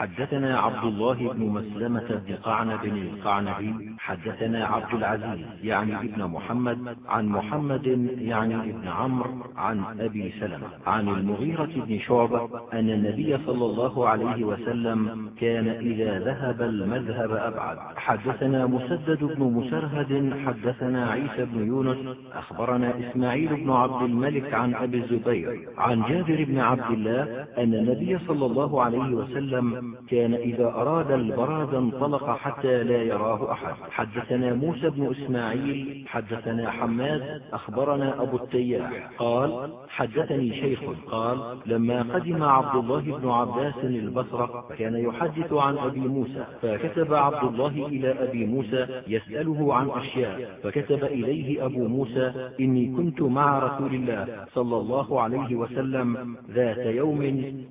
حدثنا عبد الله بن مسلمة بن قعنب القعنبي حدثنا عبد العزيز يعني ابن محمد عن محمد يعني ابن عمرو عن أبي سلمة عن المغيرة بن شعبة أن النبي صلى الله عليه وسلم كان إذا ذهب المذهب أبعد. حدثنا مسدد بن مسرهد حدثنا عيسى بن يونس أخبرنا إسماعيل بن عبد الملك عن أبي الزبير عن جابر بن عبد الله أن النبي صلى الله عليه وسلم كان إذا أراد البراد انطلق حتى لا يراه أحد. حدثنا موسى بن إسماعيل حدثنا حماد أخبرنا أبو التياح. قال حدثني شيخ. قال لما قدم عبد الله بن عباس البصرة كان يحدث عن أبي موسى فكتب عبد الله إلى أبي موسى يسأله عن أشياء فكتب إليه أبو موسى إني كنت مع رسول الله صلى الله عليه وسلم ذات يوم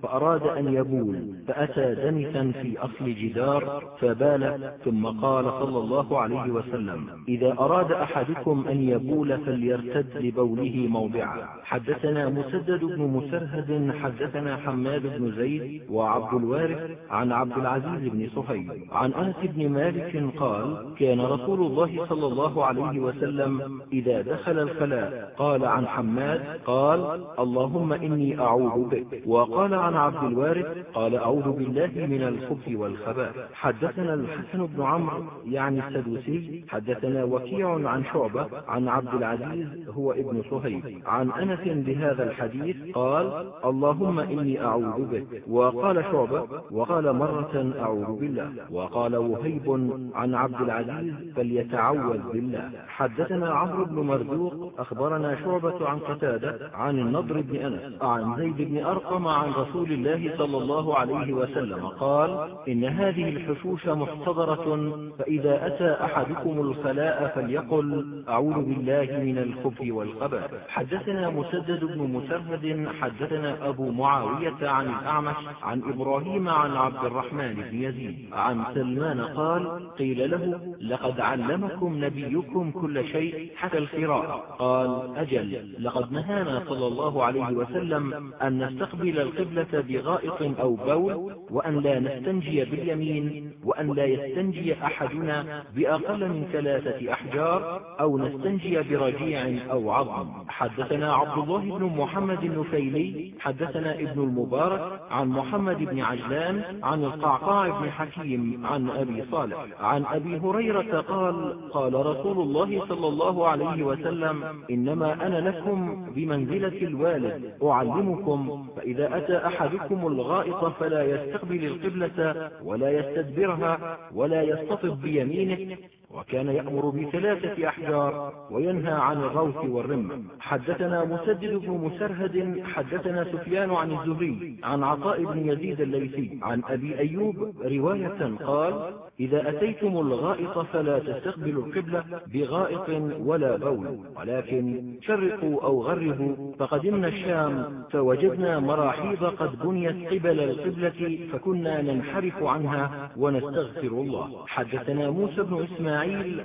فأراد أن يبول فأتى دنسا في أصل جدار فبال ثم قال صلى الله عليه وسلم إذا أراد أحدكم أن يبول فليرتد لبوله موضعا. حدثنا مسدد بن مسرهد حدثنا حماد بن زيد وعبد الوارث عن عبد العزيز بن صهيب عن أنس بن مالك قال كان رسول الله صلى الله عليه وسلم إذا دخل الخلاء قال عن حماد قال اللهم إني أعوذ بك. وقال عن عبد الوارث قال أعوذ بالله من الخبث والخباث حدثنا الحسن بن عمرو يعني السدوسي. حدثنا وكيع عن شعبة عن عبد العزيز هو ابن صهيب. عن أنس بهذا الحديث قال اللهم إني أعوذ بك. وقال شعبة وقال مرة أعوذ بالله. وقال وهيب عن عبد العزيز فليتعوذ بالله. حدثنا عمرو بن مرزوق أخبرنا شعبة عن قتادة عن النضر بن أنس عن زيد بن أرقم عن رسول الله صلى الله عليه وسلم. قال إن هذه الحشوش محتضرة فإذا أتى أحدكم الخلاء فليقل أعوذ بالله من الخبث والخبث حدثنا مسدد بن مسرد حدثنا أبو معاوية عن الأعمش عن إبراهيم عن عبد الرحمن بن يزيد. عن سلمان قال قيل له لقد علمكم نبيكم كل شيء حتى القراءة قال أجل لقد نهانا صلى الله عليه وسلم أن نستقبل القبلة بغائط أو بول وأن لا نستنجي باليمين وأن لا يستنجي أحدنا بأقل من ثلاثة أحجار أو نستنجي برجيع أو عظم. حدثنا عبد الله بن محمد النفيلي حدثنا ابن المبارك عن محمد بن عجلان عن القعقاع بن حكيم عن أبي صالح عن أبي هريرة قال قال رسول الله صلى الله عليه وسلم إنما أنا لكم بمنزلة الوالد أعلمكم فإذا أتى أحدكم الغائط فلا يستقبل القبلة ولا يستدبرها ولا يستطب بيمينه وكان يأمر بثلاثة أحجار وينهى عن الروث والرمة. حدثنا مسدد بن مسرهد حدثنا سفيان عن الزهري عن عطاء بن يزيد الليثي عن أبي أيوب رواية قال إذا أتيتم الغائط فلا تستقبلوا القبلة بغائط ولا بول ولكن شرقوا أو غربوا فقدمنا الشام فوجدنا مراحيض قد بنيت قبل القبلة فكنا ننحرف عنها ونستغفر الله. حدثنا موسى بن إسماعيل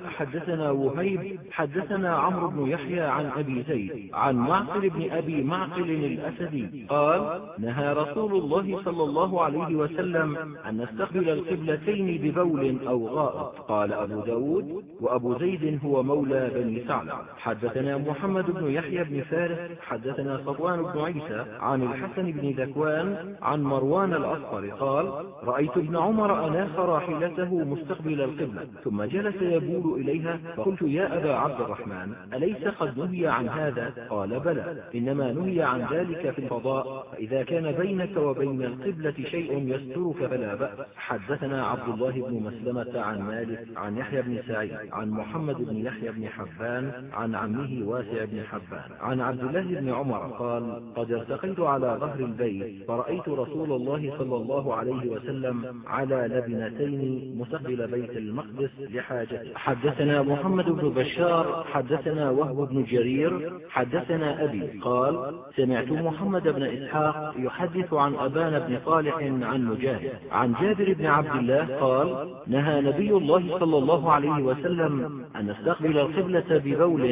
حدثنا وهيب حدثنا عمرو بن يحيى عن أبي زيد عن معقل بن أبي معقل الأسدي قال نهى رسول الله صلى الله عليه وسلم أن نستقبل القبلتين ببول أو غائط. قال أبو داود وأبو زيد هو مولى بني ثعلب حدثنا محمد بن يحيى بن فارس حدثنا صفوان بن عيسى عن الحسن بن ذكوان عن مروان الأصفر قال رأيت ابن عمر أناخ راحلته مستقبل القبلة ثم جلس يبول إليها؟ فقلت يا أبا عبد الرحمن أليس قد نهي عن هذا؟ قال بلى إنما نهي عن ذلك في الفضاء فإذا كان بينك وبين القبلة شيء يسترك فلا بأس. حدثنا عبد الله بن مسلمة عن مالك عن يحيى بن سعيد عن محمد بن يحيى بن حبان عن عمه واسع بن حبان عن عبد الله بن عمر قال قد ارتقيت على ظهر البيت فرأيت رسول الله صلى الله عليه وسلم على لبنتين مستقبل بيت المقدس لحاجة حدثنا محمد بن بشار حدثنا وهب بن جرير حدثنا أبي قال سمعت محمد بن إسحاق يحدث عن أبان بن صالح عن مجاهد. عن جابر بن عبد الله قال نهى نبي الله صلى الله عليه وسلم أن نستقبل القبلة ببول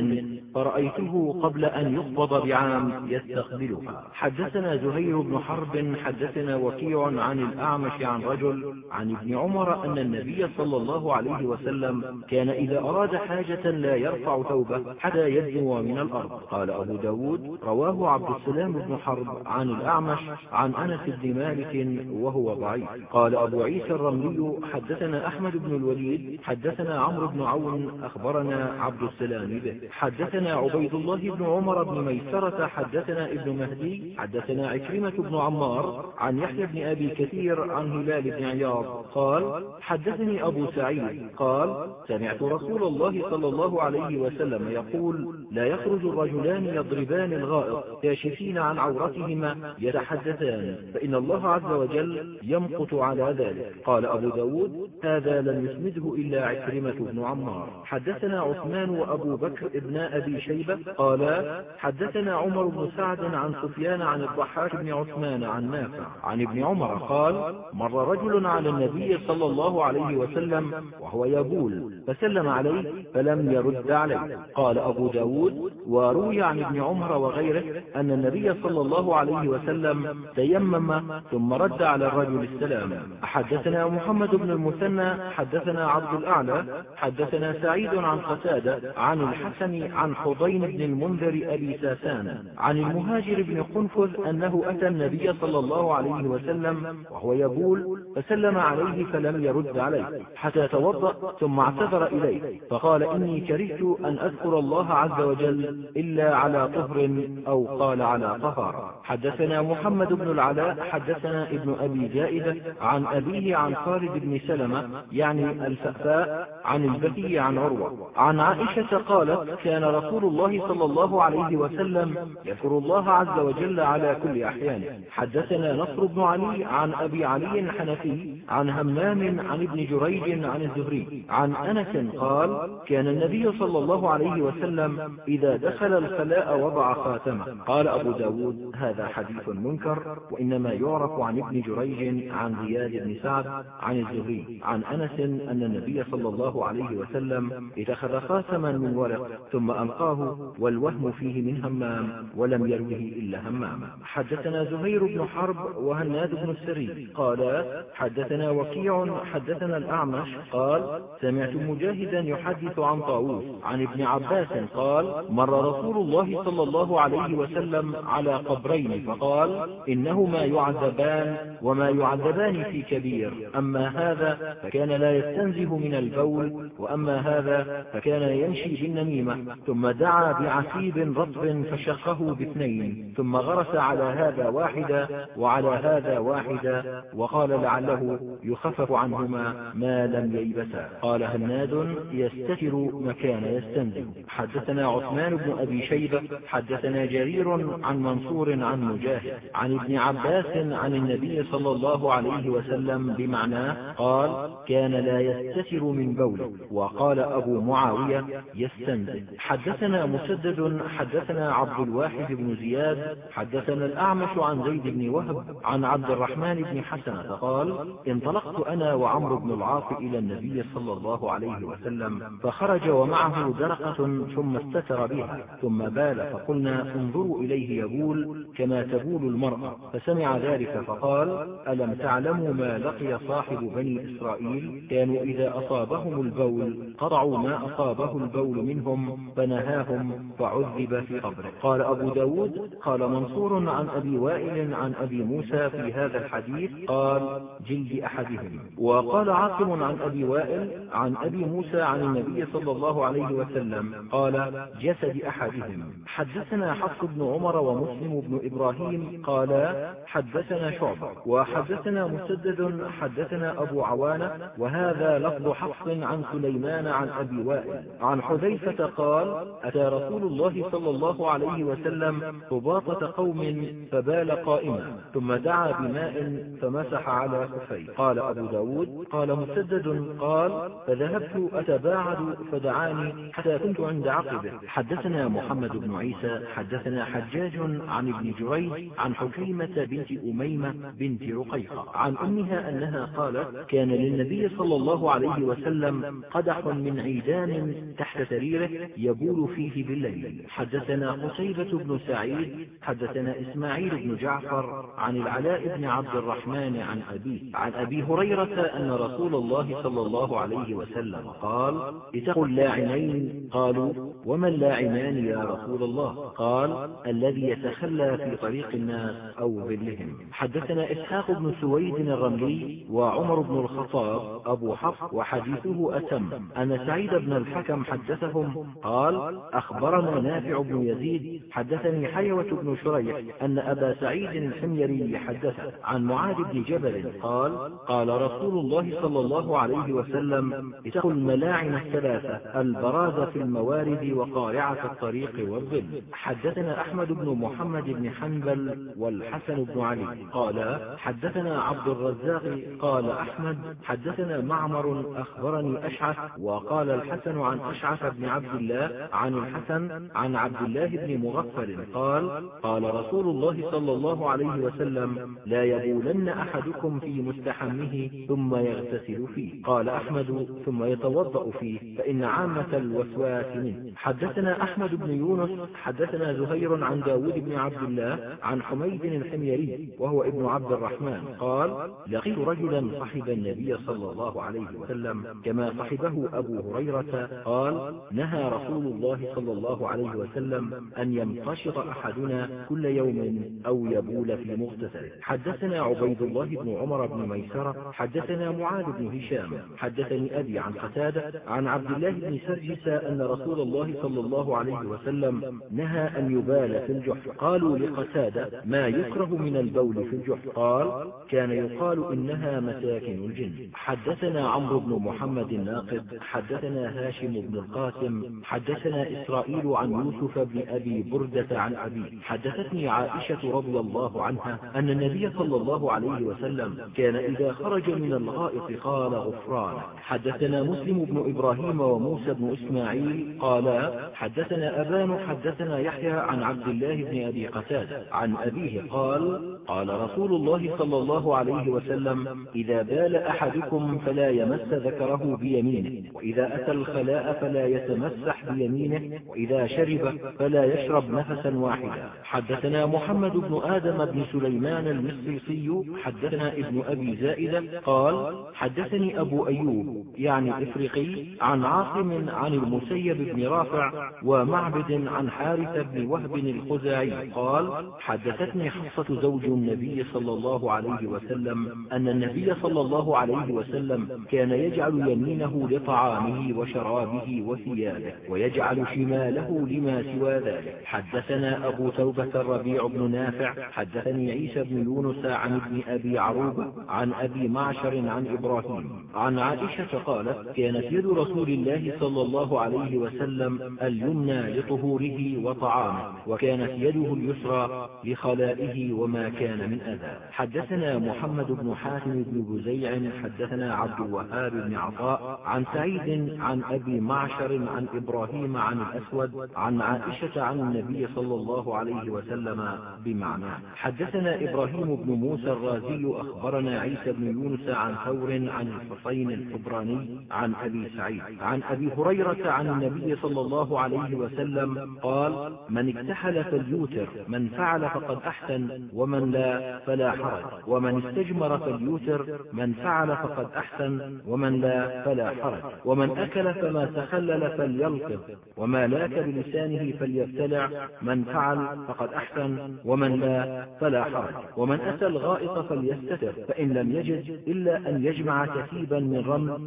فرأيته قبل أن يقبض بعام يستقبلها. حدثنا زهير بن حرب حدثنا وكيع عن الأعمش عن رجل عن ابن عمر أن النبي صلى الله عليه وسلم كان إذا أراد حاجة لا يرفع ثوبه حتى يدنو من الأرض. قال أبو ب داود رواه عبد السلام بن حرب عن الأعمش عن أنس بن مالك وهو ضعيف. قال أبو عيسى الرملي حدثنا أحمد بن الوليد حدثنا عمرو بن عون أخبرنا عبد السلام به. حدثنا عبيد الله بن عمر بن ميسرة حدثنا ابن مهدي حدثنا عكرمة بن عمار عن يحيى بن أبي كثير عن هلال بن عياض. قال حدثني أبو سعيد. قال سمعت رسول الله صلى الله عليه وسلم يقول لا يخرج الرجلان يضربان الغائط كاشفين عن عورتهما يتحدثان فإن الله عز وجل يمقت على ذلك. قال أبو ب داود هذا لم يسنده إلا عكرمة بن عمار. حدثنا عثمان وأبو بكر ابن أبي شيبة قالا حدثنا عمر بن سعد عن سفيان عن الضحاك بن عثمان عن نافع عن ابن عمر قال مر رجل على النبي صلى الله عليه وسلم وهو يبول فسلم عليه فلم يرد عليه. قال أبو ب داود وروي عن ابن عمر وغيره أن النبي صلى الله عليه وسلم تيمم ثم رد على الرجل السلام. حدثنا محمد بن المثنى حدثنا عبد الأعلى حدثنا سعيد عن قتادة عن الحسن عن حضين بن المنذر أبي ساسان عن المهاجر بن قنفذ أنه أتى النبي صلى الله عليه وسلم وهو يقول فسلم عليه فلم يرد عليه حتى توضأ ثم اعتذر إليه. فقال إني كرهت أن أذكر الله عز وجل إلا على طهر أو قال على طهر حدثنا محمد بن العلاء حدثنا ابن أبي جائدة عن أبيه عن خالد بن سلمة يعني الفأفاء عن البكي عن عروة. عن عائشة قالت كان رسول الله صلى الله عليه وسلم يذكر الله عز وجل على كل أحيانه. حدثنا نصر بن علي عن أبي علي الحنفي عن همام عن ابن جريج عن الزهري عن أنس قال كان النبي صلى الله عليه وسلم إذا دخل الخلاء وضع خاتمه. قال أبو ب داود هذا حديث منكر وإنما يعرف عن ابن جريج عن زياد بن سعد عن الزهري عن أنس أن النبي صلى الله عليه وسلم اتخذ خاتما من ورق ثم ألقاه والوهم فيه من همام ولم يروه إلا همام. حدثنا زهير بن حرب وهناد بن السري. قال حدثنا وكيع حدثنا الأعمش. قال سمعت مجاهدا يحدث عن طاووس عن ابن عباس قال مر رسول الله صلى الله عليه وسلم على قبرين فقال إنهما يعذبان وما يعذبان في كبير أما هذا فكان لا يستنزه من البول وأما هذا فكان يمشي بالنميمة ثم دعا بعسيب رطب فشقه باثنين ثم غرس على هذا واحدا وعلى هذا واحدا وقال لعله يخفف عنهما ما لم ييبسا قال هناد يستتر مكان يستنزه حدثنا عثمان بن أبي شيبة حدثنا جرير عن منصور عن مجاهد عن ابن عباس عن النبي صلى الله عليه وسلم بمعناه قال كان لا يستتر من بوله وقال أبو معاوية يستنزل. حدثنا مسدد حدثنا عبد الواحد بن زياد حدثنا الأعمش عن زيد بن وهب عن عبد الرحمن بن حسنة قال انطلقت أنا وعمرو بن العاص إلى النبي صلى الله عليه وسلم فخرج ومعه درقة ثم استتر بها ثم بال فقلنا انظروا إليه يبول كما تبول المرأة فسمع ذلك فقال ألم تعلموا ما لقي صاحب بني إسرائيل؟ كانوا إذا أصابهم البول قطعوا ما أصابه البول منهم فنهاهم فعذب في قبره. قال أبو ب داود قال منصور عن أبي وائل عن أبي موسى في هذا الحديث قال جلد أحدهم. وقال عاصم عن أبي وائل عن أبي موسى عن النبي صلى الله عليه وسلم قال جسد أحدهم. حدثنا حفص بن عمر ومسلم بن إبراهيم قالا حدثنا شعبة. وحدثنا مسدد حدثنا أبو عوانة وهذا لفظ حفص عن سليمان عن أبي وائل. عن حذيفة قال أتى رسول الله صلى الله عليه وسلم طباطة قوم فبال قائما ثم دعا بماء فمسح على خفيه قال أبو ب داود. قال مسدد قال فذهب فذهبت أتباعد فدعاني حتى كنت عند عقبه. حدثنا محمد بن عيسى حدثنا حجاج عن ابن جريج عن حكيمة بنت أميمة بنت رقيقة. عن أمها أنها قالت كان للنبي صلى الله عليه وسلم قدح من عيدان تحت سريره يبول فيه بالليل. حدثنا قتيبة بن سعيد حدثنا إسماعيل بن جعفر عن العلاء بن عبد الرحمن عن أبيه. عن أبي هريرة أن رسول الله صلى الله عليه وسلم قال اتقوا اللاعنين. قالوا وما اللاعنان يا رسول الله؟ قال الذي يتخلى في طريق الناس أو ظلهم. حدثنا إسحاق بن سويد الرملي وعمر بن الخطاب أبو حفص وحديثه أتم. أن سعيد بن الحكم حدثهم قال أخبرنا نافع بن يزيد حدثني حيوة بن شريح أن أبا سعيد الحميري حدث عن معاذ بن جبل قال قال رسول الله صلى الله عليه وسلم اتقوا الملاعن الثلاثة البراز في الموارد وقارعة الطريق والظل. حدثنا أحمد بن محمد بن حنبل والحسن بن علي. قال حدثنا عبد الرزاق قال أحمد حدثنا معمر أخبرني أشعث وقال الحسن عن أشعث بن عبد الله عن الحسن عن عبد الله بن مغفل. قال قال رسول الله صلى الله عليه وسلم لا يبولن أحدكم في مستحمه ثم يغتسل فيه. قال أحمد ثم يتوضأ فيه فإن عامة الوسواس منه. حدثنا أحمد بن يونس حدثنا زهير عن داود بن عبد الله عن حميد الحميري وهو ابن عبد الرحمن قال لقيت رجلا صحب النبي صلى الله عليه وسلم كما صحبه أبو هريرة قال نهى رسول الله صلى الله عليه وسلم أن يمتشط أحدنا كل يوم أو يبول في مغتسل حدثنا عبيد الله بن عمر بن ميسرة حدثنا معاذ بن هشام حدثني أبي عن قتادة عن عبد الله بن سرجس أن رسول الله صلى الله عليه وسلم نهى أن يبال في الجحر قالوا لقتادة ما يكره من البول في الجحر قال كان يقال إنها مساكن الجن. حدثنا عمرو بن محمد الناقد حدثنا هاشم بن القاسم حدثنا إسرائيل عن يوسف بن أبي بردة عن أبي حدثتني عائشة رضي الله عنها أن النبي صلى الله عليه وسلم كان إذا خرج من الغائط قال غفران حدثنا مسلم بن إبراهيم وموسى بن إسماعيل قالا حدثنا أبان حدثنا يحيى عن عبد الله بن أبي قتادة عن أبيه قال قال رسول الله صلى الله عليه وسلم إذا بال أحدكم فلا يمس ذكره بيمينه وإذا أتى الخلاء فلا يتمسح بيمينه وإذا شرب فلا يشرب نفسا واحدا حدثنا محمد بن آدم بن سليمان المصيصي حدثنا ابن أبي زائدة قال حدثني أبو أيوب يعني الإفريقي عن عاصم عن المسيب بن رافع ومعبد عن حارث بن وهب الخزاعي قال حدثتني حفصة زوج النبي صلى الله عليه وسلم أن النبي صلى الله عليه وسلم كان يجعل يمينه لطعامه وشرابه وثيابه ويجعل شماله لما سوى ذلك. حدثنا أبو توبة الربيع بن نافع حدثني عيسى بن يونس عن ابن أبي عروبة عن أبي معشر عن إبراهيم. عن عائشة قالت كانت يد رسول الله صلى الله عليه وسلم اليمنى لطهوره وطعامه وكانت يده اليسرى لخلائه وما كان من أذى. حدثنا محمد بن حاتم بن بزيع حدثنا عبد الوهاب بن عطاء عن سعيد عن أبي معشر عن إبراهيم عن الأسود عن عائشة عن النبي صلى الله عليه وسلم بمعنى. حدثنا إبراهيم بن موسى الرازي أخبرنا عيسى بن يونس عن ثور عن الحسين الحبراني عن أبي سعيد. عن أبي هريرة عن النبي صلى الله عليه وسلم قال من اكتحل فليوتر من فعل فقد أحسن ومن لا فلا حرج. ومن استجمر فليوتر من فعل فقد أحسن ومن لا فلا حرج. ومن أكل فما تخلل فليلفظ وما لاك بلسانه فليبتلع من فعل فقد أحسن ومن لا فلا حرج. ومن أتى الغائط فليستتر فإن لم يجد إلا أن يجمع كثيبا من رمل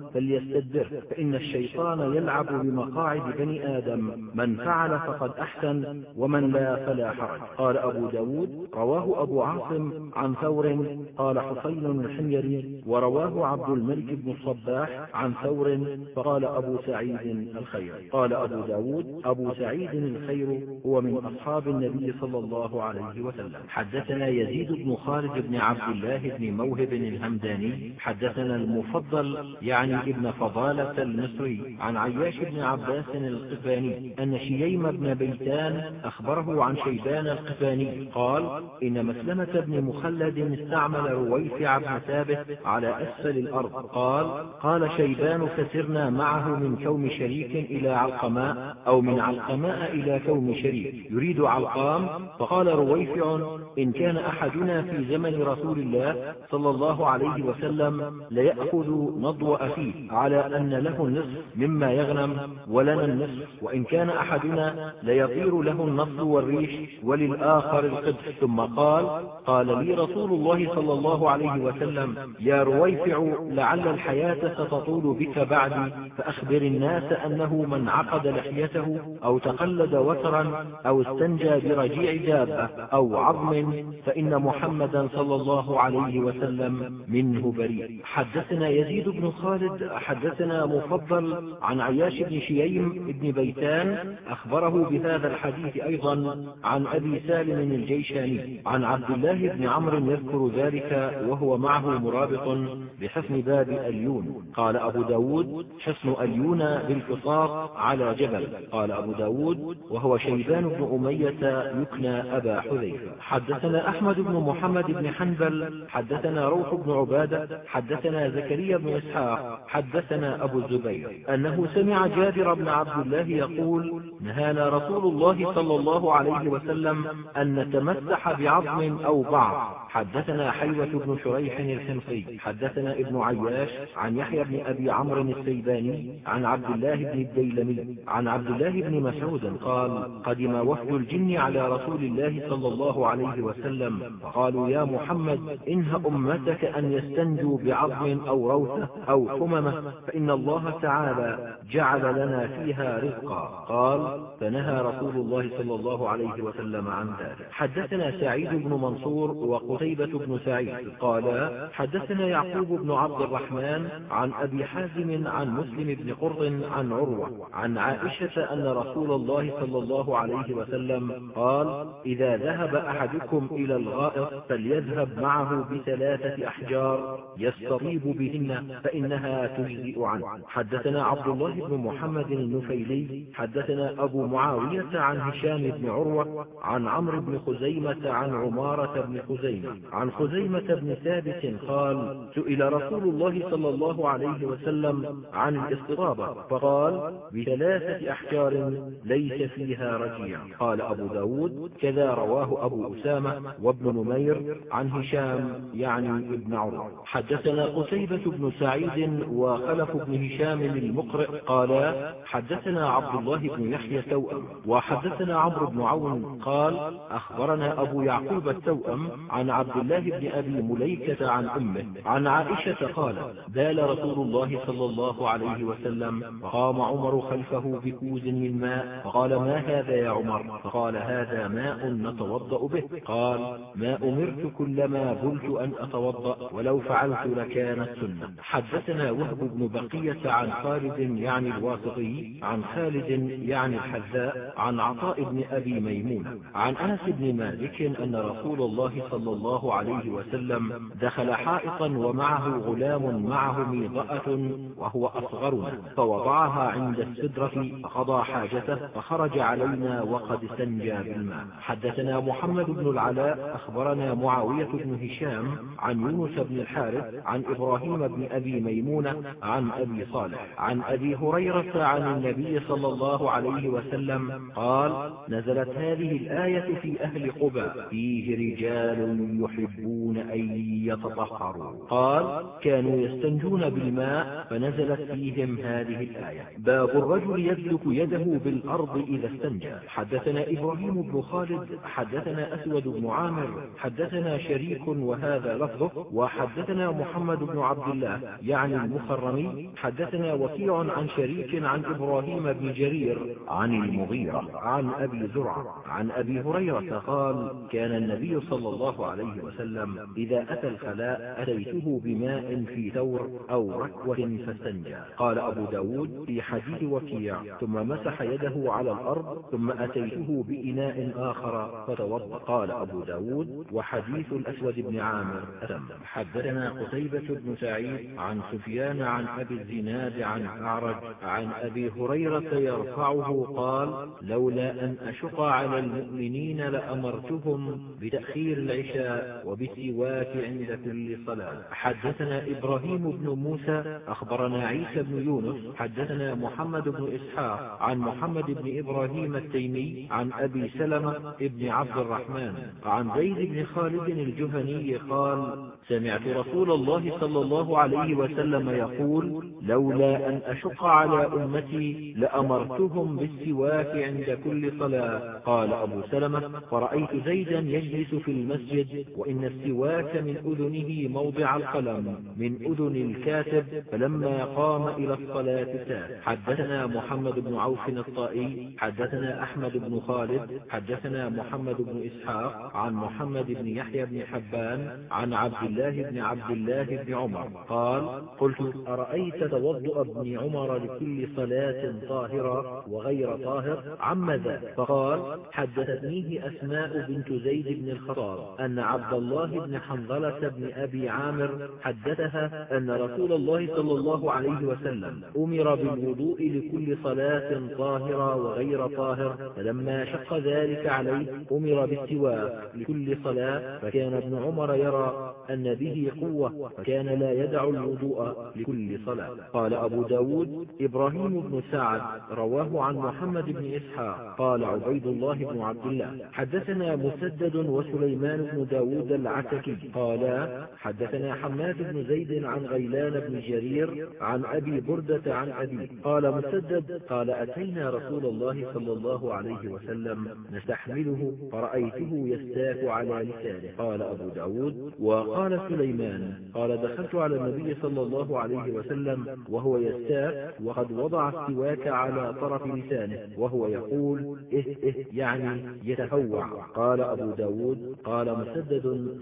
فليستدبر فإن الشيطان يلعب بمقاعد بني آدم من فعل فقد أحسن ومن لا فلا حرج. قال أبو ب داود رواه أبو عاصم عن ثور قال حسين الحميري ورواه عبد الملك بن الصباح عن ثور فقال أبو سعيد الخير. قال أبو ب داود أبو سعيد الخير هو من أصحاب النبي صلى الله عليه وسلم. حدثنا يزيد بن خالد بن عبد الله بن موهب الهمداني حدثنا المفضل يعني ابن فضالة المصري عن عياش بن عباس القتباني أن شييم بن بيتان أخبره عن شيبان القتباني قال إن مسلمة بن مخلد استعمل رويفع بن ثابت على أسفل الأرض. قال قال شيبان فسرنا معه من كوم شريك إلى علقماء أو من علقماء إلى كوم شريك يريد علقام. فقال رويفع إن كان أحدنا في زمن رسول الله صلى الله عليه وسلم ليأخذ نضو أخيه على أن له النصف مما يغنم ولنا النصف وإن كان أحدنا ليطير له النصف والريش وللآخر القدس ثم قال قال لي رسول الله صلى الله عليه وسلم يا رويفع لعل الحياة ستطول بك بعدي فأخبر الناس أنه من عقد لحيته أو تقلد وترا أو استنجى برجيع دابة أو عظم فإن محمدا صلى الله عليه وسلم منه بريء. حدثنا يزيد بن خالد حدثنا مفضل عن عياش بن شييم بن بيتان أخبره بهذا الحديث أيضا عن أبي سالم الجيشاني. عن عبد الله بن عمرو يذكر ذلك وهو معه مرابط بحسن باب أليون. قال أبو ب داود حصن أليون بالفصاص على جبل. قال أبو ب داود وهو شيبان بن أمية يكنى أبا حذيفة. حدثنا أحمد بن محمد بن حنبل حدثنا روح بن عبادة حدثنا زكريا بن إسحاق حدثنا أبو الزبير أنه سمع جابر بن عبد الله يقول نهانا رسول الله صلى الله عليه وسلم أن نتمسح بعظم أو بعض. حدثنا حيوة بن شريح الحمصي حدثنا ابن عياش عن يحيى بن أبي عمرو السيباني عن عبد الله بن الديلمي عن عبد الله بن مسعود قال قدم وفد الجن على رسول الله صلى الله عليه وسلم فقالوا يا محمد إنه أمتك أن يستنجوا بعظم أو روثة أو حممة فإن الله تعالى جعل لنا فيها رزقا. قال فنهى رسول الله صلى الله عليه وسلم عن ذلك. حدثنا سعيد بن منصور وقتيبة بن سعيد. قال حدثنا يعقوب بن عبد الرحمن عن أبي حازم عن مسلم بن قرط عن عروة عن عائشة أن رسول الله صلى الله عليه وسلم قال إذا ذهب أحدكم إلى الغائط فليذهب معه بثلاثة أحجار يستطيب بهن فإنها تجزئ عنه. حدثنا عبد الله بن محمد النفيلي. حدثنا أبو معاوية عن هشام بن عروة عن عمرو بن خزيمة عن عمارة بن خزيمة. عن خزيمة بن ثابت قال سئل رسول الله صلى الله عليه وسلم عن الاستطابة فقال بثلاثة أحجار ليس فيها رجيع. قال أبو ب داود كذا رواه أبو أسامة وابن نمير عن هشام يعني ابن عروة. حدثنا قتيبة بن سعيد وخلف بن هشام المقرئ قال حدثنا عبد الله بن يحيى التوأم. وحدثنا عمرو بن عون قال أخبرنا أبو يعقوب التوأم عن الله بن أبي مليكة عن أمه عن عائشة قال بال رسول الله صلى الله عليه وسلم فقام عمر خلفه بكوز من ماء فقال ما هذا يا عمر؟ فقال هذا ماء نتوضأ به. قال ما أمرت كلما بلت أن أتوضأ ولو فعلت لكانت سنة. حدثنا وهب بن بقية عن خالد يعني الواسطي عن خالد يعني الحذاء عن عطاء بن أبي ميمون عن أنس بن مالك أن رسول الله صلى الله عليه وسلم دخل حائطا ومعه غلام معه ميضأة وهو أصغرنا فوضعها عند السدرة فقضى حاجته فخرج علينا وقد استنجى بالماء. حدثنا محمد بن العلاء أخبرنا معاوية بن هشام عن يونس بن الحارث عن إبراهيم بن أبي ميمونة عن أبي صالح عن أبي هريرة عن النبي صلى الله عليه وسلم قال نزلت هذه الآية في أهل قبى فيه رجال يحبون أن يتطهروا. قال كانوا يستنجون بالماء فنزلت فيهم هذه الآية. باب الرجل يدلك يده بالأرض إذا استنجى. حدثنا إبراهيم بن خالد حدثنا أسود بن عامر حدثنا شريك وهذا لفظه وحدثنا محمد بن عبد الله يعني المخرمي. حدثنا وكيع عن شريك عن إبراهيم بن جرير عن المغيرة عن أبي زرعة عن أبي هريرة قال كان النبي صلى الله عليه وسلم إذا أتى الخلاء أتيته بماء في ثور أو ركوة فاستنجى. قال أبو ب داود في حديث وكيع ثم مسح يده على الأرض ثم أتيته بإناء آخر فتوضأ. قال أبو ب داود وحديث الأسود بن عامر أتم. حدثنا قتيبة بن سعيد عن سفيان عن أبي الزناد عن أعرج عن أبي هريرة يرفعه قال لولا أن أشق على المؤمنين لأمرتهم بتأخير العشاء وبالسواك عند كل صلاة. حدثنا إبراهيم بن موسى أخبرنا عيسى بن يونس حدثنا محمد بن إسحاق عن محمد بن إبراهيم التيمي عن أبي سلمة بن عبد الرحمن عن زيد بن خالد الجهني قال سمعت رسول الله صلى الله عليه وسلم يقول لولا أن أشق على أمتي لأمرتهم بالسواك عند كل صلاة. قال أبو سلمة فرأيت زيدا يجلس في المسجد وإن السواك من أذنه موضع القلم من أذن الكاتب فلما قام إلى الصلاة ساد حدثنا محمد بن عوف الطائي حدثنا أحمد بن خالد حدثنا محمد بن إسحاق عن محمد بن يحيى بن حبان عن عبد الله بن عبد الله بن عمر. قال قلت أرأيت توضؤ ابن عمر لكل صلاة طاهرة وغير طاهر؟ عم ذا فقال حدثتنيه أسماء بنت زيد بن الخطاب أن عبد الله بن حنظلة بن أبي عامر حدثها أن رسول الله صلى الله عليه وسلم أمر بالوضوء لكل صلاة طاهرة وغير طاهر فلما شق ذلك عليه أمر بالسواك لكل صلاة فكان ابن عمر يرى أن به قوة فكان لا يدع الوضوء لكل صلاة. قال أبو ب داود إبراهيم بن سعد رواه عن محمد بن إسحاق قال عبيد الله بن عبد الله حدثنا مسدد وسليمان بن داود العتكي قالا حدثنا حماد بن زيد عن غيلان بن جرير عن أبي بردة عن أبي قال مسدد قال أتينا رسول الله صلى الله عليه وسلم نستحمله فرأيته يستاك على لسانه. قال أبو ب داود وقال سليمان قال دخلت على النبي صلى الله عليه وسلم وهو يستاك وقد وضع السواك على طرف لسانه وهو يقول إه إه يعني يتهوع. قال أبو ب داود قال مسدد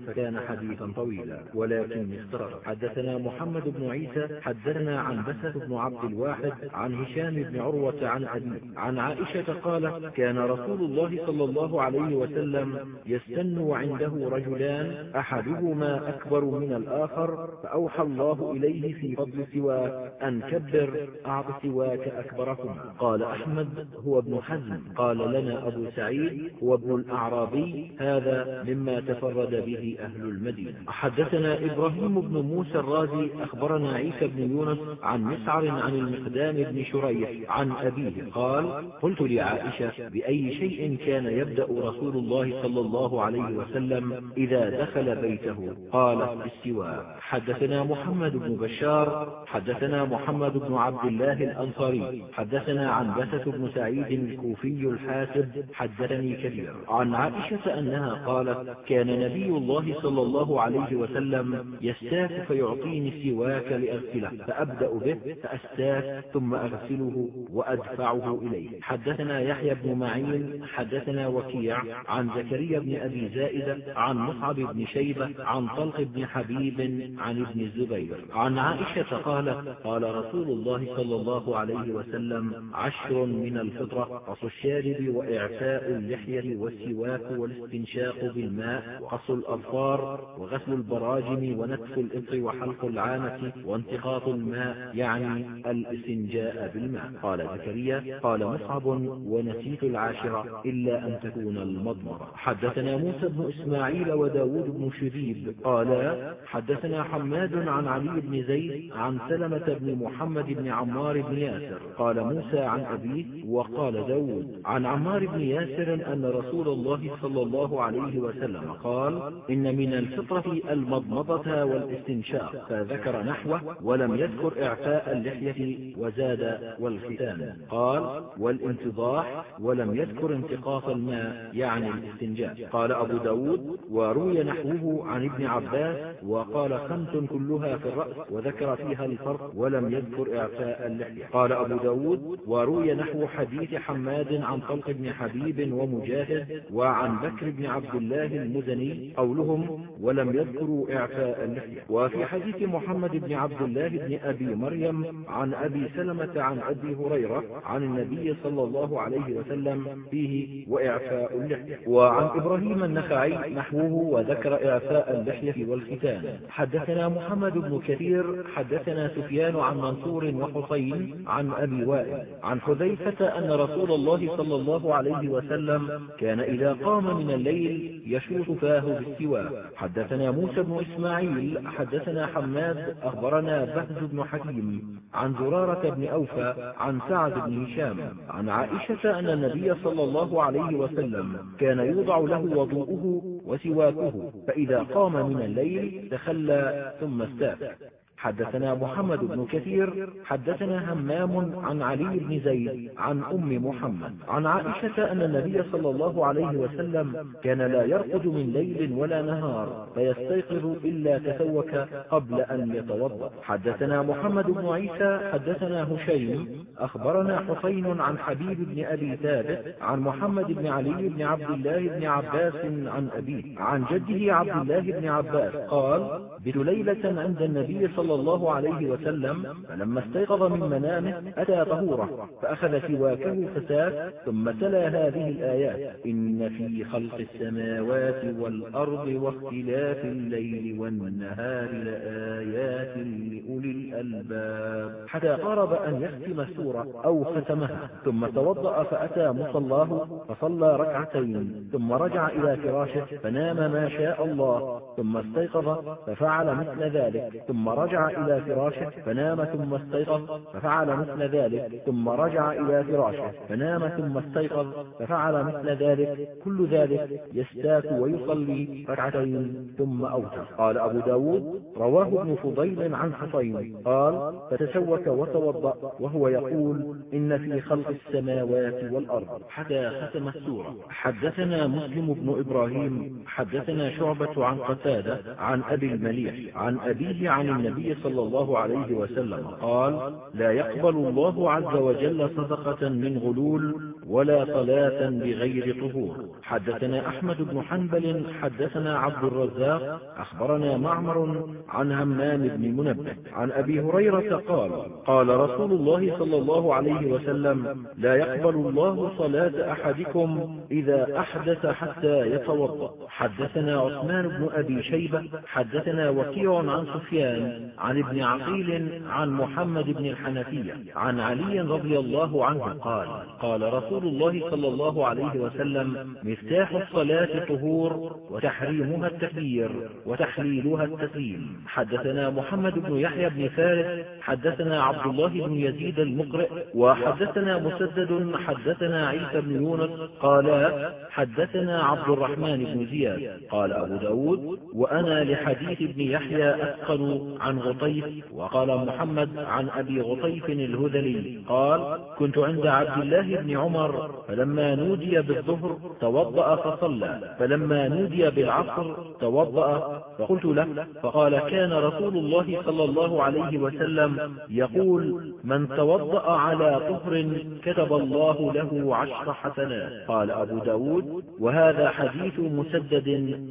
فكان حديثا طويلا ولكن اخترر حدثنا محمد بن عيسى حدثنا عن بسة بن عبد الواحد عن هشام بن عروة عن أبي عن عائشة قال كان رسول الله صلى الله عليه وسلم يستن عنده رجلان أحدهما أكبر من الآخر فأوحى الله إليه في فضل سواك أن كبر أعط سواك أكبركما. قال أحمد هو ابن حزم. قال لنا أبو سعيد هو ابن الأعرابي هذا مما تفرد به أهل المدينة. حدثنا إبراهيم بن موسى الرازي أخبرنا عيسى بن يونس عن مسعر عن المقدام بن شريح عن أبيه قال قلت لعائشة بأي شيء كان يبدأ رسول الله صلى الله عليه وسلم إذا دخل بيته؟ قال بالسواك حدثنا محمد بن بشار حدثنا محمد بن عبد الله الأنصاري حدثنا عن بسة بن سعيد الكوفي الحاسب حدثني كبير. عن عائشة أنها قالت كان نبي الله صلى الله عليه وسلم يستاك فيعطيني السواك لأغسله فأبدأ به فأستاك ثم أغسله وأدفعه إليه. حدثنا يحيى بن معين حدثنا وكيع عن زكريا بن أبي زائدة عن مصعب بن شيبة عن طلق بن حبيب عن ابن الزبير. عن عائشة قالت قال رسول الله صلى الله عليه وسلم عشر من الفطرة قص الشارب وإعفاء اللحية والسواك والاستنشاق بالماء وقص الأظفار وغسل البراجم ونتف الإبط وحلق العانة وانتقاط الماء يعني الاستنجاء بالماء. قال زكريا قال مصعب ونسيت العاشرة إلا أن تكون المضمرة. حدثنا موسى بن إسماعيل وداود بن شذيب قالا حدثنا حماد عن علي بن زيد عن سلمة بن محمد بن عمار بن ياسر. قال موسى عن أبيه وقال داود عن عمار بن ياسر أن رسول الله صلى الله عليه وسلم قال إن من الفطرة المضمضة والاستنشاق فذكر نحوه ولم يذكر إعفاء اللحية وزاد والختان. قال والانتضاح ولم يذكر انتقاص الماء يعني الاستنجاء. قال أبو ب داود وروي نحوه عن ابن عباس وقال خمس كلها في الرأس وذكر فيها الفرق ولم يذكر إعفاء اللحية. قال أبو ب داود وروي نحو حديث حماد عن طلق بن حبيب ومجاهد وعن بكر بن عبد الله المزني قولهم ولم يذكروا إعفاء اللحية وفي حديث محمد بن عبد الله بن أبي مريم عن أبي سلمة عن أبي هريرة عن النبي صلى الله عليه وسلم فيه وإعفاء اللحية وعن إبراهيم النخعي نحوه وذكر إعفاء اللحية والختان حدثنا محمد بن كثير حدثنا سفيان عن منصور وحسين عن أبي وائل. عن حذيفة أن رسول الله صلى الله عليه وسلم كان إذا قام من الليل يشوط فاه بالسواك حدثنا موسى بن إسماعيل حدثنا حماد أخبرنا بهز بن حكيم عن زرارة بن أوفى عن سعد بن هشام عن عائشة أن النبي صلى الله عليه وسلم كان يوضع له وضوءه وسواكه فإذا قام من الليل تخلى ثم استاك حدثنا محمد بن كثير حدثنا همام عن علي بن زيد عن أم محمد. عن عائشة أن النبي صلى الله عليه وسلم كان لا يرقد من ليل ولا نهار فيستيقظ إلا تسوك قبل أن يتوضأ. حدثنا محمد بن عيسى حدثنا هشيم أخبرنا حسين عن حبيب بن أبي ثابت عن محمد بن علي بن عبد الله بن عباس عن أبيه عن جده عبد الله بن عباس قال بت ليلة عند النبي صلى صلى الله عليه وسلم فلما استيقظ من منامه أتى طهوره فأخذ سواكه فساك ثم تلا هذه الآيات إن في خلق السماوات والأرض واختلاف الليل والنهار لآيات لأولي الألباب. حتى قارب أن يختم السورة أو ختمها ثم توضأ فأتى مصلاه فصلى ركعتين ثم رجع إلى فراشه فنام ما شاء الله ثم استيقظ ففعل مثل ذلك ثم رجع إلى فراشه فنام ثم استيقظ ففعل مثل ذلك ثم رجع إلى فراشه فنام ثم استيقظ ففعل مثل ذلك كل ذلك يستاك ويصلي ركعتين ثم أوتر قال أبو ب داود رواه ابن فضيل عن حصين قال فتسوك وتوضأ وهو يقول إن في خلق السماوات والأرض. حتى ختم السورة. حدثنا مسلم بن إبراهيم حدثنا شعبة عن قتادة عن أبي المليح عن أبيه عن النبي صلى الله عليه وسلم قال لا يقبل الله عز وجل صدقة من غلول ولا صلاة بغير طهور. حدثنا أحمد بن حنبل حدثنا عبد الرزاق أخبرنا معمر عن همام بن منبه عن أبي هريرة قال قال رسول الله صلى الله عليه وسلم لا يقبل الله صلاة أحدكم إذا أحدث حتى يتوضأ. حدثنا عثمان بن أبي شيبة حدثنا وكيع عن سفيان عن ابن عقيل عن محمد بن الحنفية عن علي رضي الله عنه قال قال رسول الله صلى الله عليه وسلم مفتاح الصلاة طهور وتحريمها التكبير وتحليلها التسليم. حدثنا محمد بن يحيى بن فارس حدثنا عبد الله بن يزيد المقرئ وحدثنا مسدد حدثنا عيسى بن يونس قالا حدثنا عبد الرحمن بن زياد قال أبو ب داود وأنا لحديث ابن يحيى أثقل عن غطيف وقال محمد عن أبي غطيف الهذلي قال كنت عند عبد الله بن عمر فلما نودي بالظهر توضأ فصلى فلما نودي بالعصر توضأ فقلت له فقال كان رسول الله صلى الله عليه وسلم يقول من توضأ على طهر كتب الله له عشر حسنات. قال أبو ب داود وهذا حديث مسدد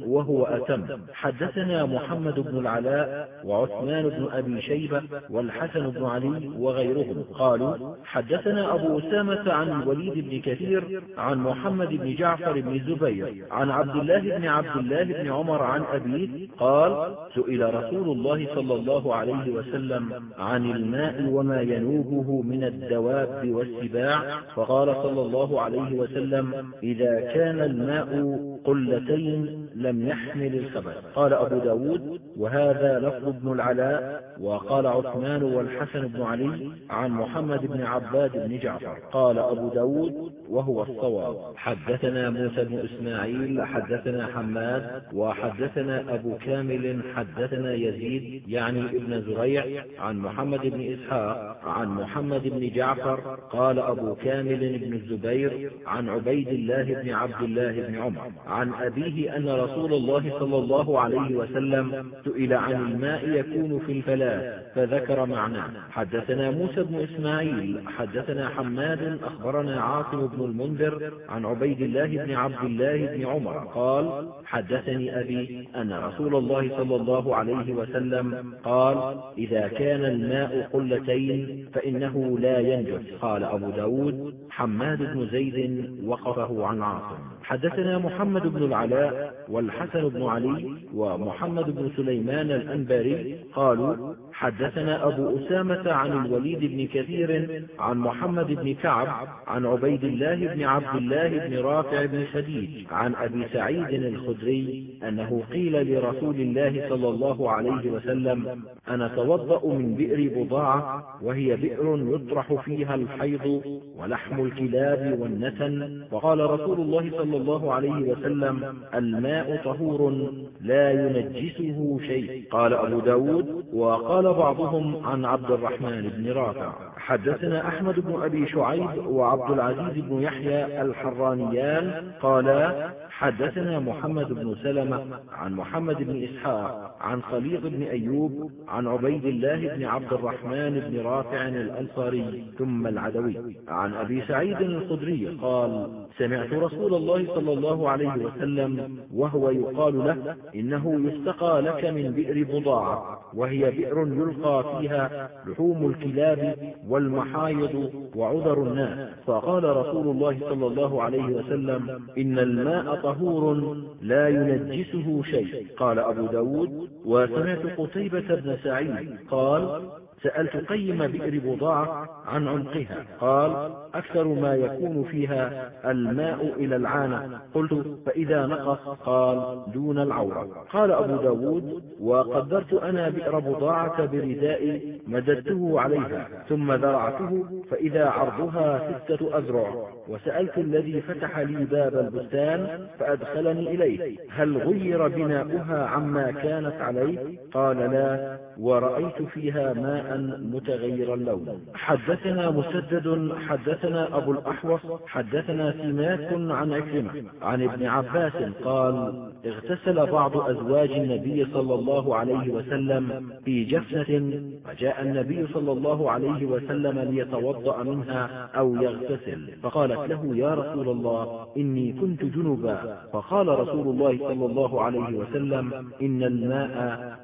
وهو أتم. حدثنا محمد بن العلاء وعثمان بن أبي شيبة والحسن بن علي وغيرهم. قالوا حدثنا أبو أسامة عن الوليد بن كثير عن محمد بن جعفر بن الزبير عن عبد الله بن عبد الله بن عمر عن أبيه قال سئل رسول الله صلى الله عليه وسلم الماء وما ينوبه من الدواب والسباع فقال صلى الله عليه وسلم إذا كان الماء قلتين لم يحمل الخبث قال أبو ب داود وهذا لفظ ابن العلاء. وقال عثمان والحسن بن علي عن محمد بن عباد بن جعفر. قال أبو ب داود وهو الصواب. حدثنا موسى بن إسماعيل حدثنا حماد وحدثنا أبو كامل حدثنا يزيد يعني ابن زريع عن محمد بن إسحاق عن محمد بن جعفر قال أبو كامل بن الزبير عن عبيد الله بن عبد الله بن عمر عن أبيه أن رسول الله صلى الله عليه وسلم سئل عن الماء يكون في الفلاة فذكر معناه. حدثنا موسى بن إسماعيل حدثنا حماد أخبرنا عاصم بن المنذر عن عبيد الله بن عبد الله بن عمر قال حدثني أبي أن رسول الله صلى الله عليه وسلم قال إذا كان الماء قلتين فإنه لا ينجس. قال أبو ب داود حماد بن زيد وقفه عن عاصم. حدثنا محمد بن العلاء والحسن بن علي ومحمد بن سليمان الأنباري قالوا حدثنا أبو أسامة عن الوليد بن كثير عن محمد بن كعب عن عبيد الله بن عبد الله بن رافع بن خديج عن أبي سعيد الخدري أنه قيل لرسول الله صلى الله عليه وسلم أنا توضأ من بئر بضاعة وهي بئر يطرح فيها الحيض ولحم الكلاب والنتن. فقال رسول الله صلى الله عليه وسلم الماء طهور لا ينجسه شيء. قال أبو ب داود وقال بعضهم عن عبد الرحمن بن رافع. حدثنا أحمد بن أبي شعيب وعبد العزيز بن يحيى الحرانيان قالا حدثنا محمد بن سلمة عن محمد بن إسحاق عن خليط بن أيوب عن عبيد الله بن عبد الرحمن بن رافع الأنصاري ثم العدوي عن أبي سعيد الخدري قال سمعت رسول الله صلى الله عليه وسلم وهو يقال له إنه يستقى لك من بئر بضاعة وهي بئر يلقى فيها لحوم الكلاب والمحايض وعذر الناس. فقال رسول الله صلى الله عليه وسلم إن الماء طهور لا ينجسه شيء. قال أبو ب داود وسمعت قتيبة بن سعيد قال سألت قيم بئر بضاعة عن عمقها قال أكثر ما يكون فيها الماء إلى العانة. قلت فإذا نقص قال دون العورة. قال أبو ب داود وقدرت أنا بئر بضاعة بردائي مددته عليها ثم ذرعته فإذا عرضها ستة أذرع. وسألت الذي فتح لي باب البستان فأدخلني إليه. هل غير بناؤها عما كانت عليه؟ قال لا. ورأيت فيها ماء متغير اللون حدثنا مسدد حدثنا أبو الأحوص حدثنا سماك عن عكرمة عن ابن عباس قال اغتسل بعض أزواج النبي صلى الله عليه وسلم في جفنة فجاء النبي صلى الله عليه وسلم ليتوضأ منها أو يغتسل فقالت له يا رسول الله إني كنت جنبا. فقال رسول الله صلى الله عليه وسلم إن الماء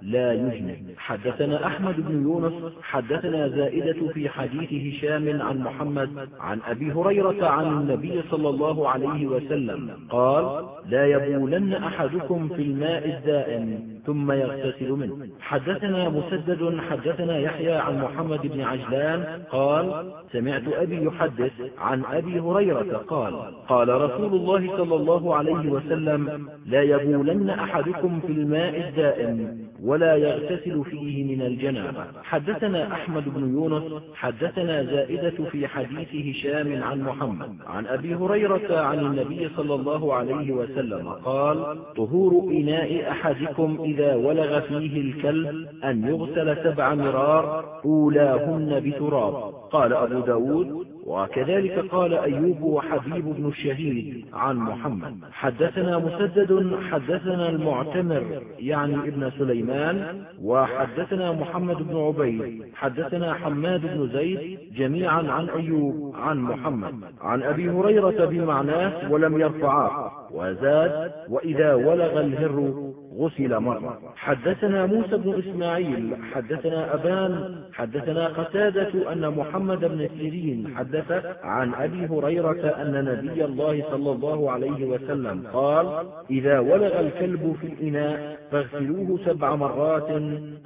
لا يجنب حدثنا أحمد بن يونس حدثنا زائدة في حديث هشام عن محمد عن أبي هريرة عن النبي صلى الله عليه وسلم قال لا يبولن أحدكم في الماء الدائم. ثم يغتسل منه. حدثنا مسدد حدثنا يحيى عن محمد بن عجلان قال سمعت أبي يحدث عن أبي هريرة قال قال رسول الله صلى الله عليه وسلم لا يبولن أحدكم في الماء الدائم ولا يغتسل فيه من الجنابة. حدثنا أحمد بن يونس حدثنا زائدة في حديث هشام عن محمد عن أبي هريرة عن النبي صلى الله عليه وسلم قال طهور إناء أحدكم إذا ولغ فيه الكلب أن يغسل سبع مرار أولاهن بتراب. قال أبو ب داود وكذلك قال أيوب وحبيب بن الشهيد عن محمد. حدثنا مسدد حدثنا المعتمر يعني ابن سليمان وحدثنا محمد بن عبيد حدثنا حماد بن زيد جميعا عن أيوب عن محمد. عن أبي هريرة بمعناه ولم يرفعاه. وزاد وإذا ولغ الهر غسل مرة حدثنا موسى بن إسماعيل حدثنا أبان حدثنا قتادة أن محمد بن سيرين حدث عن أبي هريرة أن نبي الله صلى الله عليه وسلم قال إذا ولغ الكلب في الإناء فاغسلوه سبع مرات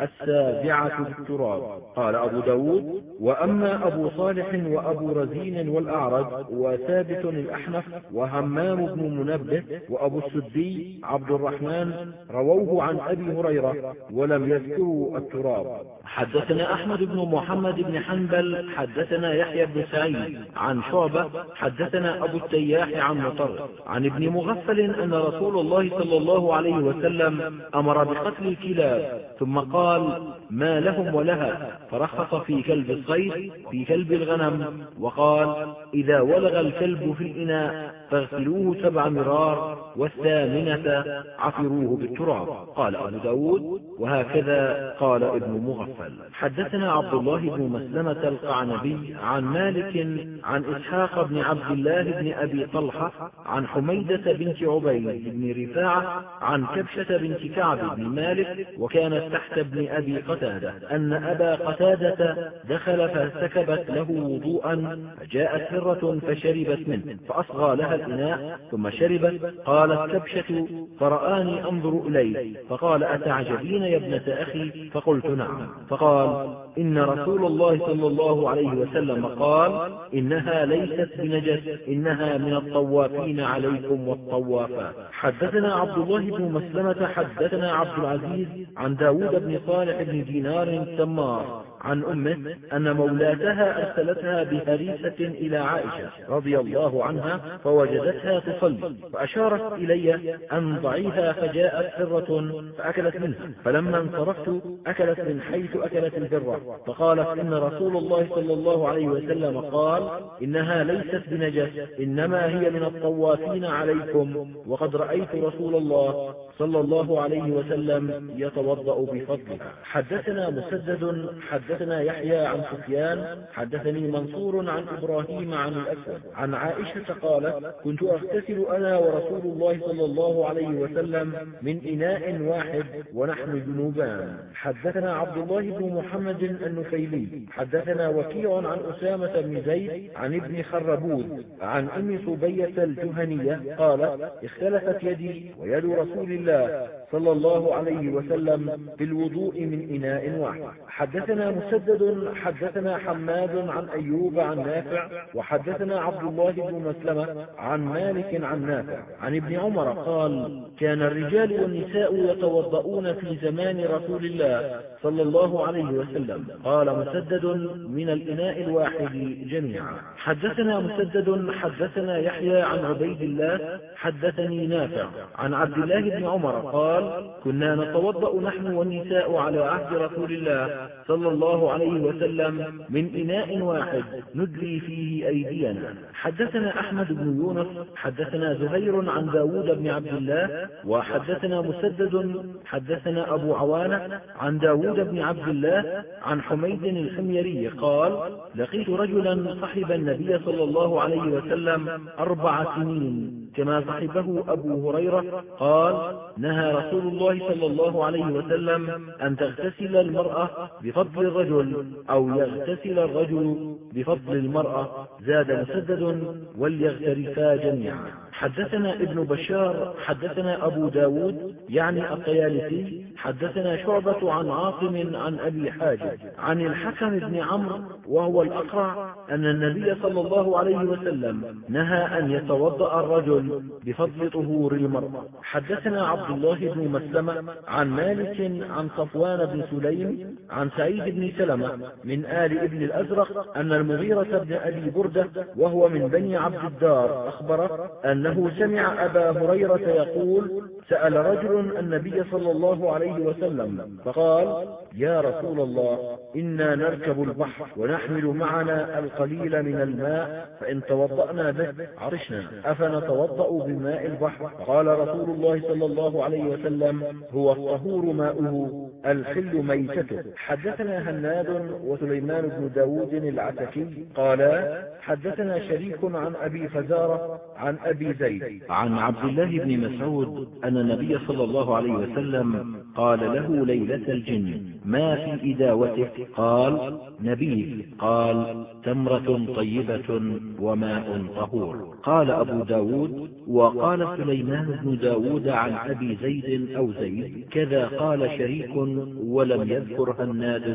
السابعة بالتراب قال أبو ب داود وأما أبو صالح وأبو رزين والأعرج وثابت الأحنف وهمام بن منبه وأبو السدي عبد الرحمن رووه عن أبي هريرة ولم يذكروا التراب. حدثنا أحمد بن محمد بن حنبل حدثنا يحيى بن سعيد عن شعبة حدثنا أبو التياح عن مطر عن ابن مغفل أن رسول الله صلى الله عليه وسلم أمر بقتل الكلاب ثم قال ما لهم ولها؟ فرخص في كلب الصيد في كلب الغنم وقال إذا ولغ الكلب في الإناء فاغسلوه سبع مرار والثامنة عفروه بالتراب. قال أبو داود وهكذا قال ابن مغفل. حدثنا عبد الله بن مسلمة القعنبي عن مالك عن إسحاق بن عبد الله بن أبي طلحة عن حميدة بنت عبيد بن رفاعة عن كبشة بنت كعب بن مالك وكانت تحت ابن أبي قتادة أن أبا قتادة دخل فسكبت له وضوءا فجاءت هرة فشربت منه فأصغى لها الإناء ثم شربت قالت كبشة فرآني أنظر إليه فقال أتعجبين يا ابنة أخي؟ فقلت نعم. فقال إن رسول الله صلى الله عليه وسلم قال إنها ليست بنجس إنها من الطوافين عليكم والطوافات. حدثنا عبد الله بن مسلمة حدثنا عبد العزيز عن داود بن صالح بن دينار سمار عن أمه أن مولاتها أرسلتها بهريسة إلى عائشة رضي الله عنها فوجدتها تصلي فأشارت إلي أن ضعيها فجاءت حرة فأكلت منها فلما انصرفت أكلت من حيث أكلت الهرة فقالت إن رسول الله صلى الله عليه وسلم قال إنها ليست بنجس إنما هي من الطوافين عليكم وقد رأيت رسول الله صلى الله عليه وسلم يتوضأ بفضلها. حدثنا مسدد حدثنا يحيى عن سفيان حدثني منصور عن إبراهيم عن الأسود عن عائشة قالت كنت أغتسل أنا ورسول الله صلى الله عليه وسلم من إناء واحد ونحن جنوبان. حدثنا عبد الله بن محمد النفيلي حدثنا وكيع عن أسامة بن زيد عن ابن خربود عن أم صبية الجهنية قالت اختلفت يدي ويد رسول الله صلى الله عليه وسلم في الوضوء من إناء واحد. حدثنا مسدد حدثنا حماد عن أيوب عن نافع وحدثنا عبد الله بن مسلمة عن مالك عن نافع. عن ابن عمر قال كان الرجال والنساء يتوضؤون في زمان رسول الله صلى الله عليه وسلم. قال مسدد من الإناء الواحد جميعا. حدثنا مسدد حدثنا يحيى عن عبيد الله حدثني نافع. عن عبد الله بن عمر قال كنا نتوضأ نحن والنساء على عهد رسول الله صلى الله عليه وسلم من إناء واحد ندلي فيه أيدينا. حدثنا أحمد بن يونس حدثنا زهير عن داود بن عبد الله وحدثنا مسدد حدثنا أبو عوانة عن داود بن عبد الله عن حميد الحميري قال لقيت رجلا صحب النبي صلى الله عليه وسلم أربع سنين. كما صحبه أبو هريرة قال نهى رسول الله صلى الله عليه وسلم أن تغتسل المرأة بفضل الرجل أو يغتسل الرجل بفضل المرأة زاد مسدد وليغترفا جميعا. حدثنا ابن بشار حدثنا أبو ب داود يعني الطيالسي حدثنا شعبة عن عاصم عن أبي حاجب عن الحكم بن عمرو وهو الأقرع أن النبي صلى الله عليه وسلم نهى أن يتوضأ الرجل بفضل طهور المرأة. حدثنا عبد الله بن مسلمة عن مالك عن صفوان بن سليم عن سعيد بن سلمة من آل ابن الأزرق أن المغيرة بن أبي بردة وهو من بني عبد الدار أخبره أنه سمع أبا هريرة يقول سأل رجل النبي صلى الله عليه وسلم فقال يا رسول الله إنا نركب البحر ونحمل معنا القليل من الماء فإن توضأنا به عرشنا أفنتوضأ بماء البحر؟ قال رسول الله صلى الله عليه وسلم هو الطهور ماؤه الحل ميتته. حدثنا هناد وسليمان بن داود العتكي قالا حدثنا شريك عن أبي فزارة عن أبي زيد عن عبد الله بن مسعود النبي صلى الله عليه وسلم قال له ليلة الجن ما في إداوته قال نبيذ قال تمرة طيبة وماء طهور. قال أبو ب داود وقال سليمان بن داود عن أبي زيد أو زيد كذا قال شريك ولم يذكر هناد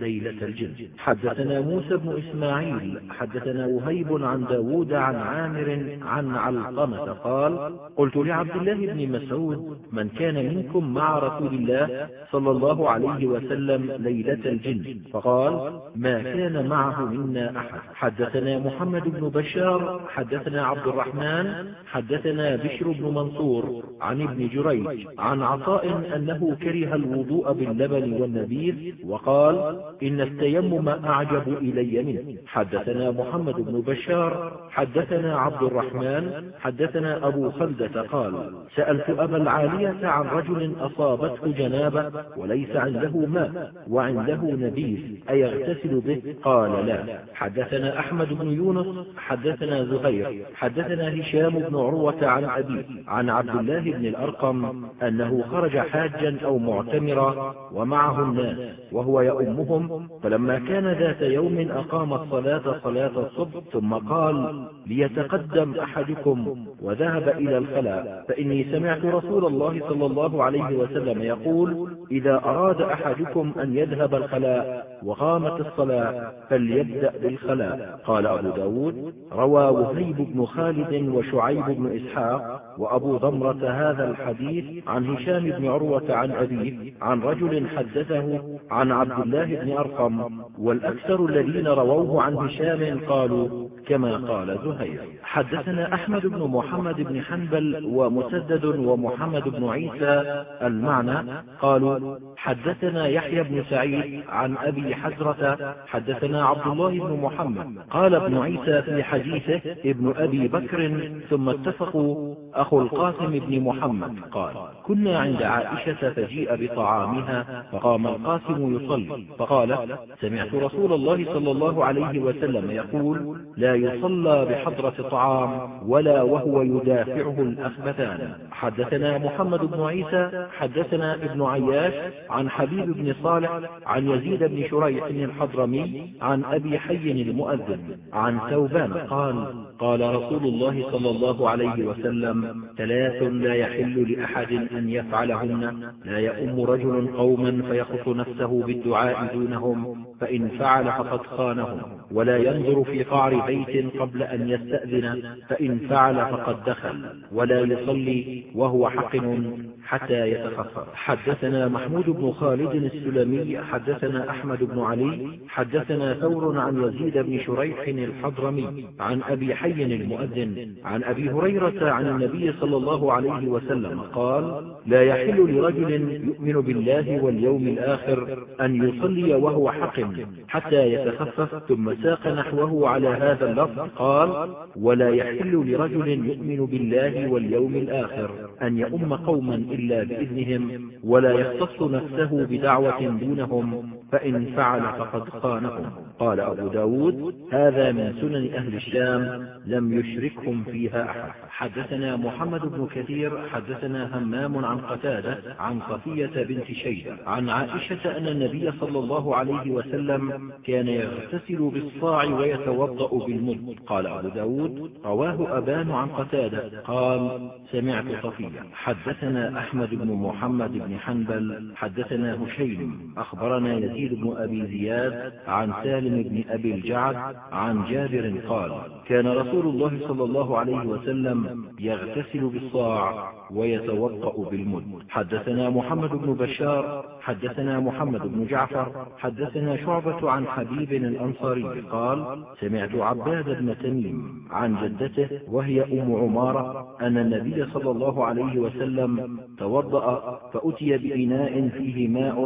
ليلة الجن. حدثنا موسى بن إسماعيل حدثنا وهيب عن داود عن عامر عن علقمة قال قلت لعبد الله بن مسعود من كان منكم مع رسول الله صلى الله عليه وسلم ليلة الجن. فقال ما كان معه منا أحد. حدثنا محمد بن بشار حدثنا عبد الرحمن حدثنا بشر بن منصور عن ابن جريج عن عطاء أنه كره الوضوء باللبن والنبيذ وقال إن التيمم أعجب إلي منه. حدثنا محمد بن بشار حدثنا عبد الرحمن حدثنا أبو خلدة قال سألت أبا العالية عن رجل أصابته جنابة وليس عنده ماء وعنده نبيذ أيغتسل به؟ قال لا. حدثنا أحمد بن يونس حدثنا زهير حدثنا هشام بن عروة عن أبيه عن عبد الله بن الأرقم أنه خرج حاجا أو معتمرا ومعه الناس وهو يؤمهم فلما كان ذات يوم أقام الصلاة صلاة الصبح ثم قال ليتقدم أحدكم وذهب إلى الخلاء فإني سمعت رسول الله صلى الله عليه وسلم يقول إذا أراد أحدكم أن يذهب الخلاء وقامت الصلاة فليبدأ بالخلاء. قال أبو ب داود روى وهيب بن خالد وشعيب بن إسحاق وأبو ضمرة هذا الحديث عن هشام بن عروة عن أبيه عن رجل حدثه عن عبد الله بن أرقم والأكثر الذين رووه عن هشام قالوا كما قال زهير. حدثنا أحمد بن محمد بن حنبل ومسدد ومحمد بن عيسى المعنى قالوا حدثنا يحيى بن سعيد عن أبي حزرة حدثنا عبد الله بن محمد. قال ابن عيسى في حديثه ابن أبي بكر ثم اتفقوا أخو القاسم بن محمد. قال كنا عند عائشة فجيء بطعامها فقام القاسم يصلي. فقال سمعت رسول الله صلى الله عليه وسلم يقول لا يصلى بحضرة طعام ولا وهو يدافعه الأخبثان. حدثنا محمد بن عيسى حدثنا ابن عياش عن حبيب بن صالح عن يزيد بن شريح الحضرمي عن أبي حي المؤذن عن ثوبان قال قال رسول الله صلى الله عليه وسلم ثلاث لا يحل لأحد أن يفعلهن. لا يؤم رجل قوما فيخص نفسه بالدعاء دونهم. فإن فعل فقد خانهم ولا ينظر في قعر بيت قبل أن يستأذن فإن فعل فقد دخل ولا يصلي وهو حقن حتى يتخفف حدثنا محمود بن خالد السلمي حدثنا أحمد بن علي حدثنا ثور عن يزيد بن شريح الحضرمي عن أبي حي المؤذن عن أبي هريرة عن النبي صلى الله عليه وسلم قال لا يحل لرجل يؤمن بالله واليوم الآخر أن يصلي وهو حقن حتى يتخفف ثم ساق نحوه على هذا اللفظ قال ولا يحل لرجل يؤمن بالله واليوم الآخر أن يؤم قوما إلا بإذنهم ولا يختص نفسه بدعوة دونهم. فإن فعل فقد خانهم. قال أبو ب داود هذا من سنن أهل الشام لم يشركهم فيها أحد. حدثنا محمد بن كثير حدثنا همام عن قتادة عن صفية بنت شيبة عن عائشة أن النبي صلى الله عليه وسلم كان يغتسل بالصاع ويتوضأ بالمد قال أبو ب داود رواه أبان عن قتادة. قال سمعت صفية. حدثنا أحمد بن محمد بن حنبل حدثنا هشيم أخبرنا يزيد بن أبي زياد عن سالم بن أبي الجعد عن جابر قال كان رسول الله صلى الله عليه وسلم يغتسل بالصاع ويتوضا بالمد. حدثنا محمد بن بشار حدثنا محمد بن جعفر حدثنا شعبة عن حبيب الأنصاري قال سمعت عباد بن تميم عن جدته وهي أم عمارة أن النبي صلى الله عليه وسلم توضأ فأتي بإناء فيه ماء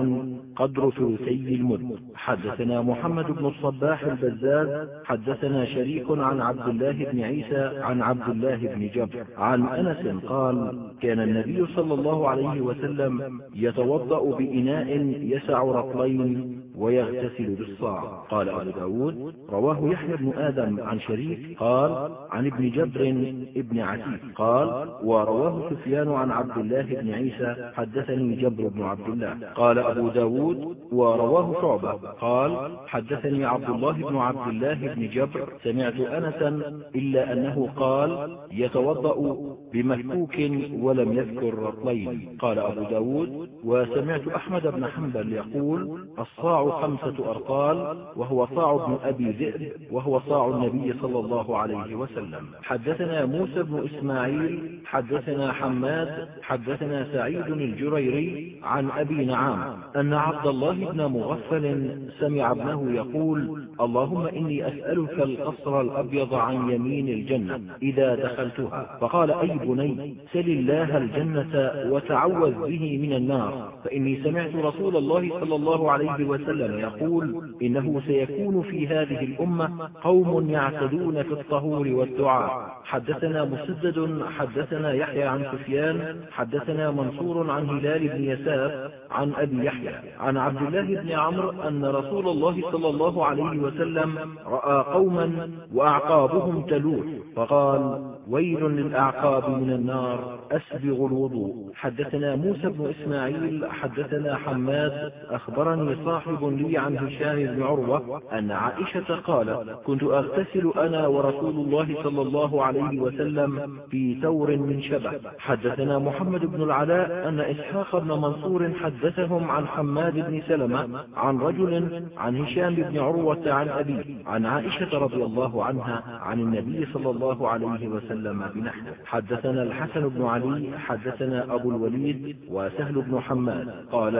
قدر ثلثي المد حدثنا محمد بن الصباح البزاز. حدثنا شريك عن عبد الله بن عيسى عن عبد الله بن جبر. عن أنس قال كان النبي صلى الله عليه وسلم يتوضأ بإناء يسع رطلين ويغتسل بالصاع. قال أبو ب داود رواه يحيى بن آدم عن شريك قال عن ابن جبر ابن عتيق قال ورواه سفيان عن عبد الله بن عيسى حدثني جبر بن عبد الله. قال أبو ب داود ورواه شعبة قال حدثني عبد الله بن عبد الله بن جبر سمعت أنسا إلا أنه قال يتوضأ بمفكوك ولم يذكر رطلين. قال أبو ب داود وسمعت أحمد بن حنبل يقول الصاع خمسة أرطال وهو صاع بن أبي ذئب وهو صاع النبي صلى الله عليه وسلم. حدثنا موسى بن إسماعيل حدثنا حماد حدثنا سعيد الجريري عن أبي نعام أن عبد الله بن مغفل سمع ابنه يقول اللهم إني أسألك القصر الأبيض عن يمين الجنة إذا دخلتها. فقال أي بني سل الله الجنة وتعوذ به من النار فإني سمعت رسول الله صلى الله عليه وسلم وسلم يقول إنه سيكون في هذه الأمة قوم يعتدون في الطهور والدعاء. حدثنا مسدد حدثنا يحيى عن سفيان حدثنا منصور عن هلال بن يساف عن أبي يحيى. عن عبد الله بن عمرو أن رسول الله صلى الله عليه وسلم رأى قوما وأعقابهم تلوح فقال ويل للأعقاب من النار. أسبغ الوضوء. حدثنا موسى بن إسماعيل حدثنا حماد. أخبرني صاحب لي عن هشام بن عروة أن عائشة قالت كنت أغتسل أنا ورسول الله صلى الله عليه وسلم في ثور من شبه. حدثنا محمد بن العلاء أن إسحاق بن منصور حدثهم عن حماد بن سلمة عن رجل عن هشام بن عروة عن أبيه. عن عائشة رضي الله عنها عن النبي صلى الله عليه وسلم. بنحو حدثنا الحسن بن علي حدثنا أبو الوليد وسهل بن حماد. قال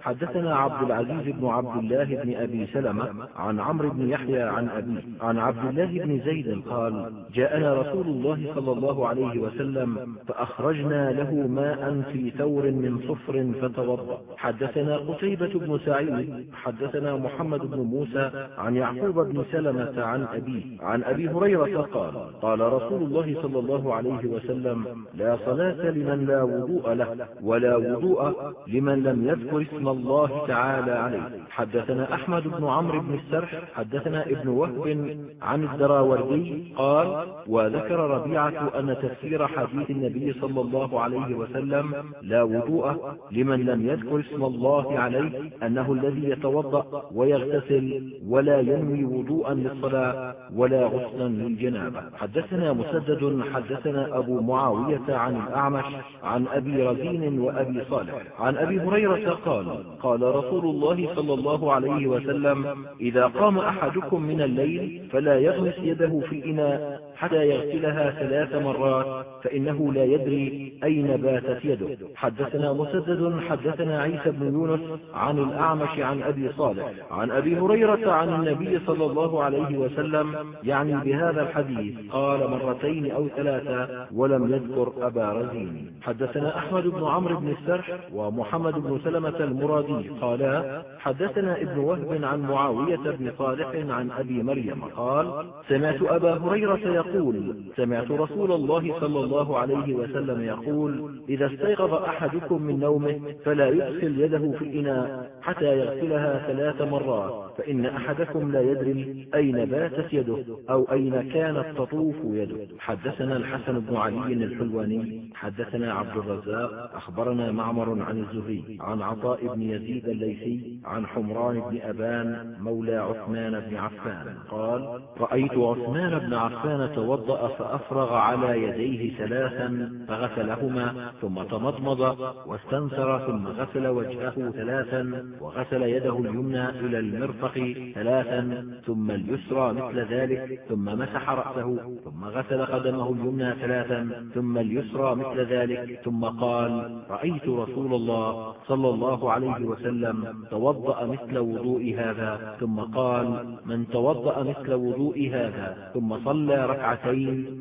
حدثنا عبد العزيز بن عبد الله بن أبي سلمة عن عمرو بن يحيى عن أبيه عن عبد الله بن زيد قال جاءنا رسول الله صلى الله عليه وسلم فأخرجنا له ماء في ثور من صفر فتوضأ. حدثنا قتيبة بن سعيد حدثنا محمد بن موسى عن يعقوب بن سلمة عن أبيه عن أبي هريرة قال قال رسول الله صلى الله عليه وسلم لا صلاة لمن لا وضوء له ولا وضوء لمن لم يذكر اسم الله تعالى عليه. حدثنا أحمد بن عمرو بن السرح حدثنا ابن وهب عن الدراوردي قال وذكر ربيعة أن تفسير حديث النبي صلى الله عليه وسلم لا وضوء لمن لم يذكر اسم الله عليه أنه الذي يتوضأ ويغتسل ولا ينوي وضوءا للصلاة ولا غسلا للجنابة. حدثنا مسدد حدثنا أبو معاوية عن الأعمش عن أبي رزين وأبي صالح. عن أبي هريرة قال قال رسول الله صلى الله عليه وسلم إذا قام أحدكم من الليل فلا يغمس يده في الإناء حتى يغسلها ثلاث مرات فإنه لا يدري أين باتت يده. حدثنا مسدد حدثنا عيسى بن يونس عن الأعمش عن أبي صالح عن أبي هريرة عن النبي صلى الله عليه وسلم يعني بهذا الحديث قال مرتين أو ثلاثة ولم يذكر أبا رزين. حدثنا أحمد بن عمرو بن السرح ومحمد بن سلمة المرادي قالا حدثنا ابن وهب عن معاوية بن صالح عن أبي مريم قال سمعت أبا هريرة يقول سمعت رسول الله صلى الله عليه وسلم يقول إذا استيقظ أحدكم من نومه فلا يدخل يده في الإناء حتى يغسلها ثلاث مرات فإن أحدكم لا يدري أين باتت يده أو أين كانت تطوف يده. حدثنا الحسن بن علي الحلواني حدثنا عبد الرزاق أخبرنا معمر عن الزهري عن عطاء بن يزيد الليثي عن حمران بن أبان مولى عثمان بن عفان. قال رأيت عثمان بن عفان توضأ فأفرغ على يديه ثلاثا فغسلهما ثم تمضمض واستنثر ثم غسل وجهه ثلاثا وغسل يده اليمنى إلى المرفق ثلاثا ثم اليسرى مثل ذلك ثم مسح رأسه ثم غسل قدمه اليمنى ثلاثا ثم اليسرى مثل ذلك ثم قال رأيت رسول الله صلى الله عليه وسلم توضأ مثل وضوء هذا ثم قال من توضأ مثل وضوء هذا ثم صلى ركعتين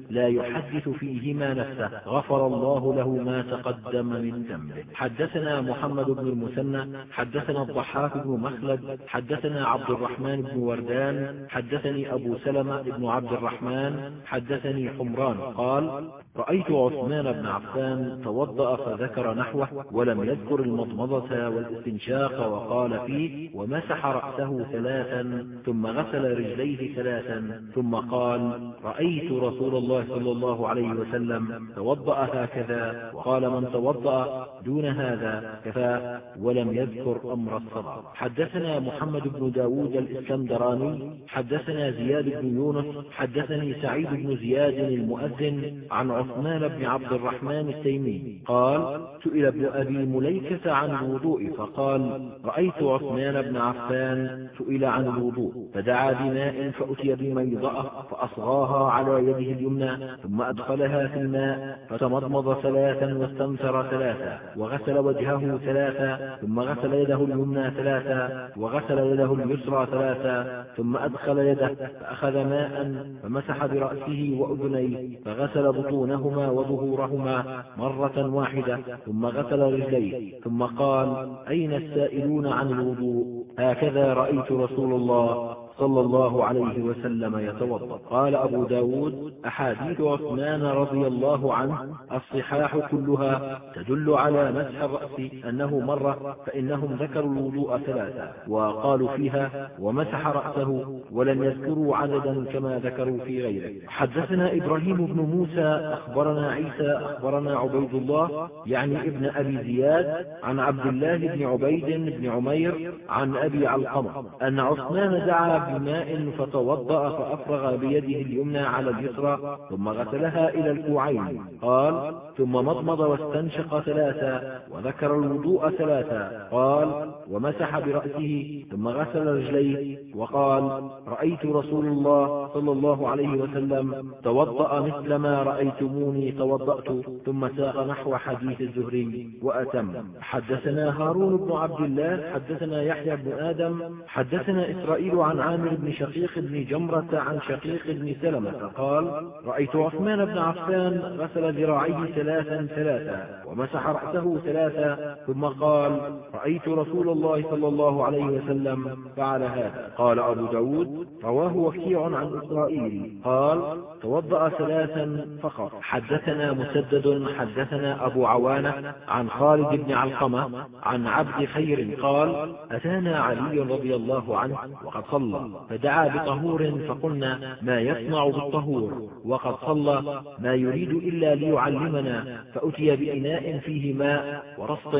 لا يحدث فيهما نفسه. غفر الله له ما تقدم من ذنبه. حدثنا محمد بن المثنى حدثنا الضحاك بن مخلد حدثنا عبد الرحمن بن وردان حدثني أبو سلمة بن عبد الرحمن حدثني حمران قال رأيت عثمان بن عفان توضأ فذكر نحوه ولم يذكر المضمضة والاستنشاق وقال فيه ومسح رأسه ثلاثا ثم غسل رجليه ثلاثا ثم قال رأيت رسول الله صلى الله عليه وسلم توضأ هكذا وقال من توضأ دون هذا كفى ولم يذكر أمر الصلاة. حدثنا محمد بن داود الإسكندراني حدثنا زياد بن يونس حدثني سعيد بن زياد المؤذن عن عثمان بن عبد الرحمن التيمي. قال سئل ابن أبي مليكة عن الوضوء فقال رأيت عثمان بن عفان سئل عن الوضوء فدعا بماء فأتي بميضأة فأصغاها على يده اليمنى ثم أدخلها في الماء فتمضمض ثلاثا واستنثر ثلاثا وغسل وجهه ثلاثا ثم غسل يده اليمنى ثلاثا وغسل يده اليسرى ثلاثا ثم أدخل يده فأخذ ماء فمسح برأسه وأذنيه فغسل بطونهما وظهورهما مرة واحدة ثم غسل رجليه ثم قال أين السائلون عن الوضوء؟ هكذا رأيت رسول الله صلى الله عليه وسلم يتوضأ. قال أبو ب داود أحاديث عثمان رضي الله عنه الصحاح كلها تدل على مسح الرأس أنه مر فإنهم ذكروا الوضوء ثلاثة وقالوا فيها ومسح رأسه ولم يذكروا عددا كما ذكروا في غيره. حدثنا إبراهيم بن موسى أخبرنا عيسى أخبرنا عبيد الله يعني ابن أبي زياد عن عبد الله بن عبيد بن عمير عن أبي علقمة أن عثمان دعا بماء فتوضأ فأفرغ بيده اليمنى على اليسرى ثم غسلها إلى الكوعين. قال ثم مضمض واستنشق ثلاثا وذكر الوضوء ثلاثا. قال ومسح برأسه ثم غسل رجليه وقال رأيت رسول الله صلى الله عليه وسلم توضأ مثل ما رأيتموني توضأت ثم ساق نحو حديث الزهري وأتم. حدثنا هارون بن عبد الله حدثنا يحيى بن آدم حدثنا إسرائيل عن بن شقيق بن جمرة عن شقيق بن سلمة قال رأيت عثمان بن عفان غسل ذراعيه ثلاثا ثلاثا ومسح رأسه ثلاثا ثم قال رأيت رسول الله صلى الله عليه وسلم فعل هذا. قال أبو ب داود رواه وكيع عن إسرائيل. قال توضأ ثلاثا فقط. حدثنا مسدد حدثنا أبو عوانة عن خالد بن علقمة عن عبد خير قال أتانا علي رضي الله عنه وقد صلى. فدعا بطهور فقلنا ما يصنع بالطهور وقد صلى ما يريد إلا ليعلمنا فأتي بإناء فيه ماء ورصط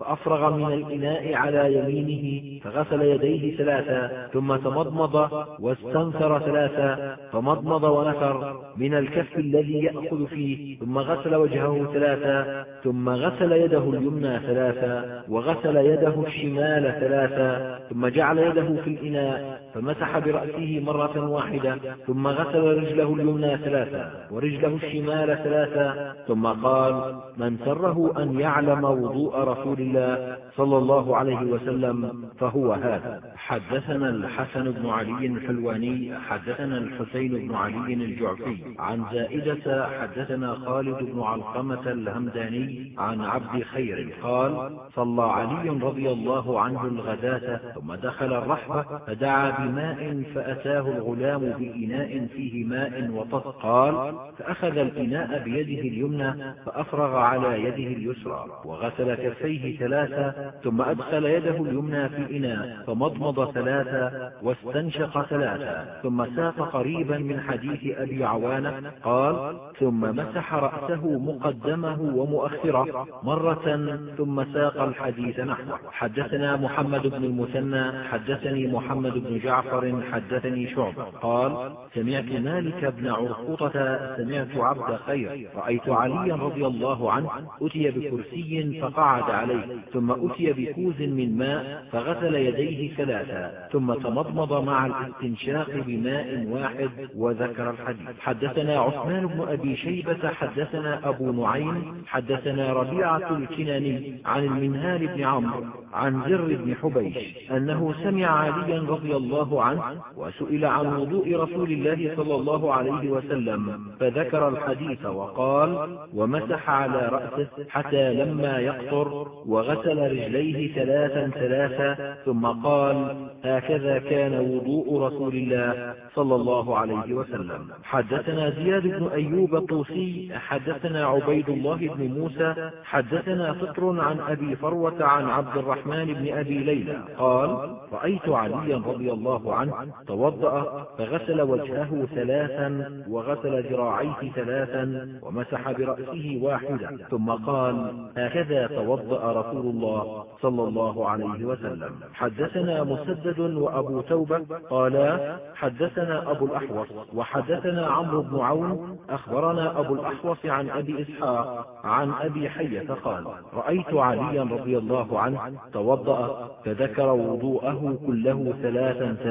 فأفرغ من الإناء على يمينه فغسل يديه ثلاثا ثم تمضمض واستنثر ثلاثا فمضمض ونثر من الكف الذي يأخذ فيه ثم غسل وجهه ثلاثا ثم غسل يده اليمنى ثلاثا وغسل يده الشمال ثلاثا ثم جعل يده في الإناء فمسح برأسه مرة واحدة ثم غسل رجله اليمنى ثلاثا ورجله الشمال ثلاثا ثم قال من سره أن يعلم وضوء رسول الله صلى الله عليه وسلم فهو هذا. حدثنا الحسن بن علي الحلواني حدثنا الحسين بن علي الجعفي عن زائدة حدثنا خالد بن علقمة الهمداني عن عبد خير قال صلى علي رضي الله عنه الغداة ثم دخل الرحبة فدعا بماء فأتاه الغلام بإناء فيه ماء وطف. قال فأخذ الإناء بيده اليمنى فأفرغ على يده اليسرى وغسل كفيه ثلاثة ثم أدخل يده اليمنى في الإناء فمضمض ثلاثة واستنشق ثلاثة ثم ساق قريبا من حديث أبي عوانة. قال ثم مسح رأسه مقدمه ومؤخره مرة ثم ساق الحديث نحوه. حدثنا محمد بن المثنى حدثني محمد بن جعفر حدثني شعبة قال سمعت مالك بن عرقطة سمعت عبد خير رأيت عليا رضي الله عنه أتي بكرسي فقعد عليه ثم أتي بكوز من ماء فغسل يديه ثلاثا ثم تمضمض مع الاستنشاق بماء واحد وذكر الحديث. حدثنا عثمان بن أبي شيبة حدثنا أبو نعيم حدثنا ربيعة الكناني عن المنهال بن عمرو عن زر بن حبيش أنه سمع عليا رضي الله عنه وسئل عن وضوء رسول الله صلى الله عليه وسلم فذكر الحديث وقال ومسح على رأسه حتى لما يقطر وغسل رجليه ثلاثا ثلاثا ثم قال هكذا كان وضوء رسول الله صلى الله عليه وسلم. حدثنا زياد بن أيوب الطوسي حدثنا عبيد الله بن موسى حدثنا فطر عن أبي فروة عن عبد الرحمن بن أبي ليلى قال رأيت عليا رضي الله عنه توضأ فغسل وجهه ثلاثا وغسل ذراعيه ثلاثا ومسح برأسه واحدا. ثم قال هكذا توضأ رسول الله صلى الله عليه وسلم. حدثنا مسدد وأبو توبة قالا حدثنا أبو الأحوص وحدثنا عمرو بن عون أخبرنا أبو الأحوص عن أبي إسحاق عن أبي حية قال رأيت عليا رضي الله عنه توضأ فذكر وضوءه كله ثلاثا ثلاثا.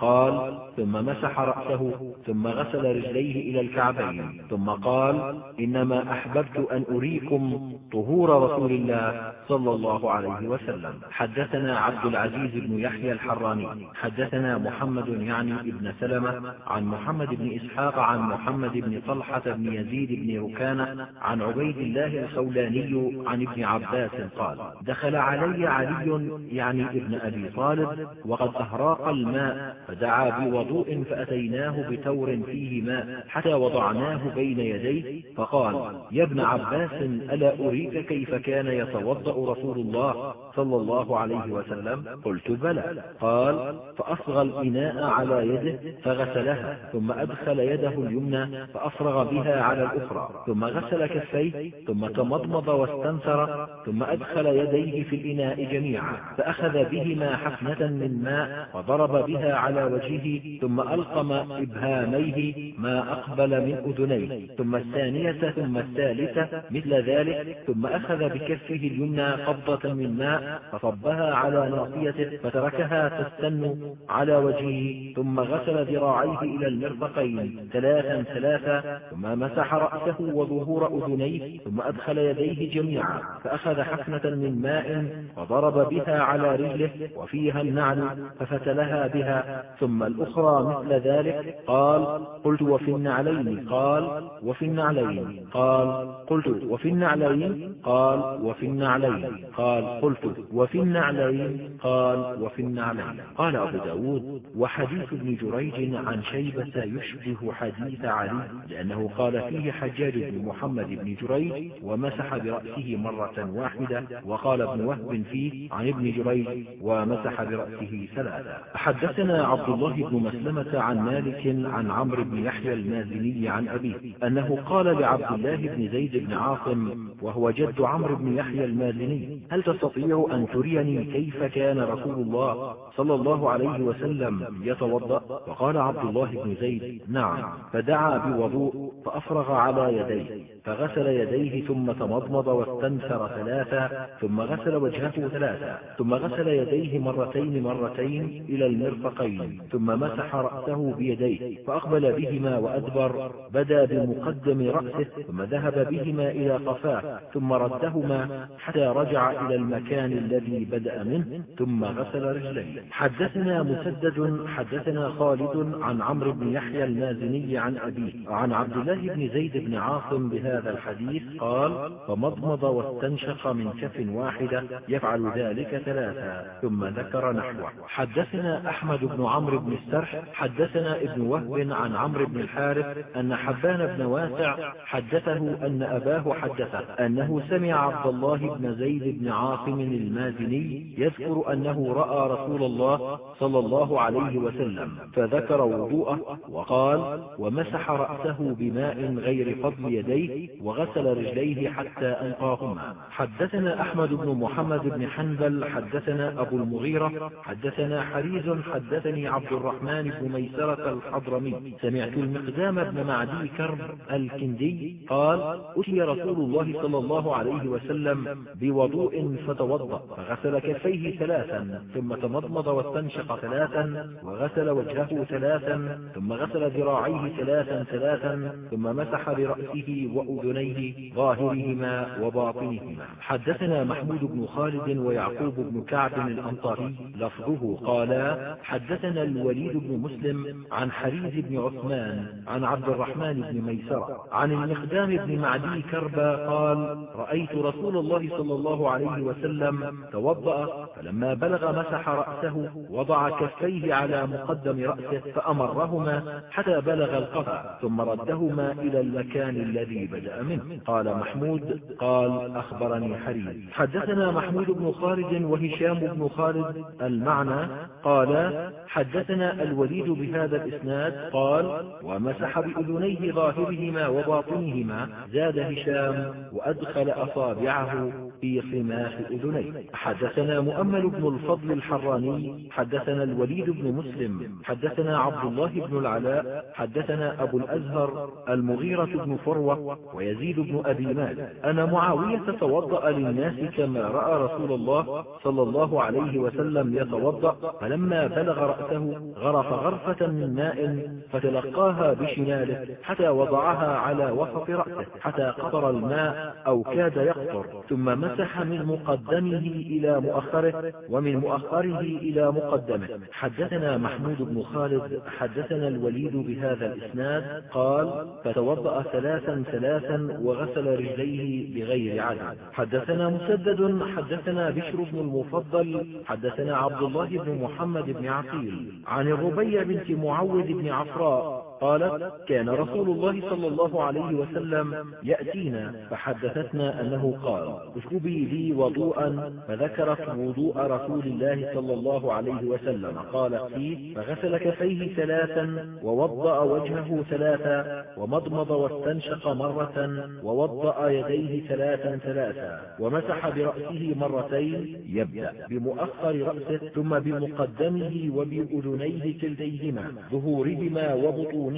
قال ثم مسح رأسه ثم غسل رجليه إلى الكعبين ثم قال إنما أحببت أن أريكم طهور رسول الله صلى الله عليه وسلم. حدثنا عبد العزيز بن يحيى الحراني حدثنا محمد يعني ابن سلمة عن محمد بن إسحاق عن محمد بن طلحة بن يزيد بن ركانة عن عبيد الله الخولاني عن ابن عباس قال دخل علي علي يعني ابن أبي طالب وقد أهراق الماء فدعا بوضوء فأتيناه بتور فيه ماء حتى وضعناه بين يديه فقال يا ابن عباس ألا أريك كيف كان يتوضأ رسول الله صلى الله عليه وسلم؟ قلت بلى قال فأصغى الإناء على يده فغسلها ثم أدخل يده اليمنى فأفرغ بها على الأخرى ثم غسل كفيه ثم تمضمض واستنثر ثم أدخل يديه في الإناء جميعا فأخذ بهما حفنة من ماء وضرب بها على وجهه ثم ألقم إبهاميه ما أقبل من أذنيه ثم الثانية ثم الثالثة مثل ذلك ثم أخذ بكفه اليمنى قبضة من ماء فصبها على ناصيته فتركها تستن على وجهه ثم غسل ذراعيه إلى المرفقين ثلاثا ثلاثا ثم مسح رأسه وظهور أذنيه ثم أدخل يديه جميعا فأخذ حفنة من ماء وضرب بها على رجله وفيها النعل ففتلها بها ثم الأخرى مثل ذلك قال قلت وفي النعلين قال وفي النعلين قال قلت وفي النعلين قال وفي النعلين قال قلت وفي النعلين قال وفي النعلين قال أبو ب داود وحديث ابن جريج عن شيبة يشبه حديث علي لأنه قال فيه حجاج بن محمد بن جريج ومسح برأسه مرة واحدة وقال ابن وهب فيه عن ابن جريج ومسح برأسه ثلاثة. حدثنا عبد الله بن مسلمة عن مالك عن عمرو بن يحيى المازني عن أبيه أنه قال لعبد الله بن زيد بن عاصم وهو جد عمرو بن يحيى المازني هل تستطيع أن تريني كيف كان رسول الله صلى الله عليه وسلم يتوضأ؟ فقال عبد الله بن زيد نعم. فدعا بوضوء فأفرغ على يديه فغسل يديه ثم تمضمض واستنثر ثلاثا ثم غسل وجهه ثلاثا ثم غسل يديه مرتين مرتين إلى المرفقين ثم مسح رأسه بيديه فأقبل بهما وأدبر بدا بمقدم رأسه ثم ذهب بهما إلى قفاه ثم ردهما حتى رجع إلى المكان الذي بدأ منه ثم غسل رجليه. حدثنا مسدد حدثنا خالد عن عمرو بن يحيى المازني عن أبيه عن عبد الله بن زيد بن عاصم بهذا الحديث قال فمضمض واستنشق من كف واحدة يفعل ذلك ثلاثا ثم ذكر نحوه. حدثنا أحمد بن عمرو بن السرح حدثنا ابن وهب عن عمرو بن الحارث أن حبان بن واسع حدثه أن أباه حدثه أنه سمع عبد الله بن زيد بن عاصم المازني يذكر أنه رأى رسول الله صلى الله عليه وسلم فذكر وضوءه وقال ومسح رأسه بماء غير فضل يديه وغسل رجليه حتى أنقاهما حدثنا أحمد بن محمد بن حنبل حدثنا أبو المغيرة حدثنا حريز حدثني عبد الرحمن بن ميسرة الحضرمي. سمعت المقدام بن معدي كرب الكندي قال أتي رسول الله صلى الله عليه وسلم بوضوء فتوضأ فغسل كفيه ثلاثا ثم تمضمض واستنشق ثلاثا وغسل وجهه ثلاثا ثم غسل ذراعيه ثلاثا ثلاثا ثم مسح برأسه وأذنيه ظاهرهما وباطنهما. حدثنا محمود بن خالد ويعقوب بن كعب الأنصاري لفظه قالا حدثنا الوليد بن مسلم عن حريز بن عثمان عن عبد الرحمن بن ميسرة عن المقدام بن معدي كربا قال رأيت رسول الله صلى الله عليه وسلم توضأ فلما بلغ مسح رأسه وضع كفيه على مقدم رأسه فأمرهما حتى بلغ القفا ثم ردهما إلى المكان الذي بدأ منه. قال محمود قال أخبرني حريز حدثنا محمود بن خالد وهشام بن خالد. المعنى قال حدثنا الوليد بهذا الإسناد قال ومسح بأذنيه ظاهرهما وباطنهما زاد هشام وأدخل أصابعه في خماخ أذنيه. حدثنا مؤمل بن الفضل الحراني حدثنا الوليد بن مسلم حدثنا عبد الله بن العلاء حدثنا أبو الأزهر المغيرة بن فروة ويزيد بن أبي مال. أن معاوية توضأ للناس كما رأى رسول الله صلى الله عليه وسلم يتوضأ فلما بلغ رأسه غرف غرفة من ماء فتلقاها بشماله حتى وضعها على وسط رأسه حتى قطر الماء أو كاد يقطر ثم مسح من مقدمه إلى مؤخره ومن مؤخره إلى مقدمه. حدثنا محمود بن خالد حدثنا الوليد بهذا الإسناد قال فتوضأ ثلاثا ثلاثا وغسل رجليه بغير عدد حدثنا مسدد حدثنا بشر بن المفضل حدثنا عبد الله بن محمد بن عقيل عن الربيع بنت معوذ بن عفراء قالت كان رسول الله صلى الله عليه وسلم يأتينا فحدثتنا أنه قال اشربي لي وضوءا فذكرت وضوء رسول الله صلى الله عليه وسلم قالت فيه فغسل كفيه ثلاثا ووضأ وجهه ثلاثا ومضمض واستنشق مرة ووضأ يديه ثلاثا ثلاثا ومسح برأسه مرتين يبدأ بمؤخر رأسه ثم بمقدمه وبأذنيه كلتيهما ظهورهما وبطونهما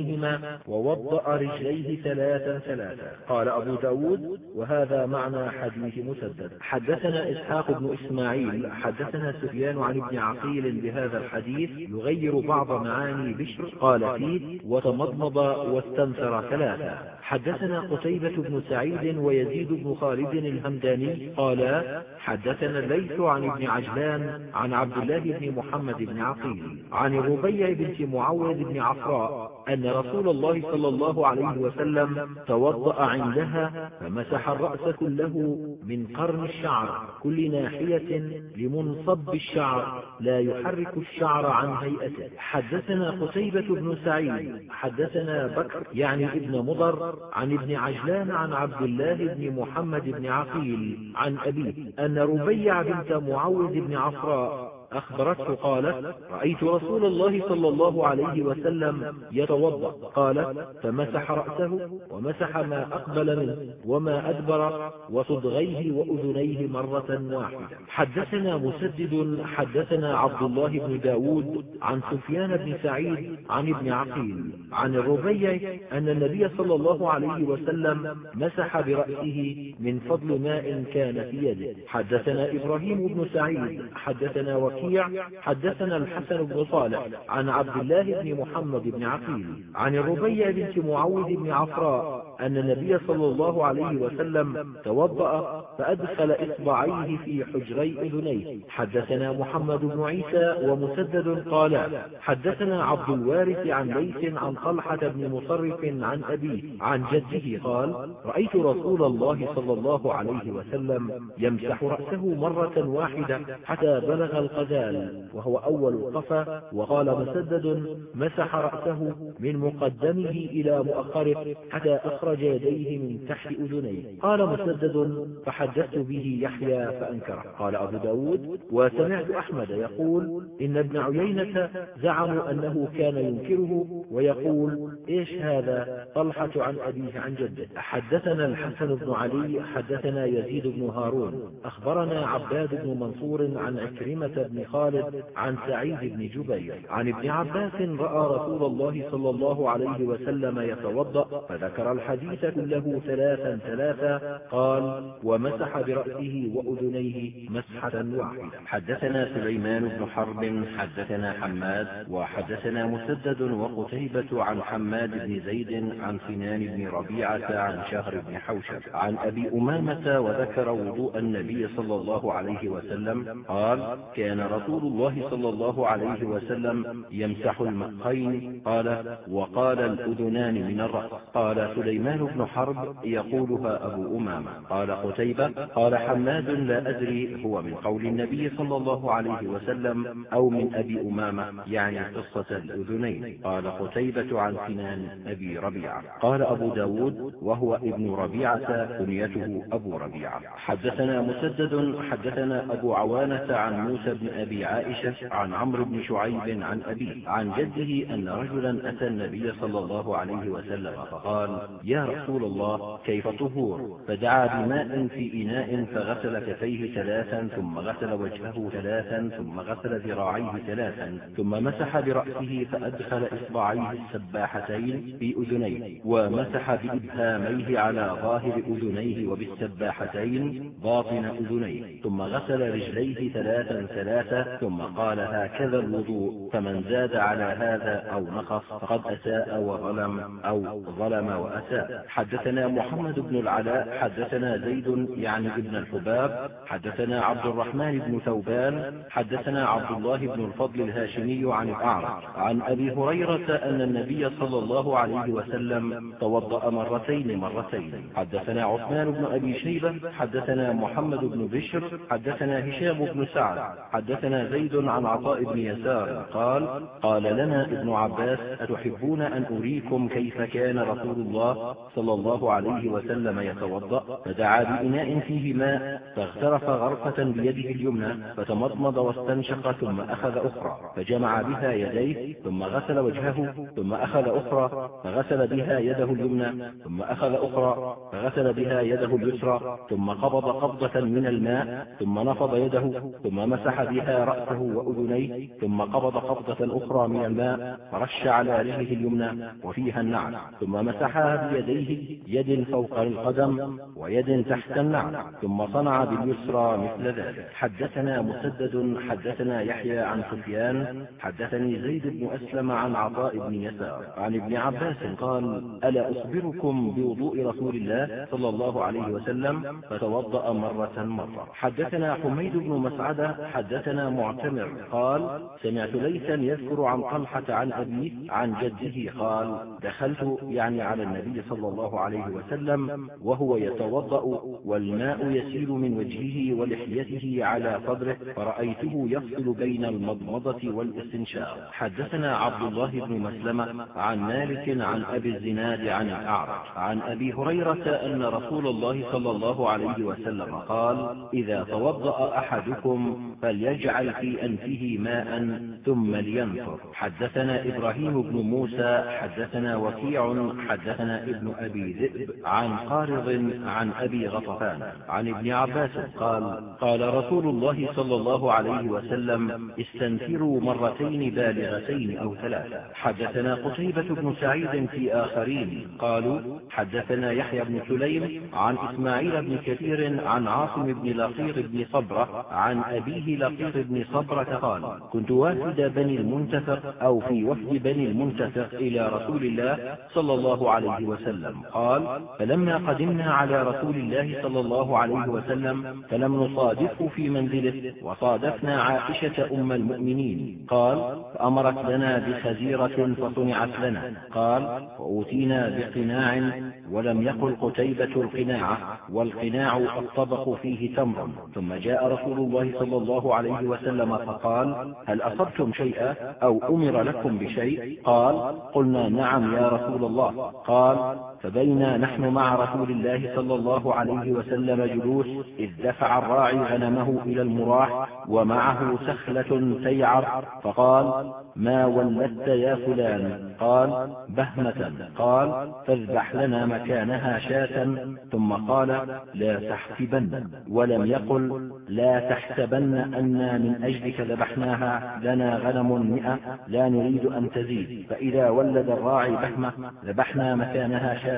ووضأ رجليه ثلاثا ثلاثا. قال أبو ب داود وهذا معنى حديث مسدد. حدثنا إسحاق بن إسماعيل حدثنا سفيان عن ابن عقيل بهذا الحديث يغير بعض معاني بشر. قال فيه وتمضمض واستنثر ثلاثا. حدثنا قتيبة بن سعيد ويزيد بن خالد الهمداني قالا حدثنا الليث عن ابن عجلان عن عبد الله بن محمد بن عقيل عن الربيع بنت معوذ بن عفراء أن رسول الله صلى الله عليه وسلم توضأ عندها فمسح الرأس كله من قرن الشعر كل ناحية لمنصب الشعر لا يحرك الشعر عن هيئته. حدثنا قتيبة بن سعيد حدثنا بكر يعني ابن مضر عن ابن عجلان عن عبد الله بن محمد بن عقيل عن أبيه أن ربيع بنت معوذ بن عفراء أخبرته قالت رأيت رسول الله صلى الله عليه وسلم يتوضأ. قالت فمسح رأسه ومسح ما أقبل منه وما أدبر وصدغيه وأذنيه مرة واحدة. حدثنا مسدد حدثنا عبد الله بن داود عن سفيان بن سعيد عن ابن عقيل عن الربيع أن النبي صلى الله عليه وسلم مسح برأسه من فضل ماء كان في يده. حدثنا إبراهيم بن سعيد حدثنا وكيل وكيع حدثنا الحسن بن صالح عن عبد الله بن محمد بن عقيل عن الربيع بنت معوذ بن عفراء أن النبي صلى الله عليه وسلم توضأ فأدخل إصبعيه في حجري أذنيه. حدثنا محمد بن عيسى ومسدد قال حدثنا عبد الوارث عن ليث عن طلحة بن مصرف عن أبيه عن جده قال رأيت رسول الله صلى الله عليه وسلم يمسح رأسه مرة واحدة حتى بلغ القذال وهو أول القفا وقال مسدد مسح رأسه من مقدمه إلى مؤخره حتى أخرج يديه من تحت أذنيه. قال مسدد فحدثت به يحيى فأنكره. قال أبو ب داود وسمعت أحمد يقول إن ابن عيينة زعموا أنه كان ينكره ويقول إيش هذا؟ طلحة عن أبيه عن جده. حدثنا الحسن بن علي حدثنا يزيد بن هارون. أخبرنا عباد بن منصور عن عكرمة بن خالد عن سعيد بن جبير. عن ابن عباس رأى رسول الله صلى الله عليه وسلم يتوضأ فذكر الحديث. كله ثلاثا ثلاثا قال ومسح برأسه وأذنيه مسحة واحدة. حدثنا سليمان بن حرب حدثنا حماد وحدثنا مسدد وقتيبة عن حماد بن زيد عن سنان بن ربيعة عن شهر بن حوشب. عن أبي أمامة وذكر وضوء النبي صلى الله عليه وسلم قال كان رسول الله صلى الله عليه وسلم يمسح المقين قال وقال الأذنان من الرأس. قال سليمان بن حرب يقولها أبو أمامة. قال قتيبة قال حماد لا أدري هو من قول النبي صلى الله عليه وسلم أو من أبي أمامة يعني قصة الأذنين. قال قتيبة عن سنان أبي ربيعة. قال أبو ب داود وهو ابن ربيعة كنيته أبو ربيعة. حدثنا مسدد حدثنا أبو عوانة عن موسى بن أبي عائشة عن عمرو بن شعيب عن أبيه عن جده أن رجلا أتى النبي صلى الله عليه وسلم فقال يا رسول الله كيف طهور؟ فدعا بماء في إناء فغسل كفيه ثلاثا ثم غسل وجهه ثلاثا ثم غسل ذراعيه ثلاثا ثم مسح برأسه فأدخل إصبعيه السباحتين في أذنيه ومسح بإبهاميه على ظاهر أذنيه وبالسباحتين باطن أذنيه ثم غسل رجليه ثلاثا ثلاثا ثم قال هكذا الوضوء فمن زاد على هذا أو نقص فقد أساء وظلم أو ظلم وأساء. حدثنا محمد بن العلاء حدثنا زيد يعني ابن الحباب حدثنا عبد الرحمن بن ثوبان حدثنا عبد الله بن الفضل الهاشمي عن الأعرج عن أبي هريرة أن النبي صلى الله عليه وسلم توضأ مرتين مرتين. حدثنا عثمان بن أبي شيبة حدثنا محمد بن بشر حدثنا هشام بن سعد حدثنا زيد عن عطاء بن يسار قال قال لنا ابن عباس أتحبون أن أريكم كيف كان رسول الله؟ صلى الله عليه وسلم يتوضأ فدعا بإناء فيه ماء فاغترف غرفة بيده اليمنى فتمضمض واستنشق ثم أخذ أخرى فجمع بها يديه ثم غسل وجهه ثم أخذ أخرى فغسل بها يده اليمنى ثم أخذ أخرى فغسل بها يده اليسرى ثم قبض قبضة من الماء ثم نفض يده ثم مسح بها رأسه وأذنيه ثم قبض قبضة أخرى من الماء فرش على رجله اليمنى وفيها النعل ثم مسحها بيديه يد فوق القدم ويد تحت النعل ثم صنع باليسرى مثل ذلك. حدثنا مسدد حدثنا يحيى عن سفيان حدثني زيد بن أسلم عن عطاء بن يسار. عن ابن عباس قال ألا أخبركم بوضوء رسول الله صلى الله عليه وسلم؟ فتوضأ مرة مرة. حدثنا حميد بن مسعدة حدثنا معتمر قال سمعت ليثا يذكر عن طلحة عن أبيه عن جده قال دخلت يعني على النبي صلى الله عليه وسلم وهو يتوضأ والماء يسيل من وجهه ولحيته على صدره فرأيته يفصل بين المضمضة والإستنشاق. حدثنا عبد الله بن مسلمة عن مالك عن أبي الزناد عن الأعرج عن أبي هريرة أن رسول الله صلى الله عليه وسلم قال إذا توضأ أحدكم فليجعل في أنفه ماء ثم لينفر حدثنا إبراهيم بن موسى حدثنا وكيع حدثنا ابن أبي ذئب عن قارض عن أبي غطفان عن ابن عباس قال قال رسول الله صلى الله عليه وسلم استنفروا مرتين بالغتين أو ثلاثة حدثنا قتيبة بن سعيد في آخرين قالوا حدثنا يحيى بن سليم عن إسماعيل بن كثير عن عاصم بن لقيط بن صبرة عن أبيه لقيط بن صبرة قال كنت وافد بني المنتفق أو في وفد بني المنتفق إلى رسول الله صلى الله عليه وسلم قال فلما قدمنا على رسول الله صلى الله عليه وسلم فلم نصادفه في منزله وصادفنا عائشة أم المؤمنين. قال فأمرت لنا بخزيرة فصنعت لنا. قال وأوتينا بقناع ولم يقل قتيبة القناع والقناع الطبق فيه تمر. ثم جاء رسول الله صلى الله عليه وسلم فقال هل أصبتم شيئا أو أمر لكم بشيء؟ قال قلنا نعم يا رسول الله. قال قال فبينا نحن مع رسول الله صلى الله عليه وسلم جلوس إذ دفع الراعي غنمه إلى المراح ومعه سخلة تيعر فقال ما ولدت يا فلان؟ قال بهمة. قال فاذبح لنا مكانها شاة. ثم قال لا تحسبن. ولم يقل لا تحسبن أنا من أجلك ذبحناها لنا غنم مئة لا نريد أن تزيد. فإذا ولد الراعي بهمة ذبحنا مكانها شاة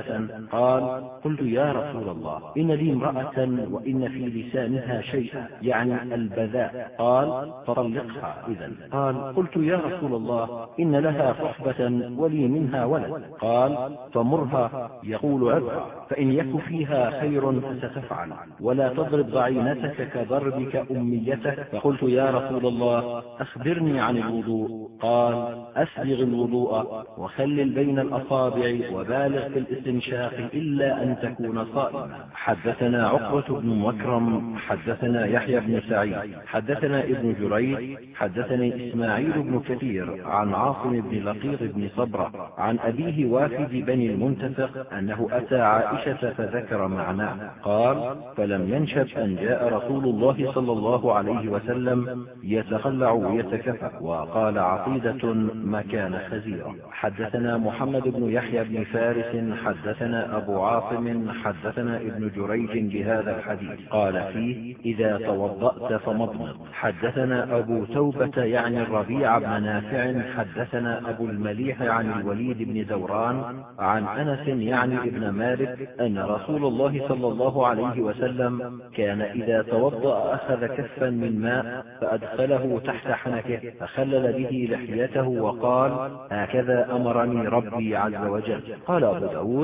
قال قلت يا رسول الله إن لي امرأة وإن في لسانها شيئا يعني البذاء. قال فطلقها إذا قال قلت يا رسول الله إن لها صحبة ولي منها ولد. قال فمرها. يقول عرها فإن يك فيها خير فستفعل. ولا تضرب ضعينتك كضربك أميتك. فقلت يا رسول الله أخبرني عن الوضوء. قال أسبغ الوضوء وخلل بين الأصابع وبالغ في الاستنشاق إلا أن تكون صائما. حدثنا عقبة بن مكرم حدثنا يحيى بن سعيد حدثنا ابن جريج حدثني إسماعيل بن كثير عن عاصم بن لقيط بن صبرة عن أبيه وافد بني المنتفق أنه أتى عائشة فذكر معناه. قال فلم ينشب أن جاء رسول الله صلى الله عليه وسلم يتخلع ويتكفى. وقال عقيدة مكان خزيرة حدثنا محمد بن يحيى بن فارس حدثنا أبو عاصم حدثنا ابن جريج بهذا الحديث. قال فيه إذا توضأت فمضمض. حدثنا أبو توبة يعني الربيع بن نافع حدثنا أبو المليح عن الوليد بن دوران عن أنس يعني ابن مالك أن رسول الله صلى الله عليه وسلم كان إذا توضأ أخذ كفا من ماء فأدخله تحت حنكه فخلل به لحيته وقال هكذا أمرني ربي عز وجل. قال أبو داود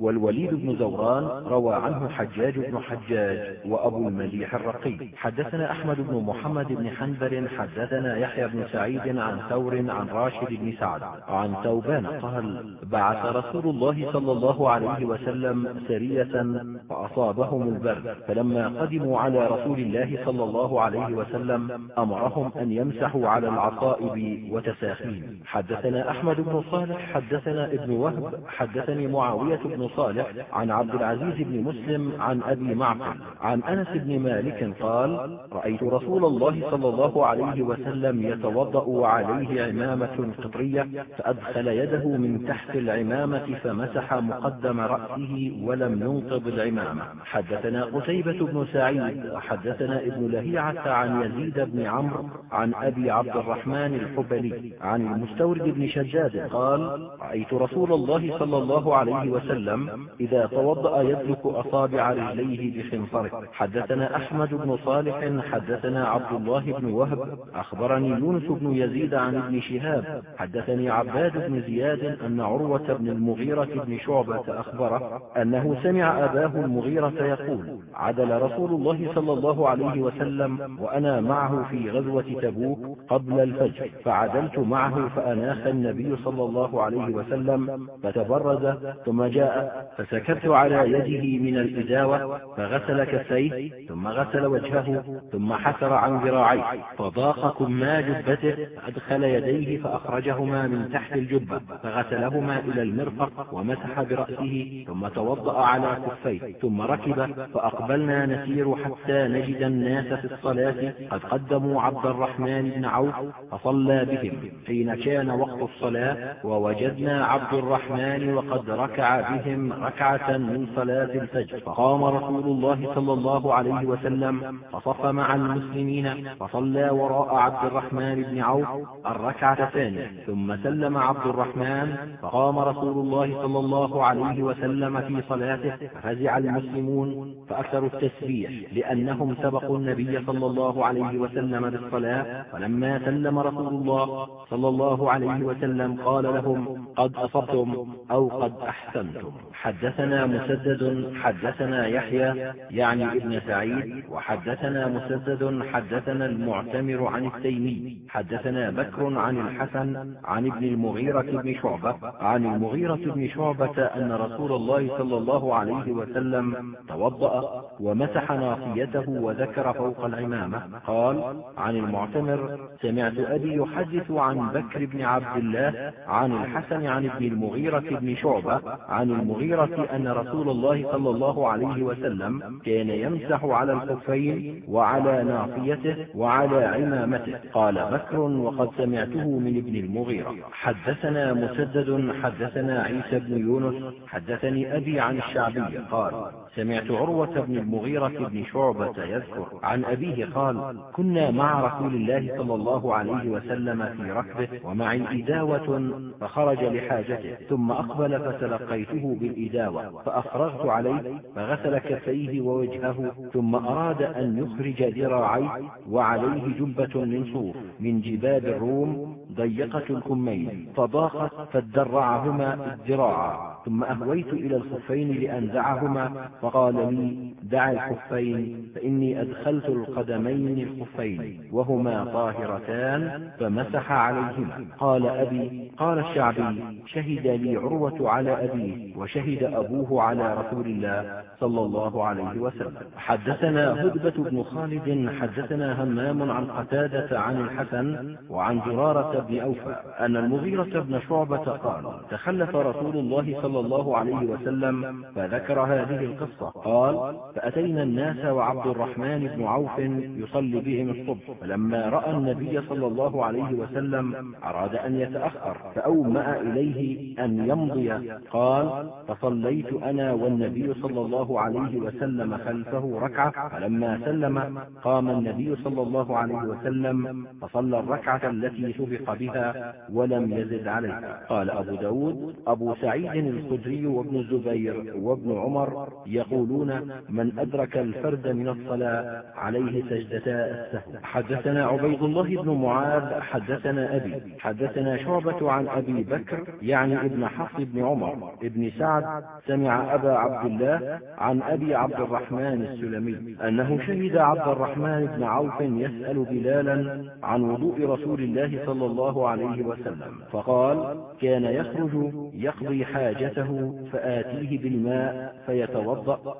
والوليد بن زوران روى عنه حجاج بن حجاج وأبو المليح الرقي. حدثنا أحمد بن محمد بن حنبل حدثنا يحيى بن سعيد عن ثور عن راشد بن سعد عن ثوبان قال بعث رسول الله صلى الله عليه وسلم سرية فأصابهم البرد. فلما قدموا على رسول الله صلى الله عليه وسلم أمرهم أن يمسحوا على العصائب وتساخين. حدثنا أحمد بن صالح حدثنا ابن وهب حدثني معاوية بن صالح عن عبد العزيز بن مسلم عن أبي معقل عن أنس بن مالك قال رأيت رسول الله صلى الله عليه وسلم يتوضأ وعليه عمامة قطرية فأدخل يده من تحت العمامة فمسح مقدم رأسه ولم ينقض العمامة. حدثنا قتيبة بن سعيد وحدثنا ابن لهيعة عن يزيد بن عمرو عن أبي عبد الرحمن الحبلي عن المستورد بن شداد قال رأيت رسول الله صلى الله عليه وسلم إذا توضأ يدلك أصابع رجليه بخنصره. حدثنا أحمد بن صالح حدثنا عبد الله بن وهب أخبرني يونس بن يزيد عن ابن شهاب. حدثني عباد بن زياد أن عروة بن المغيرة بن شعبة أخبره أنه سمع أباه المغيرة يقول عدل رسول الله صلى الله عليه وسلم وأنا معه في غزوة تبوك قبل الفجر. فعدلت معه فأناخ النبي صلى الله عليه وسلم فتبرز ثم جاء فسكبت على يده من الإداوة فغسل كفيه ثم غسل وجهه ثم حسر عن ذراعيه فضاق كما جبته فأدخل يديه فأخرجهما من تحت الجبة فغسلهما إلى المرفق ومسح برأسه ثم توضأ على كفيه ثم ركب فأقبلنا نسير حتى نجد الناس في الصلاة قد قدموا عبد الرحمن بن عوف فصلى بهم حين كان وقت الصلاة ووجدنا عبد الرحمن وقد ركع بهم ركعة من صلاة الفجر. فقام رسول الله صلى الله عليه وسلم فصف مع المسلمين فصلى وراء عبد الرحمن بن عوف الركعة الثانية ثم سلم عبد الرحمن فقام رسول الله صلى الله عليه وسلم في صلاته ففزع المسلمون فأكثروا التسبيح لأنهم سبقوا النبي صلى الله عليه وسلم بالصلاة. فلما سلم رسول الله صلى الله عليه وسلم قال لهم قد أصبتم أو قد أحسنتم. حدثنا مسدد حدثنا يحيى يعني ابن سعيد وحدثنا مسدد حدثنا المعتمر عن التيمي حدثنا بكر عن الحسن عن ابن المغيرة بن شعبة عن المغيرة بن شعبة أن رسول الله صلى الله عليه وسلم توضأ ومسح ناصيته وذكر فوق العمامة. قال عن المعتمر سمعت أبي يحدث عن بكر بن عبد الله عن الحسن عن ابن المغيرة بن شعبة عن المغيرة أن رسول الله صلى الله عليه وسلم كان يمسح على الخفين وعلى ناصيته وعلى عمامته. قال بكر وقد سمعته من ابن المغيرة. حدثنا مسدد حدثنا عيسى بن يونس حدثني أبي عن الشعبي قال سمعت عروة بن المغيرة بن شعبة يذكر عن أبيه قال كنا مع رسول الله صلى الله عليه وسلم في ركبه ومعي إداوة فخرج لحاجته ثم أقبل فتلقيته بالإداوة فأفرغت عليه فغسل كفيه ووجهه ثم أراد أن يخرج ذراعيه وعليه جبة من صوف من جباب الروم ضيقة الكمين فضاقت فادرعهما الذراع ثم أهويت إلى الخفين لأنزعهما فقال لي دع الخفين فإني أدخلت القدمين الخفين وهما طاهرتان فمسح عليهما. قال أبي قال الشعبي شهد لي عروة على أبيه وشهد أبوه على رسول الله صلى الله عليه وسلم. حدثنا هدبة بن خالد حدثنا همام عن قتادة عن الحسن وعن زرارة بن أوفى أن المغيرة بن شعبة قال تخلف رسول الله صلى الله عليه وسلم فذكر هذه القصة. قال فأتينا الناس وعبد الرحمن بن عوف يصلي بهم الصبح. فلما رأى النبي صلى الله عليه وسلم أراد أن يتأخر فأومأ إليه أن يمضي. قال فصليت أنا والنبي صلى الله عليه وسلم خلفه ركعة. فلما سلم قام النبي صلى الله عليه وسلم فصلى الركعة التي سبق بها ولم يزد عليها. قال أبو داود أبو سعيد الخدري وابن الزبير وابن عمر يقولون من أدرك الفرد من الصلاة عليه سجدتا السهو. حدثنا عبيد الله بن معاذ حدثنا أبي حدثنا شعبة عن أبي بكر يعني ابن حفص بن عمر ابن سعد سمع أبا عبد الله عن أبي عبد الرحمن السلمي أنه شهد عبد الرحمن بن عوف يسأل بلالا عن وضوء رسول الله صلى الله عليه وسلم. فقال كان يخرج يقضي حاجته فآتيه بالماء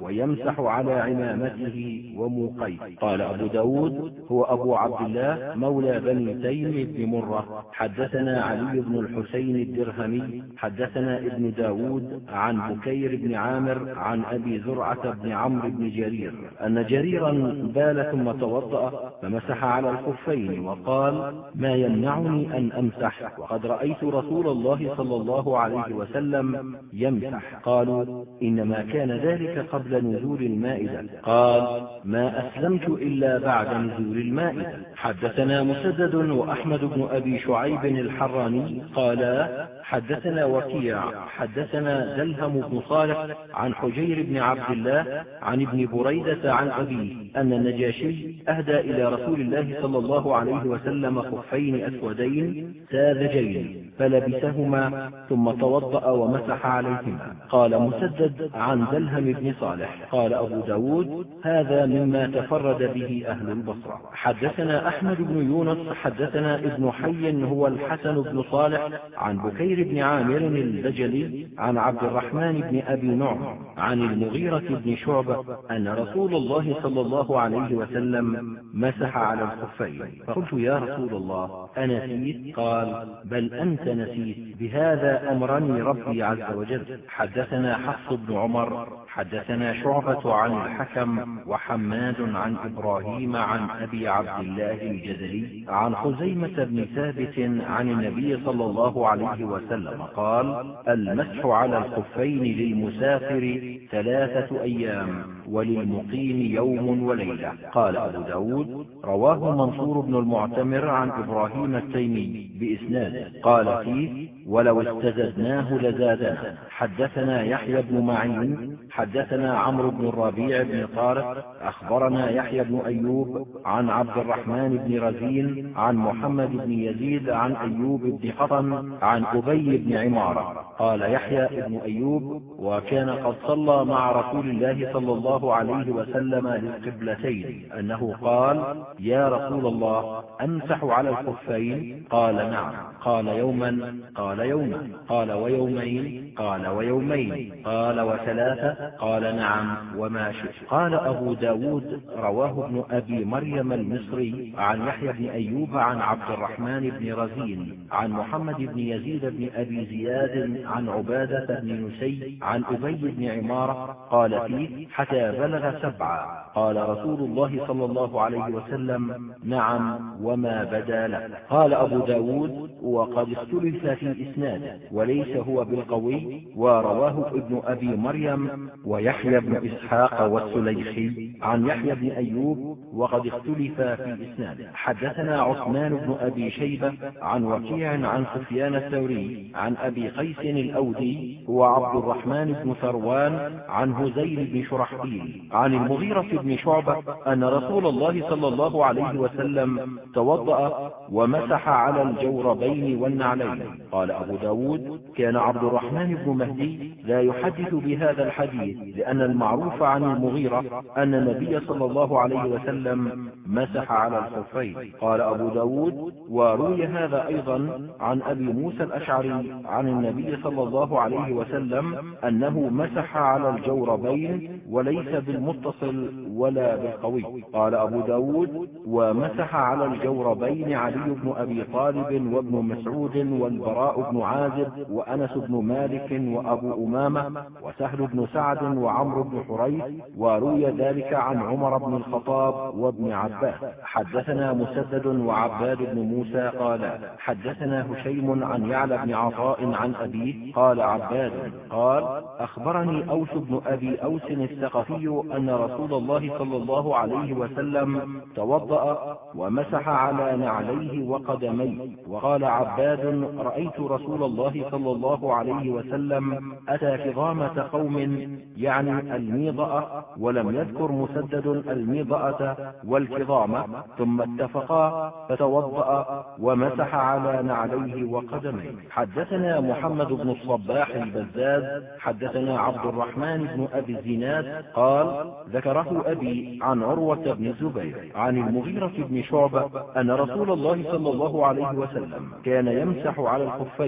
ويمسح على عمامته وموقيه. قال أبو ب داود هو أبو عبد الله مولى بني تيم بن مرة. حدثنا علي بن الحسين الدرهمي. حدثنا ابن داود عن بكير بن عامر عن أبي زرعة بن عمرو بن جرير. أن جريرا بال ثم توضأ فمسح على الخفين وقال ما يمنعني أن أمسح؟ وقد رأيت رسول الله صلى الله عليه وسلم يمسح. قالوا إنما كان ذلك قبل نزول المائدة. قال ما أسلمت إلا بعد نزول المائدة. حدثنا مسدد وأحمد بن أبي شعيب الحراني قالا حدثنا وكيع حدثنا دلهم بن صالح عن حجير بن عبد الله عن ابن بريدة عن أبيه أن النجاشي أهدى إلى رسول الله صلى الله عليه وسلم خفين أسودين ساذجين فلبسهما ثم توضأ ومسح عليهما. قال مسدد عن دلهم بن صالح. قال أبو ب داود هذا مما تفرد به أهل البصرة. حدثنا أحمد بن يونس حدثنا ابن حي هو الحسن بن صالح عن بكير بن عامر البجلي عن عبد الرحمن بن أبي نعم عن المغيرة بن شعبة أن رسول الله صلى الله عليه وسلم مسح على الخفين. فقلت يا رسول الله أنسيت قال بل أنت نسيت. بهذا أمرني ربي عز وجل. حدثنا حفص بن عمر حدثنا شعبة عن الحكم وحماد عن إبراهيم عن أبي عبد الله الجزري عن خزيمة بن ثابت عن النبي صلى الله عليه وسلم قال المسح على الخفين للمسافر ثلاثة أيام وللمقيم يوم وليلة. قال أبو ب داود رواه منصور بن المعتمر عن إبراهيم التيمي بإسناده. قال فيه ولو استزدناه لزادنا حدثنا يحيى بن معين حدثنا عمرو بن الربيع بن طارق أخبرنا يحيى بن أيوب عن عبد الرحمن بن رزين عن محمد بن يزيد عن أيوب بن حطم عن أبي بن عمارة. قال يحيى بن أيوب وكان قد صلى مع رسول الله صلى الله عليه وسلم للقبلتين. أنه قال يا رسول الله أمسح على الخفين؟ قال نعم. قال يوما قال يوما قال ويومين. قال ويومين. قال وثلاثة. قال نعم. وما شئت. قال أبو ب داود رواه ابن أبي مريم المصري عن يحيى بن أيوب عن عبد الرحمن بن رزين عن محمد بن يزيد بن أبي زياد عن عبادة بن نسي عن أبي بن عمارة قال فيه حتى بلغ سبعة قال رسول الله صلى الله عليه وسلم نعم. وما بدا له قال أبو ب داود وقد اختلف في إسناده وليس هو بالقوي ورواه ابن أبي مريم ويحيى بن إسحاق والسليخي عن يحيى بن أيوب وقد اختلف في إسناده حدثنا عثمان بن أبي شيبة عن وكيع عن سفيان الثوري عن أبي قيس الأودي هو عبد الرحمن بن ثروان عن هزيل بن شرحبيل عن المغيرة بن شعبة أن رسول الله صلى الله عليه وسلم توضأ ومسح على الجوربين والنعلين. قال أبو ب داود كان عبد الرحمن بن مهدي لا يحدث بهذا الحديث لأن المعروف عن المغيرة أن النبي صلى الله عليه وسلم مسح على الخفين قال أبو ب داود وروي هذا أيضا عن أبي موسى الأشعري عن النبي صلى الله عليه وسلم أنه مسح على الجوربين وليس بالمتصل ولا بالقوي. قال أبو ب داود ومسح على الجوربين علي بن أبي طالب وابن مسعود والبراء بن عازب وأنس بن مالك وأبو أمامة وسهل بن سعد وعمرو بن حريث وروي ذلك عن عمر بن الخطاب وابن عباس. حدثنا مسدد وعباد بن موسى قال حدثنا هشيم عن يعلى بن عطاء عن أبيه قال عباد قال أخبرني أوس بن أبي أوس الثقفي أن رسول الله صلى الله عليه وسلم توضأ ومسح على نعليه وقدميه وقال عباد رأيت رسول الله صلى الله عليه وسلم أتى كظامة قوم يعني الميضأة ولم يذكر مسدد الميضأة والكظامة ثم اتفقا فتوضأ ومسح على نعليه وقدميه. حدثنا محمد بن الصباح البزاز حدثنا عبد الرحمن بن أبي الزناد قال ذكره أبي عن عروة بن الزبير عن المغيرة بن شعبة أن رسول الله صلى الله عليه وسلم كان يمسح على الخفين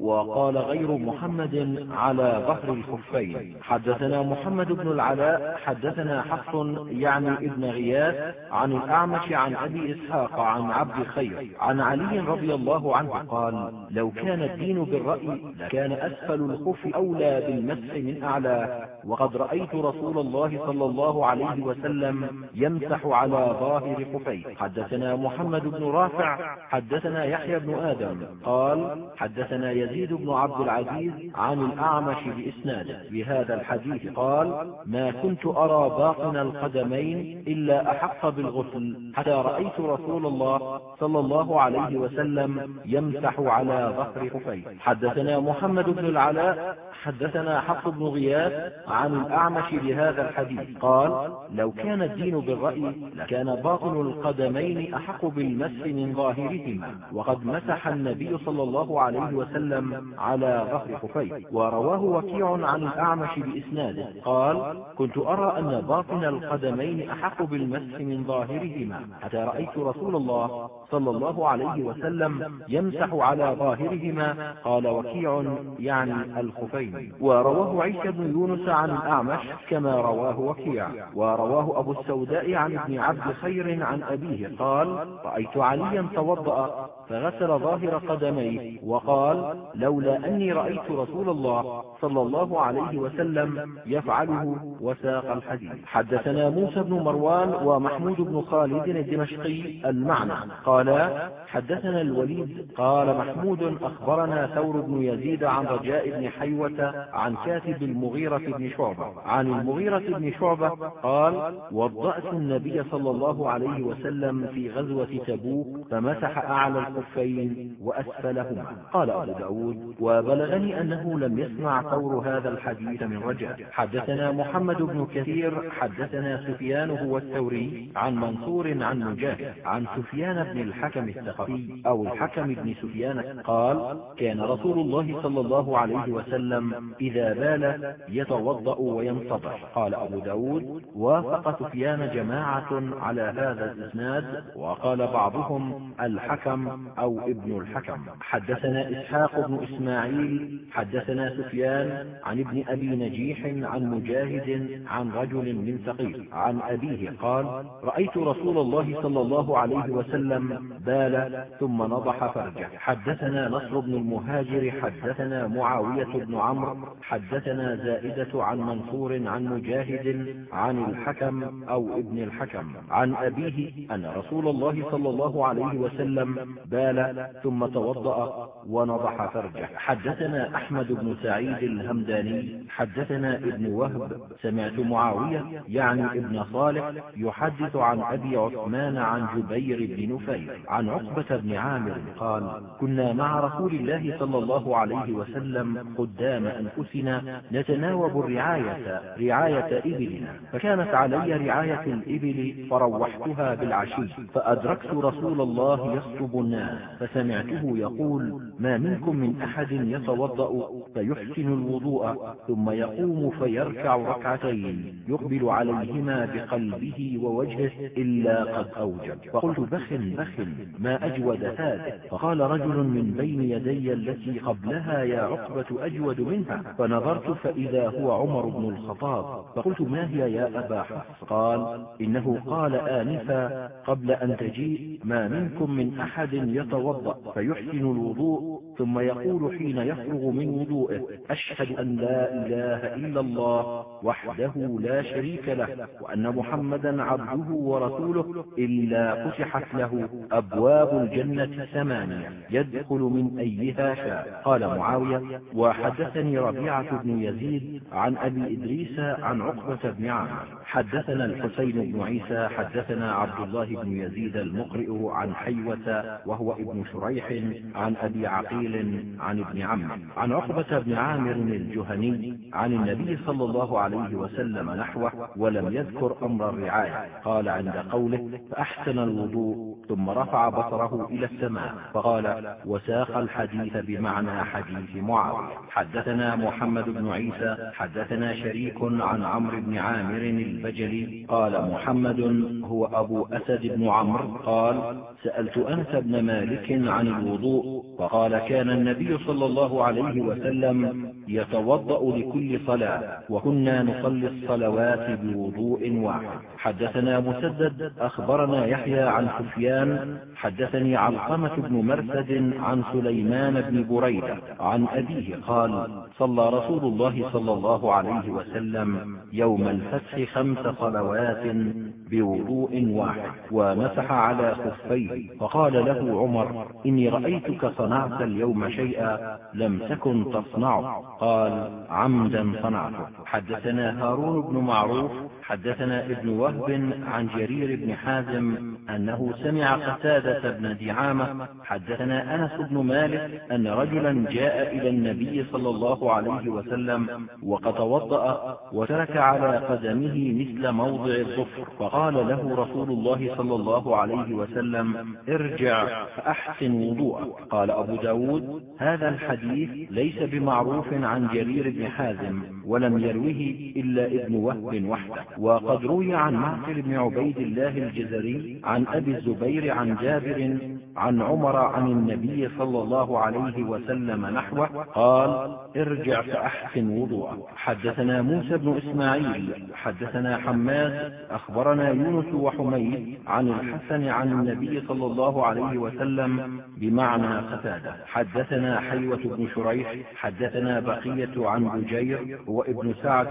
وقال غير محمد على ظهر الخفين. حدثنا محمد بن العلاء حدثنا حفص يعني ابن غياث عن الأعمش عن أبي إسحاق عن عبد خير عن علي رضي الله عنه قال لو كان الدين بالرأي لكان أسفل الخف أولى بالمسح من أعلى. وقد رأيت رسول الله صلى الله عليه وسلم يمسح على ظاهر خفيه. حدثنا محمد بن رافع حدثنا يحيى بن آدم قال حدثنا يزيد بن عبد العزيز عن الأعمش بإسناده. بهذا الحديث قال ما كنت أرى باطن القدمين إلا أحق بالغسل حتى رأيت رسول الله صلى الله عليه وسلم يمسح على ظهر خفيه. حدثنا محمد بن العلاء حدثنا حفص بن غياث عن الأعمش بهذا الحديث قال لو كان الدين بالرأي لكان باطن القدمين أحق بالمس من ظاهرهما وقد مسح النبي صلى الله عليه وسلم على ظهر خفيه ورواه وكيع عن الأعمش بإسناده. قال كنت أرى أن باطن القدمين أحق بالمس من ظاهرهما. حتى رأيت رسول الله صلى الله عليه وسلم يمسح على ظاهرهما. قال وكيع يعني الخفين. ورواه عيسى بن يونس عن الأعمش كما رواه وكيع. ورواه أبو السوداء عن ابن عبد خير عن أبيه. قال رأيت عليا توضأ فغسل ظاهر قدميه. وقال لولا أني رأيت رسول الله صلى الله عليه وسلم يفعله وساق الحديث. حدثنا موسى بن مروان ومحمود بن خالد الدمشقي المعنى. قال حدثنا الوليد. قال محمود أخبرنا ثور بن يزيد عن رجاء بن حيوة عن كاتب المغيرة بن شعبة. عن المغيرة بن شعبة قال وضأت النبي صلى الله عليه وسلم في غزوة تبوك فمسح أعلى الخفين وأسفلهما. قال أبو داود وبلغني أنه لم يسمع ثور هذا الحديث من رجاء حدثنا محمد بن كثير حدثنا سفيان هو الثوري عن منصور عن مجاهد عن سفيان بن الحكم الثقفي أو الحكم بن سفيان قال كان رسول الله صلى الله عليه وسلم إذا بال يتوضأ وينصبح. قال أبو ب داود وافق سفيان جماعة على هذا الإسناد وقال بعضهم الحكم أو ابن الحكم. حدثنا إسحاق بن إسماعيل حدثنا سفيان عن ابن أبي نجيح عن مجاهد عن رجل من ثقيف عن أبيه قال رأيت رسول الله صلى الله عليه وسلم بال ثم نضح فرجه. حدثنا نصر بن المهاجر حدثنا معاوية بن عمرو حدثنا زائدة عن منصور عن مجاهد عن الحكم أو ابن الحكم. عن أبيه أن رسول الله صلى الله عليه وسلم بال ثم توضأ ونضح فرجه. حدثنا أحمد بن سعيد الهمداني. حدثنا ابن وهب. سمعت معاوية يعني ابن صالح يحدث عن أبي عثمان عن جبير بن نفير عن عقبة بن عامر قال كنا مع رسول الله صلى الله عليه وسلم قدام أنفسنا نتناوب الرعاية رعاية إبلنا. فكانت علي رعاية الإبل فروحتها بالعشي فأدركت رسول الله يصطب الناس فسمعته يقول ما منكم من أحد يتوضأ فيحسن الوضوء ثم يقوم فيركع ركعتين يقبل عليهما بقلبه ووجهه إلا قد أوجب. فقلت بخ بخ ما أجود هذه فقال رجل من بين يدي التي قبلها يا عقبة أجود منها. فنظرت فإذا هو عمر بن الخطاب. فقلت ما هي يا أبا حفص؟ قال إنه قال آنفا قبل أن تجيء ما منكم من أحد يتوضأ فيحسن الوضوء ثم يقول حين يفرغ من وضوئه أشهد أن لا إله إلا الله وحده لا شريك له وأن محمدا عبده ورسوله إلا فتحت له أبواب الجنة ثمانية يدخل من أيها شاء. قال معاوية وحدثني ربيعة بن يزيد عن أبي إدريس عن عقبة بن عامر. حدثنا الحسين بن عيسى حدثنا عبد الله بن يزيد المقرئ عن حيوة وهو ابن شريح عن أبي عقيل عن ابن عم عن عقبة بن عامر الجهني عن النبي صلى الله عليه وسلم نحوه ولم يذكر أمر الرعاية. قال عند قوله فأحسن الوضوء ثم رفع بصره إلى السماء فقال وساق الحديث بمعنى حديث معاوية. حدثنا محمد بن عيسى حدثنا شريك عن عمرو بن عامر البجلي قال محمد هو أبو أسد بن عمرو قال سألت أنس بن مالك عن الوضوء فقال كان النبي صلى الله عليه وسلم يتوضأ لكل صلاة وكنا نصلي الصلوات بوضوء واحد. حدثنا مسدد أخبرنا يحيى عن سفيان حدثني علقمة بن مرثد عن سليمان بن بريدة عن أبيه قال صلى رسول الله صلى الله عليه وسلم يوم الفتح خمس صلوات بوضوء واحد ومسح على خفيه. فقال له عمر إني رأيتك صنعت اليوم شيئا لم تكن تصنعه. قال عمدا صنعته. حدثنا هارون بن معروف حدثنا ابن وهب عن جرير بن حازم أنه سمع قتادة بن دعامة. حدثنا أنس بن مالك أن رجلا جاء إلى النبي صلى الله عليه وسلم وقد توضأ وترك على قدمه مثل موضع الظفر. فقال له رسول الله صلى الله عليه وسلم ارجع فأحسن وضوءك. قال أبو ب داود هذا الحديث ليس بمعروف عن جرير بن حازم ولم يروه إلا ابن وهب وحده. وقد روي عن معقل بن عبيد الله الجزري عن أبي الزبير عن جابر عن عمر عن النبي صلى الله عليه وسلم نحوه قال ارجع فأحسن وضوءك. حدثنا موسى بن إسماعيل حدثنا حماد أخبرنا يونس وحميد عن الحسن عن النبي صلى الله عليه وسلم بمعنى قتادة. حدثنا حيوة بن شريح حدثنا بقية عن بجير وابن سعد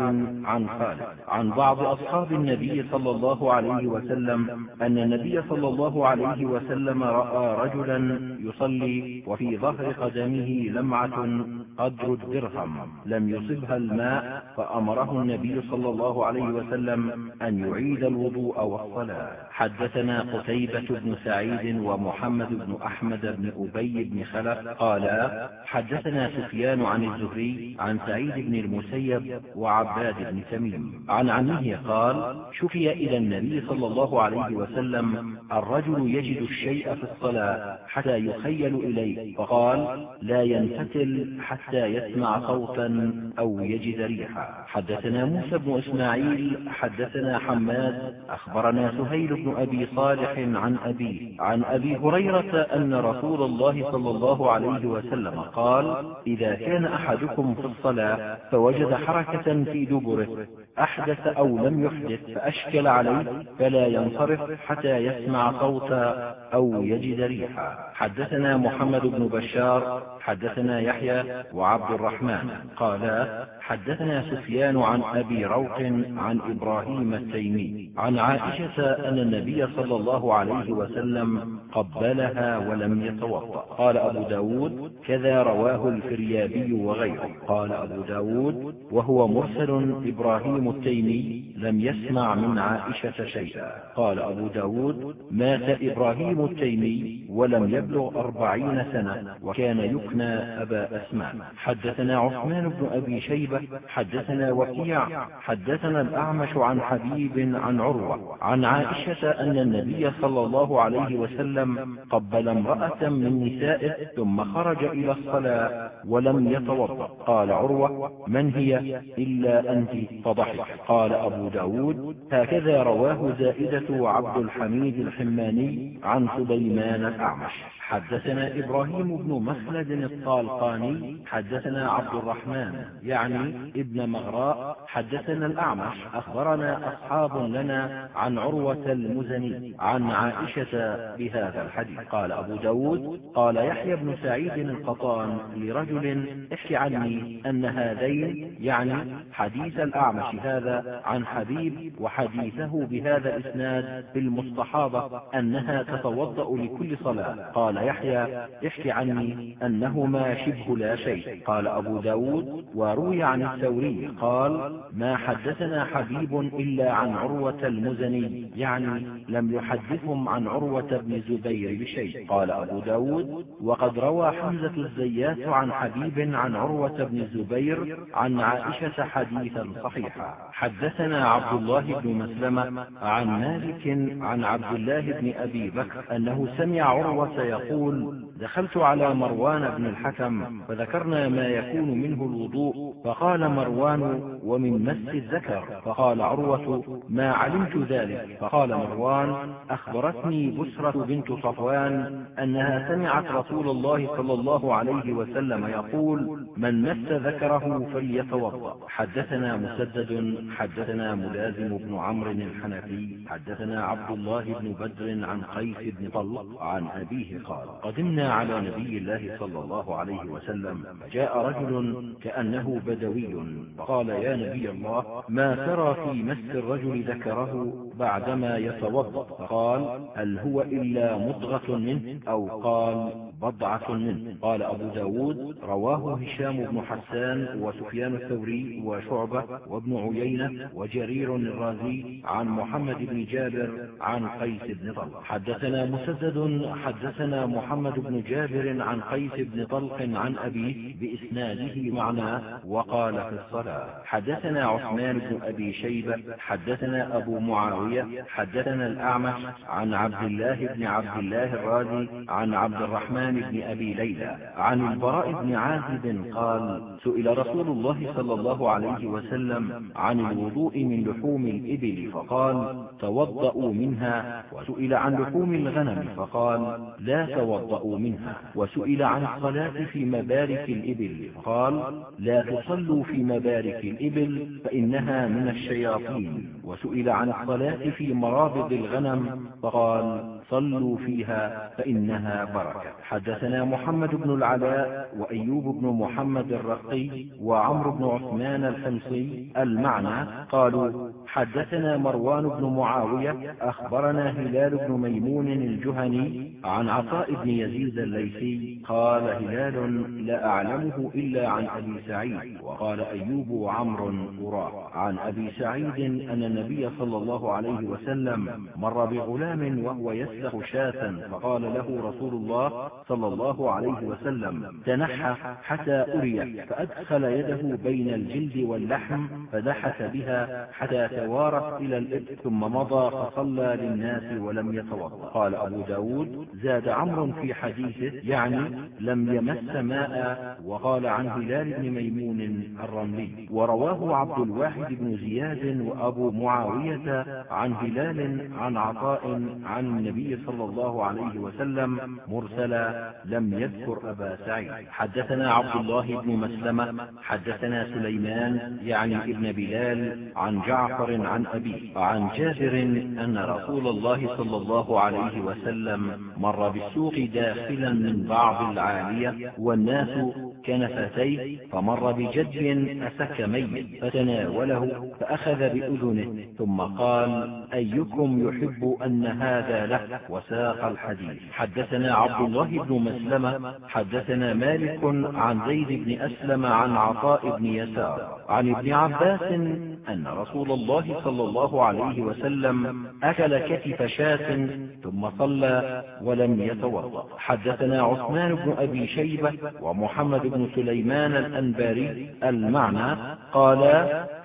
عن خالد. عن بعض أصحاب النبي صلى الله عليه وسلم أن النبي صلى الله عليه وسلم رأى رجلا يصلي وفي ظهر قدمه لمعة قدر الدرهم. لم يصبها الماء فأمره النبي صلى الله عليه وسلم أن يعيد الوضوء والصلاة. حدثنا قتيبة بن سعيد ومحمد بن أحمد بن أبي بن خلف قالا حدثنا سفيان عن الزهري عن سعيد بن المسيب وعباد بن تميم. عن عمه قال شفي إلى النبي صلى الله عليه وسلم الرجل يجد الشيء في الصلاة حتى يخيل إليه فقال لا ينفتل حتى يسمع صوتا أو يجد ريحا. حدثنا موسى بن إسماعيل حدثنا حماد أخبرنا سهيل بن أبي صالح عن أبيه عن أبي هريرة أن رسول الله صلى الله عليه وسلم قال إذا كان أحدكم في الصلاة فوجد حركة في دبره أحدث أو لم يحدث فأشكل عليه فلا ينصرف حتى يسمع صوتا أو يجد ريحا. حدثنا محمد بن بشار حدثنا يحيى وعبد الرحمن قالا حدثنا سفيان عن أبي روح عن إبراهيم التيمي عن عائشة أن النبي صلى الله عليه وسلم قبلها ولم يتوضأ. قال أبو ب داود كذا رواه الفريابي وغيره. قال أبو ب داود وهو مرسل إبراهيم التيمي لم يسمع من عائشة شيئا. قال أبو ب داود مات إبراهيم التيمي ولم يبلغ أربعين سنة وكان يكنى أبا أسماء. حدثنا عثمان بن أبي شيبة حدثنا وكيع حدثنا الأعمش عن حبيب عن عروة عن عائشة أن النبي صلى الله عليه وسلم قبل امرأة من نسائه ثم خرج إلى الصلاة ولم يتوضأ. قال عروة من هي؟ إلا أنت فضحك. قال أبو ب داود هكذا رواه زائدة وعبد الحميد الحماني عن سليمان الأعمش. حدثنا إبراهيم بن مخلد الطالقاني حدثنا عبد الرحمن يعني ابن مغراء حدثنا الأعمش أخبرنا أصحاب لنا عن عروة المزني عن عائشة بهذا الحديث. قال أبو ب داود قال يحيى بن سعيد القطان لرجل احكي عني أن هذين يعني حديث الأعمش هذا عن حبيب وحديثه بهذا الإسناد في المستحاضة أنها تتوضأ لكل صلاة. قال يحيى احكي عني أنهما شبه لا شيء. قال أبو ب داود وروي عن الثوري قال ما حدثنا حبيب إلا عن عروة المزني يعني لم يحدثهم عن عروة بن زبير بشيء. قال أبو ب داود وقد روى حمزة الزيات عن حبيب عن عروة بن الزبير عن عائشة حديثا صحيحا. حدثنا عبد الله بن مسلمة عن مالك عن عبد الله بن أبي بكر أنه سمع عروة يقول دخلت على مروان بن الحكم فذكرنا ما يكون منه الوضوء فقال مروان ومن مس الذكر. فقال عروة ما علمت ذلك. فقال مروان أخبرتني بسرة بنت صفوان أنها سمعت رسول الله صلى الله عليه وسلم يقول من مس ذكره فليتوضا حدثنا مسدد حدثنا ملازم بن عمرو الحنفي حدثنا عبد الله بن بدر عن قيس بن طلق عن أبيه قال قدمنا على نبي الله صلى الله عليه وسلم فجاء رجل كأنه بدوي فقال يا نبي الله ما ترى في مس الرجل ذكره بعدما يتوضأ؟ فقال هل هو إلا مضغة منه؟ أو قال بضعة منه. قال أبو ب داود رواه هشام بن حسان وسفيان الثوري وشعبة وابن عيينة وجرير الرازي عن محمد بن جابر عن قيس بن طلق. حدثنا مسدد حدثنا محمد بن جابر عن قيس بن طلق عن أبيه بإسناده معناه وقال في الصلاة حدثنا عثمان بن أبي شيبة حدثنا أبو معاوية حدثنا الأعمش عن عبد الله بن عبد الله الرازي عن عبد الرحمن بن أبي ليلى عن البراء بن عازب قال سئل رسول الله صلى الله عليه وسلم عن الوضوء من لحوم الإبل فقال توضأوا منها وسئل عن لحوم الغنم فقال لا توضأوا منها وسئل عن الصلاة في مبارك الإبل فقال لا تصلوا في مبارك الإبل فإنها من الشياطين وسئل عن الصلاة في مرابض الغنم فقال صلوا فيها فإنها بركة. حدثنا محمد بن العلاء وأيوب بن محمد الرقي وعمرو بن عثمان الحمصي المعنى قالوا حدثنا مروان بن معاوية أخبرنا هلال بن ميمون الجهني عن عطاء بن يزيد الليثي قال هلال لا أعلمه إلا عن أبي سعيد. وقال أيوب وعمر أراه عن أبي سعيد أن النبي صلى الله عليه وسلم مر بغلام وهو يسلخ شاة فقال له رسول الله صلى الله عليه وسلم تنحى حتى أري فأدخل يده بين الجلد واللحم فدحس بها حتى توارت إلى الإبط ثم مضى فصلى للناس ولم يتوضأ. قال أبو داود زاد عمرو في حديثه يعني لم يمس ماء وقال عن هلال بن ميمون الرملي ورواه عبد الواحد بن زياد وأبو معاوية عن هلال عن عطاء عن النبي صلى الله عليه وسلم مرسلا لم يذكر أبا سعيد. حدثنا عبد الله بن مسلمة حدثنا سليمان يعني ابن بلال عن جعفر عن أبيه عن جابر أن رسول الله صلى الله عليه وسلم مر بالسوق داخلا من بعض العالية والناس كنفتيه فمر بجد أسك ميت فتناوله فأخذ بأذنه ثم قال أيكم يحب أن هذا له؟ وساق الحديث. حدثنا عبد الله بن مسلمة حدثنا مالك عن زيد بن أسلم عن عطاء بن يسار عن ابن عباس أن رسول الله صلى الله عليه وسلم أكل كتف شاة ثم صلى ولم يتوضأ. حدثنا عثمان بن أبي شيبة ومحمد بن سليمان الأنباري المعنى قال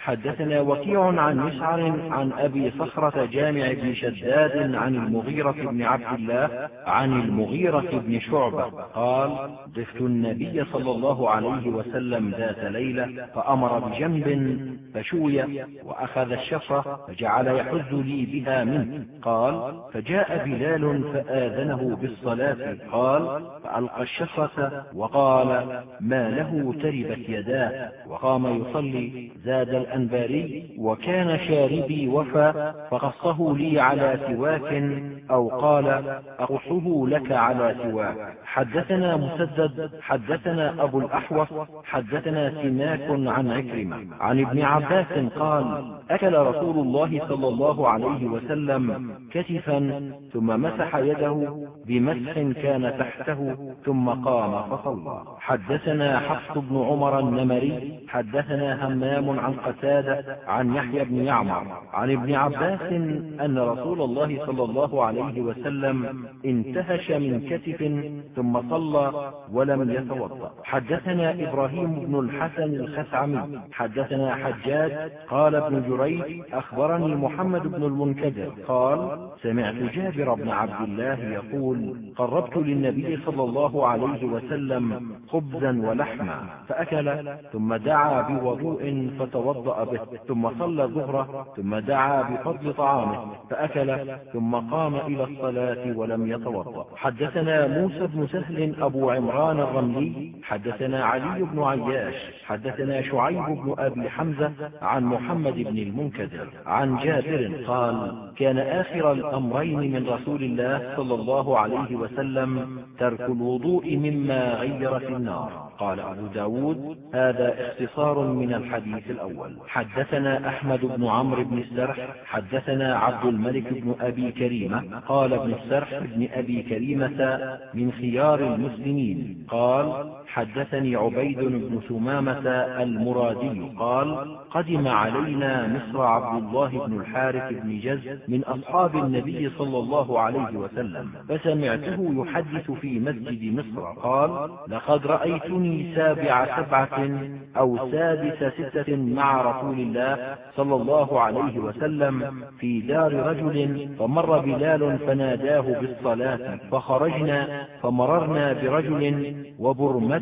حدثنا وكيع عن مسعر عن أبي صخرة جامع بن شداد عن المغيرة بن عبد الله عن المغيرة بن شعبة. قال ضفت النبي صلى الله عليه وسلم ذات ليلة فأمر بجنب فشوي وأخذ الشفرة فجعل يحز لي بها منه. قال فجاء بلال فآذنه بالصلاة. قال فألقى الشفرة وقال ما له تربت يداه. وقام يصلي زاد الأنباري وكان شاربي وفى فقصه لي على سواك أو قال أقصه لك على سواك. حدثنا مسدد حدثنا أبو الأحوص حدثنا سماك عن عكرمة. عن ابن عباس قال أكل رسول الله صلى الله عليه وسلم كتفا ثم مسح يده بمسح كان تحته ثم قام فصلى. حدثنا حفص بن عمر النمري حدثنا همام عن قتادة عن يحيى بن يعمر عن ابن عباس أن رسول الله صلى الله عليه وسلم انتهش من كتف ثم صلى ولم يتوضأ. حدثنا إبراهيم بن الحسن الخثعمي. حدثنا حجاج قال ابن جريج أخبرني محمد بن المنكدر قال سمعت جابر بن عبد الله يقول قربت للنبي صلى الله عليه وسلم خبزا ولحما فأكل ثم دعا بوضوء فتوضأ به ثم صلى الظهر ثم دعا بفضل طعامه فأكل ثم قام إلى الصلاة ولم يتوضأ. حدثنا موسى بن سهل أبو عمران الرملي حدثنا علي بن عياش حدثنا شعيب بن أبي حمزة عن محمد بن المنكدر عن جابر قال كان آخر الأمرين من رسول الله صلى الله عليه وسلم ترك الوضوء مما غير في النار. قال أبو ب داود هذا اختصار من الحديث الأول. حدثنا أحمد بن عمرو بن السرح حدثنا عبد الملك بن أبي كريمة قال ابن السرح بن أبي كريمة من خيار المسلمين قال حدثني عبيد بن ثمامة المرادي قال قدم علينا مصر عبد الله بن الحارث بن جز من أصحاب النبي صلى الله عليه وسلم فسمعته يحدث في مسجد مصر قال لقد رأيتني سابع سبعة أو سادس ستة مع رسول الله صلى الله عليه وسلم في دار رجل فمر بلال فناداه بالصلاة فخرجنا فمررنا برجل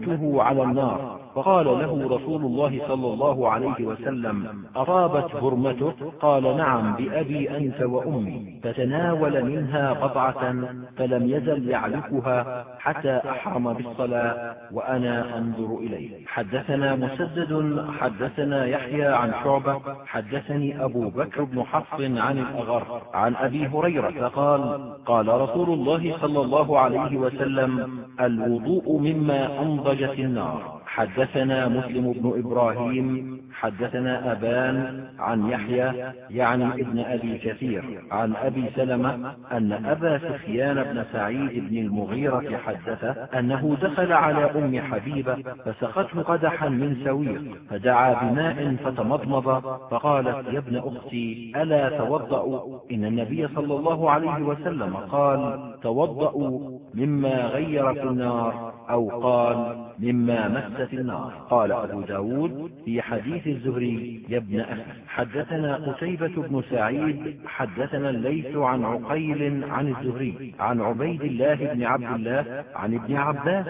وبرمته على النار. فقال له رسول الله صلى الله عليه وسلم أطابت برمته قال نعم بأبي أنت وأمي. فتناول منها قطعة فلم يزل يعلكها حتى أحرم بالصلاة وأنا أنظر إليه. حدثنا مسدد حدثنا يحيى عن شعبة حدثني أبو بكر بن حفص عن الأغر عن أبي هريرة قال قال رسول الله صلى الله عليه وسلم الوضوء مما أنضجت النار. حدثنا مسلم بن إبراهيم حدثنا أبان عن يحيى يعني ابن أبي كثير عن أبي سلمة أن أبا سفيان بن سعيد بن المغيرة حدثه أنه دخل على أم حبيبة فسقته قدحا من سويق فدعا بماء فتمضمض فقالت يا ابن أختي ألا توضأ؟ إن النبي صلى الله عليه وسلم قال توضأوا مما غير في النار. أو قال مما مست النار. قال أبو ب داود في حديث الزهري يا ابن أخي حدثنا قتيبة بن سعيد حدثنا الليث عن عقيل عن الزهري عن عبيد الله بن عبد الله عن ابن عباس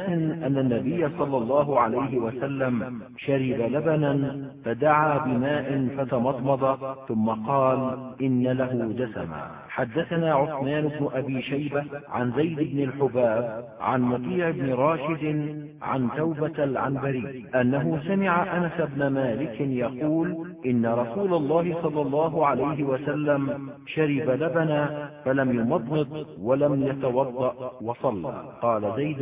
أن النبي صلى الله عليه وسلم شرب لبنا فدعا بماء فتمضمض ثم قال إن له دسما حدثنا عثمان بن أبي شيبة عن زيد بن الحباب عن مطيع بن راشد عن توبة العنبري أنه سمع أنس بن مالك يقول إن رسول الله صلى الله عليه وسلم شرب لبنا فلم يمضمض ولم يتوضأ وصلى. قال زيد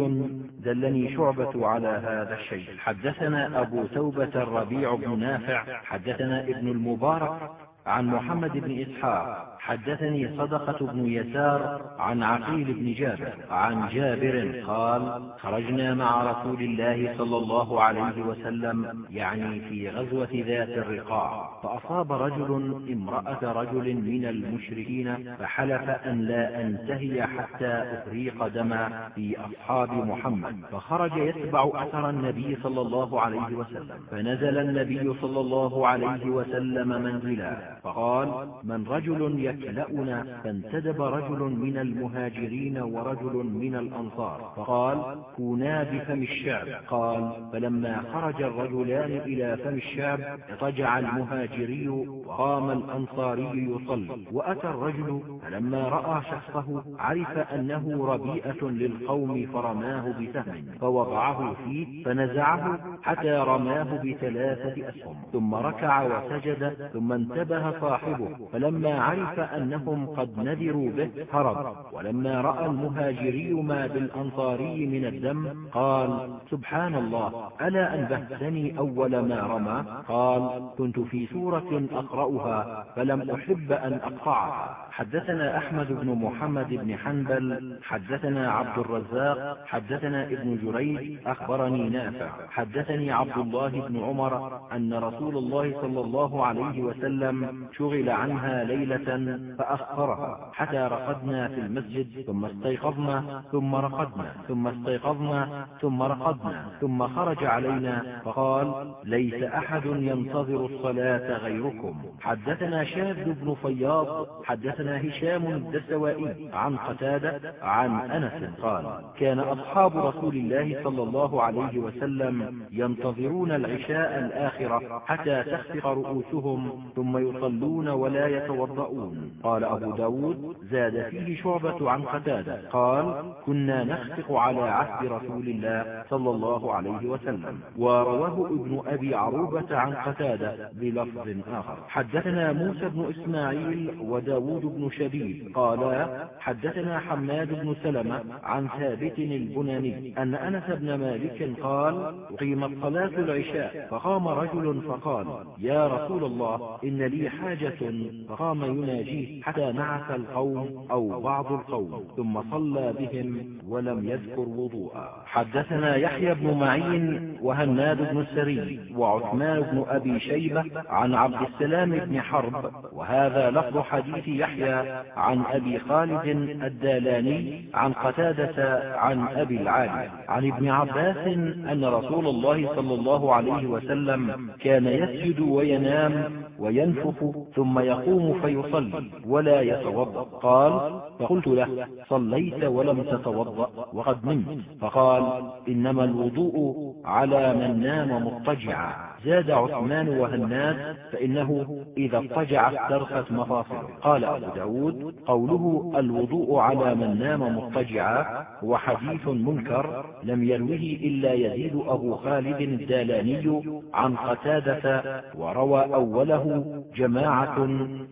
دلني شعبة على هذا الشيء. حدثنا أبو توبة الربيع بن نافع حدثنا ابن المبارك عن محمد بن إسحاق حدثني صدقة بن يسار عن عقيل بن جابر عن جابر قال خرجنا مع رسول الله صلى الله عليه وسلم يعني في غزوة ذات الرقاع فأصاب رجل امرأة رجل من المشركين فحلف أن لا أنتهي حتى أفريق دما في أصحاب محمد فخرج يتبع أثر النبي صلى الله عليه وسلم فنزل النبي صلى الله عليه وسلم منزلا فقال من رجل يكلأنا فانتدب رجل من المهاجرين ورجل من الأنصار. فقال كونا بفم الشعب. قال فلما خرج الرجلان إلى فم الشعب اضطجع المهاجري وقام الأنصاري يصلي. وأتى الرجل فلما رأى شخصه عرف أنه ربيئة للقوم فرماه بسهم فوضعه فيه فنزعه حتى رماه بثلاثة أسهم. ثم ركع وسجد ثم انتبه صاحبه. فلما عرف أنهم قد نذروا به هرب ولما رأى المهاجري ما بالأنصاري من الدم قال سبحان الله ألا أنبهتني أول ما رمى؟ قال كنت في سورة أقرأها فلم أحب أن أقطعها. حدثنا أحمد بن محمد بن حنبل حدثنا عبد الرزاق حدثنا ابن جريج أخبرني نافع. حدثني عبد الله بن عمر أن رسول الله صلى الله عليه وسلم شغل عنها ليلة فأخرها حتى رقدنا في المسجد ثم استيقظنا ثم رقدنا ثم استيقظنا ثم رقدنا ثم خرج علينا فقال ليس أحد ينتظر الصلاة غيركم. حدثنا شاذ بن فياض حدثنا هشام الدسوائي عن قتادة عن أنس قال كان أصحاب رسول الله صلى الله عليه وسلم ينتظرون العشاء الآخرة حتى تخفق رؤوسهم ثم يصلون ولا يتوضؤون. قال أبو ب داود زاد فيه شعبة عن قتادة. قال كنا نخفق على عهد رسول الله صلى الله عليه وسلم. ورواه ابن أبي عروبة عن قتادة بلفظ آخر. حدثنا موسى بن إسماعيل وداود بن شبيب. قالا حدثنا حماد بن سلمة عن ثابت البناني أن أنس بن مالك قال قيمت صلاة العشاء. فقام رجل فقال يا رسول الله إن لي حاجة فقام يناجيه حتى نعس القوم أو بعض القوم ثم صلى بهم ولم يذكر وضوءا. حدثنا يحيى بن معين وهناد بن السري وعثمان بن أبي شيبة عن عبد السلام بن حرب وهذا لفظ حديث يحيى عن أبي خالد الدالاني عن قتادة عن أبي العالي. عن ابن عباس أن رسول الله صلى الله عليه وسلم كان يسجد وينام وينفخ ثم يقوم فيصلي. ولا يتوضأ. قال فقلت له صليت ولم تتوضأ وقد نمت. فقال إنما الوضوء على من نام مضطجعا. زاد عثمان وهناد فإنه إذا اضطجع استرخت مفاصله. قال أبو ب داود قوله الوضوء على من نام مضطجعا هو حديث منكر لم يروه إلا يزيد أبو خالد الدالاني عن قتادة وروى أوله جماعة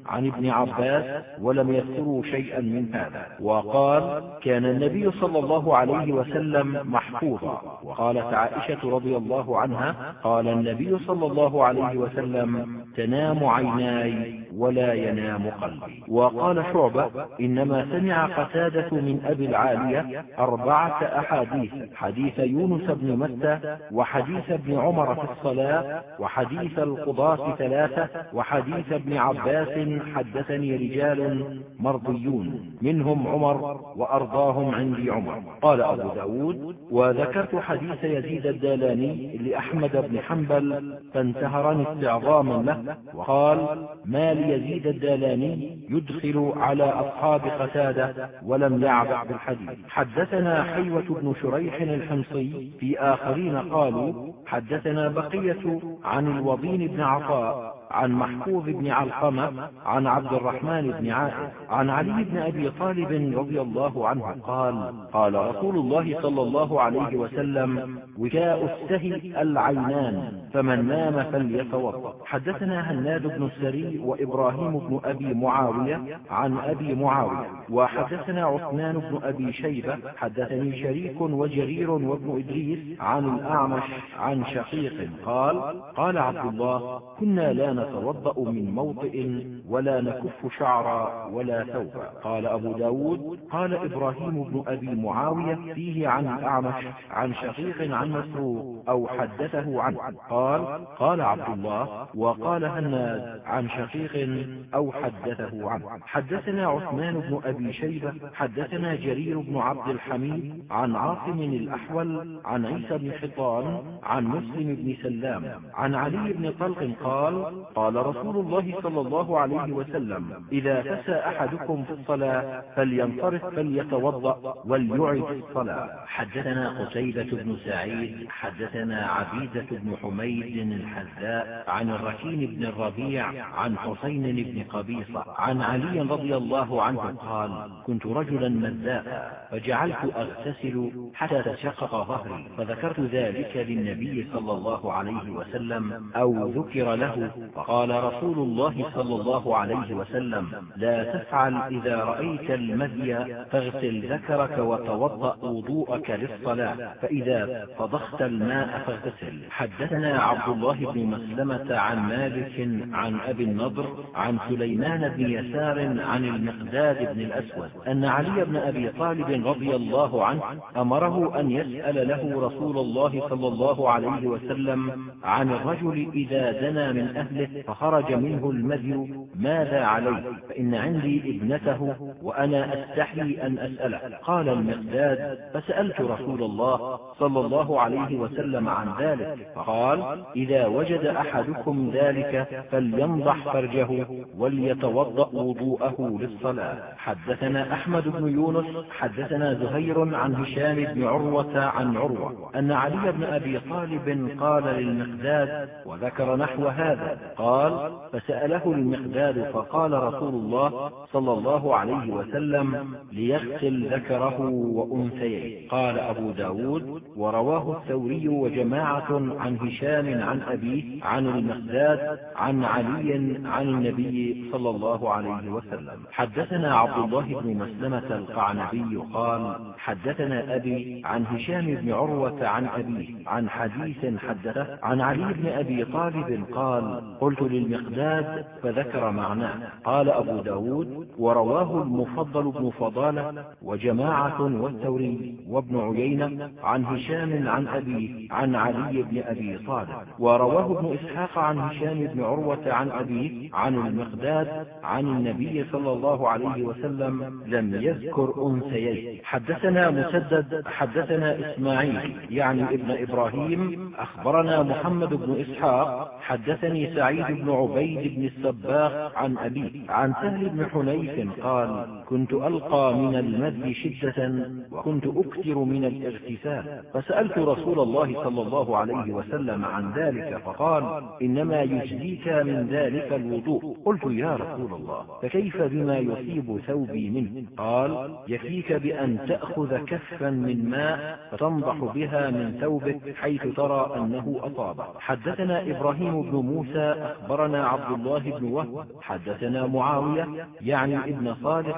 عن ابن عباس ولم يذكروا شيئا من هذا. وقال كان النبي صلى الله عليه وسلم محفوظا. وقالت عائشة رضي الله عنها قال النبي صلى الله عليه وسلم تنام عيناي ولا ينام قلبي. وقال شعبة إنما سمع قتادة من أبي العالية أربعة أحاديث حديث يونس بن متى وحديث ابن عمر في الصلاة وحديث القضاة ثلاثة وحديث ابن عباس حدثني رجال مرضيون منهم عمر وأرضاهم عندي عمر. قال أبو ب داود وذكرت حديث يزيد الدالاني لأحمد بن حنبل فانتهرني استعظاما له وقال ما ليزيد الدالاني يدخل على أصحاب قتادة ولم يعبأ بالحديث. حدثنا حيوة بن شريح الحمصي في آخرين قالوا حدثنا بقية عن الوضين بن عطاء عن محفوظ بن علقمة عن عبد الرحمن بن عائد عن علي بن أبي طالب رضي الله عنه قال قال رسول الله صلى الله عليه وسلم وكاء السهي العينان فمن نام فليتوضأ. حدثنا هناد بن السري وإبراهيم بن أبي معاوية عن أبي معاوية وحدثنا عثمان بن أبي شيبة حدثني شريك وجرير وابن إدريس عن الأعمش عن شقيق قال قال عبد الله كنا لا نتوضأ من موطئ ولا نكف شعرا ولا ثوبا. قال أبو ب داود قال إبراهيم بن أبي معاوية فيه عن الأعمش عن شقيق عن مسروق أو حدثه عنه. قال قال عبد الله وقال هناد عن شقيق أو حدثه عنه. حدثنا عثمان بن أبي شيبة حدثنا جرير بن عبد الحميد عن عاصم الأحول عن عيسى بن حطان عن مسلم بن سلام عن علي بن طلق قال قال رسول الله صلى الله عليه وسلم إذا فسى أحدكم في الصلاة فلينصرف فليتوضأ وليعد الصلاة. حدثنا قتيبة بن سعيد حدثنا عبيدة بن حميد الحذاء عن الركين بن الربيع عن حسين بن قبيصة عن علي رضي الله عنه قال كنت رجلا مذاء فجعلت أغتسل حتى تشقق ظهري فذكرت ذلك للنبي صلى الله عليه وسلم أو ذكر له فقال رسول الله صلى الله عليه وسلم لا تفعل إذا رأيت المذي فاغسل ذكرك وتوضأ وضوءك للصلاة فإذا فضخت الماء فاغتسل. حدثنا عبد الله بن مسلمة عن مالك عن أبي النضر عن سليمان بن يسار عن المقداد بن الأسود أن علي بن أبي طالب رضي الله عنه أمره أن يسأل له رسول الله صلى الله عليه وسلم عن الرجل إذا دنا من أهله فخرج منه المذي ماذا عليه فإن عندي ابنته وأنا أستحي أن أسأله. قال المقداد فسألت رسول الله صلى الله عليه وسلم عن ذلك. فقال إذا وجد أحدكم ذلك فلينضح فرجه وليتوضأ وضوءه للصلاة. حدثنا أحمد بن يونس حدثنا زهير عن هشام بن عروة عن عروة أن علي بن أبي طالب قال للمقداد وذكر نحو هذا. قال فسأله المقداد فقال رسول الله صلى الله عليه وسلم ليغسل ذكره وأنثيه. قال أبو ب داود ورواه الثوري وجماعة عن هشام عن أبيه عن المقداد عن علي عن النبي صلى الله عليه وسلم. حدثنا عبد الله بن مسلمة القعنبي قال حدثنا أبي عن هشام بن عروة عن أبيه عن حديث حدثه عن علي بن أبي طالب قال قلت للمقداد فذكر معناه. قال أبو ب داود ورواه المفضل بن فضالة وجماعة والثوري وابن عيينة عن هشام عن أبيه عن علي بن أبي طالب ورواه ابن إسحاق عن هشام بن عروة عن أبيه عن المقداد عن النبي صلى الله عليه وسلم لم يذكر أنثيين. حدثنا مسدد حدثنا إسماعيل يعني ابن إبراهيم أخبرنا محمد بن إسحاق حدثني سعيد بن عبيد بن السباق عن أبيه عن سهل بن حنيف قال كنت ألقى من المد شدة وكنت أكثر من الاغتسال. فسألت رسول الله صلى الله عليه وسلم عن ذلك فقال إنما يجزيك من ذلك الوضوء. قلت يا رسول الله فكيف بما يصيب ثوبي منه؟ قال يكفيك بأن تأخذ كفا من ماء فتنضح بها من ثوبك حيث ترى أنه أصابه حدثنا إبراهيم بن موسى أخبرنا عبد الله بن وهب حدثنا معاوية يعني ابن صالح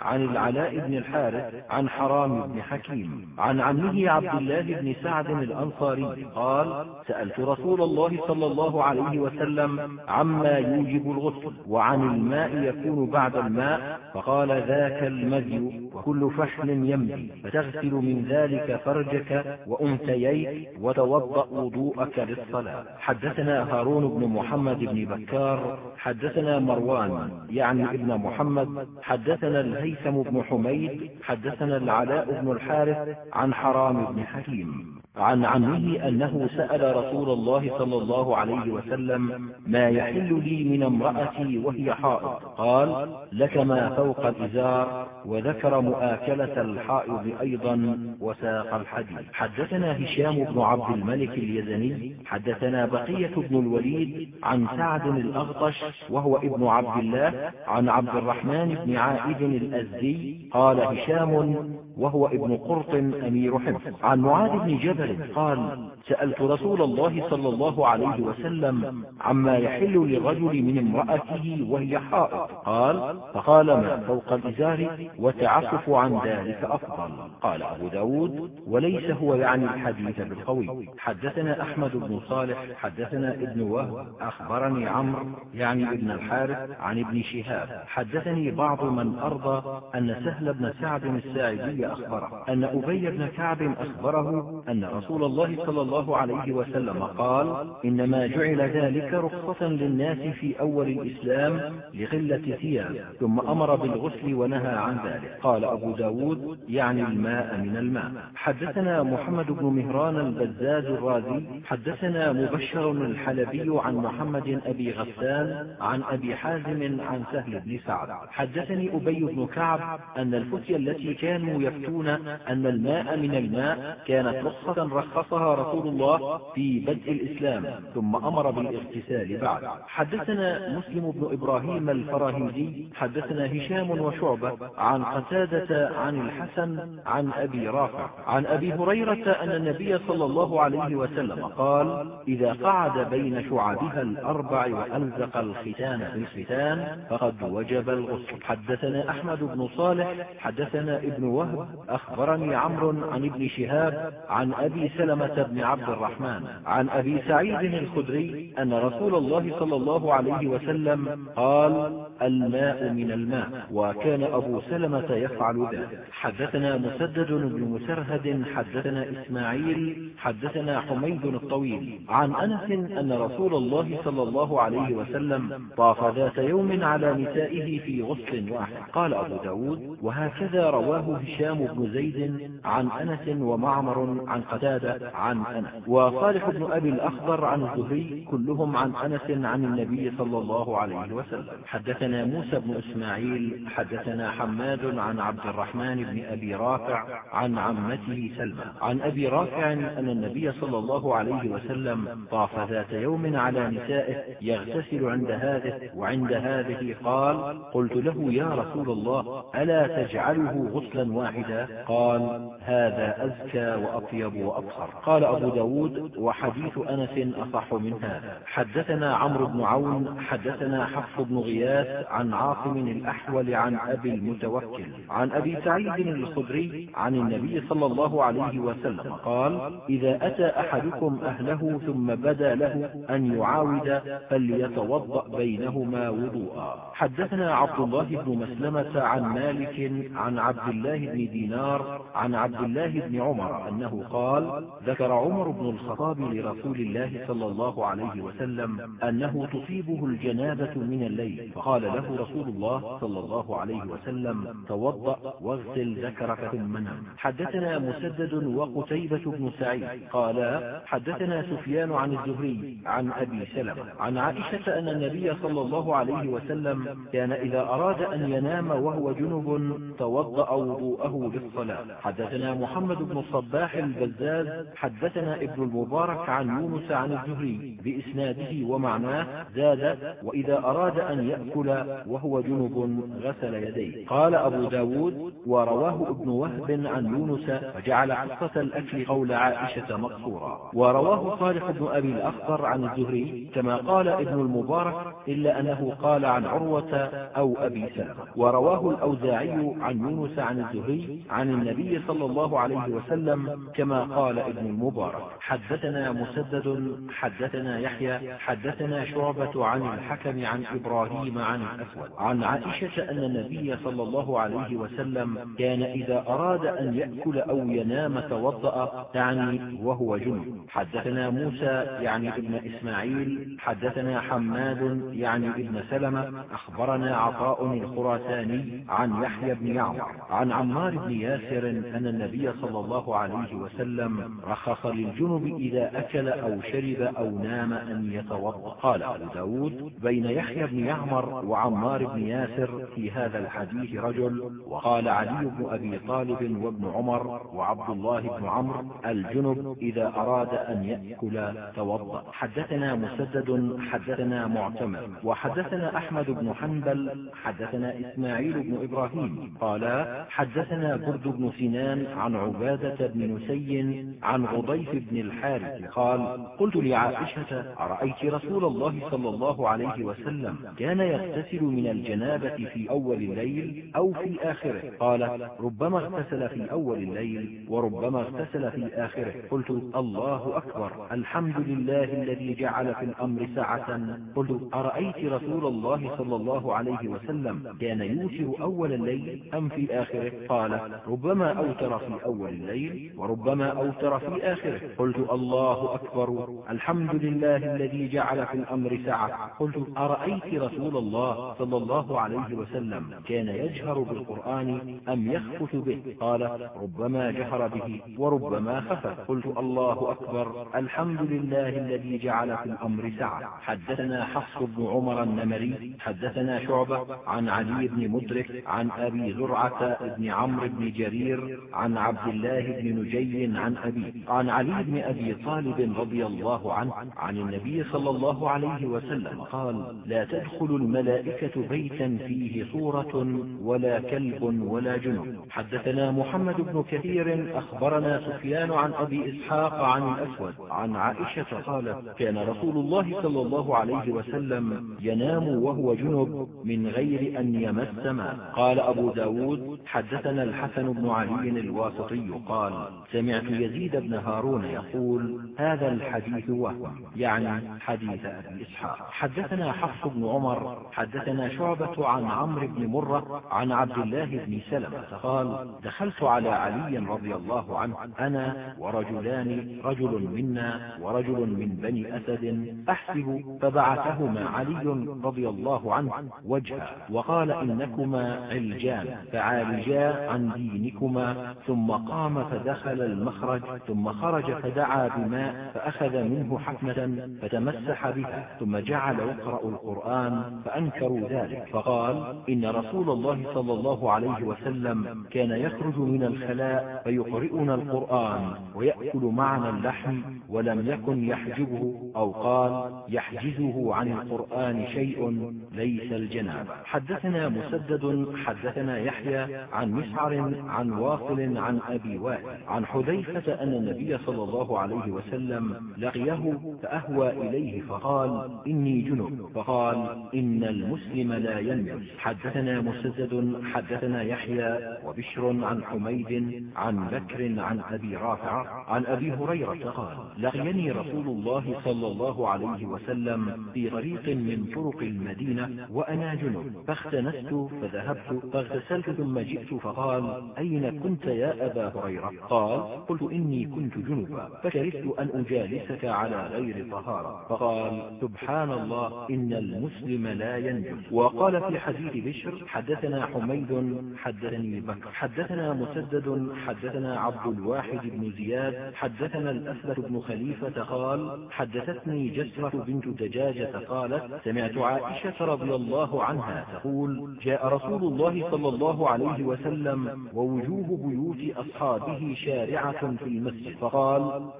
عن العلاء بن الحارث عن حرام بن حكيم عن عمه عبد الله بن سعد الأنصاري قال سألت رسول الله صلى الله عليه وسلم عما يوجب الغسل وعن الماء يكون بعد الماء فقال ذاك المذي وكل فحل يمضي فتغسل من ذلك فرجك وأنثييك وتوضأ وضوءك للصلاة. حدثنا هارون بن محمد بن بكار حدثنا مروان يعني ابن محمد حدثنا الهيثم بن حميد حدثنا العلاء بن الحارث عن حرام بن حكيم. عن عمه أنه سأل رسول الله صلى الله عليه وسلم ما يحل لي من امرأتي وهي حائض؟ قال لك ما فوق الإزار وذكر مؤاكلة الحائض أيضا وساق الحديث حدثنا هشام بن عبد الملك اليزني حدثنا بقية بن الوليد عن سعد الأغطش وهو ابن عبد الله عن عبد الرحمن بن عائد الأزدي قال هشام وهو ابن قرط أمير حمص عن معاذ بن جبل جبل قال سألت رسول الله صلى الله عليه وسلم عما يحل للرجل من امرأته وهي حائط قال فقال ما فوق الإزار وتعفف عن ذلك أفضل. قال أبو ب داود وليس هو يعني الحديث بالقوي. حدثنا أحمد بن صالح حدثنا ابن وهب أخبرني عمرو يعني ابن الحارث عن ابن شهاب. حدثني بعض من أرضى أن سهل بن سعد الساعدي أخبره أن أبي بن كعب أخبره أن رسول الله صلى الله عليه وسلم قال إنما جعل ذلك رخصة للناس في أول الإسلام لقلة ثياب ثم أمر بالغسل ونهى عن ذلك. قال أبو ب داود يعني الماء من الماء. حدثنا محمد بن مهران البزاز الرازي حدثنا مبشر الحلبي عن محمد أبي غسان عن أبي حازم عن سهل بن سعد. حدثني أبي بن كعب أن الفتية التي كانوا يفتون أن الماء من الماء كانت رخصة رخصها رسول الله في بدء الإسلام ثم أمر بالاغتسال بعد. حدثنا مسلم بن إبراهيم الفراهيدي حدثنا هشام وشعبة عن قتادة عن الحسن عن أبي رافع. عن أبي هريرة أن النبي صلى الله عليه وسلم قال إذا قعد بين شعبها الأربع وألزق الختان في الختان فقد وجب الغسل. حدثنا أحمد بن صالح حدثنا ابن وهب أخبرني عمرو عن ابن شهاب عن أبي سلمة بن عبد الرحمن عن أبي سعيد الخدري أن رسول الله صلى الله عليه وسلم قال الماء من الماء وكان أبو سلمة يفعل ذلك حدثنا مسدد بن مسرهد حدثنا إسماعيل حدثنا حميد الطويل عن أنس أن رسول الله صلى الله عليه وسلم طاف ذات يوم على نسائه في غسل واحد. قال أبو ب داود وهكذا رواه هشام بن زيد عن أنس ومعمر عن قتادة عن أنس. وصالح بن أبي الأخضر عن الزهري كلهم عن أنس عن النبي صلى الله عليه وسلم. حدثنا موسى بن إسماعيل حدثنا حماد عن عبد الرحمن بن أبي رافع عن عمته سلمى. عن أبي رافع أن النبي صلى الله عليه وسلم طاف ذات يوم على نسائه يغتسل عند هذه وعند هذه قال قلت له يا رسول الله ألا تجعله غسلا واحدا؟ قال هذا أزكى وأطيب وأبصر. قال أبو داود وحديث أنس أصح من هذا. حدثنا عمرو بن عون حدثنا حفص بن غياث عن عاصم الأحول عن أبي المتوكل عن أبي سعيد الخدري عن النبي صلى الله عليه وسلم قال إذا أتى أحدكم أهله ثم بدا له أن يعاود فليتوضأ بينهما وضوءا. حدثنا عبد الله بن مسلمة عن مالك عن عبد الله بن دينار عن عبد الله بن عمر أنه قال ذكر عمر بن الخطاب لرسول الله صلى الله عليه وسلم أنه تصيبه الجنابة من الليل فقال له رسول الله صلى الله عليه وسلم توضأ واغسل ذكرك ثم نم. حدثنا مسدد وقتيبة بن سعيد قال حدثنا سفيان عن الزهري عن أبي سلمة عن عائشة أن النبي صلى الله عليه وسلم كان إذا أراد أن ينام وهو جنب توضأ وضوءه للصلاة. حدثنا محمد بن الصباح البزاز حدثنا ابن المبارك عن يونس عن الزهري بإسناده ومعناه زاد وإذا أراد أن يأكل وهو جنب غسل يديه. قال أبو ب داود ورواه ابن وهب عن يونس فجعل قصة الأكل قول عائشة مقصورا ورواه صالح بن أبي الأخضر عن الزهري كما قال ابن المبارك إلا أنه قال عن عروة أو أبي سلمة. ورواه الأوزاعي عن يونس عن الزهري عن النبي صلى الله عليه وسلم كما قال ابن المبارك. حدثنا مسدد حدثنا يحيى حدثنا شعبة عن الحكم عن إبراهيم عن الأسود. عن عائشة أن النبي صلى الله عليه وسلم كان إذا أراد أن يأكل أو ينام توضأ يعني وهو جنب حدثنا موسى يعني ابن إسماعيل حدثنا حماد يعني ابن سلمة. أخبرنا عطاء الخراساني عن يحيى بن يعمر. عن عمار بن ياسر أن النبي صلى الله عليه وسلم رخص للجنب إذا أكل أو شرب أو نام أن يتوضأ. قال أبو داود بين يحيى بن يعمر وعمار بن ياسر في هذا الحديث رجل وقال علي بن أبي طالب وابن عمر وعبد الله بن عمرو الجنب إذا أراد أن يأكل توضأ. حدثنا مسدد حدثنا معتمر وحدثنا أحمد بن حنبل حدثنا إسماعيل بن إبراهيم. قال حدثنا برد بن سنان عن عبادة بن نسي عن غضيف بن الحارث قال قلت لعائشة أرأيت رسول الله صلى الله عليه وسلم كان يغتسل من الجنابة في أول الليل أو في آخره؟ قال ربما اغتسل في أول الليل وربما اغتسل في آخره. قلت الله أكبر. الحمد لله الذي جعل في الأمر سعة قلت أرأيت رسول الله صلى الله عليه وسلم كان يوتر أول الليل أم في آخره؟ قال ربما أوتر في أول الليل وربما أوتر في آخره. قلت الله أكبر. الحمد لله الذي جعل في الأمر سعة قلت أرأيت رسول الله صلى الله عليه وسلم كان يجهر بالقرآن أم يخفت به؟ قال ربما جهر به وربما خفت قلت الله أكبر. الحمد لله الذي جعل في الأمر سعة حدثنا حفص بن عمر النمري حدثنا شعبة عن علي بن مدرك عن أبي زرعة بن عمرو بن جرير عن عبد الله بن نجي عن أبي عن علي بن أبي طالب رضي الله عنه عن النبي صلى الله عليه وسلم قال لا تدخل الملائكة بيتا فيه صورة ولا كلب ولا جنب. حدثنا محمد بن كثير أخبرنا سفيان عن أبي إسحاق عن الأسود عن عائشة قالت كان رسول الله صلى الله عليه وسلم ينام وهو جنب من غير أن يمس ماء. قال أبو ب داود حدثنا الحسن بن علي الواسطي قال سمعت يزيد بن هارون يقول هذا الحديث وهو يعني حديث أبي إسحاق. حدثنا حفص بن عمر حدثنا شعبة عن عمرو بن مرة عن عبد الله بن سلمة قال دخلت على علي رضي الله عنه أنا ورجلان رجل منا ورجل من بني أسد أحسب فبعثهما علي رضي الله عنه وجها وقال إنكما علجان فعالجا عن دينكما ثم قام فدخل المخرج ثم خرج فدعا بماء فأخذ منه حكمة فتمسح بها ثم جعل يقرأ القرآن فأنكروا ذلك فقال إن رسول الله صلى الله عليه وسلم كان يخرج من الخلاء فيقرئنا القرآن ويأكل معنا اللحم ولم يكن يحجبه أو قال يحجزه عن القرآن شيء ليس الجنابة حدثنا مسدد حدثنا يحيى عن مسعر عن واصل عن أبي وائل عن حذيفة أن النبي صلى الله عليه وسلم لقيه فأهوى إليه فقال إني جنب فقال إن المسلم لا ينجس حدثنا مسدد حدثنا يحيى وبشر عن حميد عن بكر عن أبي رافع عن أبي هريرة قال لقيني رسول الله صلى الله عليه وسلم في طريق من طرق المدينة وأنا جنب فاختنست فذهبت فاغتسلت ثم جئت فقال أين كنت يا أبا هريرة قال قلت إني كنت جنبا فكرهت أن أجالسك على غير طهارة؟ فقال سبحان الله إن المسلم لا ينجس وقال في حديث بشر حدثنا حميد حدثني بكر. حدثنا مسدد حدثنا عبد الواحد بن زياد. حدثنا الأسبة بن خليفة قال حدثتني جسرة بنت دجاجة قالت سمعت عائشة رضي الله عنها تقول جاء رسول الله صلى الله عليه وسلم ووجوه بيوت أصحابه شارعة في المسجد. فقال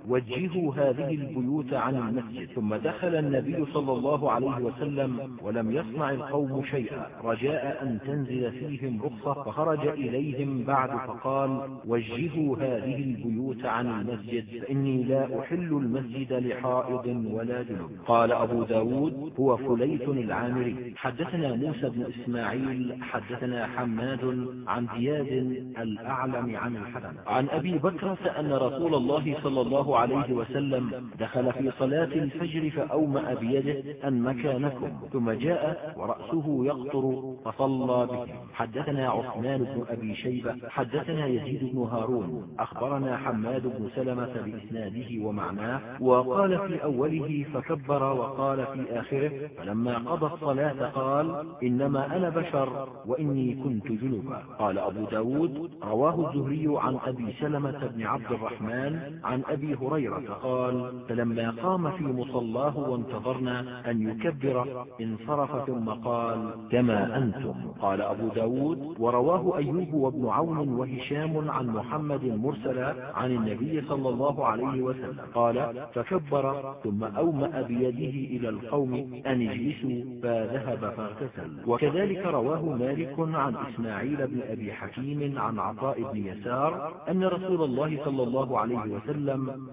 وجهوا هذه البيوت عن المسجد. ثم دخل النبي صلى الله عليه وسلم ولم يصنع القوم شيئا. رجاء أن تنزل فيهم رخصة فخرج إليهم بعد فقال وجهوا هذه البيوت عن المسجد فإني لا أحل المسجد لحائض ولا جنب. قال أبو ب داود هو فليت العامري. حدثنا موسى بن إسماعيل حدثنا حماد عن زياد الأعلم عن الحسن. عن أبي بكرة أن رسول الله صلى الله عليه وسلم دخل في صلاة الفجر فأومأ بيده أن مكانكم ثم جاء ورأسه يقطر فصلى به. حدثنا عثمان بن أبي شيبة حدثنا يزيد بن هارون أخبرنا حماد بن سلمة بإسناده ومعناه وقال في أوله فكبر وقال في آخره فلما قضى الصلاة قال إنما أنا بشر وإني كنت جنبا. قال أبو ب داود رواه الزهري عن أبي سلمة بن عبد الرحمن أبي هريرة قال فلما قام في مصلاه وانتظرنا أن يكبر انصرف ثم قال كما أنتم؟ قال أبو ب داود ورواه أيوب وابن عون وهشام عن محمد مرسلا عن النبي صلى الله عليه وسلم. قال فكبر ثم أومأ بيده إلى القوم أن اجلسوا فذهب فاغتسل. وكذلك رواه مالك عن إسماعيل بن أبي حكيم عن عطاء بن يسار أن رسول الله صلى الله عليه وسلم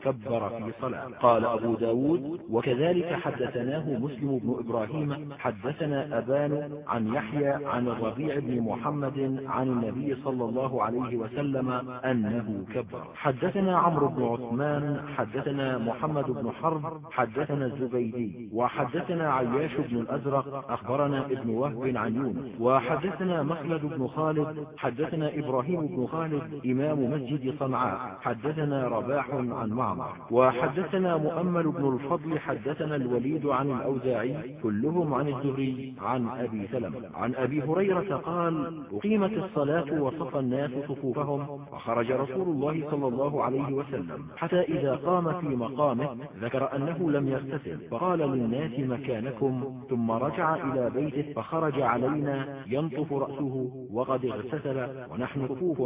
كبر في صلاة. قال أبو ب داود وكذلك حدثناه مسلم بن إبراهيم حدثنا أبان عن يحيى عن الربيع بن محمد عن النبي صلى الله عليه وسلم أنه كبر. حدثنا عمرو بن عثمان حدثنا محمد بن حرب حدثنا الزبيدي وحدثنا عياش بن الأزرق أخبرنا ابن وهب عن يونس وحدثنا مخلد بن خالد حدثنا إبراهيم بن خالد إمام مسجد صنعاء حدثنا رباح عن معمر وحدثنا مؤمل بن الفضل حدثنا الوليد عن الأوزاعي كلهم عن الزهري عن أبي سلمة. عن أبي هريرة قال أقيمت الصلاة وصف الناس صفوفهم وخرج رسول الله صلى الله عليه وسلم. حتى إذا قام في مقامه ذكر أنه لم يغتسل. فقال للناس مكانكم ثم رجع إلى بيته فخرج علينا ينطف رأسه وقد اغتسل ونحن صفوف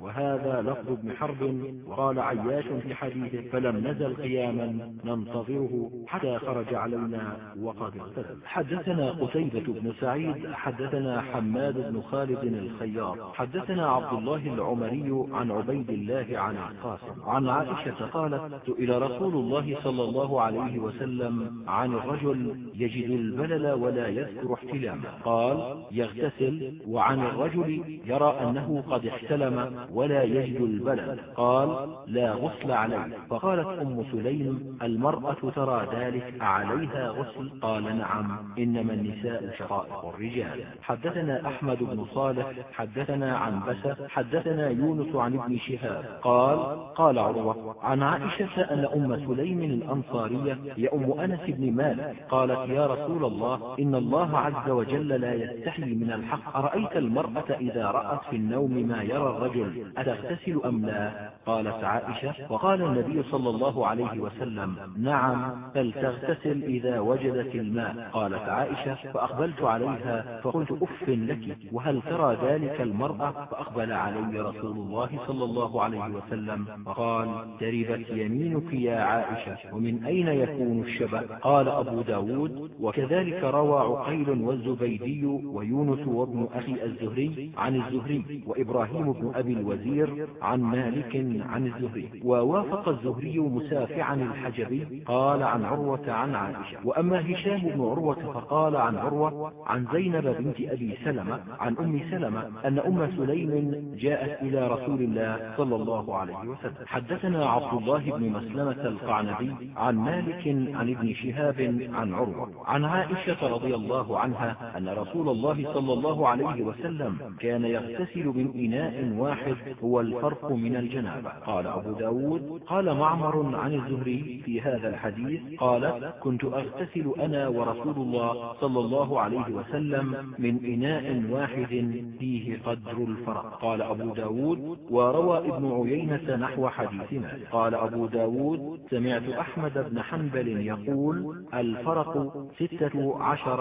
وهذا لفظ ابن حرب. وقال عياش في حديثه فلم نزل قياما ننتظره حتى خرج علينا وقد اغتسل. حدثنا قتيبة بن سعيد حدثنا حماد بن خالد الخياط حدثنا عبد الله العمري عن عبيد الله عن القاسم عن عائشة قالت سئل رسول الله صلى الله عليه وسلم عن الرجل يجد البلل ولا يذكر احتلامه قال يغتسل وعن الرجل يرى أنه قد احتلم ولا يجد البلل. قال لا غسل عليه فقالت أم سليم المرأة ترى ذلك أعليها غسل؟ قال نعم إنما النساء شقائق الرجال. حدثنا أحمد بن صالح حدثنا عن بسة حدثنا يونس عن ابن شهاب. قال قال عروة عن عائشة أن أم سليم الأنصارية هي أم أنس بن مالك قالت يا رسول الله إن الله عز وجل لا يستحي من الحق. أرأيت المرأة إذا رأت في النوم ما يرى الرجل؟ أتغتسل أم لا؟ قالت عائشة وقال النبي صلى الله عليه وسلم نعم فلتغتسل إذا وجدت الماء. قالت عائشة فأقبلت عليها فقلت أف لك وهل ترى ذلك المرأة؟ فأقبل علي رسول الله صلى الله عليه وسلم فقال تربت يمينك يا عائشة ومن أين يكون الشبه؟ قال أبو ب داود وكذلك روى عقيل والزبيدي ويونس وابن أخي الزهري عن الزهري وإبراهيم بن أبي الوزير عن مالك عن الزهري. ووافق الزهري مسافعا الحجبي قال عن عروة عن عائشة. وأما هشام بن عروة فقال عن عروة عن زينب بنت أبي سلمة عن أم سلمة أن أم سليم جاءت إلى رسول الله صلى الله عليه وسلم. حدثنا عبد الله بن مسلمة القعنبي عن مالك عن ابن شهاب عن عروة. عن عائشة رضي الله عنها أن رسول الله صلى الله عليه وسلم كان يغتسل من إناء واحد هو الفرق من الجنابة. قال أبو داود قال معمر عن الزهري في هذا الحديث قال كنت أغتسل أنا ورسول الله صلى الله عليه وسلم من إناء واحد فيه قدر الفرق. قال أبو ب داود وروى ابن عيينة نحو حديثنا. قال أبو ب داود سمعت أحمد بن حنبل يقول الفرق ستة عشر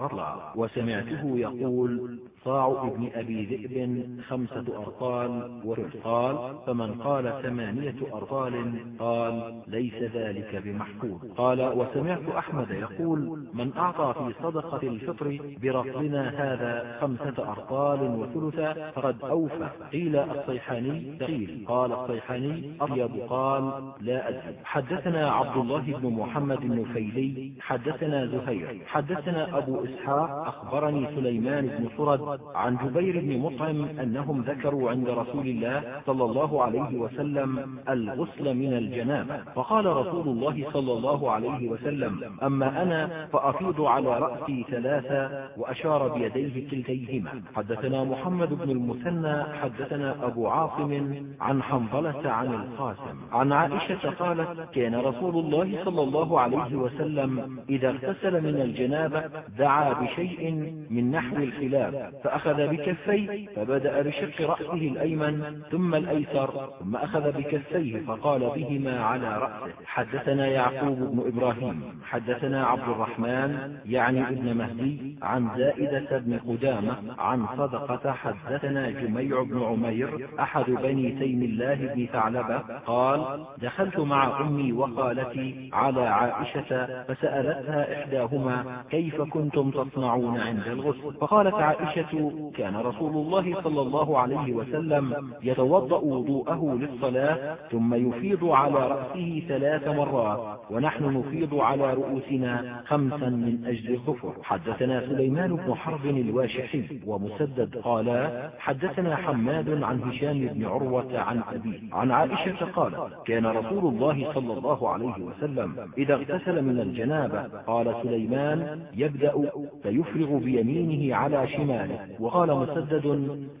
رطلا. وسمعته يقول صاع ابن أبي ذئب خمسة أرطال وثلث قال فمن قال ثمانية أرطال قال ليس ذلك بمحفوظ. قال وسمعت أحمد يقول من أعطى في صدقة الفطر برطلنا هذا خمسة أرطال وثلثا فقد أوفى. قيل الصيحاني قيل قال الصيحاني أطيب قال لا أدري. حدثنا عبد الله بن محمد النفيلي حدثنا زهير حدثنا أبو إسحاق أخبرني سليمان بن صرد عن جبير بن مطعم أنهم ذكروا عند رسول الله صلى الله عليه وسلم الغسل من الجنابة. فقال رسول الله صلى الله عليه وسلم أما أنا فأفيض على رأسي ثلاثة وأشار بيديه كلتيهما. حدثنا محمد بن المثنى حدثنا أبو عاصم عن حنظلة عن القاسم. عن عائشة قالت كان رسول الله صلى الله عليه وسلم إذا اغتسل من الجنابة دعا بشيء من نحو الخلاف. فأخذ بكفيه فبدأ بشق رأسه الأيمن ثم الأيسر ثم أخذ بكفيه فقال بهما على رأسه. حدثنا يعقوب بن إبراهيم حدثنا عبد الرحمن يعني ابن مهدي عن زائدة بن قدامة عن صدقة حدثنا جميع بن عمير أحد بني تيم الله بن ثعلبة قال دخلت مع أمي وخالتي على عائشة فسألتها إحداهما كيف كنتم تصنعون عند الغسل؟ فقالت عائشة كان رسول الله صلى الله عليه وسلم يتوضأ وضوءه للصلاة ثم يفيض على رأسه ثلاث مرات ونحن نفيض على رؤوسنا خمسا من أجل الظفر. حدثنا سليمان بن حرب الواشحي ومسدد قالا حدثنا حماد عن هشام بن عروة عن أبيه. عن عائشة قال كان رسول الله صلى الله عليه وسلم إذا اغتسل من الجنابة. قال سليمان يبدأ فيفرغ بيمينه على شماله. وقال مسدد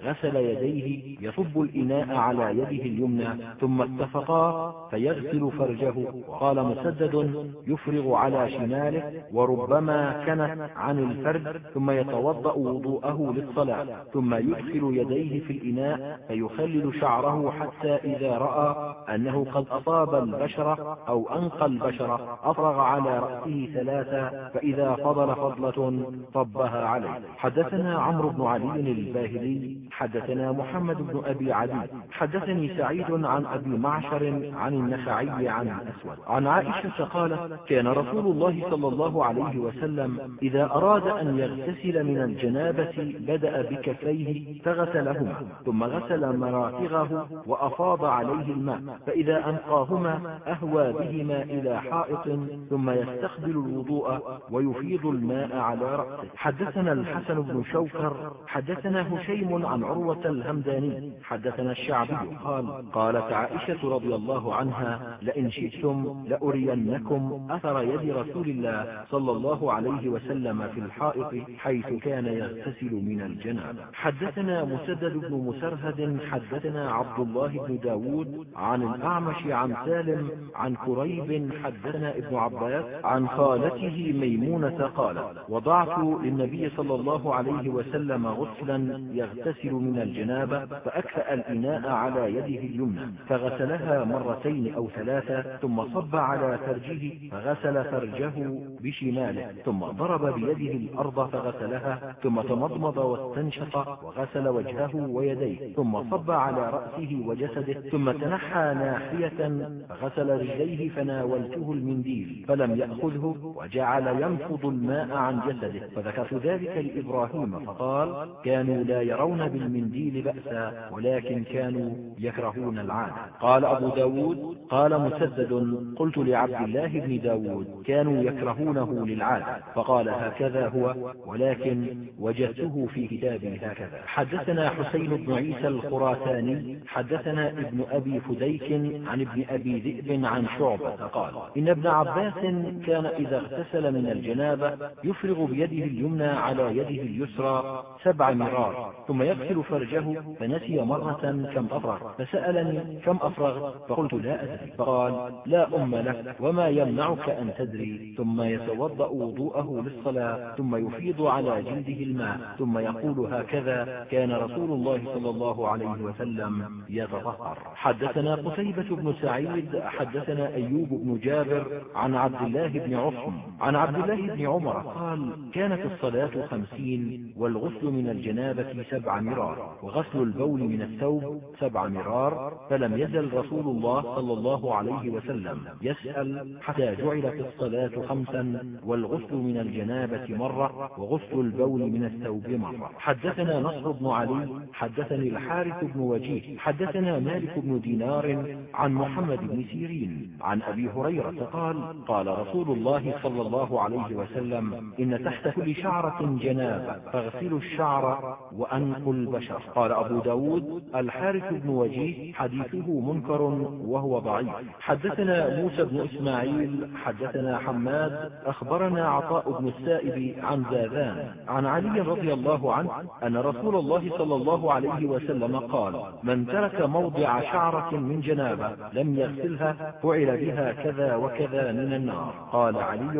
غسل يديه يصب الإناء على يده اليمنى ثم اتفقا فيغسل فرجه. وقال مسدد يفرغ على شماله وربما كنت عن الفرج ثم يتوضأ وضوءه للصلاة ثم يدخل يديه في الإناء فيخلل شعره حتى إذا رأى أنه قد أصاب البشرة أو أنقى البشرة. أفرغ على رأسه ثلاثة فإذا فضل فضلة صبها عليه. حدثنا عمرو بن علي الباهلي حدثنا محمد بن أبي علي حدثني سعيد عن أبي معشر عن النخعي عن الأسود عن عائشة قالت كان رسول الله صلى الله عليه وسلم إذا أراد أن يغتسل من الجنابة بدأ بكفيه فغسلهما ثم غسل مرافغه وأفاض عليه الماء فإذا أنقاهما أهوى بهما إلى حائط ثم يستقبل الوضوء ويفيض الماء على رأسه. حدثنا الحسن بن شوكر حدثنا هشيم عن عروة الهمداني حدثنا الشعبي قال قالت عائشة رضي الله عنها لئن شئتم لأرينكم أثر يد رسول الله صلى الله عليه وسلم في الحائط حيث كان يغتسل من الجنابة. حدثنا مسدد بن مسرهد حدثنا عبد الله بن داود عن الأعمش عن سالم عن كريب حدثنا ابن عباس عن خالته ميمونة قال وضعت للنبي صلى الله عليه وسلم غسلا يغتسل من الجنابة فأكفأ الإناء على يده اليمنى فغسلها مرتين أو ثلاثة ثم صب على فرجه فغسل فرجه بشماله ثم ضرب بيده الأرض فغسلها ثم تمضمض واستنشق وغسل وجهه ويديه ثم صب على رأسه وجسده ثم تنحى ناحية فغسل رجليه فناولته المنديل فلم يأخذه وجعل ينفض الماء عن جسده فذكرت ذلك لإبراهيم فقال كانوا لا يرون بالمنديل بأسا ولكن كانوا يكرهون العادة قال أبو ب داود قال مسدد قلت لعبد الله بن داود كانوا يكرهونه للعادة فقال هكذا هو ولكن وجدته في كتابي هكذا. حدثنا حسين بن عيسى الخراساني حدثنا ابن أبي فديك عن ابن أبي ذئب عن شعبة قال إن ابن عباس كان إذا اغتسل من الجنابة يفرغ بيده اليمنى على يده اليسرى سبع مرار ثم يغسل فرجه فنسي مرة كم أفرغ فسألني كم أفرغ فقلت لا أدري فقال لا أم لك وما يمنعك أن تدري ثم يتوضأ وضوءه للصلاة ثم يفيض على جلده الماء ثم يقول هكذا كان رسول الله صلى الله عليه وسلم يتطهر. حدثنا قتيبة بن سعيد حدثنا أيوب بن جابر عن عبد الله بن عصم عن عبد الله بن عمر قال كانت الصلاة خمسين والغسل من الجنابة سبع مرار وغسل البول من الثوب سبع مرار فلم يزل رسول الله صلى الله عليه وسلم يسأل حتى جعلت الصلاة خمسا والغسل من الجنابة مرة وغسل البول من الثوب مرة. حدثنا نصر بن علي حدثني الحارث بن وجيه حدثنا مالك بن دينار عن محمد بن سيرين عن أبي هريرة قال قال رسول الله صلى الله عليه وسلم إن تحت كل شعرة جنابة فاغسلوا الشعر وأنقوا البشر. قال أبو ب داود الحارث بن وجيه حديثه منكر وهو ضعيف. حدثنا موسى بن إسماعيل حدثنا حماد أخبرنا عطاء بن السائب عن زاذان عن علي رضي الله عنه أن رسول الله صلى الله عليه وسلم قال من ترك موضع شعرة من جنابة لم يغسلها فعل بها كذا وكذا من النار. قال علي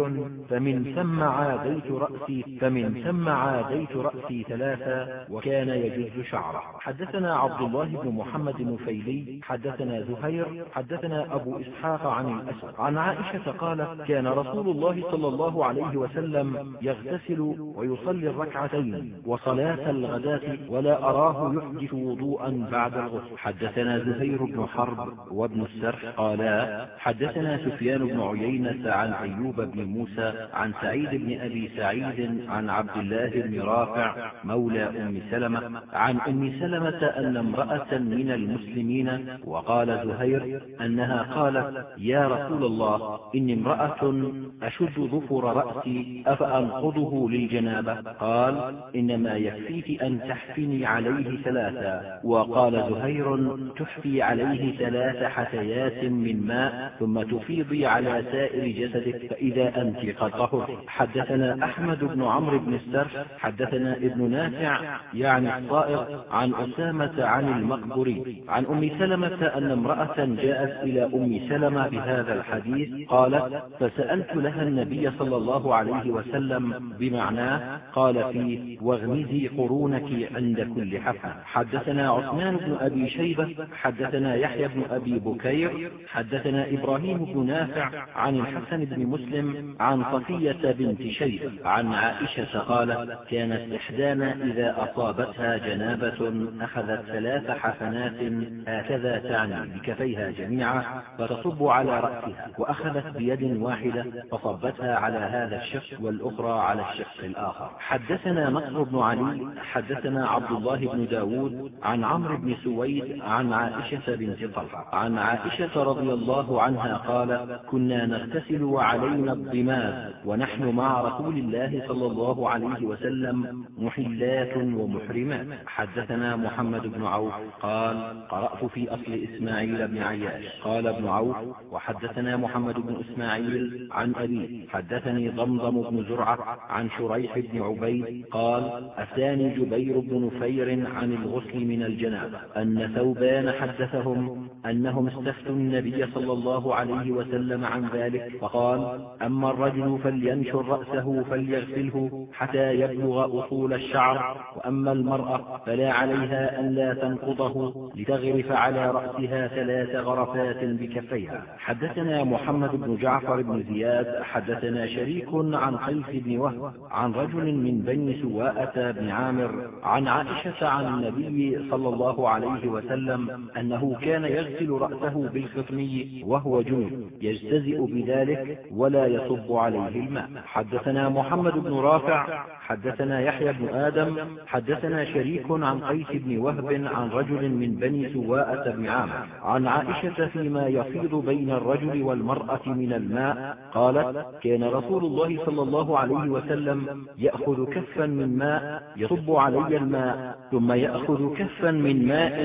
فمن ثم عاديت رأسي فمن ثم عاديت رأسي ثلاثا وكان يجز شعره. حدثنا عبد الله بن محمد النفيلي حدثنا زهير حدثنا أبو إسحاق عن الأسود. عن عائشة قالت كان رسول الله صلى الله عليه وسلم يغتسل ويصلي الركعتين وصلاة الغداة ولا أراه يحدث وضوءا بعد الغسل. حدثنا زهير بن حرب وابن السرح قالا حدثنا سفيان بن عيينة عن أيوب بن موسى عن سعيد بن أبي سعيد عن عبد الله بن رافع مولى أم سلمة عن أم سلمة أن امرأة من المسلمين وقال زهير أنها قالت يا رسول الله إني امرأة أشد ظفر رأسي أفأنقضه للجنابة؟ قال إنما يكفيك أن تحفني عليه ثلاثا. وقال زهير تحفي عليه ثلاث حثيات من ماء ثم تفيضي على سائر جسدك فإذا أنت قد طهرت حدثنا أحمد بن عمرو بن السرح حدثنا ابن نافع يعني الصائغ عن أسامة عن المقبري عن أم سلمة أن امرأة جاءت إلى أم سلمة بهذا الحديث قالت فسألت لها النبي صلى الله عليه وسلم بمعناه قال فيه واغمزي قرونك عند كل حفنة حدثنا عثمان بن أبي شيبة حدثنا يحيى بن أبي بكير حدثنا إبراهيم بن نافع عن الحسن بن مسلم عن صفية بنت شيبة عن عائشة قالت كانت إحدانا إذا أصابتها جنابة أخذت ثلاث حفنات هكذا تعني بكفيها جميعا فتصب على رأسها وأخذت بيد واحدة فصبتها على هذا الشق والأخرى على الشق الآخر. حدثنا نصر بن علي حدثنا عبد الله بن داود عن عمرو بن سويد عن عائشة بنت طلحة. عن عائشة رضي الله عنها قال كنا نغتسل وعلينا الضماد ونحن مع رسول الله صلى الله عليه وسلم محلات ومحرمات. حدثنا محمد بن عوف قال قرأت في أصل إسماعيل بن عياش. قال ابن عوف وحدثنا محمد بن إسماعيل عن أبي حدثني ضمضم بن زرعة عن شريح بن عبيد قال أتاني جبير بن نفير عن الغسل من الجنابة أن ثوبان حدثهم أنهم استفتوا النبي صلى الله عليه وسلم عن ذلك فقال أما الرجل فلينشر رأسه فليغسله حتى يبلغ أصول الشعر وأما المرأة فلا عليها أن لا تنقضه لتغرف على رأسها ثلاث غرفات بكفيها. حدثنا محمد بن جعفر بن زياد حدثنا شريك عن قيس بن وهب عن رجل من بني سواءة بن عامر عن عائشة عن النبي صلى الله عليه وسلم أنه كان يغسل رأسه بالخطمي وهو جنب يجتزئ بذلك ولا يصب عليه الماء. حدثنا محمد بن رافع حدثنا يحيى بن آدم حدثنا شريك عن قيس بن وهب عن رجل من بني سواءة بن عامر عن عائشة فيما يفيض بين الرجل والمرأة من الماء قالت كان رسول الله صلى الله عليه وسلم يأخذ كفا من ماء يصب علي الماء ثم يأخذ كفا من ماء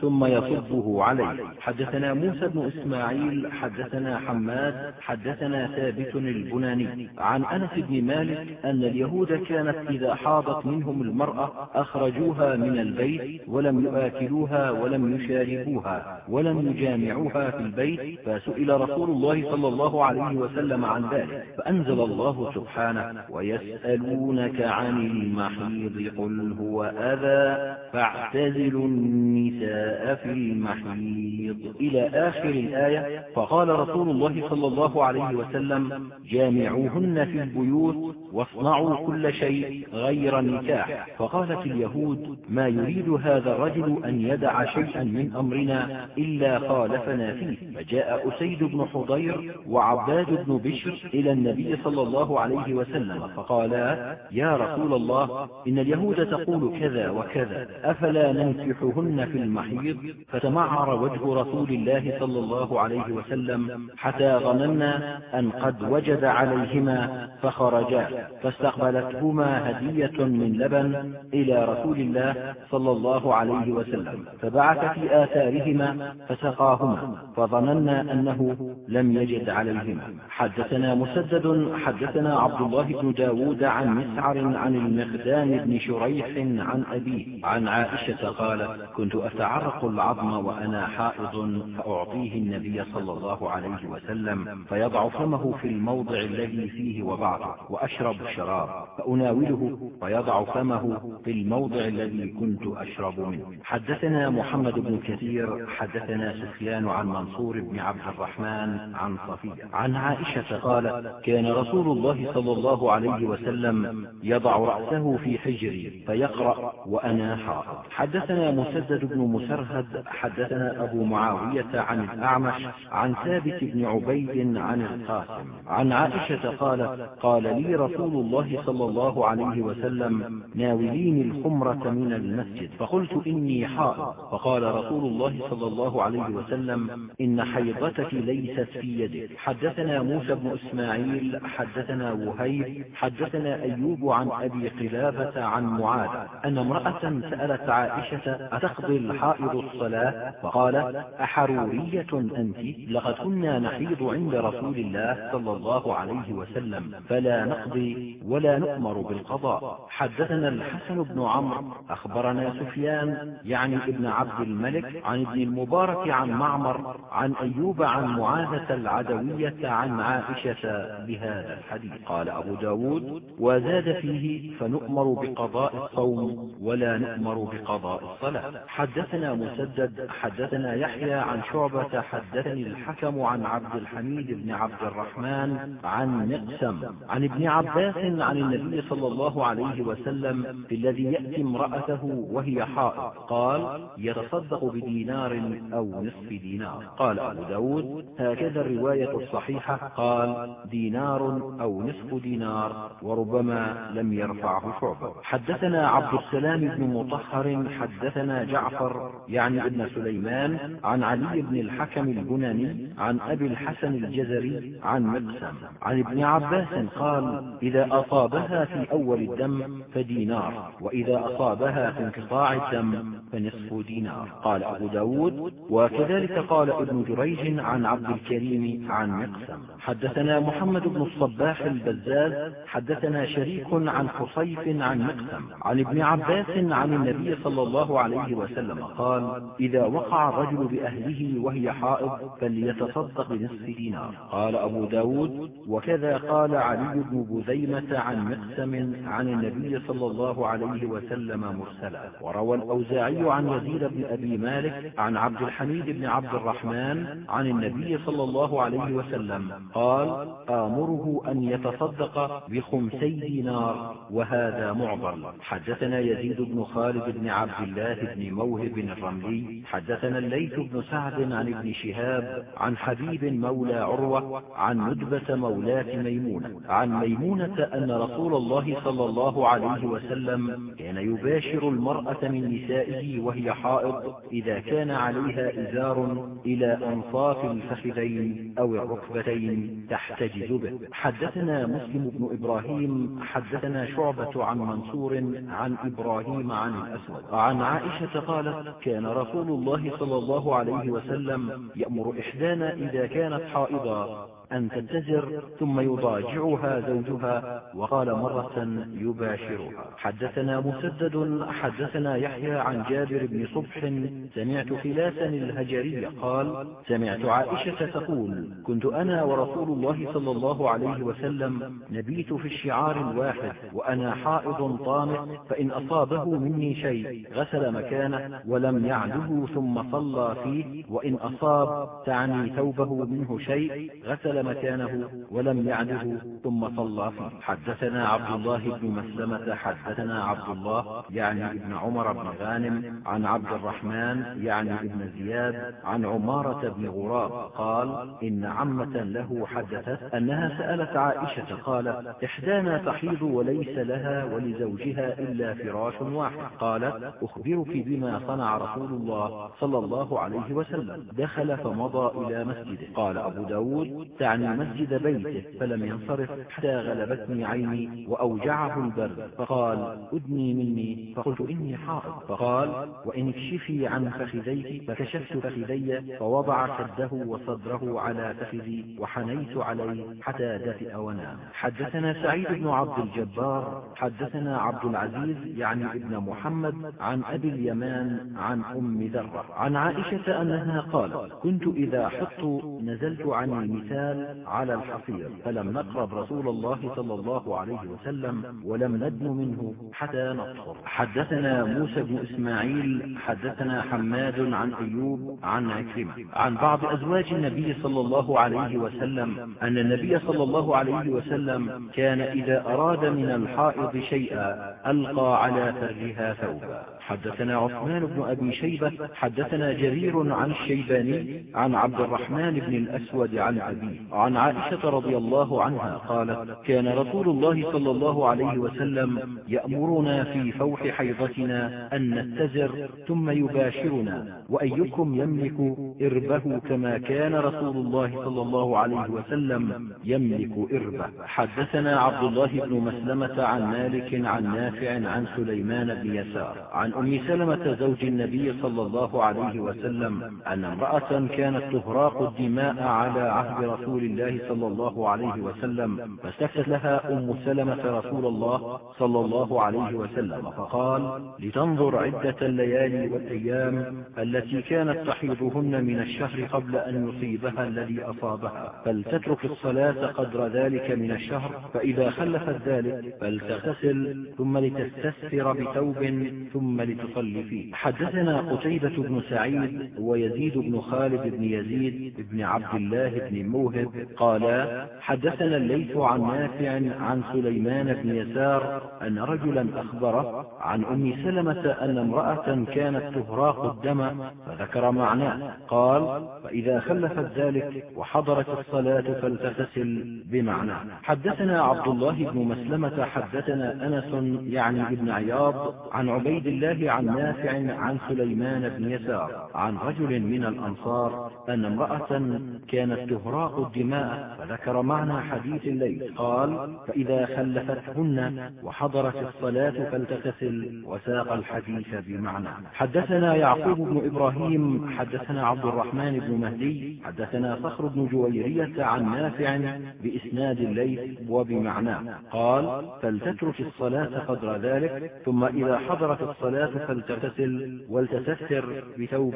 ثم يصبه علي حدثنا موسى بن إسماعيل حدثنا حماد حدثنا ثابت البناني عن أنس بن مالك أن اليهود كانت إذا حاضت منهم المرأة أخرجوها من البيت ولم يآكلوها ولم يشاربوها ولم يجامعوها في البيت فسئل رسول الله صلى الله عليه وسلم عن ذلك فأنزل الله سبحانه ويسألونك عن المحيض قل هو أذى فاعتزلوا النساء في المحيض. إلى آخر الآية فقال رسول الله صلى الله عليه وسلم جامعوهن في البيوت واصنعوا كل شيء غير النكاح فقالت اليهود ما يريد هذا الرجل أن يدع شيئا من أمرنا إلا خالفنا فيه. فجاء أسيد بن حضير وعباد بن بشر إلى النبي صلى الله عليه وسلم فقالا يا رسول الله إن اليهود تقول كذا وكذا أفلا ننكحهن في المحيض؟ فتمعر وجه رسول الله صلى الله عليه وسلم حتى ظننا أن قد وجد عليهما فخرجا فاستقبلتهما هدية من لبن إلى رسول الله صلى الله عليه وسلم. فبعث في آثارهما فسقاهما فظننا أنه لم يجد عليهما. حدثنا مسدد حدثنا عبد الله بن داود عن مسعر عن المقدام بن شريح عن أبيه. عن عائشة قالت كنت أتعرق العظم وأنا حائض فأعطيه النبي صلى الله عليه وسلم فيضع فمه في الموضع الذي فيه وبعضه وأشرب الشراب فأناوله فيضع فمه في الموضع الذي كنت أشرب منه. حدثنا محمد بن كثير حدثنا سفيان عن منصور بن عبد الرحمن عن صفية. عن عائشة قالت كان رسول الله صلى الله عليه وسلم يضع رأسه في حجري فيقرأ وأنا حائض. حدثنا مسدد بن مسرهد حدثنا أبو معاوية عن الأعمش عن ثابت بن عبيد عن القاسم. عن عائشة قالت قال لي رسول الله صلى الله عليه وسلم ناوليني الخمرة من المسجد. فقلت إني حائض. فقال رسول الله صلى الله عليه وسلم إن حيضتك ليست في يدك. حدثنا موسى بن إسماعيل حدثنا وهيب حدثنا أيوب عن أبي قلابة عن معاذ أن امرأة سألت عائشة أتقضي الحائض الصلاة؟ فقال أحرورية أنت؟ لقد كنا نحيض عند رسول الله صلى الله عليه وسلم فلا نقضي ولا نؤمر بالقضاء. حدثنا الحسن بن عمرو أخبرنا سفيان يعني ابن عبد الملك عن ابن المبارك عن معمر عن أيوب عن معاذة العدوية عن عائشة بهذا الحديث. قال أبو ب داود وزاد فيه فنؤمر بقضاء الصوم ولا نؤمر بقضاء الصلاة. حدثنا مسدد حدثنا يحيى عن شعبة حدثني الحكم عن عبد الحميد بن عبد الرحمن عن مقسم عن ابن عباس عن النبي صلى الله عليه وسلم في الذي يأتي امرأته وهي حائض. قال يتصدق بدينار أو نصف دينار. قال أبو ب داود هكذا الرواية الصحيحة. قال دينار أو نصف دينار وربما لم يرفعه شعبة. حدثنا عبد السلام بن مطهر حدثنا جعفر يعني ابن سليمان عن علي بن الحكم البناني عن أبي الحسن الجزري عن مقسم. عن ابن عباس قال إذا أصابها في أول الدم فدينار وإذا أصابها في انقطاع الدم فنصف دينار. قال أبو ب داود وكذلك قال ابن جريج عن عبد الكريم عن مقسم. حدثنا محمد بن الصباح البزاز حدثنا شريك عن حصيف عن مقسم. عن ابن عباس عن النبي صلى الله عليه وسلم قال إذا وقع الرجل بأهله وهي حائض فليتصدق بنصف دينار. قال أبو ب داود وكذا قال علي بن بزيمة عن مقسم عن النبي صلى الله عليه وسلم مرسلا. وروى الأوزاعي عن يزيد بن أبي مالك عن عبد الحميد بن عبد الرحمن عن النبي صلى الله عليه وسلم. قال آمره أن يتصدق بخمسي دينار وهذا معضل. حدثنا يزيد بن خالد بن عبد الله بن موهب الرملي. حدثنا الليث بن سعد عن ابن شهاب عن حبيب مولى عروة عن ندبة مولاة ميمونة. عن ميمونة أن رسول الله صلى الله عليه وسلم كان يباشر المرأة من نسائه وهي حائض إذا كان عليها إزار إلى أنصاف الفخذين أو الركبتين تحتجز به. حدثنا مسلم بن إبراهيم حدثنا شعبة عن منصور عن إبراهيم عن الأسود. عن عائشة قالت كان رسول الله صلى الله عليه وسلم يأمر إحدانا إذا كانت حائضا. أن تتزر ثم يضاجعها زوجها وقال مرة يباشرها. حدثنا مسدد حدثنا يحيى عن جابر بن صبح سمعت خلاسا الهجري قال سمعت عائشة تقول كنت أنا ورسول الله صلى الله عليه وسلم نبيت في الشعار الواحد وأنا حائض طامع فإن أصابه مني شيء غسل مكانه ولم يعده ثم صلى فيه وإن أصاب تعني ثوبه منه شيء غسل غسل مكانه ولم يعده ثم صلى فيه. حدثنا عبد الله بن مسلمة حدثنا عبد الله يعني ابن عمر بن غانم عن عبد الرحمن يعني ابن زياد عن عمارة بن غراب قال إن عمة له حدثت أنها سألت عائشة قالت إحدانا تحيض وليس لها ولزوجها إلا فراش واحد. قالت أخبرك بما صنع رسول الله صلى الله عليه وسلم. دخل فمضى إلى مسجده. قال أبو ب داود تعني مسجد بيته فلم ينصرف حتى غلبتني عيني وأوجعه البرد فقال أدني مني. فقلت إني حائض. فقال وإن اكشفي عن فخذيك فكشفت فخذي فوضع شده وصدره على فخذي وحنيت عليه حتى دفئ ونام. حدثنا سعيد بن عبد الجبار حدثنا عبد العزيز يعني ابن محمد عن أبي اليمان عن أم ذرة. عن عائشة أنها قالت كنت إذا حط نزلت عن المثال على الحصير فلم نقرب رسول الله صلى الله عليه وسلم ولم ندن منه حتى نطهر حدثنا موسى بن إسماعيل حدثنا حماد عن أيوب عن عكرمة. عن بعض أزواج النبي صلى الله عليه وسلم أن النبي صلى الله عليه وسلم كان إذا أراد من الحائض شيئا ألقى على فرجها ثوبا. حدثنا عثمان بن أبي شيبة حدثنا جرير عن الشيباني عن عبد الرحمن بن الأسود عن أبيه عن عائشة رضي الله عنها قالت كان رسول الله صلى الله عليه وسلم يأمرنا في فوح حيضتنا أن نتزر ثم يباشرنا وأيكم يملك إربه كما كان رسول الله صلى الله عليه وسلم يملك إربه. حدثنا عبد الله بن مسلمة عن مالك عن نافع عن سليمان بن يسار عن أم سلمة زوج النبي صلى الله عليه وسلم أن امرأة كانت تهراق الدماء على عهد رسول الله صلى الله عليه وسلم فاستفتت لها أم سلمة رسول الله صلى الله عليه وسلم فقال لتنظر عدة الليالي والأيام التي كانت تحيضهن من الشهر قبل أن يصيبها الذي أصابها فلتترك الصلاة قدر ذلك من الشهر فإذا خلفت ذلك فلتغتسل ثم لتستسفر بثوب ثم لتصلي فيه. حدثنا قتيبة بن سعيد ويزيد بن خالد بن يزيد بن عبد الله بن موهب قالا حدثنا الليث عن نافع عن سليمان بن يسار أن رجلا أخبره عن أم سلمة أن امرأة كانت تهراق الدم فذكر معناه. قال فإذا خلفت ذلك وحضرت الصلاة فلتغتسل بمعناه حدثنا عبد الله بن مسلمة حدثنا أنس يعني ابن عياض عن عبيد الله عن نافع عن سليمان بن يسار عن رجل من الأنصار أن امرأة كانت تهراق الدماء فذكر معنى حديث الليل. قال فإذا خلفتهن وحضرت الصلاة فلتغتسل وساق الحديث بمعنى. حدثنا يعقوب بن إبراهيم حدثنا عبد الرحمن بن مهدي حدثنا صخر بن جويرية عن نافع بإسناد الليث وبمعناه قال فلتترك الصلاة قدر ذلك ثم إذا حضرت الصلاة فلتغتسل ولتستر بثوب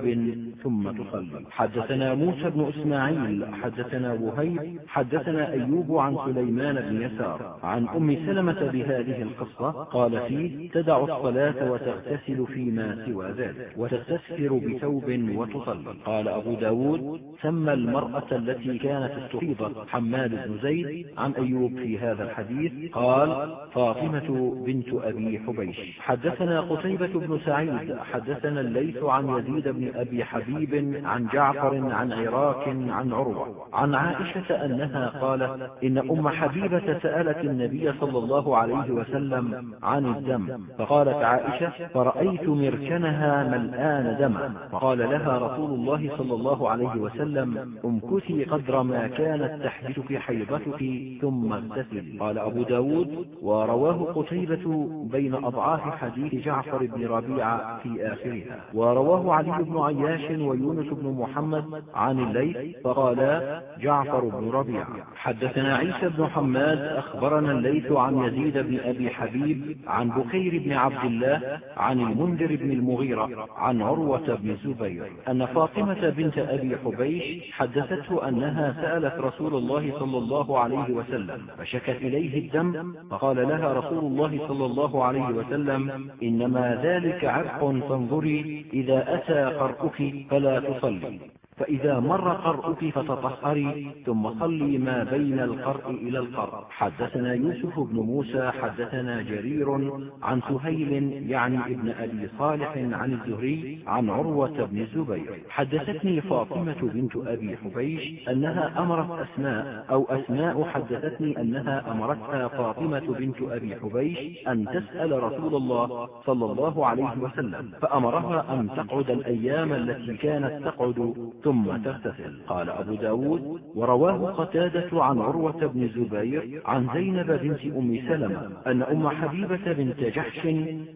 ثم تصلي. حدثنا موسى بن إسماعيل حدثنا وهيب حدثنا أيوب عن سليمان بن يسار عن أم سلمة بهذه القصة قال فيه تدع الصلاة وتغتسل فيما سوى ذلك وتستسفر بثوب وتصلي. قال أبو ب داود سمى المرأة التي كانت استفيضت حماد بن زيد عن أيوب في هذا الحديث قال فاطمة بنت أبي حبيش. حدثنا قتيبة بن سعيد. حدثنا الليث عن يزيد بن أبي حبيب عن جعفر عن عراك عن عروة. عن عائشة أنها قالت إن أم حبيبة سألت النبي صلى الله عليه وسلم عن الدم. فقالت عائشة فرأيت مركنها ملآن دما فقال لها رسول الله صلى الله عليه وسلم امكثي قدر ما كانت تحدثك حيضتك ثم اغتسلي قال أبو ب داود ورواه قتيبة بين أضعاف حديث جعفر بن ربيعة في آخرها. ورواه علي بن عياش ويونس بن محمد عن الليث فقالا جعفر بن ربيعة حدثنا عيسى بن حماد أخبرنا الليث عن يزيد بن أبي حبيب عن بكير بن عبد الله عن المنذر بن المغيرة عن عروة بن الزبير أن فاطمة بنت أبي حبيش حدثته أنها سألت رسول الله صلى الله عليه وسلم فشكت إليه الدم فقال لها رسول الله صلى الله عليه وسلم إنما ذلك عرق فانظري إذا أتى قرؤك فلا تصلي. فإذا مر قرؤك فتطهري ثم صلي ما بين القرء إلى القرء. حدثنا يوسف بن موسى حدثنا جرير عن سهيل يعني ابن أبي صالح عن الزهري عن عروة بن الزبير. حدثتني فاطمة بنت أبي حبيش أنها أمرت أسماء أو أسماء حدثتني أنها أمرتها فاطمة بنت أبي حبيش أن تسأل رسول الله صلى الله عليه وسلم فأمرها أن تقعد الأيام التي كانت تقعد ثم تغتسل. قال أبو ب داود ورواه قتادة عن عروة بن الزبير عن زينب بنت أم سلمة أن أم حبيبة بنت جحش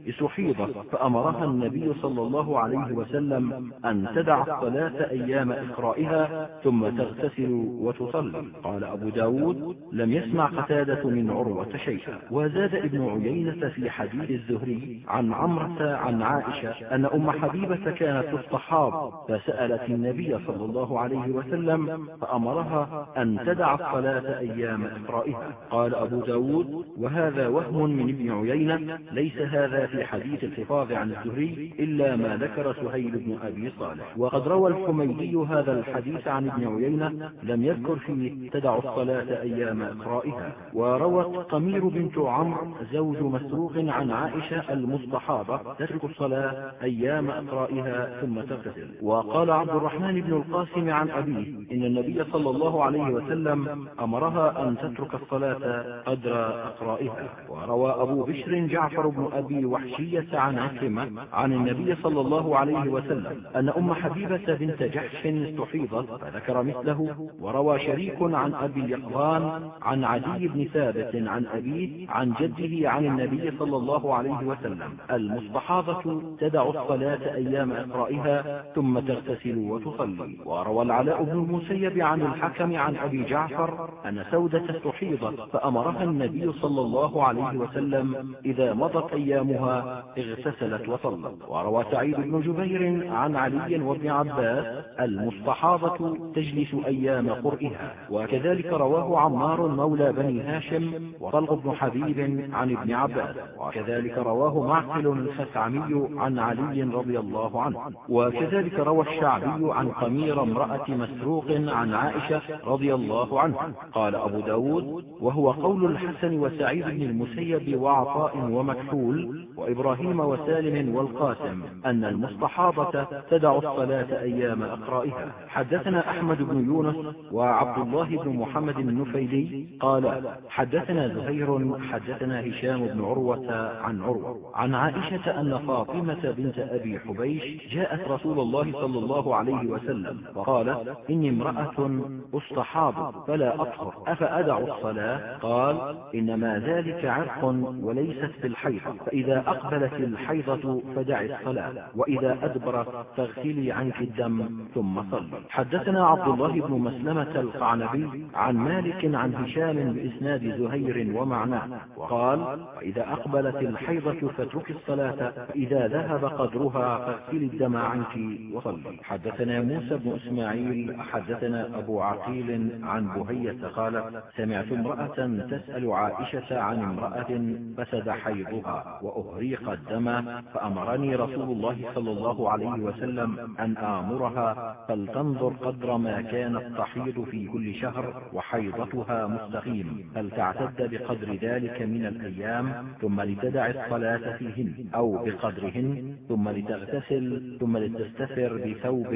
استحيضت فأمرها النبي صلى الله عليه وسلم أن تدع الصلاة أيام إقرائها ثم تغتسل وتصلي. قال أبو ب داود لم يسمع قتادة من عروة شيئا. وزاد ابن عيينة في حديث الزهري عن عمرة عن عائشة أن أم حبيبة كانت تستحاض فسألت النبي صلى الله عليه وسلم فأمرها أن تدع الصلاة أيام إقرائها قال أبو ب داود وهذا وهم من ابن عيينة ليس هذا في حديث الحفاظ عن الزهري إلا ما ذكر سهيل بن أبي صالح. وقد روى الحميدي هذا الحديث عن ابن عيينة لم يذكر فيه تدع الصلاة أيام إقرائها وروت قمير بنت عمرو زوج مسروق عن عائشة المصطحابة تترك الصلاة أيام إقرائها ثم تغتسل. وقال عبد الرحمن بن القاسم عن أبيه إن النبي صلى الله عليه وسلم أمرها أن تترك الصلاة قدر أقرائها. وروى أبو بشر جعفر بن أبي وحشية عن عكرمة عن النبي صلى الله عليه وسلم أن أم حبيبة بنت جحش استحيضت فذكر مثله وروى شريك عن أبي اليقظان عن عدي بن ثابت عن أبيه عن جده عن النبي صلى الله عليه وسلم المستحاضة تدع الصلاة أيام إقرائها ثم تغتسل وتصلي. وروى العلاء بن المسيب عن الحكم عن أبي جعفر أن سودة استحيضت فأمرها النبي صلى الله عليه وسلم إذا مضت أيامها اغتسلت وصلت. وروى سعيد بن جبير عن علي وابن عباس المستحاضة تجلس أيام قرئها. وكذلك رواه عمار مولى بني هاشم وطلق بن حبيب عن ابن عباس. وكذلك رواه معقل الخثعمي عن علي رضي الله عنه. وكذلك روى الشعبي عن قمير امرأة مسروق عن عائشة رضي الله عنها قال أبو ب داود وهو قول الحسن وسعيد بن المسيب وعطاء ومكحول وإبراهيم وسالم والقاسم أن المستحاضة تدع الصلاة أيام أقرائها. حدثنا أحمد بن يونس وعبد الله بن محمد النفيلي. قال حدثنا زهير حدثنا هشام بن عروة عن عروة. عن عائشة أن فاطمة بنت أبي حبيش جاءت رسول الله صلى الله عليه وسلم وقالت إني امرأة أستحاض فلا أطهر. أفأدع الصلاة؟ قال إنما ذلك عرق وليست في الحيضة. فإذا أقبلت الحيضة فدع الصلاة وإذا أدبرت فاغسلي عنك الدم ثم صلي. حدثنا عبد الله بن مسلمة القعنبي عن مالك عن هشام بإسناد زهير ومعناه وقال وإذا أقبلت الحيضة فاترك الصلاة فإذا ذهب قدرها فاغسلي الدم عنك وصلي. حدثنا موسى بن إسماعيل حدثنا أبو عقيل عن بهية قال سمعت امرأة تسأل عائشة عن امرأة فسد حيضها وأهريق الدم فأمرني رسول الله صلى الله عليه وسلم أن آمرها فلتنظر قدر ما كانت تحيض في كل شهر وحيضتها مستقيم فلتعتد بقدر ذلك من الأيام؟ ثم لتدع الصلاة فيهن أو بقدرهن ثم لتغتسل ثم لتستثر بثوب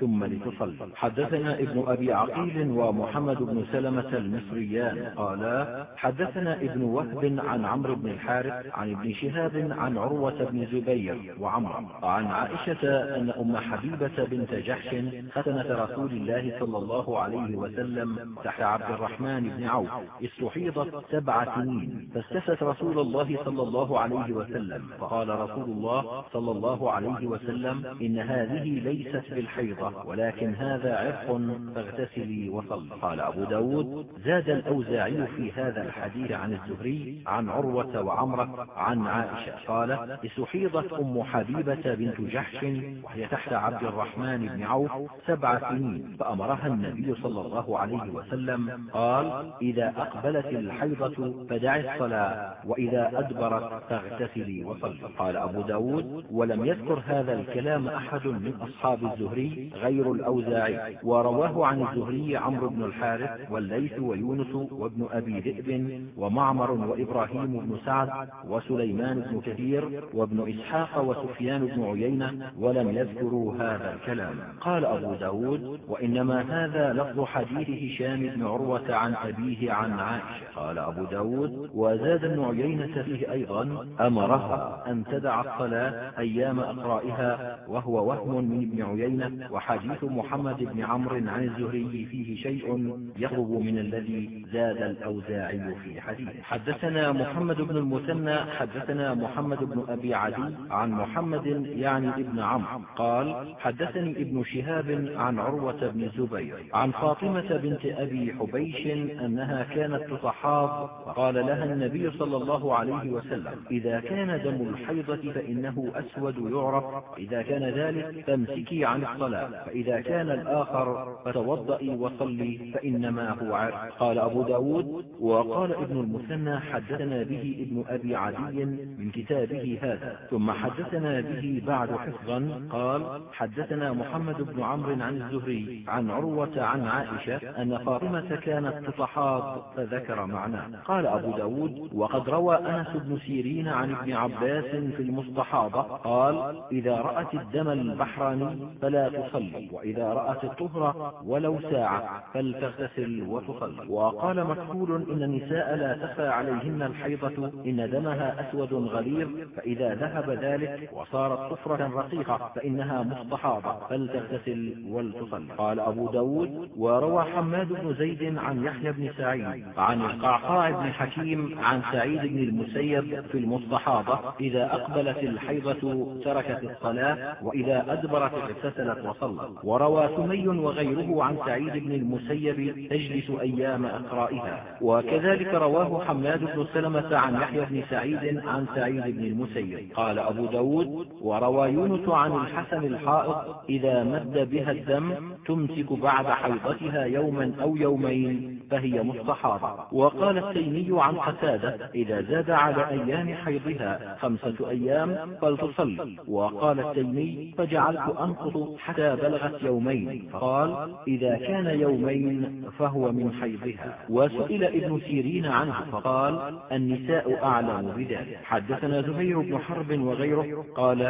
ثم لتصلي حدثنا ابن أبي عقيل ومحمد بن سلمة المصريان قالا حدثنا ابن وهب عن عمرو بن الحارث عن ابن شهاب عن عروة بن زبير وعمر. عن عائشة أن أم حبيبة بنت جحش ختنة رسول الله صلى الله عليه وسلم تحت عبد الرحمن بن عوف استحيضت سبع سنين. فاستفت رسول الله صلى الله عليه وسلم فقال رسول الله صلى الله عليه وسلم إن هذه ليست بالحيضة. ولكن هذا عرق فاغتسلي وصل. قال أبو ب داود زاد الأوزاعي في هذا الحديث عن الزهري عن عروة وعمرة عن عائشة. قال استحيضت أم حبيبة بنت جحش وهي تحت عبد الرحمن بن عوف سبع سنين فأمرها النبي صلى الله عليه وسلم قال إذا أقبلت الحيضة فدع الصلاة وإذا أدبرت فاغتسلي وصلي قال أبو ب داود ولم يذكر هذا الكلام أحد من أصحاب الزهري غير الأوزاعي ورواه عن الزهري عمرو بن الحارث والليث ويونس وابن أبي ذئب ومعمر وإبراهيم بن سعد وسليمان بن كثير وابن إسحاق وسفيان بن عيينة ولم يذكروا هذا الكلام. قال أبو ب داود وإنما هذا لفظ حديث هشام بن عروة عن أبيه عن عائشة. قال أبو ب داود وزاد ابن عيينة فيه أيضا أمرها أن تدع الصلاة أيام أقرائها وهو وهم من ابن عيينة وحديث محمد بن عمرو عن الزهري فيه شيء يقرب من الذي زاد الأوزاعي في حديثه حدثنا محمد بن المثنى حدثنا محمد بن أبي عدي عن محمد يعني ابن عمرو. قال حدثني ابن شهاب عن عروة بن الزبير عن فاطمة بنت أبي حبيش أنها كانت تتحاض فقال لها النبي صلى الله عليه وسلم إذا كان دم الحيضة فإنه أسود يعرف إذا كان ذلك فامسكي عن الصلاة. فإذا كان الآخر فتوضئي وصلي فإنما هو عرق قال أبو ب داود وقال ابن المثنى حدثنا به ابن أبي عدي من كتابه هذا ثم حدثنا به بعد حفظا قال حدثنا محمد بن عمرو عن الزهري عن عروة عن عائشة أن فاطمة كانت تتحاض فذكر معناه. قال أبو ب داود وقد روى أنس بن سيرين عن ابن عباس في المستحاضة قال إذا رأت الدم البحراني فلا تصلي. وإذا رأت الطهر ولو ساعة فلتغتسل وتصلي. وقال مكحول إن النساء لا تخفى عليهن الحيضة إن دمها أسود غليظ فإذا ذهب ذلك وصارت صفرة رقيقة فإنها مستحاضة فلتغتسل ولتصلي. قال أبو ب داود وروى حماد بن زيد عن يحيى بن سعيد عن القعقاع بن حكيم عن سعيد بن المسيب في المستحاضة إذا أقبلت الحيضة تركت الصلاة وإذا أدبرت اغتسلت وصلت. وروى سمي وغيره عن سعيد بن المسيب تجلس أيام أقرائها. وكذلك رواه حماد بن سلمة عن يحيى بن سعيد عن سعيد بن المسيب. قال أبو ب داود وروى يونس عن الحسن الحائط إذا مد بها الدم تمسك بعد حيضتها يوما أو يومين فهي مستحاضة. وقال التيمي عن قتادة إذا زاد على أيام حيضها خمسة أيام فلتصل وقال التيمي فجعلت أنقض حتى بلغت يومين. فقال إذا كان يومين فهو من حيضها. وسئل ابن سيرين عنه فقال النساء أعلم بذلك. حدثنا زهير بن حرب وغيره. قال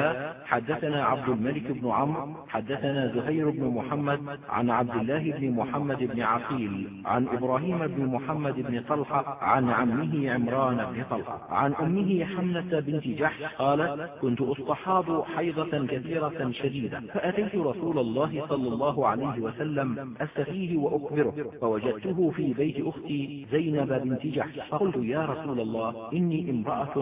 حدثنا عبد الملك بن عمرو. حدثنا زهير بن محمد عن عبد الله بن محمد بن عقيل عن إبراهيم بن محمد بن طلحة عن عمه عمران بن طلحة عن أمه حملة بنت جحش قالت كنت أصطحاب حيضة كثيرة شديدة فأتيت رسول الله صلى الله عليه وسلم أستفيه وأخبره فوجدته في بيت أختي زينب بنت جحش. فقلت يا رسول الله إني امرأة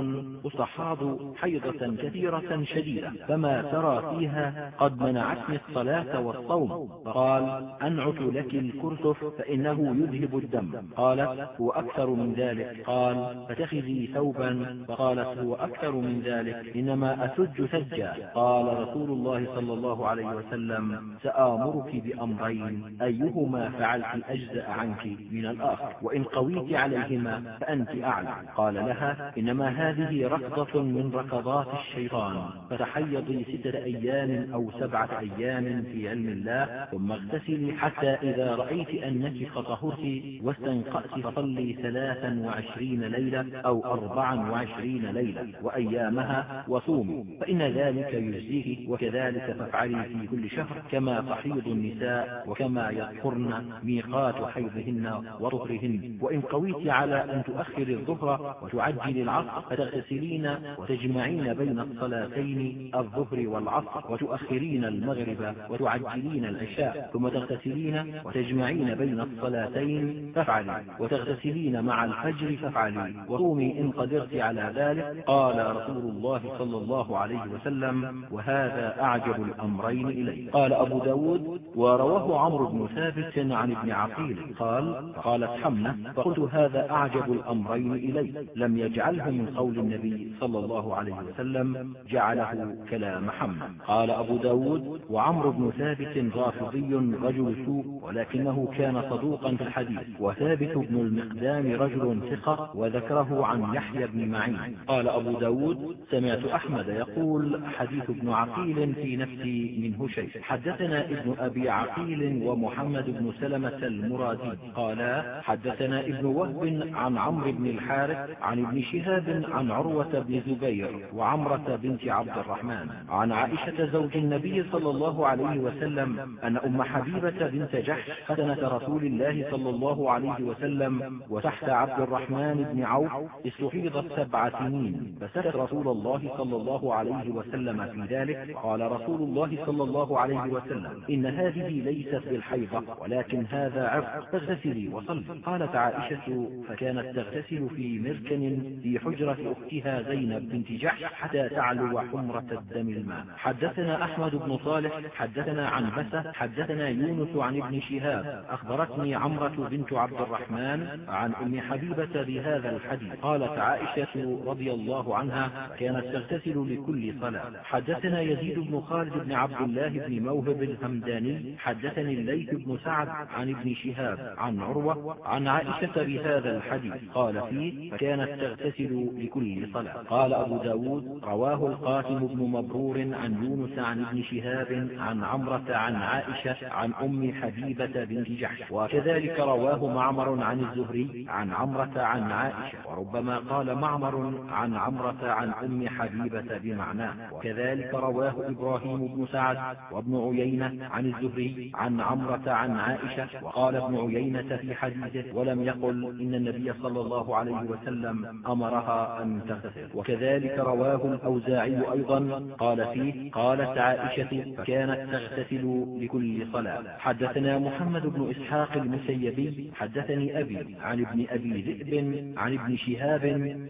أصحاب حيضة كثيرة شديدة فما ترى فيها قد منعتني الصلاة والصوم. فقال أنعت لك الكرسف فإنه يذهب الدم. قالت هو أكثر من ذلك. قال فتخذي ثوبا. فقالت هو أكثر من ذلك إنما أسج سجا قال رسول الله صلى الله عليه وسلم سآمرك بأمرين أيهما فعلت أجزأ عنك من الآخر وإن قويت عليهما فأنت أعلم قال لها إنما هذه ركضة من ركضات الشيطان فتحيضي ستة أيام أو سبعة أيام في علم الله ثم اغتسلي حتى إذا رأيت أنك قد طهرت واستنقأت فصلي ثلاثا وعشرين ليلة أو أربعا وعشرين ليلة وأيامها وصومي فإن ذلك يجزيه وكذلك فافعلي في كل شهر كما تحيض النساء وكما يطهرن ميقات حيضهن وطهرهن. وإن قويت على أن تؤخر الظهر وتعجل العصر فتغتسلين وتجمعين بين الصلاتين الظهر والعصر وتؤخرين المغرب وتعجلين العشاء ثم تغتسلين وتجمعين بين الصلاتين فافعلي وتغتسلين مع الفجر فافعلي وصومي إن قدرت على ذلك قال رسول الله صلى الله عليه وسلم وهذا أعجب الأمرين إلي قال أبو ب داود ورواه عمرو بن ثابت عن ابن عقيل. قال قالت حمنة فقلت هذا أعجب الأمرين إلي. لم يجعله من قول النبي صلى الله عليه وسلم جعله كلام حمنة. قال أبو ب داود وعمرو بن ثابت رافضي رجل سوء ولكنه كان صدوقا في الحديث. وثابت بن المقدام رجل ثقة وذكره عن يحيى بن معين. قال أبو ب داود سمعت أحمد يقول حديث ابن عقيل في نفسي منه شيء. حدثنا ابن أبي عقيل ومحمد بن سلمة المرادي. قالا حدثنا ابن وهب عن عمرو بن الحارث عن ابن شهاب عن عروة بن زبير وعمرة بنت عبد الرحمن. عن عائشة زوج النبي صلى الله عليه وسلم أن أم حبيبة بنت جحش ختنة رسول الله صلى الله عليه وسلم وتحت عبد الرحمن بن عوف استحيضت سبع سنين. فسألت رسول الله صلى الله عليه وسلم في ذلك. قال رسول الله صلى الله عليه وسلم إن هذه ليست بالحيضة ولكن هذا عرق تغتسلي وصلي. قالت عائشة فكانت تغتسل في مركن في حجرة أختها زينب بنت جحش حتى تعلو حمرة الدم الماء. حدثنا أحمد بن صالح حدثنا عن بسة حدثنا يونس عن ابن شهاب. أخبرتني عمرة بنت عبد الرحمن عن أم حبيبة بهذا الحديث. قالت عائشة رضي الله عنها كانت تغتسل لكل صلاة. حدثنا يزيد بن خالد بن عبد الله بن موهب الهمداني حدثني الليث بن سعد عن ابن شهاب عن عروة عن عائشة بهذا الحديث قال فيه فكانت تغتسل لكل صلاة. قال أبو ب داود رواه القاسم بن مبرور عن يونس عن ابن شهاب عن عمرة عن عائشة عن أم حبيبة بنت جحش. وكذلك رواه معمر عن الزهري عن عمرة عن عائشة. وربما قال معمر عن عمرة عن أم حبيبة بمعناه. وكذلك رواه إبراهيم بن سعد وابن عيينة عن الزهري عن عمرة عن عائشة وقال ابن عيينة في حديثه ولم يقل إن النبي صلى الله عليه وسلم أمرها أن تغتسل. وكذلك رواه الأوزاعي أيضا قال فيه قالت عائشة فكانت تغتسل لكل صلاة. حدثنا محمد بن إسحاق المسيبي حدثني أبي عن ابن أبي ذئب عن ابن شهاب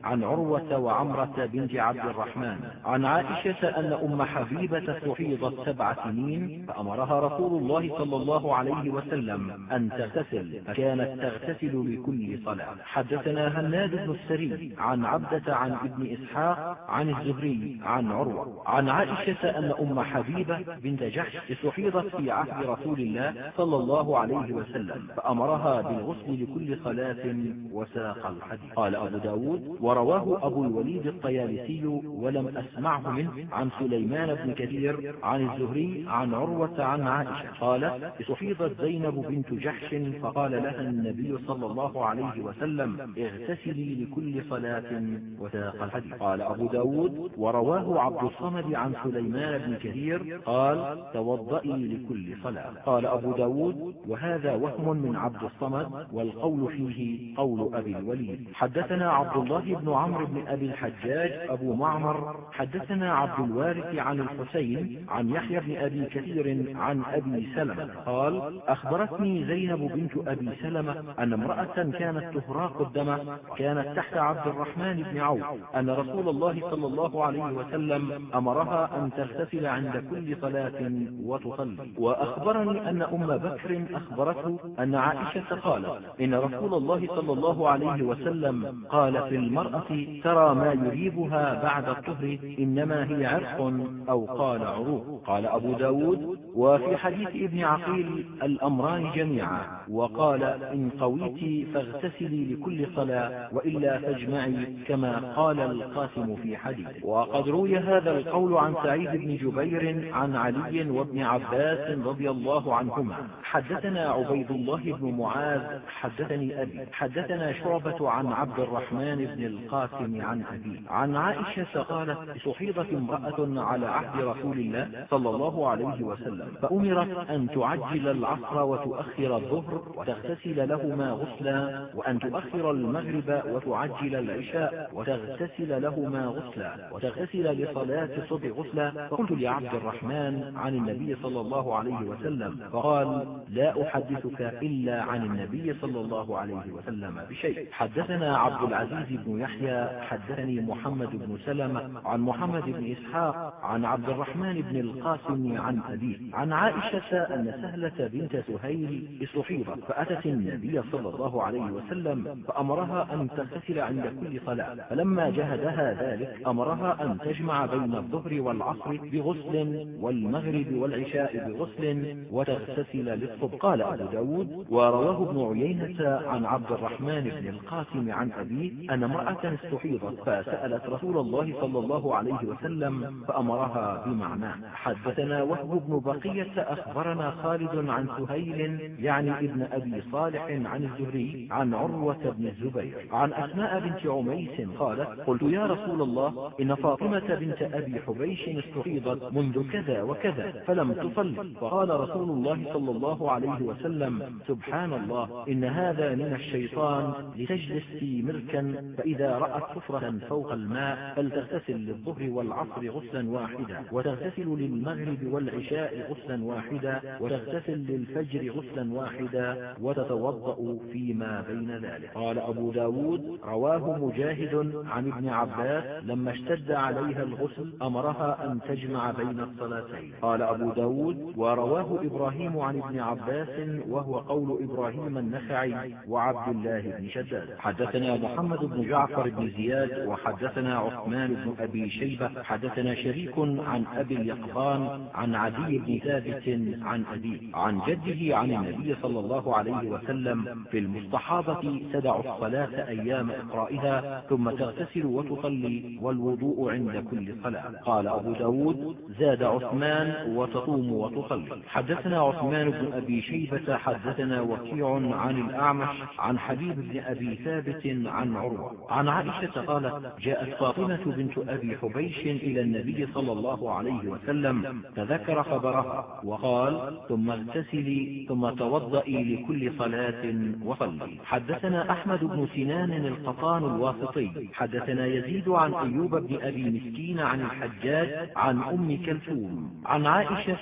عن عروة وعمرة بنت عبد الرحمن. عن عائشة أن أم حبيبة استحيضت سبع سنين فأمرها رسول الله صلى الله عليه وسلم أن تغتسل فكانت تغتسل لكل صلاة. حدثنا هناد بن السري عن عبدة عن ابن إسحاق عن الزهري عن عروة. عن عائشة أن أم حبيبة بنت جحش استحيضت في عهد رسول الله صلى الله عليه وسلم فأمرها بالغسل لكل صلاة وساق الحديث. قال أبو ب داود ورواه أبو الوليد الطيالسي ولم أسمعه منه عن سليمان بن كثير عن الزهري عن عروة عن عائشة قالت استحيضت زينب بنت جحش فقال لها النبي صلى الله عليه وسلم اغتسلي لكل صلاة وساق الحديث. قال أبو ب داود ورواه عبد الصمد عن سليمان بن كثير قال توضئي لكل صلاة. قال أبو ب داود وهذا وهم من عبد الصمد والقول فيه قول أبي الوليد. حدثنا عبد الله بن عمرو بن أبي الحجاج أبو معمر حدثنا عبد الوارث عن الحسين عن يحيى بن أبي كثير عن أبي سلمة. قال أخبرتني زينب بنت أبي سلمة أن امرأة كانت تهراق الدم كانت تحت عبد الرحمن بن عوف أن رسول الله صلى الله عليه وسلم أمرها أن تغتسل عند كل صلاة وتصلي. وأخبرني أن أم بكر أخبرته أن عائشة قالت إن رسول الله صلى الله عليه وسلم قال في المرأة ترى ما يريبها بعد الطهر إنما هي عرق أو قال عروق. قال أبو ب داود وفي حديث ابن عقيل الأمران جميعا وقال إن قويت فاغتسلي لكل صلاة وإلا فاجمعي كما قال القاسم في حديث وقد روي هذا القول عن سعيد بن جبير عن علي وابن عباس رضي الله عنهما. حدثنا عبيد الله بن معاذ حدثني أبي حدثنا شعبة عن عبد الرحمن بن القاسم عن أبي عن عائشة قالت صحيضت امرأة على عهد رسول الله صلى الله عليه وسلم فأمرت أن تعجل العصر وتؤخر الظهر وتغتسل لهما غسلا وأن تؤخر المغرب وتعجل العشاء وتغتسل لهما غسلا وتغتسل لصلاة الصبح غسلا. فقلت لعبد الرحمن عن النبي صلى الله عليه وسلم فقال لا أحدثك إلا عن النبي صلى الله عليه وسلم بشيء. حدثنا عبد العزيز بن يحيى حدثني محمد بن سلمة عن محمد بن إسحاق عن عبد الرحمن بن القاسم عن أبيه عن عائشة أن سهلة بنت سهيل استحيضت فأتت النبي صلى الله عليه وسلم فأمرها أن تغتسل عند كل صلاة فلما جهدها ذلك أمرها أن تجمع بين الظهر والعصر بغسل والمغرب والعشاء بغسل وتغتسل للصبح. قال أبو داود ورواه ابن عيينة عن عبد الرحمن بن القاسم عن أبيه أن امرأة استحيضت فسألت رسول الله صلى الله عليه وسلم فأمرها بمعناه حدثنا وهب بن بقية أخبرنا خالد عن سهيل يعني ابن أبي صالح عن الزهري عن عروة بن الزبير عن أسماء بنت عميس قالت قلت يا رسول الله إن فاطمة بنت أبي حبيش استحيضت منذ كذا وكذا فلم تصل. فقال رسول الله صلى الله عليه وسلم سبحان الله إن هذا من الشيطان لتجلس في مركا فإذا رأت حفرة فوق الماء فلتغتسل للظهر والعصر غسلا واحدا وتغتسل للمغرب والعشاء غسلا واحدا وتغتسل للفجر غسلا واحدا وتتوضأ فيما بين ذلك. قال أبو ب داود رواه مجاهد عن ابن عباس لما اشتد عليها الغسل أمرها أن تجمع بين الصلاتين. قال أبو ب داود ورواه إبراهيم عن ابن عباس وهو قول إبراهيم النخعي وعبد الله بن شداد. حدثنا محمد بن جعفر بن زياد وحدثنا عثمان بن أبي شيبة. حدثنا شريك عن أبي اليقظان عن عدي بن ثابت عن أبيه عن جده عن النبي صلى الله عليه وسلم في المستحاضة تدع الصلاة أيام إقرائها ثم تغتسل وتصلي والوضوء عند كل صلاة. قال أبو ب داود زاد عثمان وتصوم وتصلي. حدثنا عثمان بن أبي شيبة حدثنا وكيع عن الأعمش عن حبيب بن أبي ثابت عن عروة. عن عائشة قالت جاءت فاطمة بنت أبي حبيش إلى النبي صلى الله عليه وسلم فذكر خبرها وقال ثم اغتسلي ثم توضئي لكل صلاة وصلي. حدثنا أحمد بن سنان القطان الواسطي. حدثنا يزيد عن أيوب بن أبي مسكين عن الحجاج عن أم كلثوم. عن عائشة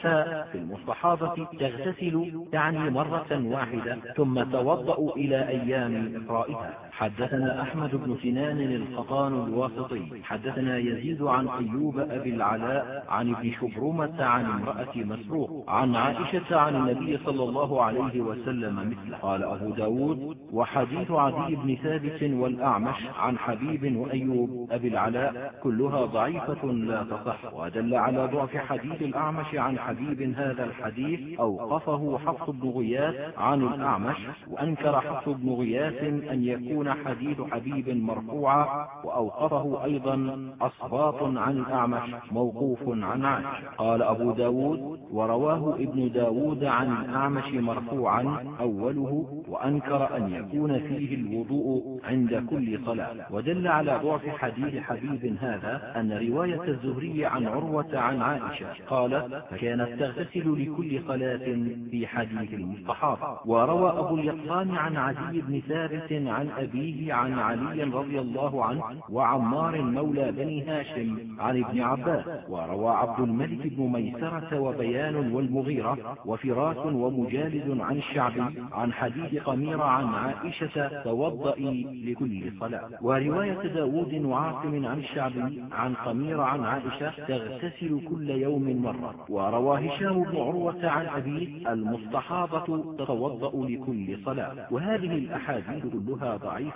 في المستحاضة تغتسل تعني مرة واحدة ثم توضأ إلى أيام إقرائها حدثنا أحمد بن سنان القطان الواسطي. حدثنا يزيد عن أيوب أبي العلاء عن ابن شبرمة عن امرأة مسروق عن عائشة عن النبي صلى الله عليه وسلم مثله. قال أبو ب داود وحديث عدي بن ثابت والأعمش عن حبيب وأيوب أبي العلاء كلها ضعيفة لا تصح. ودل على ضعف حديث الأعمش عن حبيب هذا الحديث أوقفه حفص بن غياث عن الأعمش وأنكر حفص بن غياث أن يكون حديث حبيب مرفوعا وأوقفه أيضا أصباط عن الأعمش موقوف عن عائشة قال أبو ب داود ورواه ابن داود عن الأعمش مرفوعا أوله وأنكر أن يكون فيه الوضوء عند كل صلاة. ودل على ضعف حديث حبيب هذا أن رواية الزهري عن عروة عن عائشة قالت فكانت تغتسل لكل صلاة في حديث المستحاض وروى أبو اليقظان عن عدي بن ثابت عن أبيه عن علي رضي الله عنه وعمار مولى بني هاشم عن ابن عباس وروى عبد الملك بن ميسرة وبيان والمغيرة وفراس ومجالد عن الشعبي عن حديث قمير عن عائشة توضئي لكل صلاة. ورواية داود وعاصم عن الشعبي عن قمير عن عائشة تغتسل كل يوم مرة. وروى هشام بن عروة عن أبيه المستحاضة تتوضأ لكل صلاة. وهذه الأحاديث كلها ضعيفة.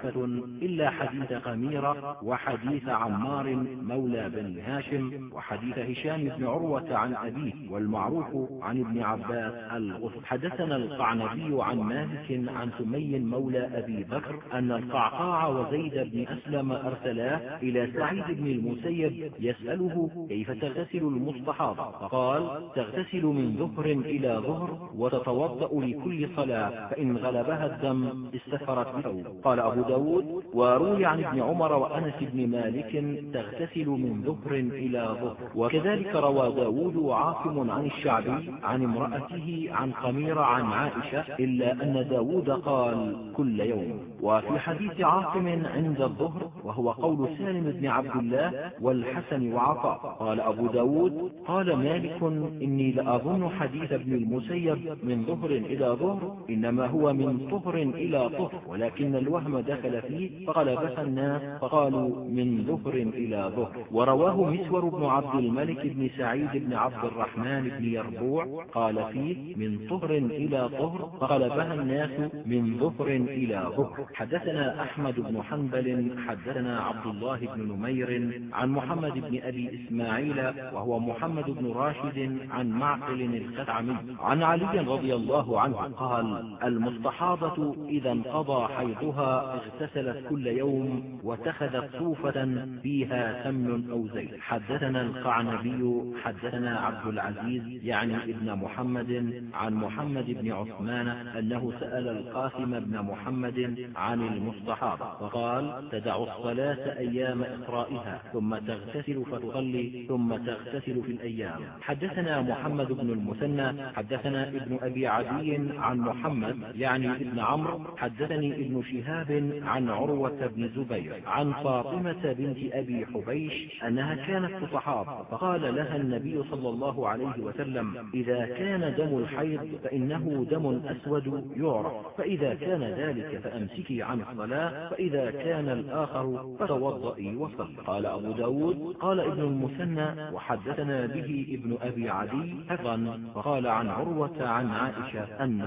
إلا حديث قميرة وحديث عمار مولى بني هاشم وحديث هشام بن عروة عن أبيه والمعروف عن ابن عباس الغسل. حدثنا القعنبي عن مالك عن سمي مولى أبي بكر أن القعقاع وزيد بن أسلم أرسلاه إلى سعيد بن المسيب يسأله كيف تغتسل المستحاضة فقال تغتسل من ظهر إلى ظهر وتتوضأ لكل صلاة فإن غلبها الدم استفرت به قال أبو داود وروي عن ابن عمر وأنس بن مالك تغتسل من ظهر إلى ظهر. وكذلك روى داود وعاصم عن الشعبي عن امرأته عن قمير عن عائشة إلا أن داود قال كل يوم. وفي حديث عاصم عند الظهر وهو قول سالم بن عبد الله والحسن وعطاء. قال أبو ب داود قال مالك إني لأظن حديث ابن المسيب من ظهر إلى ظهر إنما هو من طهر إلى طهر. ولكن الوهم دخل فيه فغلبها الناس فقالوا من ظهر إلى ظهر ورواه مسور بن عبد الملك بن سعيد بن عبد الرحمن بن يربوع قال فيه من طهر إلى طهر فغلبها الناس من ظهر إلى ظهر حدثنا أحمد بن حنبل حدثنا عبد الله بن نمير عن محمد بن أبي إسماعيل وهو محمد بن راشد عن معقل الخثعمي. عن علي رضي الله عنه قال المستحاضة إذا انقضى حيضها اغتسلت كل يوم واتخذت صوفة فيها سمن أو زيت. حدثنا القعنبي حدثنا عبد العزيز يعني ابن محمد عن محمد بن عثمان أنه سأل القاسم بن محمد عن المستحاضة فقال تدع الصلاة أيام إقرائها ثم تغتسل فتصلي ثم تغتسل في الأيام. حدثنا محمد بن المثنى حدثنا ابن أبي عدي عن محمد يعني ابن عمرو حدثني ابن شهاب عن عروة بن زبير عن فاطمة بنت أبي حبيش أنها كانت تصحاب فقال لها النبي صلى الله عليه وسلم إذا كان دم الحيض فإنه دم أسود يعرف فإذا كان ذلك فأمسكي عن الصلاة فإذا كان الآخر فتوضئي وصل قال أبو ب داود قال ابن المثنى وحدثنا به ابن أبي عدي حفظا فقال عن عروة عن عائشة أن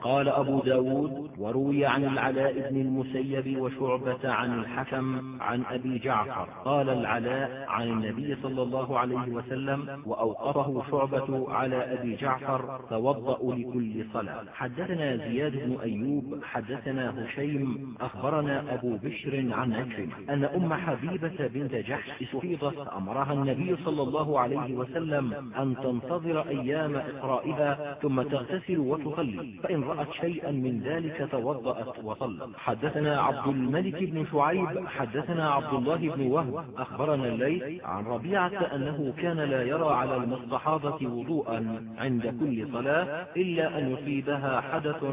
قال أبو داود وروي عن العلاء بن المسيب وشعبة عن الحكم عن أبي جعفر. قال العلاء عن النبي صلى الله عليه وسلم وأوقفه شعبة على أبي جعفر توضأ لكل صلاة. حدثنا زياد بن أيوب حدثنا هشيم أخبرنا أبو بشر عن عكرمة أن أم حبيبة بنت جحش استفيضت أمرها النبي صلى الله عليه وسلم أن تنتظر أيام إقرائها ثم تغتسل وتصلي فإن رأت شيئا من ذلك توضأت وصلت. حدثنا عبد الملك بن شعيب حدثنا عبد الله بن وهب أخبرنا الليل عن ربيعة أنه كان لا يرى على المصطحاضة الاستحاضة وضوءا عند كل صلاة إلا أن يصيبها حدث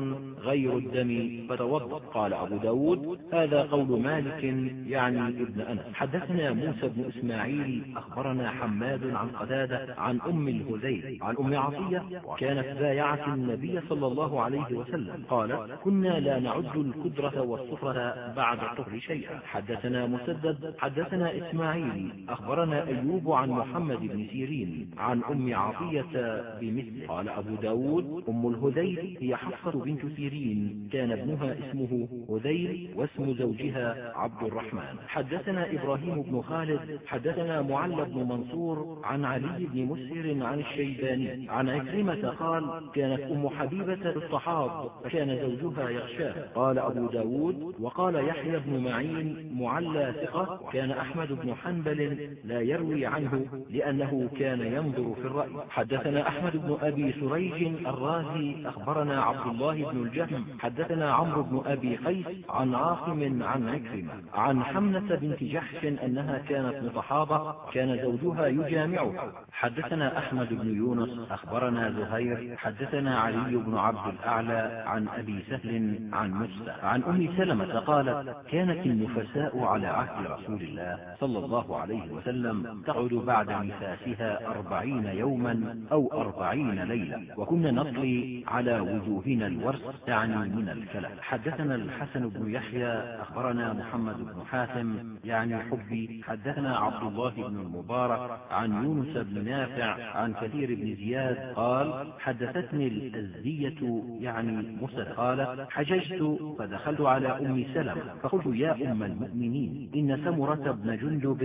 غير الدم فتوضأ. قال أبو ب داود هذا قول مالك يعني ابن أنس. حدثنا موسى بن إسماعيل أخبرنا حماد عن قتادة عن أم الهذيل عن أم عطية كانت بايعت النبي صلى الله عليه وسلم. قالت كنا لا نعد الكدرة والصفرة بعد الطهر شيئا. حدثنا مسدد حدثنا إسماعيل أخبرنا أيوب عن محمد بن سيرين عن أم عطية بمثل. قال أبو ب داود أم الهذيل هي حفصة بنت سيرين. كان ابنها اسمه هذيل واسم زوجها عبد الرحمن. حدثنا إبراهيم بن خالد حدثنا معل بن منصور عن علي بن مسهر عن الشيباني. عن عكرمة قال كانت أم حبيبة الصحاب فكان زوجها يغشاه قال أبو ب داود وقال يحيى بن معين معلى ثقة كان أحمد بن حنبل لا يروي عنه لأنه كان ينظر في الرأي. حدثنا أحمد بن أبي سريج الرازي أخبرنا عبد الله بن الجهم حدثنا عمرو بن أبي قيس عن عاصم عن عكرمة عن حمنة بنت جحش أنها كانت مصحابة كان زوجها يجامعها. حدثنا أحمد بن يونس أخبرنا زهير حدثنا علي بن عبد الأعلى عن أبي سهل عن مسلم عن أم سلمة قالت كانت النفساء على عهد رسول الله صلى الله عليه وسلم تقعد بعد نفاسها أربعين يوما أو أربعين ليلة وكنا نطلي على وجوهنا الورس تعني من الكلى حدثنا الحسن بن يحيى أخبرنا محمد بن حاتم يعني حبي. حدثنا عبد الله بن المبارك عن يونس بن نافع عن كثير بن زياد قال حدثتني الأزدية يعني مسد قال حججت فدخلت على أم سلم فقلت يا أم المؤمنين إن سمرة بن جندب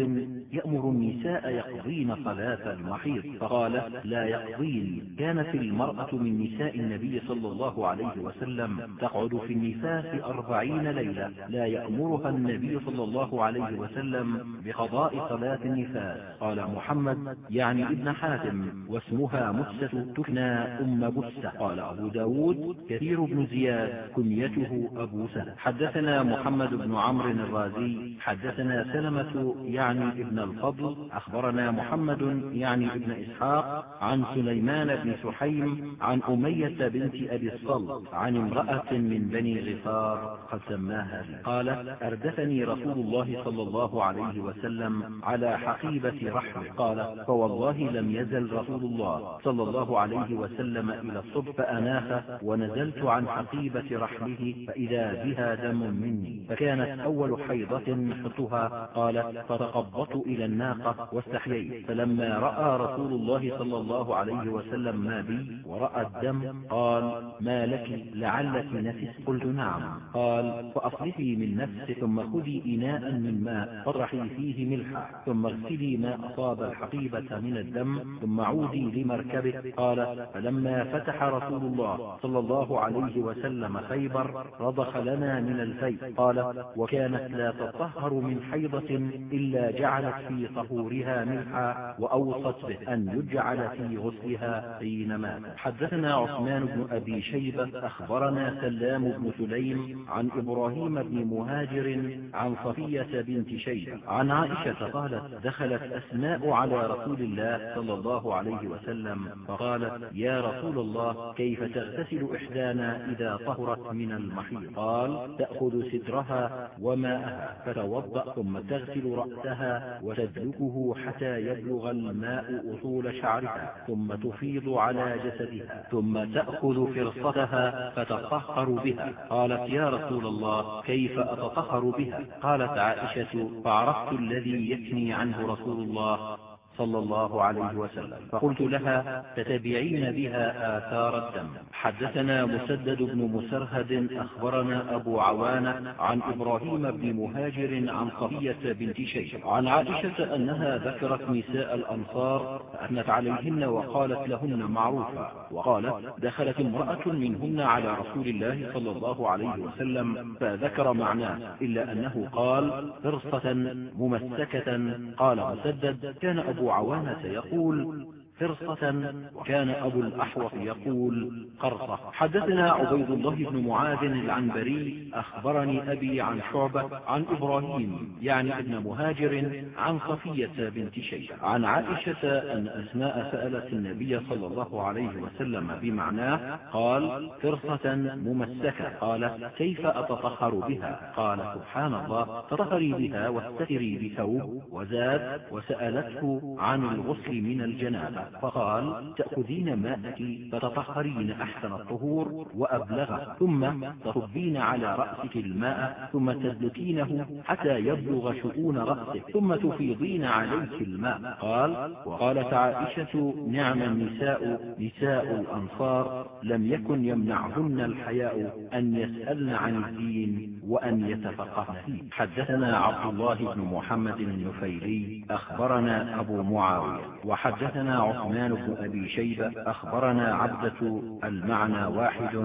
يأمر النساء يقضين صلاة المحيض. فقال لا يقضين. كانت المرأة من نساء النبي صلى الله عليه وسلم تقعد في النفاس أربعين ليلة لا يأمرها النبي صلى الله عليه وسلم بقضاء صلاة النفاس. قال محمد يعني ابن حاتم واسمها مسة تكنى أم بسة. قال أبو ب داود كثير بن زياد كنيته أبو سهل. حدثنا محمد بن عمرو الرازي حدثنا سلمة يعني ابن الفضل أخبرنا محمد يعني ابن إسحاق عن سليمان بن سحيم عن أمية بنت أبي الصلت عن امرأة من بني غفار قد سماها قال أردفني رسول الله صلى الله عليه وسلم على حقيبة رحمه. قال فوالله لم يزل رسول الله صلى الله عليه وسلم إلى الصبح فأناخ ونزلت عن حقيبة رحمه فإذا بها دم مني؟ فكانت أول حيضة حطها قال فتقبضت إلى الناقة واستحييت. فلما رأى رسول الله صلى الله عليه وسلم ما بي ورأى الدم قال ما لك لعلك نفس؟ قلت نعم. قال فأصلحي من نفسك ثم خذي إناء من ماء فاطرحي فيه ملحا ثم اغسلي ما أصاب الحقيبة من الدم ثم عودي لمركبك قال فلما فتح رسول الله صلى الله عليه وسلم خيبر رضخ لنا من الفيء. قال وكانت لا تطهر من حيضة إلا جعلت في طهورها ملحا وأوصت به أن يجعل في غسلها حين مات. حدثنا عثمان بن أبي شيبة أخبرنا سلام بن سليم عن إبراهيم بن مهاجر عن صفية بنت شيبة. عن عائشة قالت دخلت أسماء على رسول الله صلى الله عليه وسلم فقالت يا رسول الله كيف تغتسل إحدانا إذا طهرت من المحيط قال تأخذ سترها وماءها فتوضأ ثم تغسل رأسها وتدلكه حتى يبلغ الماء أصول شعرها ثم تفيض على جسدها ثم تأخذ فرصتها فتطهر بها. قالت يا رسول الله كيف أتطهر بها؟ قالت عائشة فعرفت الذي يثني عنه رسول الله. صلى الله عليه وسلم. فقلت لها تتبعين بها آثار الدم؟ حدثنا مسدد بن مسرهد أخبرنا أبو عوانة عن إبراهيم بن مهاجر عن صفية بنت شيخ عن عائشة أنها ذكرت نساء الأنصار فأثنت عليهن وقالت لهن معروفا وقالت دخلت امرأة منهن على رسول الله صلى الله عليه وسلم فذكر معناه إلا أنه قال فرصة ممسكة قال مسدد كان أبو عوانة يقول فرصة وكان أبو الأحوص يقول قرصة حدثنا عبيد الله بن معاذ العنبري أخبرني أبي عن شعبة عن إبراهيم يعني ابن مهاجر عن صفية بنت شيبة عن عائشة أن أسماء سألت النبي صلى الله عليه وسلم بمعناه قال فرصة ممسكة. قال كيف أتطهر بها؟ قال سبحان الله تطهري بها واستتري بثوب. وزاد وسألته عن الغسل من الجنابة. فقال تأخذين ماءك فتطهرين أحسن الطهور وأبلغه ثم تصبين على رأسك الماء ثم تدلكينه حتى يبلغ شؤون رأسك ثم تفيضين عليك الماء. قال وقالت عائشة نعم النساء نساء الأنصار لم يكن يمنعهن الحياء أن يسألن عن الدين وأن يتفقهن فيه. حدثنا عبد الله بن محمد النفيلي أخبرنا أبو معاوية وحدثنا عثمان بن أبي شيبة أخبرنا عبدة المعنى واحد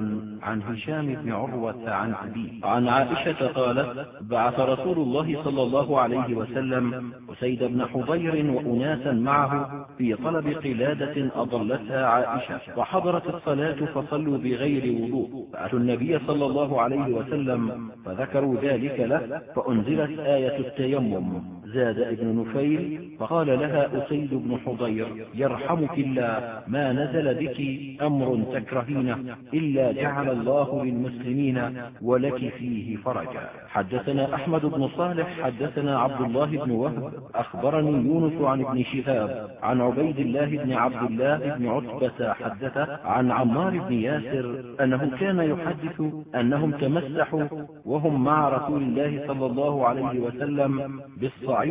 عن هشام بن عروة عن أبي عن عائشة قالت بعث رسول الله صلى الله عليه وسلم وسيد بن حضير وأناسا معه في طلب قلادة أضلتها عائشة وحضرت الصلاة فصلوا بغير وضوء. فأتوا النبي صلى الله عليه وسلم فذكروا ذلك له فأنزلت آية التيمم. زاد ابن نفيل فقال لها أسيد بن حضير يرحمك الله ما نزل بك أمر تكرهينه إلا جعل الله للمسلمين ولك فيه فرجا. حدثنا أحمد بن صالح حدثنا عبد الله بن وهب أخبرني يونس عن ابن شهاب عن عبيد الله بن عبد الله بن عتبة حدثه عن عمار بن ياسر أنه كان يحدث أنهم تمسحوا وهم مع رسول الله صلى الله عليه وسلم بالصعيد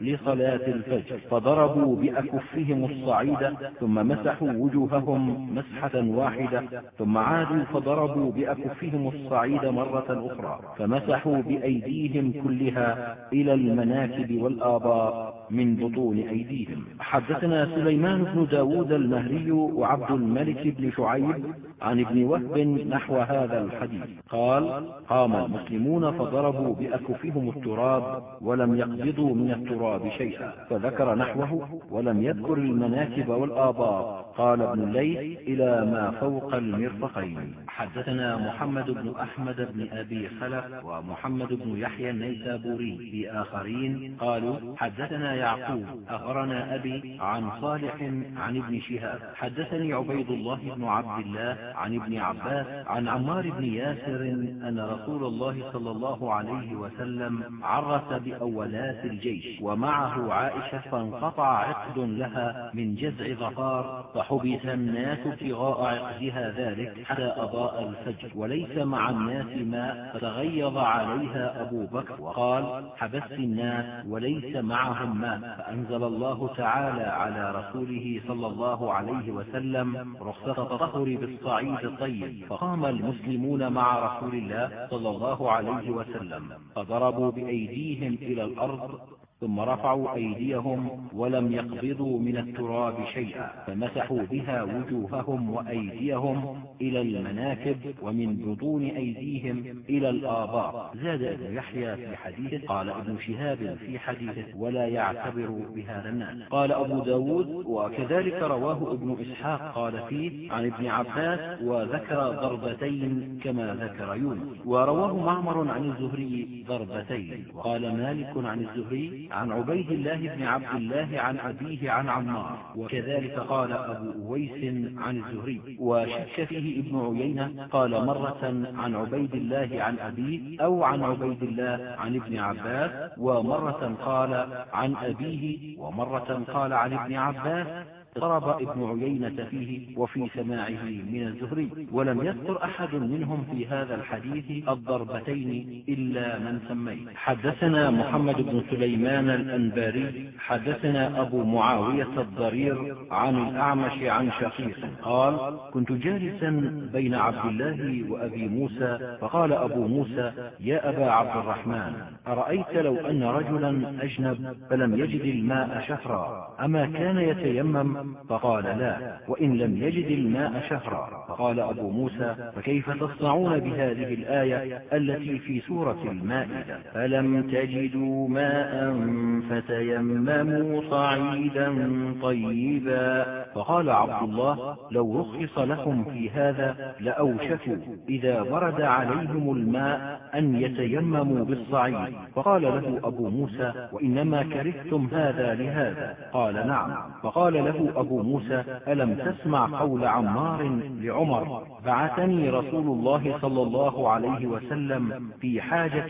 لصلاة الفجر. فضربوا بأكفهم الصعيد ثم مسحوا وجوههم مسحة واحدة. ثم عادوا فضربوا بأكفهم الصعيد مرة أخرى. فمسحوا بأيديهم كلها إلى المناكب والآباء. من بطون أيديهم. حدثنا سليمان بن داود المهري وعبد الملك بن شعيب عن ابن وهب نحو هذا الحديث. قال قام المسلمون فضربوا بأكفهم التراب ولم يقبضوا من التراب شيئا فذكر نحوه ولم يذكر المناكب والآباط. قال ابن الليث إلى ما فوق المرفقين. حدثنا محمد بن أحمد بن أبي خلف ومحمد بن يحيى النيسابوري في آخرين قالوا حدثنا يعقوب أخبرنا أبي عن صالح عن ابن شهاب. حدثني عبيد الله بن عبد الله عن ابن عباس عن عمار بن ياسر أن رسول الله صلى الله عليه وسلم عرس بأولات الجيش ومعه عائشة فانقطع عقد لها من جزع ظفار فحبس الناس ابتغاء عقدها ذلك حتى أضاء الفجر. وليس مع الناس ماء فتغيظ عليها أبو بكر وقال حبست الناس وليس معهم ماء فأنزل الله تعالى على رسوله صلى الله عليه وسلم رخصة الطهر بالصعيد الطيب. فقام المسلمون مع رسول الله صلى الله عليه وسلم فضربوا بأيديهم إلى الأرض ثم رفعوا أيديهم ولم يقبضوا من التراب شيئا فمسحوا بها وجوههم وأيديهم إلى المناكب ومن بطون أيديهم إلى الآباء. زاد ابن يحيى في حديثه قال ابن شهاب في حديثه ولا يعتبر بهذا الناس قال أبو ب داود وكذلك رواه ابن إسحاق قال فيه عن ابن عباس وذكر ضربتين كما ذكر يونس. ورواه معمر عن الزهري ضربتين وقال مالك عن الزهري عن عبيد الله بن عبد الله عن أبيه عن عمار وكذلك قال أبو أويس عن الزهري وشك فيه ابن عيينة قال مرة عن عبيد الله عن أبيه أو عن عبيد الله عن ابن عباس ومرة قال عن أبيه ومرة قال عن ابن عباس ضرب ابن عيينة فيه وفي سماعه من الزهري ولم يذكر أحد منهم في هذا الحديث الضربتين إلا من سميت حدثنا محمد بن سليمان الأنباري حدثنا أبو معاوية الضرير عن الأعمش عن شقيق قال كنت جالسا بين عبد الله وأبي موسى فقال أبو موسى يا أبا عبد الرحمن أرأيت لو أن رجلا أجنب فلم يجد الماء شهرا أما كان يتيمم فقال لا وإن لم يجد الماء شهرا. فقال أبو موسى فكيف تصنعون بهذه الآية التي في سورة المائدة؟ فلم تجدوا ماء فتيمموا صعيدا طيبا؟ فقال عبد الله لو رخص لهم في هذا لأوشكوا إذا ورد عليهم الماء أن يتيمموا بالصعيد. فقال له أبو موسى وإنما كرهتم هذا لهذا؟ قال نعم. فقال له أبو موسى ألم تسمع قول عمار لعمر؟ بعثني رسول الله صلى الله عليه وسلم في حاجة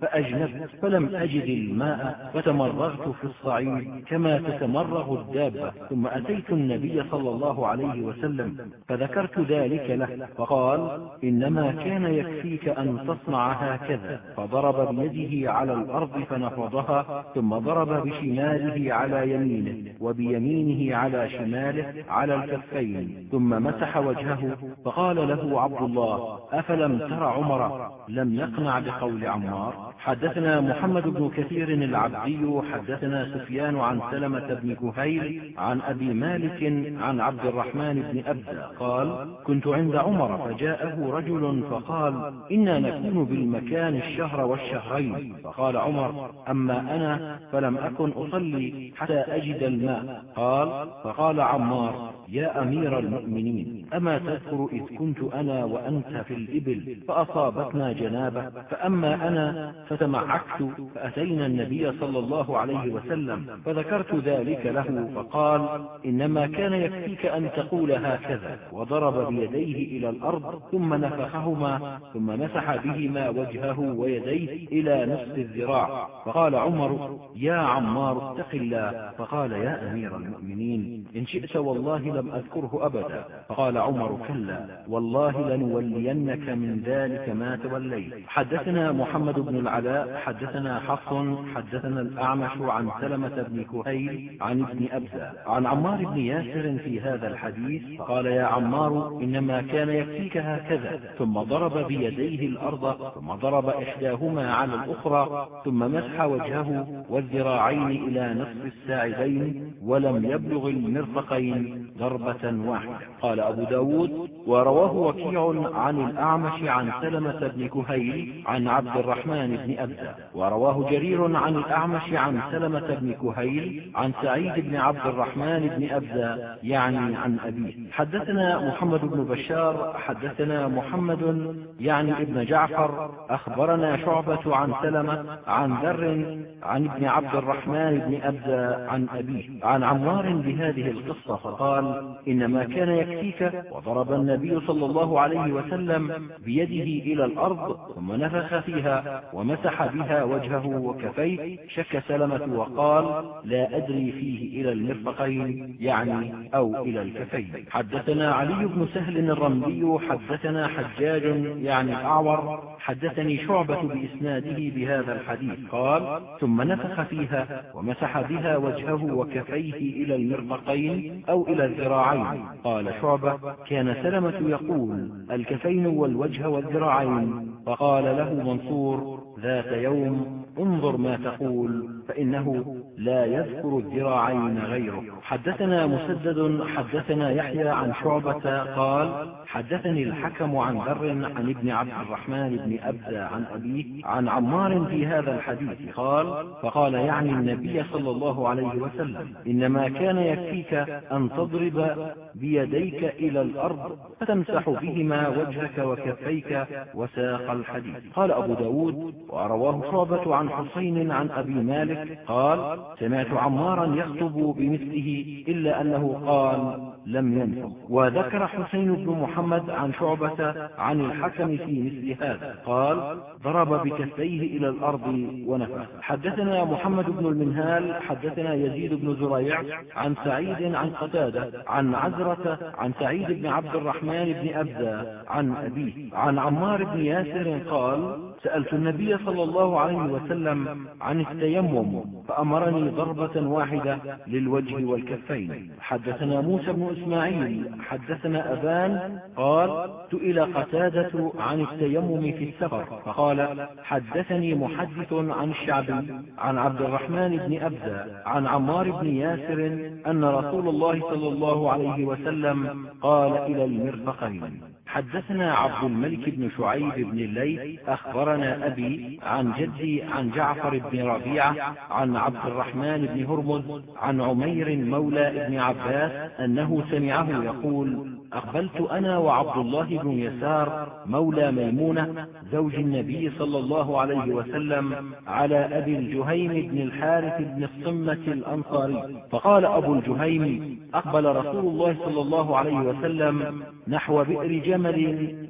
فأجنبت فلم أجد الماء فتمرغت في الصعيد كما تتمرغ الدابة. ثم أتيت النبي صلى الله عليه وسلم فذكرت ذلك له فقال إنما كان يكفيك أن تصنع هكذا. فضرب بيده على الأرض فنفضها ثم ضرب بشماله على يمينه وبيمينه على شماله على الكفين ثم مسح وجهه فقال له عبد الله أفلم تر عمر لم يقنع بقول عمار؟ حدثنا محمد بن كثير العبدي حدثنا سفيان عن سلمة بن كهيل عن أبي مالك عن عبد الرحمن بن أبدى قال كنت عند عمر فجاءه رجل فقال إنا نكون بالمكان الشهر والشهرين فقال عمر أما أنا فلم أكن أصلي حتى أجد الماء قال فقال عمار يا أمير المؤمنين أما تذكر إذ كنت أنا وأنت في الإبل فأصابتنا جنابة فأما أنا فتمعكت فأتينا النبي صلى الله عليه وسلم فذكرت ذلك له فقال إنما كان يكفيك أن تقول هكذا وضرب بيديه إلى الأرض ثم نفخهما ثم مسح بهما وجهه ويديه إلى نصف الذراع فقال عمر يا عمار اتق الله فقال يا أمير المؤمنين إن شئت والله لم أذكره أبدا فقال عمر كلا والله لنولينك من ذلك ما توليت. حدثنا محمد بن العلاء حدثنا حفص حدثنا الأعمش عن سلمة بن كهيل عن ابن أبزة عن عمار بن ياسر في هذا الحديث قال يا عمار إنما كان يكفيك هكذا. ثم ضرب بيديه الأرض ثم ضرب إحداهما على الأخرى ثم مسح وجهه والذراعين إلى نصف الساعدين ولم يبلغ المرفقين ضربة واحدة. قال أبو ب داود ورواه وكيع عن الأعمش عن سلمة بن كهيل عن عبد الرحمن بن أبزة ورواه جرير عن الأعمش عن سلمة بن كهيل عن سعيد بن عبد الرحمن بن أبزة يعني عن أبيه. حدثنا محمد بن بشار حدثنا محمد يعني ابن جعفر. أخبرنا شعبة عن سلمة عن ذر عن ابن عبد الرحمن بن أبزة عن أبيه. عن عمار بهذه القصة فقال إنما كان يكفيك. وضرب النبي صلى الله عليه وسلم بيده إلى الأرض ثم نفخ فيها ومسح بها وجهه وكفيه شك سلمة وقال لا أدري فيه إلى المرفقين يعني أو إلى الكفين. حدثنا علي بن سهل الرملي حدثنا حجاج يعني الأعور حدثني شعبة بإسناده بهذا الحديث. قال ثم نفخ فيها ومسح بها وجهه وكفيه إلى المرفقين أو إلى الذراعين. قال شعبة كان سلمة يقول الكفين والوجه والذراعين. فقال له منصور ذات يوم انظر ما تقول. فإنه لا يذكر الذراعين غيره. حدثنا مسدد حدثنا يحيى عن شعبة قال حدثني الحكم عن ذر عن ابن عبد الرحمن بن أبزى عن أبيه عن عمار في هذا الحديث قال فقال يعني النبي صلى الله عليه وسلم إنما كان يكفيك أن تضرب بيديك إلى الأرض فتمسح بهما وجهك وكفيك وساق الحديث. قال أبو ب داود ورواه شعبة عن حسين عن أبي مالك قال سمعت عمارا يخطب بمثله إلا أنه قال لم ينفق وذكر حسين بن محمد عن شعبة عن الحكم في مثل هذا. قال ضرب بكفيه إلى الأرض ونفخ. حدثنا محمد بن المنهال حدثنا يزيد بن زريع عن سعيد عن قتادة عن عزرة عن سعيد بن عبد الرحمن بن أبزة عن أبيه. عن عمار بن ياسر قال سألت النبي صلى الله عليه وسلم عن التيمم. فأمرني ضربة واحدة للوجه والكفين. حدثنا موسى بن إسماعيل حدثنا أبان قال سئل قتادة عن التيمم في السفر فقال حدثني محدث عن الشعبي عن عبد الرحمن بن أبزة عن عمار بن ياسر أن رسول الله صلى الله عليه وسلم قال إلى المرفقين حدثنا عبد الملك بن شعيب بن الليث أخبرنا أبي عن جدي عن جعفر بن ربيعة عن عبد الرحمن بن هرمز عن عمير مولى ابن عباس أنه سمعه يقول أقبلت أنا وعبد الله بن يسار مولى ميمونة زوج النبي صلى الله عليه وسلم على أبي الجهيم بن الحارث بن الصمة الأنصاري. فقال أبو الجهيم أقبل رسول الله صلى الله عليه وسلم نحو بئر جمل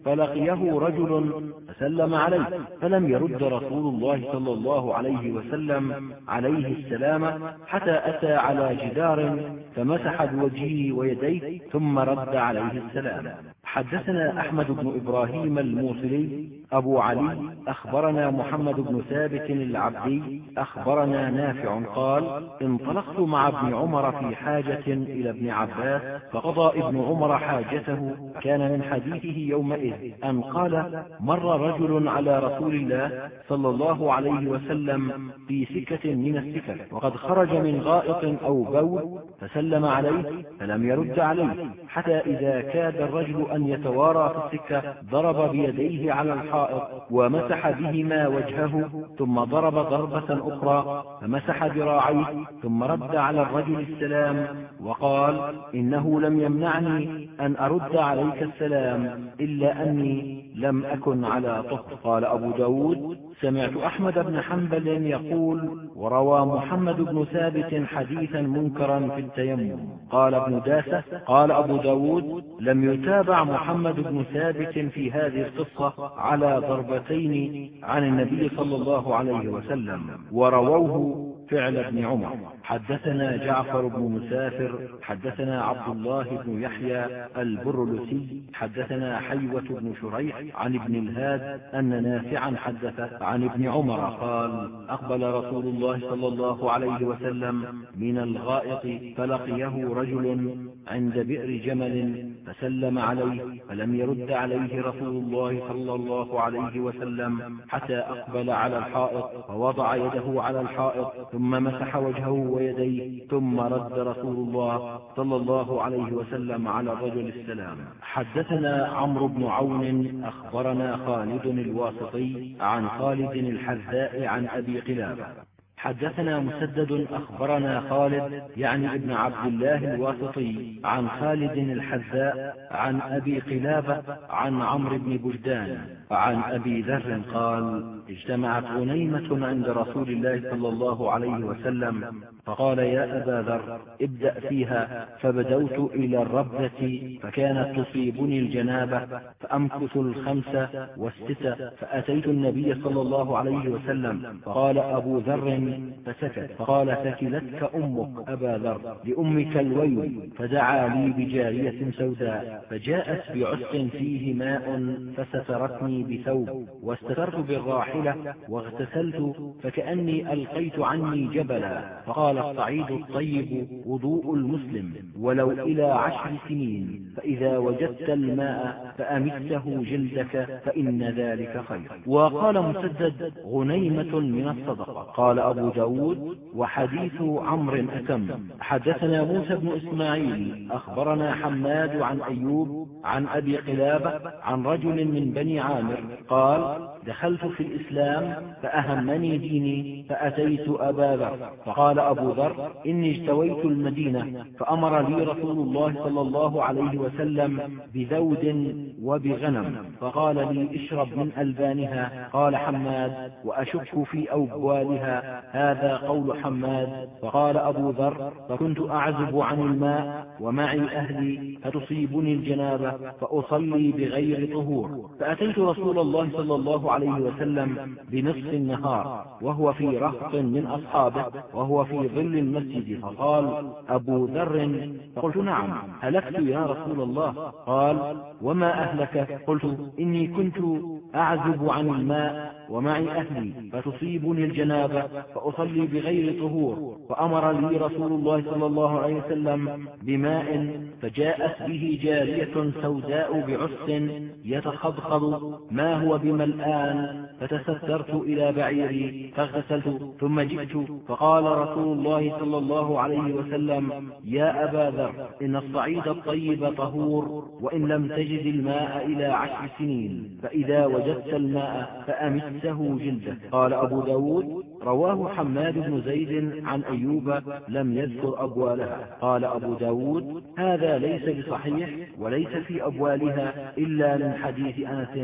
فلقيه رجل فسلم عليه فلم يرد رسول الله صلى الله عليه وسلم عليه السلام حتى أتى على جدار فمسح بوجهه ويديه ثم رد عليه. السلام. حدثنا أحمد بن إبراهيم الموصلي أبو علي أخبرنا محمد بن ثابت العبدي أخبرنا نافع قال انطلقت مع ابن عمر في حاجة إلى ابن عباس فقضى ابن عمر حاجته كان من حديثه يومئذ أن قال مر رجل على رسول الله صلى الله عليه وسلم في سكة من السكك وقد خرج من غائط أو بول فسلم عليه فلم يرد عليه حتى إذا كاد الرجل أن يتوارى في السكة ضرب بيديه على الحائط. ومسح بهما وجهه ثم ضرب ضربة أخرى فمسح ذراعيه ثم رد على الرجل السلام وقال إنه لم يمنعني أن أرد عليك السلام إلا أني لم أكن على طهر. قال أبو ب داود سمعت أحمد بن حنبل يقول وروى محمد بن ثابت حديثا منكرا في التيمم. قال ابن داسة قال أبو ب داود لم يتابع محمد بن ثابت في هذه القصة على ضربتين عن النبي صلى الله عليه وسلم. ورووه فعل ابن عمر. حدثنا جعفر بن مسافر حدثنا عبد الله بن يحيى البرلسي حدثنا حيوة بن شريح عن ابن الهاد أن نافعا حدث عن ابن عمر قال أقبل رسول الله صلى الله عليه وسلم من الغائط فلقيه رجل عند بئر جمل فسلم عليه فلم يرد عليه رسول الله صلى الله عليه وسلم حتى أقبل على الحائط فوضع يده على الحائط ثم مسح وجهه ويديه ثم رد رسول الله صلى الله عليه وسلم على الرجل السلام. حدثنا عمرو بن عون أخبرنا خالد الواسطي عن خالد الحذاء عن أبي قلابة. حدثنا مسدد أخبرنا خالد يعني ابن عبد الله الواسطي عن خالد الحذاء عن أبي قلابة عن عمرو بن بجدان. عن أبي ذر قال اجتمعت غنيمة عند رسول الله صلى الله عليه وسلم فقال يا أبا ذر ابدأ فيها. فبدوت إلى الربة فكانت تصيبني الجنابة فأمكث الخمس والستة فأتيت النبي صلى الله عليه وسلم فقال أبو ذر فسكت. فقال ثكلتك أمك أبا ذر لأمك الويل. فدعا لي بجارية سوداء فجاءت بعسق فيه ماء فسترتني بثوب واستترت بالراحلة واغتسلت فكأني ألقيت عني جبلا. فقال الصعيد الطيب وضوء المسلم ولو إلى عشر سنين فإذا وجدت الماء فأمسه جلدك فإن ذلك خير. وقال مسدد غنيمة من الصدقة. قال أبو ب داود وحديث عمرو أتم. حدثنا موسى بن إسماعيل أخبرنا حماد عن أيوب عن أبي قلابة عن رجل من بني عامر قال دخلت في الإسلام فأهمني ديني فأتيت أبا ذر. فقال أبو ذر إني اجتويت المدينة فأمر لي رسول الله صلى الله عليه وسلم بذود وبغنم. فقال لي اشرب من ألبانها. قال حماد وأشك في أوبوالها. هذا قول حماد. فقال أبو ذر فكنت أعزب عن الماء ومعي أهلي فتصيبني الجنابة فأصلي بغير طهور. فأتيت رسول الله صلى الله عليه وسلم بنصف النهار وهو في رهط من أصحابه وهو في ظل المسجد فقال أبو ذر؟ فقلت نعم. هلكت يا رسول الله؟ قال وما وما أهلك؟ قلت إني كنت أعزب عن الماء ومعي أهلي فتصيبني الجنابة فأصلي بغير طهور فأمر لي رسول الله صلى الله عليه وسلم بماء فجاءت به جارية سوداء بعس يتخضخض ما هو بملآن فتسترت إلى بعيري فاغتسلت ثم جئت فقال رسول الله صلى الله عليه وسلم يا أبا ذر إن الصعيد الطيب طهور وإن لم تجد الماء إلى عشر سنين فإذا وجدت الماء فأمسه جلده. قال أبو داود رواه حماد بن زيد عن أيوب لم يذكر أبوالها. قال أبو داود هذا ليس بصحيح وليس في أبوالها إلا من حديث أنس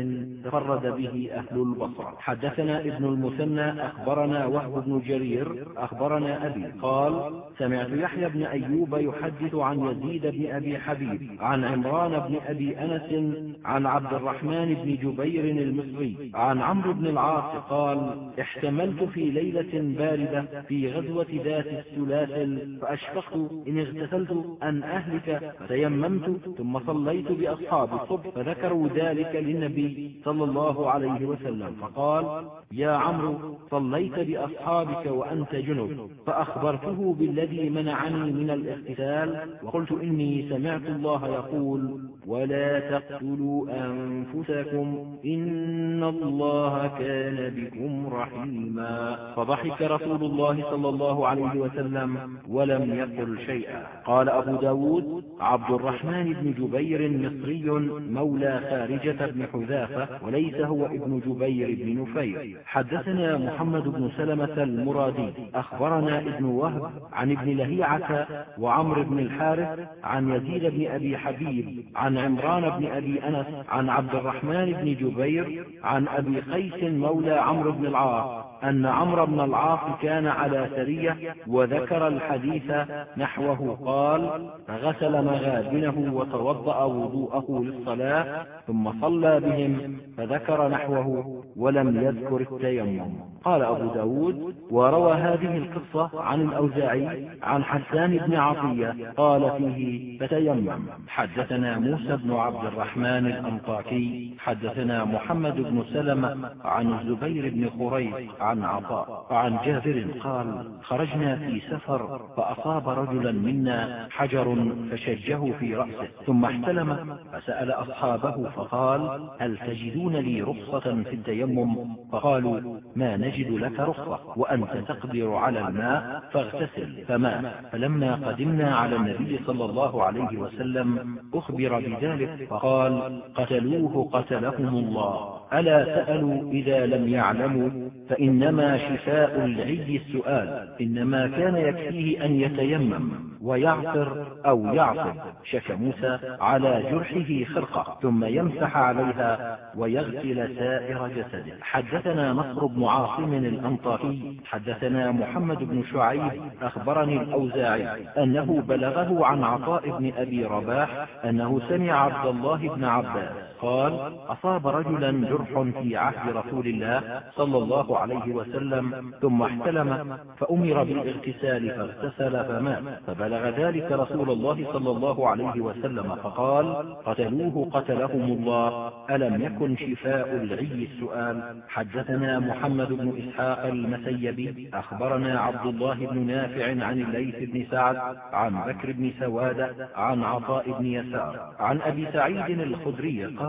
تفرد به أهل البصرة. حدثنا ابن المثنى أخبرنا وهب بن جرير أخبرنا أبي قال سمعت يحيى بن أيوب يحدث عن يزيد بن أبي حبيب عن عمران بن أبي أنس عن عبد الرحمن بن جبير المصري عن عمرو بن العاص قال احتملت في ليلة باردة في غزوة ذات السلاسل فأشفقت إن اغتسلت أن أهلك فتيممت ثم صليت بأصحاب الصبح فذكروا ذلك للنبي صلى الله عليه وسلم. فقال يا عمرو صليت بأصحابك وأنت جنب فأخبرته بالذي منعني من الاغتسال وقلت إني سمعت الله يقول ولا تقتلوا أنفسكم إن الله كان بكم رحيما. فضحك رسول الله صلى الله عليه وسلم ولم يقل شيئا. قال أبو ب داود عبد الرحمن بن جبير مصري مولى خارجة بن حذافة وليس هو ابن جبير بن نفير. حدثنا محمد بن سلمة المرادي. أخبرنا ابن وهب عن ابن لهيعة وعمر بن الحارث عن يزيد بن أبي حبيب عن عمران بن أبي أنس عن عبد الرحمن بن جبير عن أبي قيس مولى عمرو بن العاص أن عمرو بن العاص كان على سرية وذكر الحديث نحوه. قال فغسل مغازنه وتوضأ وضوءه للصلاة ثم صلى بهم فذكر نحوه. ولم يذكر التيمم قال أبو ب داود وروى هذه القصة عن الأوزاعي عن حسان بن عطية قال فيه فتيمم حدثنا موسى بن عبد الرحمن الأنطاكي حدثنا محمد بن سلمة عن الزبير بن خريف عن عطاء عن جابر قال خرجنا في سفر فأصاب رجلا منا حجر فشجه في رأسه ثم احتلم فسأل أصحابه فقال هل تجدون لي رخصة في التيمم؟ فقالوا ما نجد لك رخصة وأنت تقدر على الماء فاغتسل فما. فلما قدمنا على النبي صلى الله عليه وسلم أخبر بذلك فقال قتلوه قتلهم الله. ألا سألوا إذا لم يعلموا؟ فإنما شفاء العي السؤال. إنما كان يكفيه أن يتيمم ويعصر أو يعصب شك موسى على جرحه خرقة ثم يمسح عليها ويغسل سائر جسده. حدثنا نصر بن عاصم الأنطاكي حدثنا محمد بن شعيب أخبرني الأوزاعي أنه بلغه عن عطاء بن أبي رباح أنه سمع عبد الله بن عباس. قال أصاب رجلا جرح في عهد رسول الله صلى الله عليه وسلم ثم احتلم فأمر بالإغتسال فاغتسل فمات فبلغ ذلك رسول الله صلى الله عليه وسلم فقال قتلوه قتلهم الله ألم يكن شفاء العي السؤال؟ حدثنا محمد بن إسحاق المسيبي أخبرنا عبد الله بن نافع عن الليث بن سعد عن بكر بن سوادة عن عطاء بن يسار عن أبي سعيد الخدري قال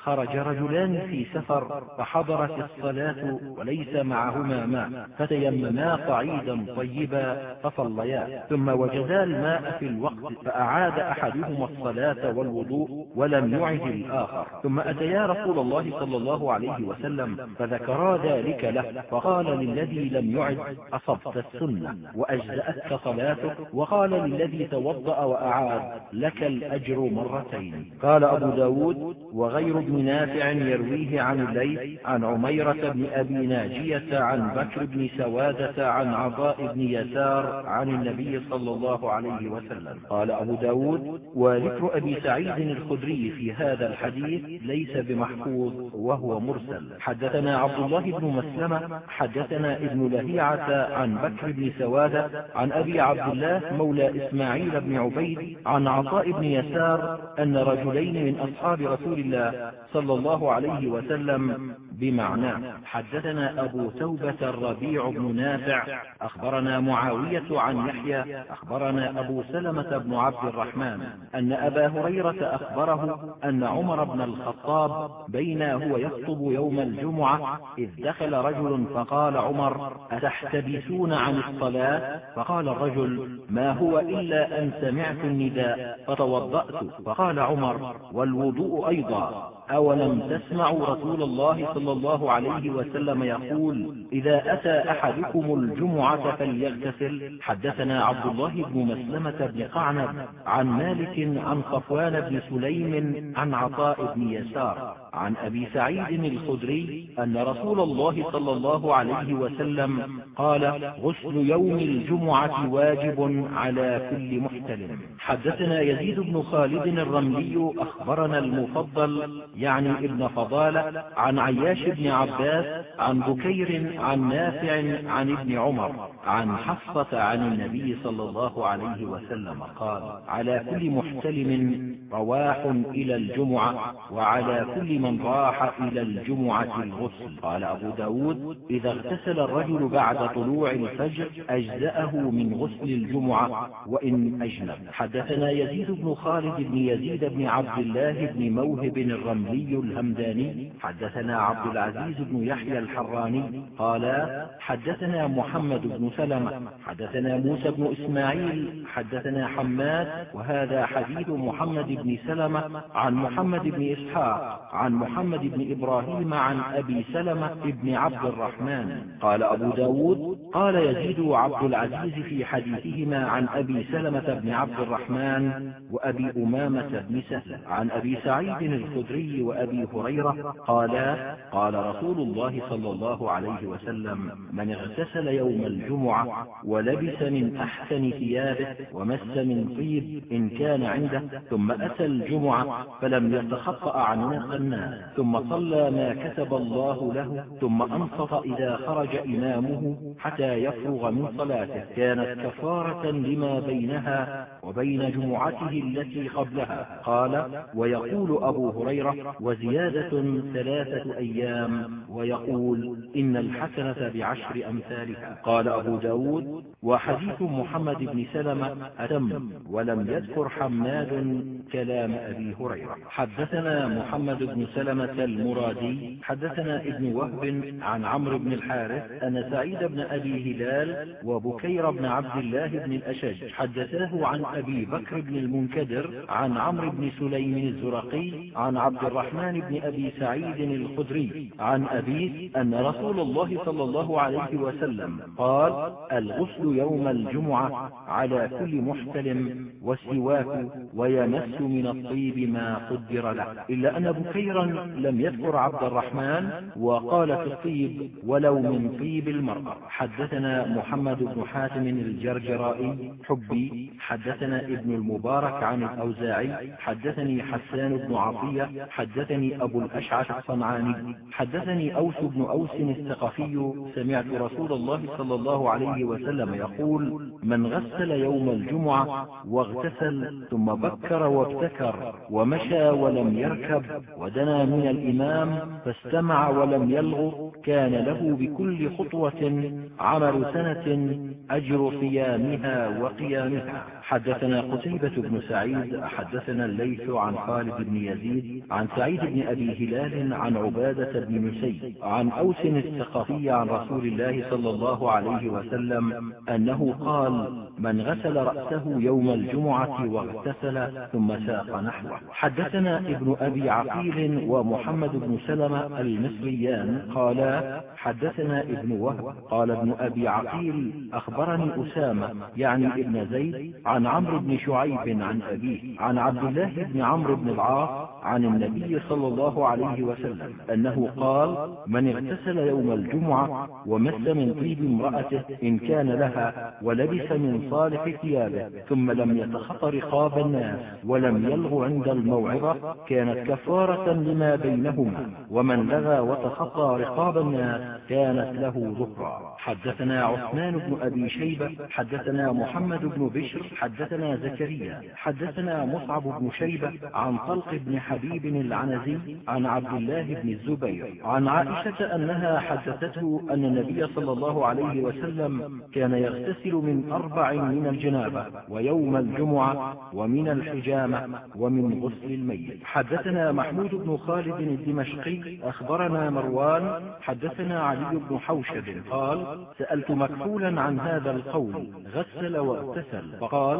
خرج رجلان في سفر فحضرت الصلاة وليس معهما ماء فتيمما صعيدا طيبا فصليا. ثم وجدا الماء في الوقت فأعاد أحدهما الصلاة والوضوء ولم يعد الآخر. ثم أتيا رسول الله صلى الله عليه وسلم فذكرا ذلك له فقال للذي لم يعد أصبت السنة وأجزأتك صلاتك؟ وقال للذي توضأ وأعاد لك الأجر مرتين. قال أبو داود وغير ابن نافع يرويه عن الليث عن عميرة بن أبي ناجي ناجية عن بكر بن سوادة عن عطاء بن يسار عن النبي صلى الله عليه وسلم. قال أبو ب داود وذكر أبي سعيد الخدري في هذا الحديث ليس بمحفوظ وهو مرسل. حدثنا عبد الله بن مسلمة حدثنا ابن لهيعة عن بكر بن سوادة عن أبي عبد الله مولى إسماعيل بن عبيد عن عطاء بن يسار أن رجلين من أصحاب رسول الله صلى الله عليه وسلم. بمعناه حدثنا أبو توبة الربيع بن نافع أخبرنا معاوية عن يحيى أخبرنا أبو سلمة بن عبد الرحمن أن أبا هريرة أخبره أن عمر بن الخطاب بينا هو يخطب يوم الجمعة إذ دخل رجل فقال عمر أتحتبسون عن الصلاة؟ فقال الرجل ما هو إلا أن سمعت النداء فتوضأت. فقال عمر والوضوء أيضا. أولم تسمعوا رسول الله صلى الله عليه وسلم يقول إذا أتى أحدكم الجمعة فليغتسل. حدثنا عبد الله بن مسلمة بن قعنب عن مالك عن صفوان بن سليم عن عطاء بن يسار. عن أبي سعيد الخدري أن رسول الله صلى الله عليه وسلم قال غسل يوم الجمعة واجب على كل محتلم. حدثنا يزيد بن خالد الرملي أخبرنا المفضل يعني ابن فضالة عن عياش بن عباس عن بكير عن نافع عن ابن عمر عن حفصة عن النبي صلى الله عليه وسلم قال على كل محتلم رواح إلى الجمعة وعلى كل من راح إلى الجمعة الغسل قال أبو ب داود إذا اغتسل الرجل بعد طلوع الفجر أجزأه من غسل الجمعة وإن أجنب. حدثنا يزيد بن خالد بن يزيد بن عبد الله بن موهب الرملي الهمداني. حدثنا عبد العزيز بن يحيى الحراني. قال حدثنا محمد بن سلمة. حدثنا موسى بن إسماعيل. حدثنا حماد. وهذا حديث محمد بن سلمة عن محمد بن إسحاق عن محمد بن إبراهيم عن أبي سلمة بن عبد الرحمن. قال أبو ب داود قال يزيد عبد العزيز في حديثهما عن أبي سلمة بن عبد الرحمن وأبي أمامة بن سهل. عن أبي سعيد الخدري وأبي هريرة قالا قال رسول الله صلى الله عليه وسلم من اغتسل يوم الجمعة ولبس من أحسن ثيابه ومس من طيب إن كان عنده ثم أتى الجمعة فلم يتخطأ عناق الناس ثم صلى ما كتب الله له ثم أنصت إذا خرج إمامه حتى يفرغ من صلاته. كانت كفارة لما بينها وبين جمعته التي قبلها. قال ويقول أبو هريرة وزيادة ثلاثة أيام ويقول إن الحسنة بعشر أمثالها. قال أبو ب داود وحديث محمد بن سلمة أتم ولم يذكر حماد كلام أبي هريرة. حدثنا محمد بن سلمة المرادي حدثنا ابن وهب عن عمرو بن الحارث أن سعيد بن أبي هلال وبكير بن عبد الله بن الأشج حدثاه عن أبي بكر بن المنكدر عن عمرو بن سليم الزرقي عن عبد الرحمن بن أبي سعيد الخدري عن أبيه أن رسول الله صلى الله عليه وسلم قال الغسل يوم الجمعة على كل محتلم والسواك ويمس من الطيب ما قدر له إلا أن بكيرا لم يذكر عبد الرحمن وقال في الطيب ولو من طيب المرأة. حدثنا محمد بن حاتم الجرجرائي حبي. حدثنا ابن المبارك عن الأوزاعي. حدثني حسان بن عطية. حدثني أبو الأشعث الصنعاني. حدثني أوس بن أوس الثقفي. سمعت رسول الله صلى الله عليه وسلم يقول من غسل يوم الجمعة واغتسل ثم بكر وابتكر ومشى ولم يركب ودنا من الإمام فاستمع ولم يلغ كان له بكل خطوة عمل سنة أجر صيامها وقيامها. حدثنا قتيبة بن سعيد حدثنا الليث عن خالد بن يزيد عن سعيد بن أبي هلال عن عبادة بن نسي عن أوس الثقفي عن رسول الله صلى الله عليه وسلم أنه قال من غسل رأسه يوم الجمعة واغتسل ثم ساق نحوه. حدثنا ابن أبي عقيل ومحمد بن سلمة المصريان قالا حدثنا ابن وهب. قال ابن أبي عقيل أخبرني أسامة يعني ابن زيد عمرو بن شعيب عن أبيه عن عبد الله بن عمرو بن العاص عن النبي صلى الله عليه وسلم أنه قال من اغتسل يوم الجمعة ومس من طيب امرأته إن كان لها ولبس من صالح ثيابه ثم لم يتخط رقاب الناس ولم يلغ عند الموعظة كانت كفارة لما بينهما ومن لغى وتخطى رقاب الناس كانت له ظهرا حدثنا عثمان بن أبي شيبة حدثنا محمد بن بشر حدثنا زكريا. حدثنا مصعب بن شيبة عن طلق بن حبيب العنزي عن عبد الله بن الزبير عن عائشة أنها حدثته أن النبي صلى الله عليه وسلم كان يغتسل من أربع من الجنابة ويوم الجمعة ومن الحجامة ومن غسل الميت. حدثنا محمود بن خالد الدمشقي أخبرنا مروان حدثنا علي بن حوشب قال سألت مكفولا عن هذا القول غسل واغتسل. فقال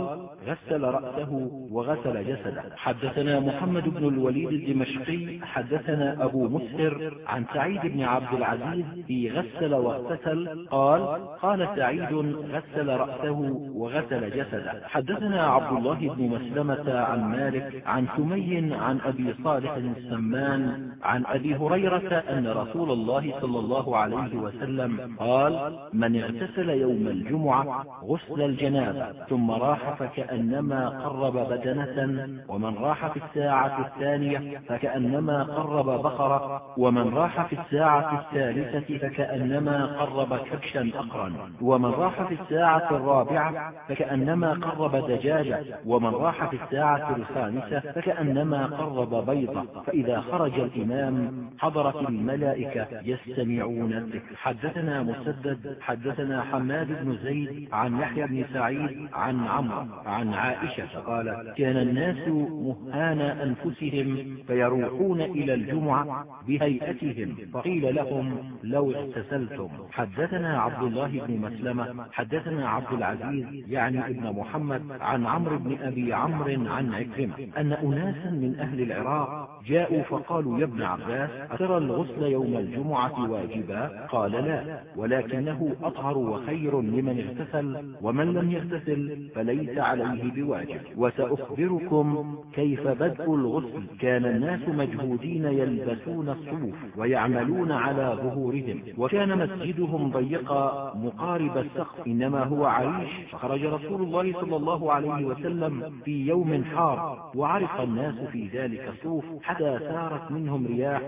غسل رأسه وغسل جسده. حدثنا محمد بن الوليد الدمشقي حدثنا أبو مسهر عن سعيد بن عبد العزيز في غسل واغتسل قال قال سعيد غسل رأسه وغسل جسده. حدثنا عبد الله بن مسلمة عن مالك عن سمي عن أبي صالح السمان عن أبي هريرة أن رسول الله صلى الله عليه وسلم قال من اغتسل يوم الجمعة غسل الجنابة ثم راح فكأنما قرب بدنة ومن راح في الساعة الثانية فكأنما قرب بقرة ومن راح في الساعة الثالثة فكأنما قرب كبشا أقرا ومن راح في الساعة الرابعة فكأنما قرب دجاجة ومن راح في الساعة الخامسة فكأنما قرب بيضة. فإذا خرج الإمام حضرت الملائكة يستمعون. الذكر حدثنا مسدد حدثنا حماد بن زيد عن يحيى بن سعيد عن عمرو عن عائشة قالت كان الناس مهآن أنفسهم فيروحون إلى الجمعة بهيئتهم. فقيل لهم لو اغتسلتم. حدثنا عبد الله بن مسلمة حدثنا عبد العزيز يعني ابن محمد عن عمرو بن أبي عمرو عن عكرمة أن أناسا من أهل العراق جاءوا فقالوا يا ابن عباس أترى الغسل يوم الجمعة واجبا؟ قال لا ولكنه أطهر وخير لمن اغتسل ومن لم يغتسل فليس عليه بواجب. وسأخبركم كيف بدء الغسل. كان الناس مجهودين يلبسون الصوف ويعملون على ظهورهم وكان مسجدهم ضيقا مقارب السقف. إنما هو عريش. فخرج رسول الله صلى الله عليه وسلم في يوم حار وعرف الناس في ذلك الصوف حتى سارت منهم رياح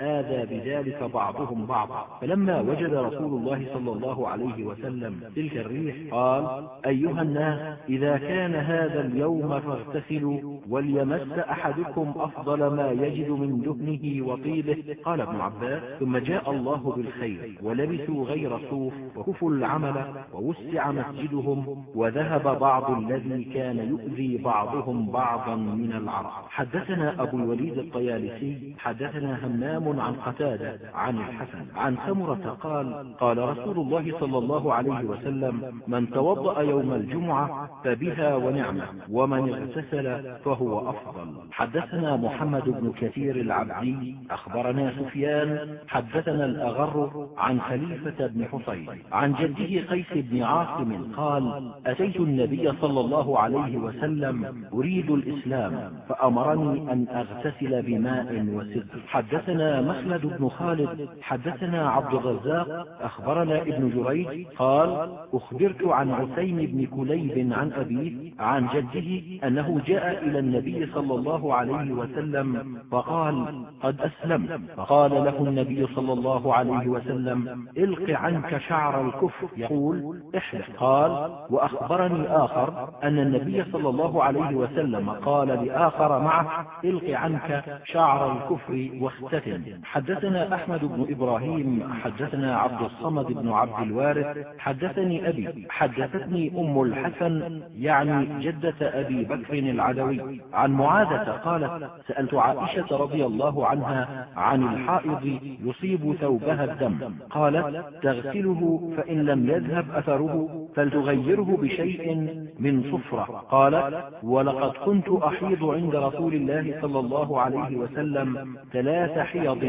آذى بذلك بعضهم بعضا. فلما وجد رسول الله صلى الله عليه وسلم تلك الريح قال أيها الناس إذا كان هذا اليوم فاغتسلوا وليمس أحدكم أفضل ما يجد من دهنه وطيبه. قال ابن عباس ثم جاء الله بالخير ولبسوا غير صوف وكفوا العمل ووسع مسجدهم وذهب بعض الذي كان يؤذي بعضهم بعضا من العرب. حدثنا أبو الوليد الطيالسي. حدثنا همام عن قتادة عن الحسن عن سمرة قال قال رسول الله صلى الله عليه وسلم من توضأ يوم الجمعة فبها ونعمة ومن اغتسل فهو أفضل. حدثنا محمد بن كثير العبدي. أخبرنا سفيان. حدثنا الأغر عن خليفة بن حصين. عن جده قيس بن عاصم قال أتيت النبي صلى الله عليه وسلم أريد الإسلام فأمرني أن أغتسل بماء وسدر حدثنا مخلد بن خالد حدثنا عبد الرزاق أخبرنا ابن جريج قال أخبرت عن عسيم بن كليب عن أبيه عن جده أنه جاء إلى النبي صلى الله عليه وسلم فقال قد أسلم فقال له النبي صلى الله عليه وسلم إلق عنك شعر الكفر يقول إحلف قال وأخبرني آخر أن النبي صلى الله عليه وسلم قال لآخر معه إلق عنك شعر الكفر واختتم. حدثنا أحمد بن إبراهيم حدثنا عبد الصمد بن عبد الوارث حدثني أبي حدثتني أم الحسن يعني جدة أبي بكر العدوي. عن معاذة قالت سألت عائشة رضي الله عنها عن الحائض يصيب ثوبها الدم. قالت تغسله فإن لم يذهب أثره فلتغيره بشيء من صفرة. قالت ولقد كنت أحيض عند رسول الله صلى الله عليه وسلم ثلاث حيض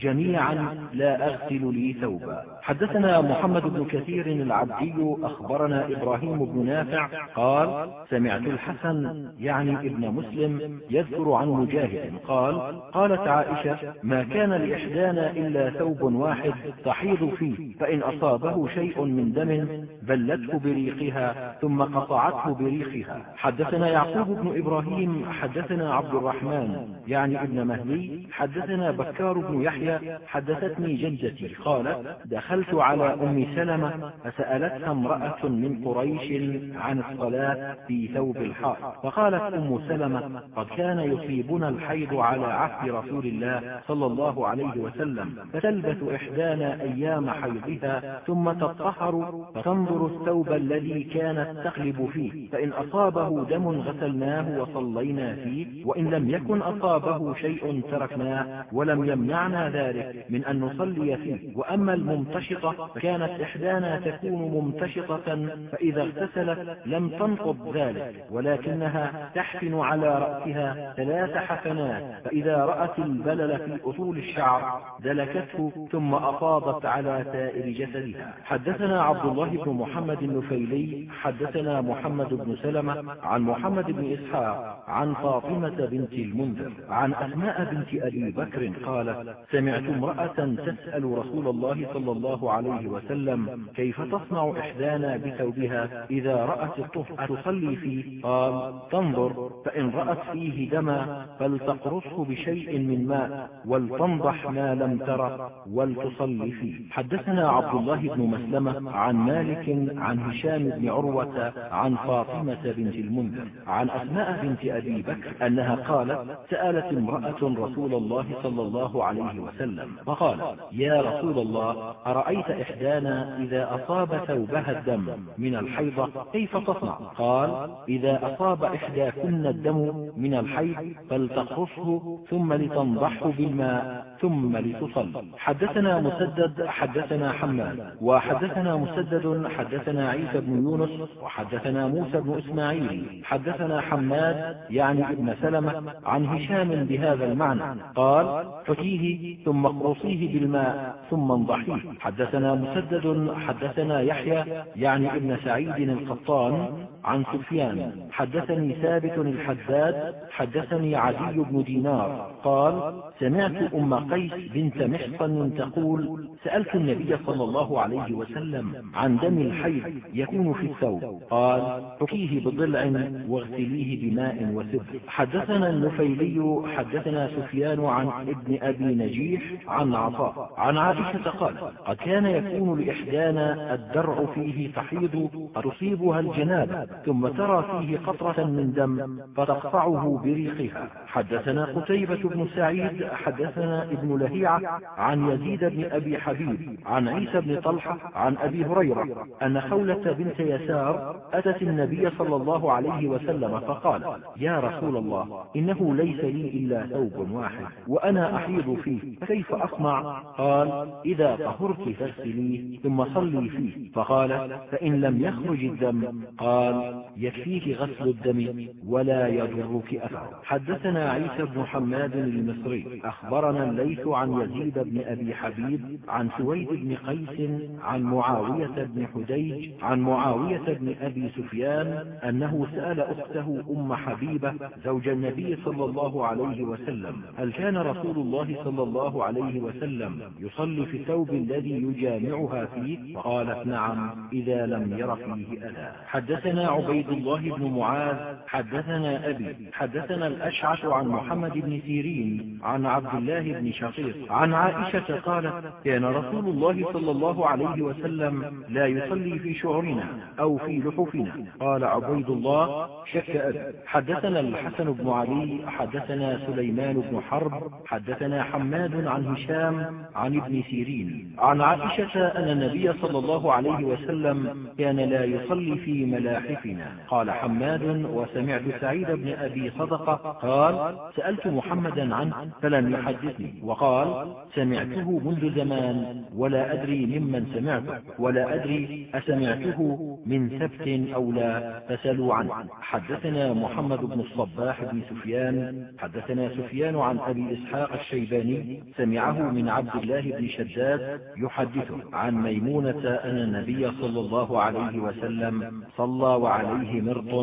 جميعا لا أغسل لي ثوبا. حدثنا محمد بن كثير العبدي أخبرنا إبراهيم بن نافع قال سمعت الحسن يعني ابن مسلم يذكر عن مجاهد قال قالت عائشة ما كان لإحدانا إلا ثوب واحد تحيض فيه فإن أصابه شيء من دم بلته بريقها ثم قطعته بريقها. حدثنا يعقوب بن إبراهيم حدثنا عبد الرحمن يعني ابن مهدي حدثنا بكار بن يحيى حدثتني جدتي قالت دخلت على أم سلمة فسألتها امرأة من قريش عن الصلاة في ثوب الحائط فقالت أم سلمة قد كان يصيبنا الحيض على عهد رسول الله صلى الله عليه وسلم. فتلبث إحدانا أيام حيضها ثم تطهر فتنظر الثوب الذي كانت تقلب فيه. فإن أصابه دم غسلناه وصلينا فيه وإن لم يكن أصابه شيء تركناه ولم يمنعنا ذلك من أن نصلي فيه. وأما الممتشطة فكانت إحدانا تكون ممتشطة فإذا اغتسلت لم تنقض ذلك ولكنها تحفن على رأسها ثلاث حفنات فإذا رأت البلل في أصول الشعر دلكته ثم أفاضت على سائر جسدها. حدثنا عبد الله بن محمد النفيلي حدثنا محمد بن سلمة عن محمد بن إسحاق عن فاطمة بنت المنذر عن أسماء بنت أبي بكر قالت سمعت امرأة تسأل رسول الله صلى الله عليه وسلم كيف تصنع إحدانا بثوبها إذا رأت الطهر أتصلي فيه؟ قال تنظر فإن رأت فيه دما فلتقرصه بشيء من ماء ولتنضح ما لم تر ولتصلي فيه. حدثنا عبد الله بن مسلمة عن مالك عن هشام بن عروة عن فاطمة بنت المنذر عن أسماء بنت أبي بكر أنها قالت سألت امرأة رسول الله صلى الله عليه وسلم فقال يا رسول الله أرأيت إحدانا إذا أصاب ثوبها الدم من الحيضة كيف تصنع؟ قال إذا أصاب إحداكن الدم من الحيض فلتقصه ثم لتنضحه بالماء. ثم لتصل. حدثنا مسدد حدثنا حماد وحدثنا مسدد حدثنا عيسى بن يونس وحدثنا موسى بن إسماعيل. حدثنا حماد يعني ابن سلمة عن هشام بهذا المعنى. قال حكيه ثم اقرصيه بالماء ثم انضحيه. حدثنا مسدد حدثنا يحيى يعني ابن سعيد القطان عن سفيان. حدثني ثابت الحداد حدثني عدي بن دينار. قال سمعت أم قيس بنت محصن تقول سألت النبي صلى الله عليه وسلم عن دم الحيض يكون في الثوب. قال حكيه بضلع واغسليه بماء وسدر. حدثنا النفيلي حدثنا سفيان عن ابن أبي نجيح عن عطاء. عن عائشة قال قد كان يكون لإحدانا الدرع فيه تحيض تصيبها الجنابة ثم ترى فيه قطرة من دم فتقطعه بريقها. حدثنا قتيبة بن سعيد حدثنا ابن لهيعة عن يزيد بن أبي حبيب عن عيسى بن طلحة عن أبي هريرة أن خولة بنت يسار أتت النبي صلى الله عليه وسلم فقال يا رسول الله إنه ليس لي إلا ثوب واحد وأنا أحيض فيه فكيف أصنع؟ قال إذا طهرت فاغسليه ثم صلي فيه. فقال فإن لم يخرج الدم. قال يكفيك غسل الدم ولا يضرك أثر حدثنا عيسى بن حماد المصري أخبرنا الليث عن يزيد بن أبي حبيب عن سويد بن قيس عن معاوية بن حديج عن معاوية بن أبي سفيان أنه سأل أخته أم حبيبة زوج النبي صلى الله عليه وسلم هل كان رسول الله صلى الله عليه وسلم يصلي في الثوب الذي يجامعها فيه؟ قالت نعم إذا لم ير فيه أذى. حدثنا عبيد الله بن معاذ حدثنا أبي حدثنا الأشعث عن محمد بن سيرين عن عبد الله بن شقيق. عن عائشة قالت كان رسول الله صلى الله عليه وسلم لا يصلي في شعرنا أو في لحفنا قال عبيد الله شك أبي حدثنا الحسن بن علي حدثنا سليمان بن حرب حدثنا حماد عن هشام عن ابن سيرين. عن عائشة أن النبي صلى الله عليه وسلم كان لا يصلي في ملاحفنا. قال حماد وسمعت سعيد بن أبي صدقة قال سألت محمدا عنه فلم يحدثني. وقال سمعته منذ زمان ولا أدري ممن سمعته ولا أدري أسمعته من ثبت أو لا. فسلوا عنه. حدثنا محمد بن الصباح بن سفيان. حدثنا سفيان عن أبي إسحاق الشيباني. سمعه من عبد الله بن شداد يحدثه. عن ميمونة أن النبي صلى الله عليه وسلم صلى وعليه مرط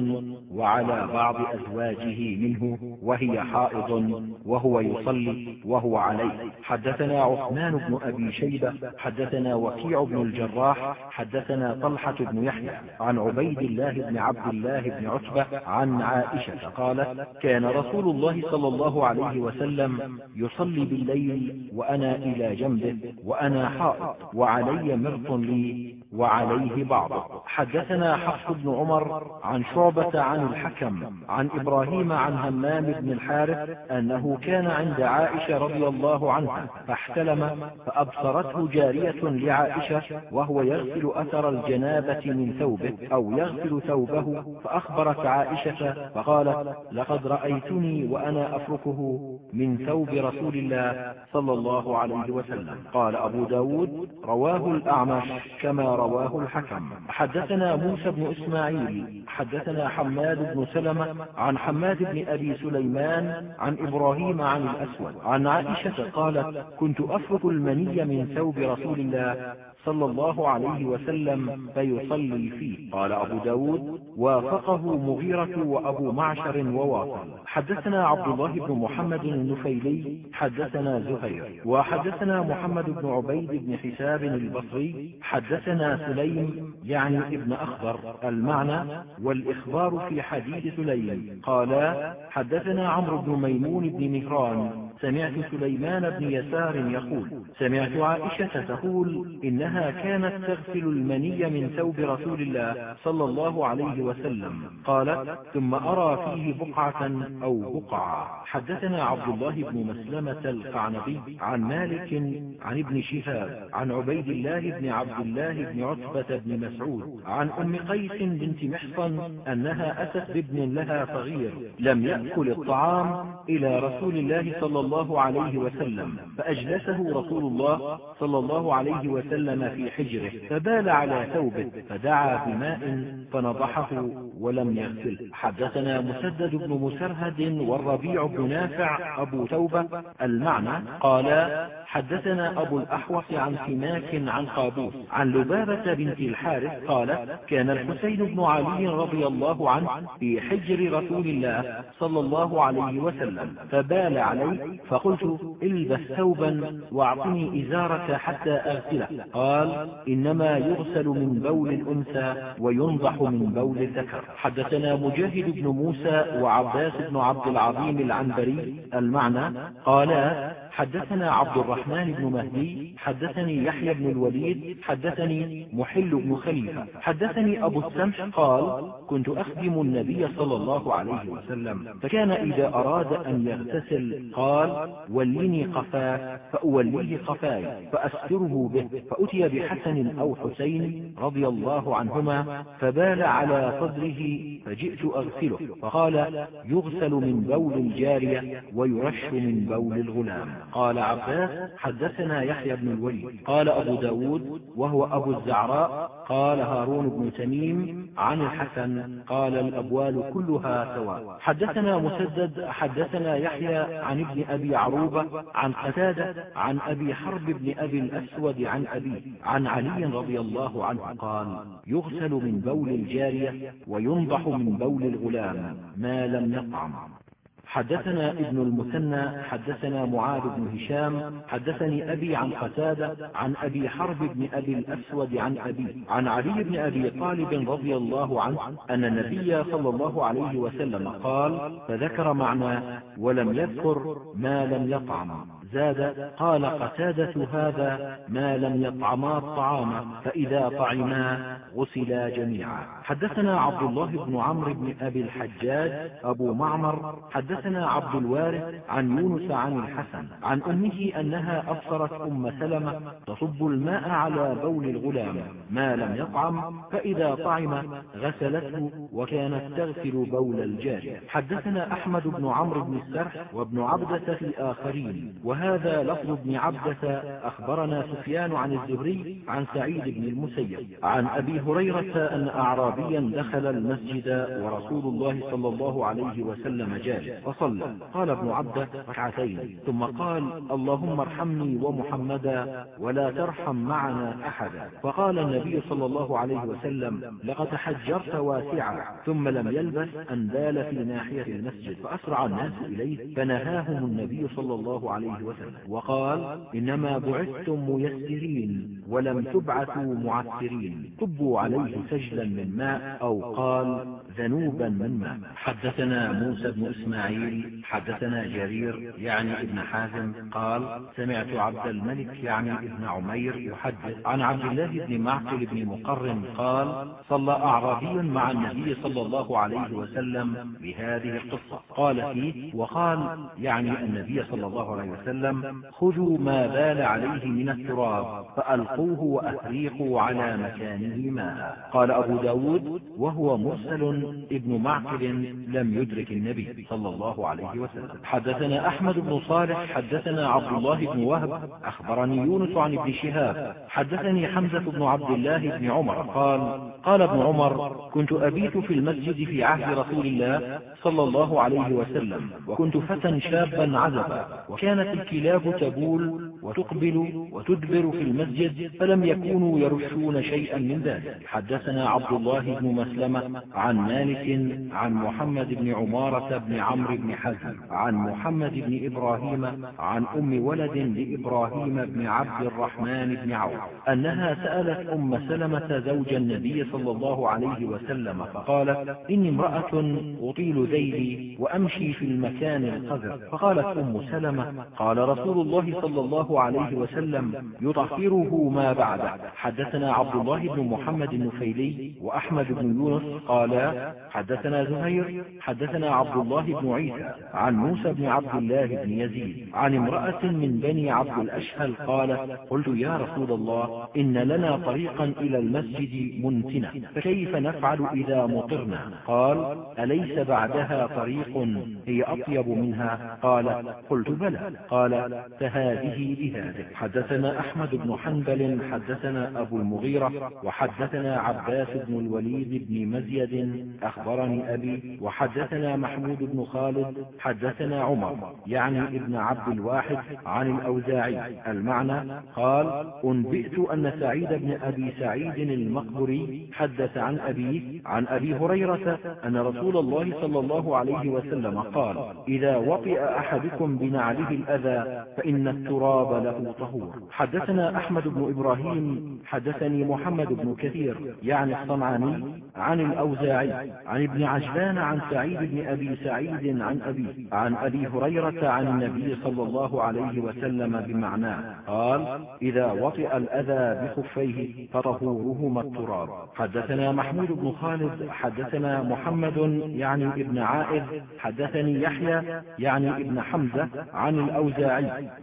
وعلى بعض أزواجه منه وهي حائض وهو يصلي وهو عليه. حدثنا عثمان بن أبي شيبة حدثنا وكيع بن الجراح حدثنا طلحة بن يحيى عن عبيد الله بن عبد الله بن عتبة عن عائشة قالت كان رسول الله صلى الله عليه وسلم يصلي بالليل وأنا إلى جنبه وأنا حائط وعلي مرط لي. وعليه بعضه. حدثنا حفص بن عمر عن شعبة عن الحكم عن إبراهيم عن همام بن الحارث أنه كان عند عائشة رضي الله عنها فاحتلم فأبصرته جارية لعائشة وهو يغسل أثر الجنابة من ثوبه أو يغسل ثوبه فأخبرت عائشة فقالت لقد رأيتني وأنا أفركه من ثوب رسول الله صلى الله عليه وسلم قال أبو ب داود رواه الأعمش كما رواه الحكم. حدثنا موسى بن إسماعيل حدثنا حماد بن سلمة عن حماد بن أبي سليمان عن إبراهيم عن الأسود. عن عائشة قالت كنت أفرك المني من ثوب رسول الله صلى الله عليه وسلم فيصلي فيه. قال أبو ب داود وافقه مغيرة وأبو معشر وواصل. حدثنا عبد الله بن محمد النفيلي حدثنا زهير وحدثنا محمد بن عبيد بن حساب البصري حدثنا سليم يعني ابن أخضر. المعنى والإخبار في حديث سليم. قالا حدثنا عمرو بن ميمون بن مهران. سمعت سليمان بن يسار يقول سمعت عائشة تقول إنها كانت تغسل المني من ثوب رسول الله صلى الله عليه وسلم. قالت ثم أرى فيه بقعة أو بقعة. حدثنا عبد الله بن مسلمة القعنبي عن مالك عن ابن شهاب عن عبيد الله بن عبد الله بن عتبة بن مسعود عن أم قيس بنت محصن أنها أتت بابن لها صغير لم يأكل الطعام إلى رسول الله صلى الله عليه وسلم فأجلسه رسول الله صلى الله عليه وسلم في حجره فبال على ثوبه فدعا بماء فنضحه ولم يغسله حدثنا مسدد بن مسرهد والربيع بن نافع أبو توبة المعنى قال حدثنا أبو الأحوص عن سماك عن قابوس عن لبابة بنت الحارث قالت كان الحسين بن علي رضي الله عنه في حجر رسول الله صلى الله عليه وسلم فبال علي فقلت إلبس ثوبا واعطني إزارك حتى أغسله. قال إنما يغسل من بول الأنثى وينضح من بول الذكر. حدثنا مجاهد بن موسى وعباس بن عبد العظيم العنبري المعنى قالا حدثنا عبد الرحمن بن مهدي حدثني يحيى بن الوليد حدثني محل بن خليفة. حدثني أبو السمح قال كنت أخدم النبي صلى الله عليه وسلم. فكان إذا أراد أن يغتسل قال ولني قفاه فأوليه قفاي فأستره به فأتي بحسن أو حسين رضي الله عنهما فبال على صدره فجئت أغسله. فقال يغسل من بول الجارية ويرش من بول الغلام. قال عباس حدثنا يحيى بن الوليد. قال أبو ب داود وهو أبو الزعراء قال هارون بن تميم عن الحسن قال الأبوال كلها سواء. حدثنا مسدد حدثنا يحيى عن ابن أبي عروبة عن قتادة عن أبي حرب بن أبي الأسود عن أبي عن علي رضي الله عنه قال يغسل من بول الجارية وينضح من بول الغلام ما لم يطعم. حدثنا ابن المثنى حدثنا معاذ بن هشام حدثني أبي عن قتادة عن أبي حرب بن أبي الأسود عن أبي عن علي بن أبي طالب رضي الله عنه أن النبي صلى الله عليه وسلم قال فذكر معناه ولم يذكر ما لم يطعم. زاد قال قتادة هذا ما لم يطعما الطعام فإذا طعما غسلا جميعا. حدثنا عبد الله بن عمرو بن أبي الحجاج أبو معمر حدثنا عبد الوارث عن يونس عن الحسن عن أمه أنها أبصرت أم سلمة تصب الماء على بول الغلام ما لم يطعم فإذا طعم غسلته وكانت تغسل بول الجارية. حدثنا أحمد بن عمرو بن السرح وابن عبدة في الآخرين وهذا لفظ ابن عبدة أخبرنا سفيان عن الزهري عن سعيد بن المسيب عن أبي هريرة أن أعرابيا دخل المسجد ورسول الله صلى الله عليه وسلم جالس فصلى. قال ابن عبدة ركعتين. ثم قال اللهم ارحمني ومحمدا ولا ترحم معنا أحدا. فقال النبي صلى الله عليه وسلم لقد حجرت واسعا ثم لم يلبث أن بال في ناحية المسجد فأسرع الناس إليه فنهاهم النبي صلى الله عليه وسلم. وقال إنما بعثتم ميسرين ولم تبعثوا معسرين. كبوا عليه سجلا من ماء أو قال ذنوبا من ماء. حدثنا موسى بن إسماعيل حدثنا جرير يعني ابن حازم قال سمعت عبد الملك يعني ابن عمير يحدث عن عبد الله بن معقل بن مقرن قال صلى أعرابي مع النبي صلى الله عليه وسلم بهذه القصة. قال فيه وقال يعني النبي صلى الله عليه وسلم خذوا ما بال عليه من التراب فألقوه وأفريقوا على مكانه ماء. قال أبو ب داود وهو مرسل ابن معقل لم يدرك النبي صلى الله عليه وسلم. حدثنا أحمد بن صالح حدثنا عبد الله بن وهب أخبرني يونس عن ابن شهاب حدثني حمزة بن عبد الله بن عمر قال قال ابن عمر كنت أبيت في المسجد في عهد رسول الله صلى الله عليه وسلم وكنت فتى شابا عزبا وكانت الكلاب تبول وتقبل وتدبر في المسجد فلم يكونوا يرشون شيئا من ذلك. حدثنا عبد الله بن مسلمة عن مالك عن محمد بن عمارة بن عمرو بن حزم عن محمد بن إبراهيم عن أم ولد لإبراهيم بن عبد الرحمن بن عوف أنها سألت أم سلمة زوج النبي صلى الله عليه وسلم فقالت إني امرأة أطيل ذيلي وأمشي في المكان القذر فقالت أم سلمة قال رسول الله صلى الله عليه وسلم يطهره ما بعده حدثنا عبد الله بن محمد النفيلي وأحمد بن يونس قالا حدثنا زهير حدثنا عبد الله بن عيسى عن موسى بن عبد الله بن يزيد عن امرأة من بني عبد الأشهل قالت قلت يا رسول الله إن لنا طريقا إلى المسجد منتنة فكيف نفعل إذا مطرنا؟ قال أليس بعدها طريق هي أطيب منها؟ قال قلت بلى. قال فهذه بهذه. حدثنا أحمد بن حنبل حدثنا أبو المغيرة وحدثنا عباس بن الوليد بن مزيد أخبرني أبي وحدثنا محمود بن خالد حدثنا عمر يعني ابن عبد الواحد عن الأوزاعي. المعنى قال أنبئت أن سعيد بن أبي سعيد المقبري حدث عن أبيه عن أبي هريرة أن رسول الله صلى الله عليه وسلم قال إذا وطئ أحدكم بنعله الأذى فإن التراب له طهور. حدثنا أحمد بن إبراهيم حدثني محمد بن كثير يعني الصنعاني عن الأوزاعي عن ابن عجلان عن سعيد بن أبي سعيد عن أبيه عن أبي هريرة عن النبي صلى الله عليه وسلم بمعناه. قال إذا وطئ الأذى بخفيه فطهورهما التراب. حدثنا محمود بن خالد حدثنا محمد يعني ابن عائذ حدثني يحيى يعني ابن حمزة عن الأوزاعي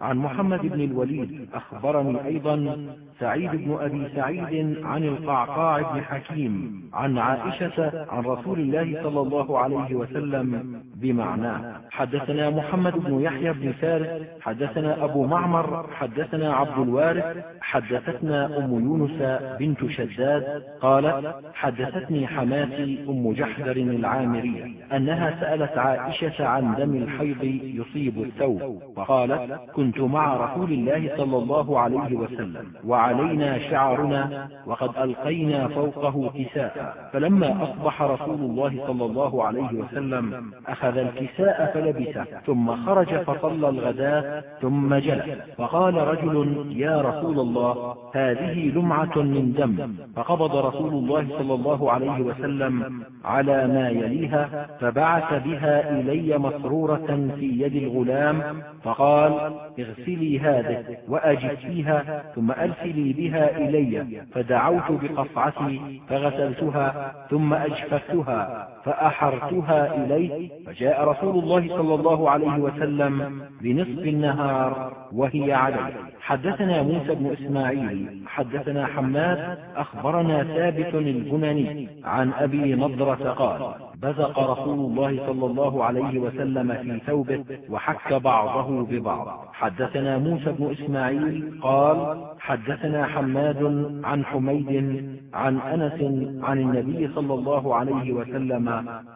عن محمد بن الوليد أخبرني أيضا سعيد بن أبي سعيد عن القعقاع بن حكيم عن عائشة عن رسول الله صلى الله عليه وسلم بمعناه حدثنا محمد بن يحيى بن فارس حدثنا أبو معمر حدثنا عبد الوارث حدثتنا أم يونس بنت شداد قالت حدثتني حماتي أم جحدر العامرية أنها سألت عائشة عن دم الحيض يصيب الثوب فقالت كنت مع رسول الله صلى الله عليه وسلم وعلينا شعرنا وقد ألقينا فوقه كساء. فلما أصبح رسول الله صلى الله عليه وسلم أخذ الكساء فلبسه ثم خرج فصلى الغداة ثم جلس. فقال رجل يا رسول الله هذه لمعة من دم. فقبض رسول الله صلى الله عليه وسلم على ما يليها فبعث بها إلي مسرورة في يد الغلام فقال اغسلي هذه وأجفيها ثم أرسلي بها إلي فدعوت بقصعتي فغسلتها ثم أجففتها فأحرتها إليه فجاء رسول الله صلى الله عليه وسلم بنصف النهار وهي عليه حدثنا موسى بن إسماعيل حدثنا حماد أخبرنا ثابت البناني عن أبي نضرة قال بزق رسول الله صلى الله عليه وسلم في ثوبه وحك بعضه ببعض. حدثنا موسى بن إسماعيل قال حدثنا حماد عن حميد عن أنس عن النبي صلى الله عليه وسلم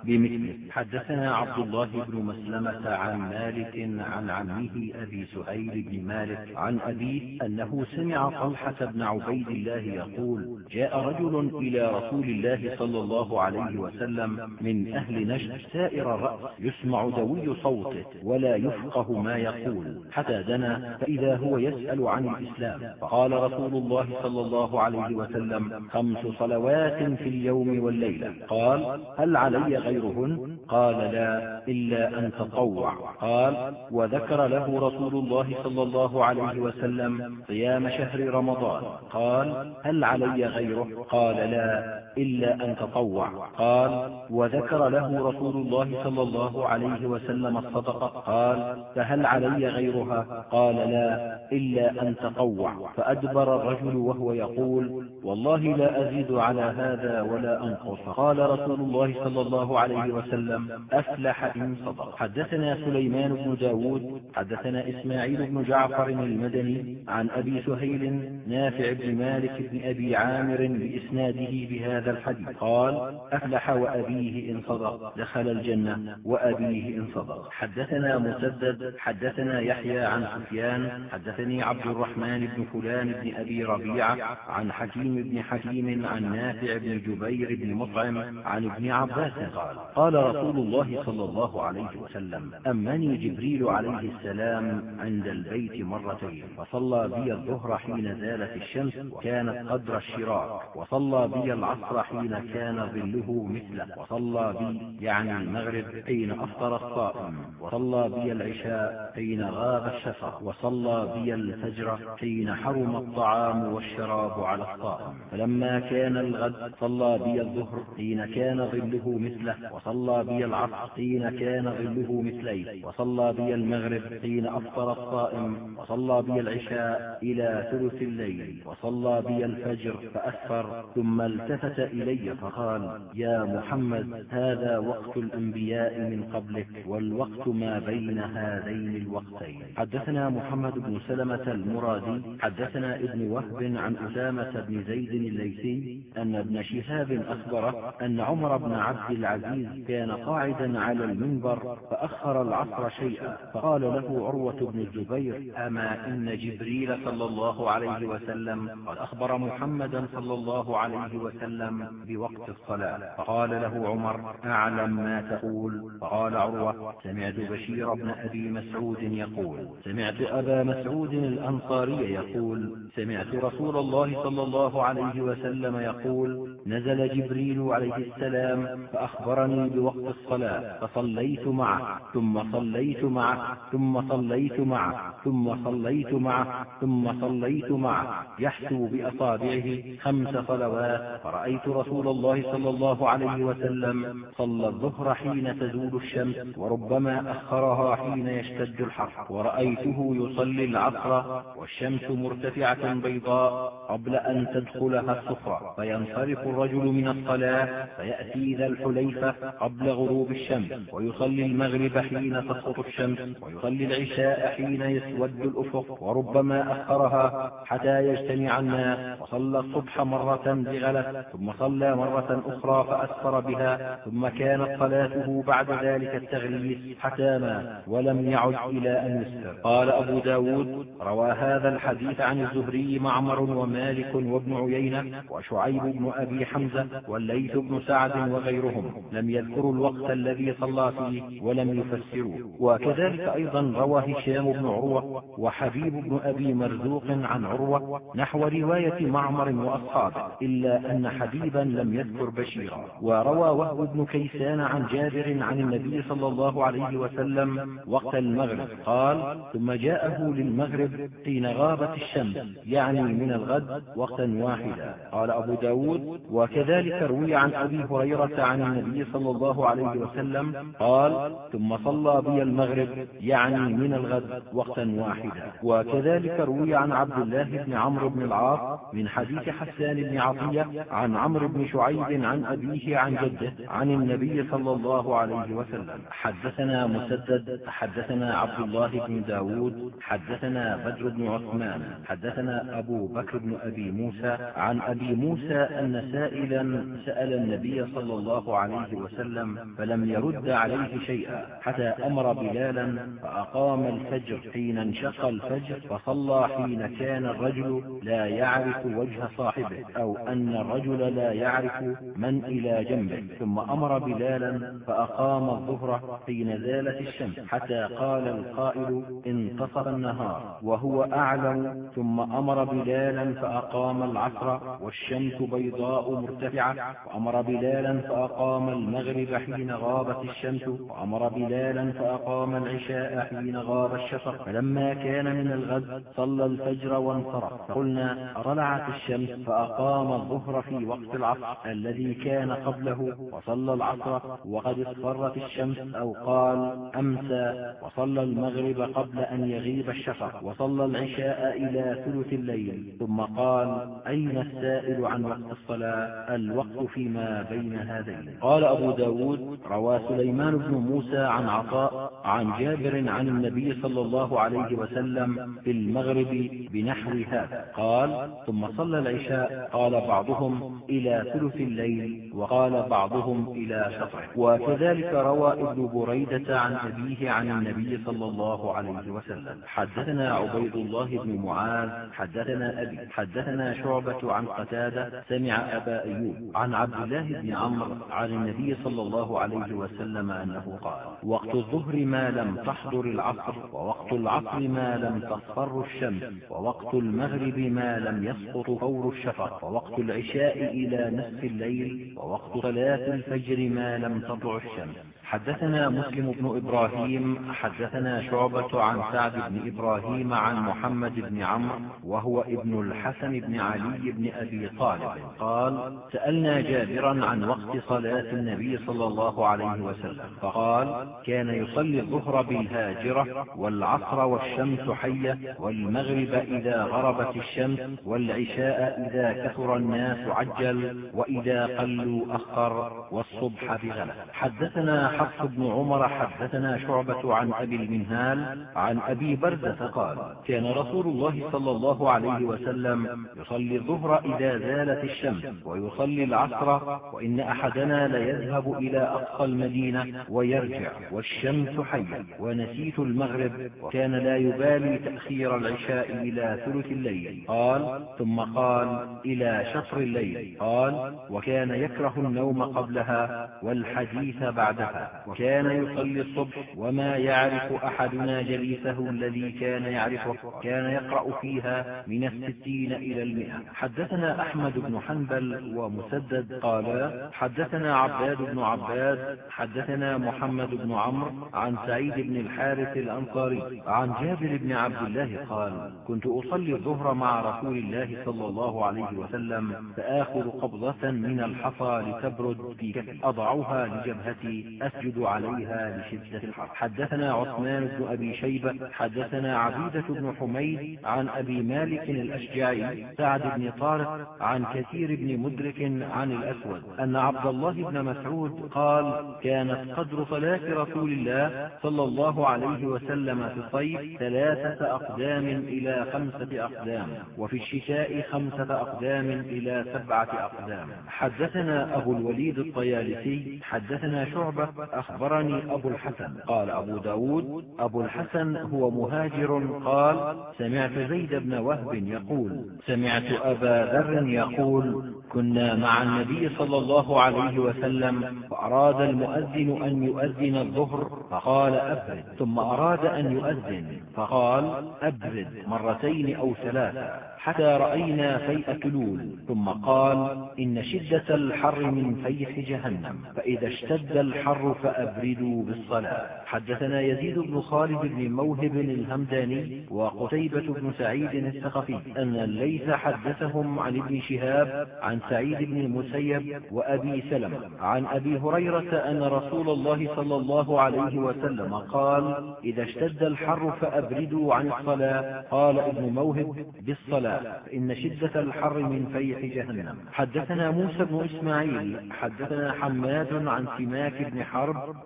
بمثله. حدثنا عبد الله بن مسلمة عن مالك عن عمه أبي سهيل بن مالك عن أبيه أنه سمع طلحة بن عبيد الله يقول جاء رجل إلى رسول الله صلى الله عليه وسلم من أهل نجد سائر الرأس يسمع دوي صوته ولا يفقه ما يقول. حتى دنا فإذا هو يسأل عن الإسلام. فقال رسول الله صلى الله عليه وسلم خمس صلوات في اليوم والليلة. قال هل علي غيرهن؟ قال لا إلا أن تطوع. قال وذكر له رسول الله صلى الله عليه وسلم صيام شهر رمضان. قال هل علي غيره؟ قال لا إلا أن تطوع. قال وذكر له رسول الله صلى الله عليه وسلم الصدقة قال فهل علي غيرها؟ قال لا إلا أن تطوع. فأدبر الرجل وهو يقول والله لا أزيد على هذا ولا أنقص. قال رسول الله صلى الله عليه وسلم أفلح إن صدق. حدثنا سليمان بن داود حدثنا إسماعيل بن جعفر المدني عن أبي سهيل نافع بن مالك بن أبي عامر بإسناده بهذا الحديث قال أفلح وأبيه إن صدق دخل الجنة وأبيه إن صدق حدثنا مسدد حدثنا يحيى عن سفيان حدثني عبد الرحمن بن فلان بن أبي ربيعة عن حكيم بن حكيم عن نافع بن جبير بن مطعم عن ابن عباس قال قال رسول الله صلى الله عليه وسلم أمني جبريل عليه السلام عند البيت مرتين فصلى بي الظهر حين زالت الشمس وكانت قدر الشراك وصلى بي العصر حين كان ظله مثله وصلى بي يعني المغرب حين أفطر الصائم؟ وصلى بي العشاء حين غاب الشفق؟ وصلى بي الفجر حين حرم الطعام والشراب على الصائم؟ فلما كان الغد صلى بي الظهر حين كان ظله مثله وصلى بي العصر حين كان ظله مثليه وصلى بي المغرب حين أفطر الصائم وصلى بي العشاء إلى ثلث الليل وصلى بي الفجر فأسفر ثم التفت إلي فقال يا محمد هذا وقت الأنبياء من قبلك والوقت ما بين هذين الوقتين. حدثنا محمد بن سلمة المرادي حدثنا ابن وهب عن أسامة بن زيد الليثي أن ابن شهاب أخبره أن عمر بن عبد العزيز كان قاعدا على المنبر فأخر العصر شيئا فقال له عروة بن الزبير أما إن جبريل صلى الله عليه وسلم قد أخبر محمدا صلى الله عليه وسلم بوقت الصلاة؟ فقال له عمر أعلم ما تقول. فقال عروة سمعت بشير بن أبي مسعود يقول. سمعت أبا مسعود الأنصاري يقول. سمعت رسول الله صلى الله عليه وسلم يقول. نزل جبريل عليه السلام فأخبرني بوقت الصلاة. فصليت معه ثم صليت معه ثم صليت معه ثم صليت معه ثم صليت معه. يحسو بأصابعه خمس صلوات. فرأيت رسول الله صلى الله عليه وسلم صلى الظهر حين تزول الشمس وربما أخرها حين يشتد الحر. ورأيته يصلي العصر والشمس مرتفعة بيضاء قبل أن تدخلها الصفرة فينصرف الرجل من الصلاة فيأتي ذا الحليفة قبل غروب الشمس. ويصلي المغرب حين تسقط الشمس ويصلي العشاء حين يسود الأفق. وربما أخرها حتى يجتمع الناس. وصلى الصبح مرة بغلس ثم صلى مرة أخرى فأسفر بها. ثم كانت صلاته بعد ذلك التغليس حتى مات ولم يعد إلى أن يسر. قال أبو ب داود روى هذا الحديث عن الزهري معمر ومالك وابن عيينة وشعيب بن أبي حمزة والليث بن سعد وغيرهم. لم يذكروا الوقت الذي صلى فيه ولم يفسروه وكذلك أيضا روى هشام بن عروة وحبيب بن أبي مرزوق عن عروة نحو رواية معمر وأصحابه إلا أن حبيبا لم يذكر بشيرا. وروى وهب بن كيسان عن جابر عن النبي صلى الله عليه وسلم وقت المغرب. قال ثم جاءه للمغرب حين غابت الشمس يعني من الغد وقتا واحدا. قال أبو ب داود وكذلك روي عن أبي هريرة عن النبي صلى الله عليه وسلم قال ثم صلى بي المغرب يعني من الغد وقتا واحدا. وكذلك روي عن عبد الله بن عمرو بن العاص من حديث حسان بن عطية عن عمرو بن شعيب عن أبيه عن جده عن النبي صلى الله عليه وسلم. حدثنا مسدد حدثنا عبد الله بن داود حدثنا بدر بن عثمان حدثنا أبو بكر بن أبي موسى عن أبي موسى أن سائلا سأل النبي صلى الله عليه وسلم فلم يرد عليه شيئا حتى أمر بلالا فأقام الفجر حين انشق الفجر فصلى حين كان الرجل لا يعرف وجه صاحبه أو أن الرجل لا يعرف من إلى جنبه ثم أمر بلالا فأقام الظهر حين زالت الشمس حتى قال القائل انتصف النهار وهو أعلم. ثم أمر بلالا فأقام العصر والشمس بيضاء مرتفعة. وأمر بلالا فأقام المغرب حين غابت الشمس. وأمر بلالا فأقام العشاء حين غاب الشفق. فلما كان من الغد صلى الفجر وانصرف. فقلنا رلعت الشمس فأقام الظهر في وقت العصر الذي كان قبله. وصلى العصر وقد اصفرت الشمس أو قال أمسى وصلى المغرب قبل أن يغيب الشفق وصلى العشاء إلى ثلث الليل ثم قال أين السائل عن وقت الصلاة؟ الوقت فيما بين هذين. قال أبو ب داود روى سليمان بن موسى عن عطاء عن جابر عن النبي صلى الله عليه وسلم في المغرب بنحو هذا. قال ثم صلى العشاء قال بعضهم إلى ثلث الليل وقال بعضهم إلى شطره وكذلك روى ابن بريدة عن أبيه عن النبي صلى الله عليه وسلم. حدثنا عبيد الله بن معاذ حدثنا أبي حدثنا شعبة عن قتادة سمع أبا أيوب عن عبد الله بن عمرو عن النبي صلى الله عليه وسلم أنه قال وقت الظهر ما لم تحضر العصر ووقت العصر ما لم تصفر الشمس ووقت المغرب ما لم يسقط فور الشفق ووقت العشاء إلى نصف الليل ووقت صلاة الفجر ما لم تطلع الشمس. حدثنا مسلم بن إبراهيم حدثنا شعبة عن سعد بن إبراهيم عن محمد بن عمرو وهو ابن الحسن بن علي بن أبي طالب. قال سألنا جابرا عن وقت صلاة النبي صلى الله عليه وسلم فقال كان يصلي الظهر بالهاجرة والعصر والشمس حية والمغرب إذا غربت الشمس والعشاء إذا كثر الناس عجل وإذا قلوا أخر والصبح بغلس حدثنا حفص بن عمر حدثنا شعبة عن أبي المنهال عن أبي بردة قال كان رسول الله صلى الله عليه وسلم يصلي الظهر إذا زالت الشمس ويصلي العصر وإن أحدنا ليذهب إلى أقصى المدينة ويرجع والشمس حية ونسيت المغرب وكان لا يبالي تأخير العشاء إلى ثلث الليل. قال ثم قال إلى شطر الليل. قال وكان يكره النوم قبلها والحديث بعدها. وكان يصلي الصبح وما يعرف أحدنا جليسه الذي كان يعرفه كان يقرأ فيها من الستين إلى المئة. حدثنا أحمد بن حنبل ومسدد قال حدثنا عباد بن عباد حدثنا محمد بن عمرو عن سعيد بن الحارث الأنصاري عن جابر بن عبد الله قال كنت أصلي الظهر مع رسول الله صلى الله عليه وسلم فآخذ قبضة من الحصى لتبرد في كفي أضعها لجبهتي أسجد عليها لشدة الحر حدثنا عثمان بن أبي شيبة حدثنا عبيدة بن حميد عن أبي مالك الأشجعي سعد بن طارق عن كثير بن مدرك عن الأسود. أن عبد الله بن مسعود قال كانت قدر صلاة رسول الله صلى الله عليه وسلم في الصيف ثلاثة أقدام إلى خمسة أقدام وفي الشتاء خمسة أقدام إلى سبعة أقدام. حدثنا أبو الوليد الطيالسي حدثنا شعبة أخبرني أبو الحسن. قال أبو ب داود أبو الحسن هو مهاجر. قال سمعت زيد بن وهب يقول سمعت أبا ذر يقول كنا مع النبي صلى الله عليه وسلم فأراد المؤذن أن يؤذن الظهر فقال أبرد. ثم أراد أن يؤذن فقال أبرد مرتين أو ثلاثة حتى رأينا فيء كلول ثم قال إن شدة الحر من فيح جهنم. فإذا اشتد الحر فأبردوا بالصلاة. حدثنا يزيد بن خالد بن موهب الهمداني وقتيبة بن سعيد الثقفي أن الليث حدثهم عن ابن شهاب عن سعيد بن المسيب وأبي سلمة عن أبي هريرة أن رسول الله صلى الله عليه وسلم قال إذا اشتد الحر فأبردوا عن الصلاة. قال ابن موهب بالصلاة فإن شدة الحر من فيح جهنم. حدثنا موسى بن إسماعيل حدثنا حماد عن سماك بن حرب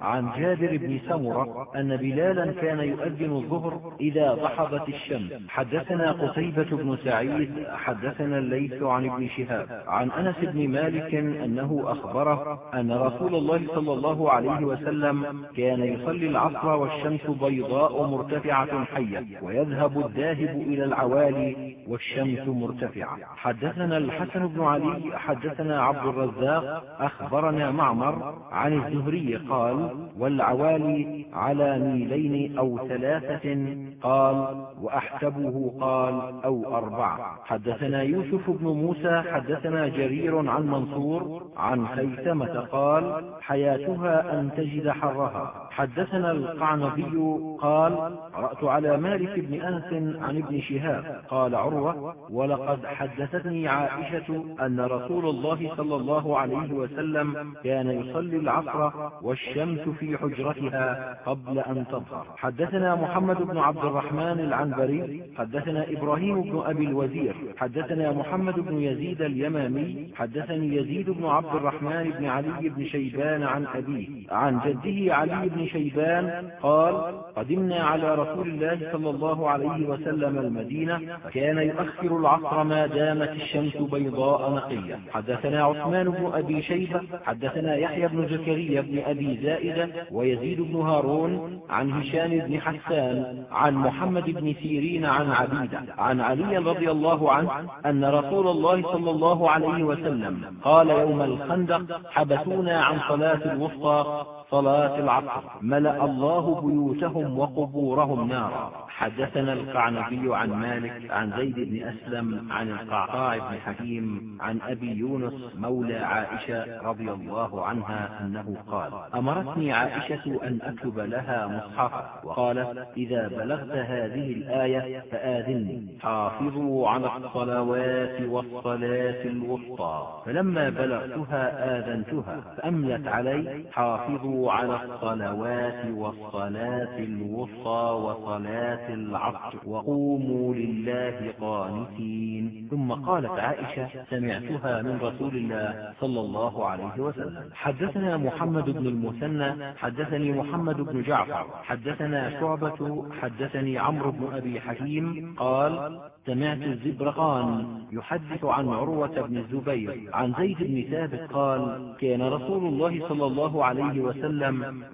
عن جابر بن سمرة أن بلالا كان يؤذن الظهر إذا ضحضت الشمس. حدثنا قتيبة بن سعيد حدثنا الليث عن ابن شهاب عن أنس بن مالك أنه أخبره أن رسول الله صلى الله عليه وسلم كان يصلي العصر والشمس بيضاء مرتفعة حية ويذهب الذاهب إلى العوالي والشمس مرتفعة. حدثنا الحسن بن علي حدثنا عبد الرزاق أخبرنا معمر عن الزهري قال والعوالي على ميلين أو ثلاثة قال وأحسبه قال أو أربعة حدثنا يوسف بن موسى حدثنا جرير عن منصور عن خيثمة قال حياتها أن تجد حرها. حدثنا القعنبي قال قرأت على مالك بن أنس عن ابن شهاب. قال عروة ولقد حدثتني عائشة أن رسول الله صلى الله عليه وسلم كان يصلي العصر والشمس في حجرتها قبل أن تظهر. حدثنا محمد بن عبد الرحمن العنبري حدثنا إبراهيم بن أبي الوزير حدثنا محمد بن يزيد اليمامي حدثني يزيد بن عبد الرحمن بن علي بن شيبان عن أبيه عن جده علي بن شيبان قال قدمنا على رسول الله صلى الله عليه وسلم المدينة فكان يؤخر العصر ما دامت الشمس بيضاء نقية. حدثنا عثمان بن أبي شيبة حدثنا يحيى بن زكريا بن أبي زائدة ويزيد بن هارون عن هشام بن حسان عن محمد بن سيرين عن عبيدة عن علي رضي الله عنه أن رسول الله صلى الله عليه وسلم قال يوم الخندق حبسونا عن صلاة الوسطى صلاة العصر. ملأ الله بيوتهم وقبورهم نارا. حدثنا القعنبي عن مالك عن زيد بن أسلم عن القعقاع بن حكيم عن أبي يونس مولى عائشة رضي الله عنها أنه قال أمرتني عائشة أن أكتب لها مصحفا وقالت إذا بلغت هذه الآية فآذني. حافظوا على الصلوات والصلاة الوسطى. فلما بلغتها آذنتها فأملت علي حافظوا على الصلوات والصلاة الوسطى وصلاة العصر. وقوموا لله قانتين. ثم قالت عائشة سمعتها من رسول الله صلى الله عليه وسلم. حدثنا محمد بن المثنى حدثني محمد بن جعفر حدثنا شعبة حدثني عمرو بن أبي حكيم. قال سمعت الزبرقان يحدث عن عروة بن الزبير عن زيد بن ثابت قال كان رسول الله صلى الله عليه وسلم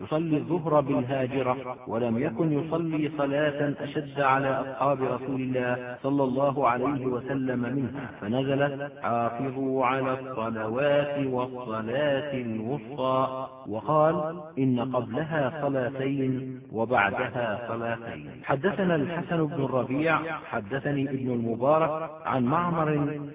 يصلي الظهر بالهاجرة ولم يكن يصلي صلاة أشد على أصحاب رسول الله صلى الله عليه وسلم منها فنزلت حافظوا على الصلوات والصلاة الوسطى وقال إن قبلها صلاتين وبعدها صلاتين. حدثنا الحسن بن الربيع حدثني ابن المبارك عن معمر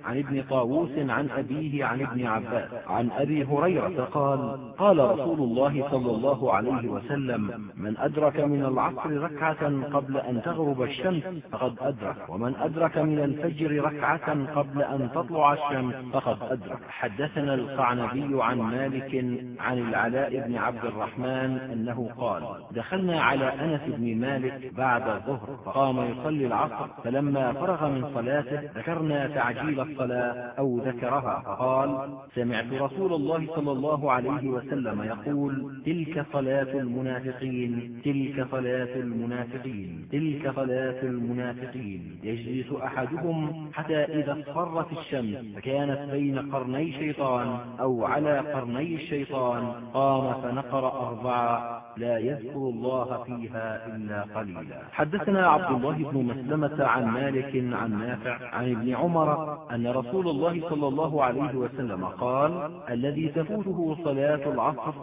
عن ابن طاووس عن أبيه عن ابن عباس عن أبي هريرة قال قال رسول الله صلى الله عليه وسلم من أدرك من العصر ركعة قبل أن تغرب الشمس فقد أدرك ومن أدرك من الفجر ركعة قبل أن تطلع الشمس فقد أدرك. حدثنا القعنبي عن مالك عن العلاء بن عبد الرحمن أنه قال دخلنا على أنس بن مالك بعد الظهر فقام يصلي العصر فلما فرغ من صلاته ذكرنا تعجيل الصلاة أو ذكرها فقال سمعت رسول الله صلى الله عليه وسلم يقول تلك صلاة المنافقين تلك صلاة المنافقين تلك صلاة المنافقين. يجلس أحدهم حتى إذا اصفرت الشمس فكانت بين قرني شيطان أو على قرني الشيطان. قام فنقر أربعة. لا يذكر الله فيها إلا قليلا. حدثنا عبد الله بن مسلمة عن مالك عن نافع عن ابن عمر أن رسول الله صلى الله عليه وسلم قال الذي تفوته صلاة العصر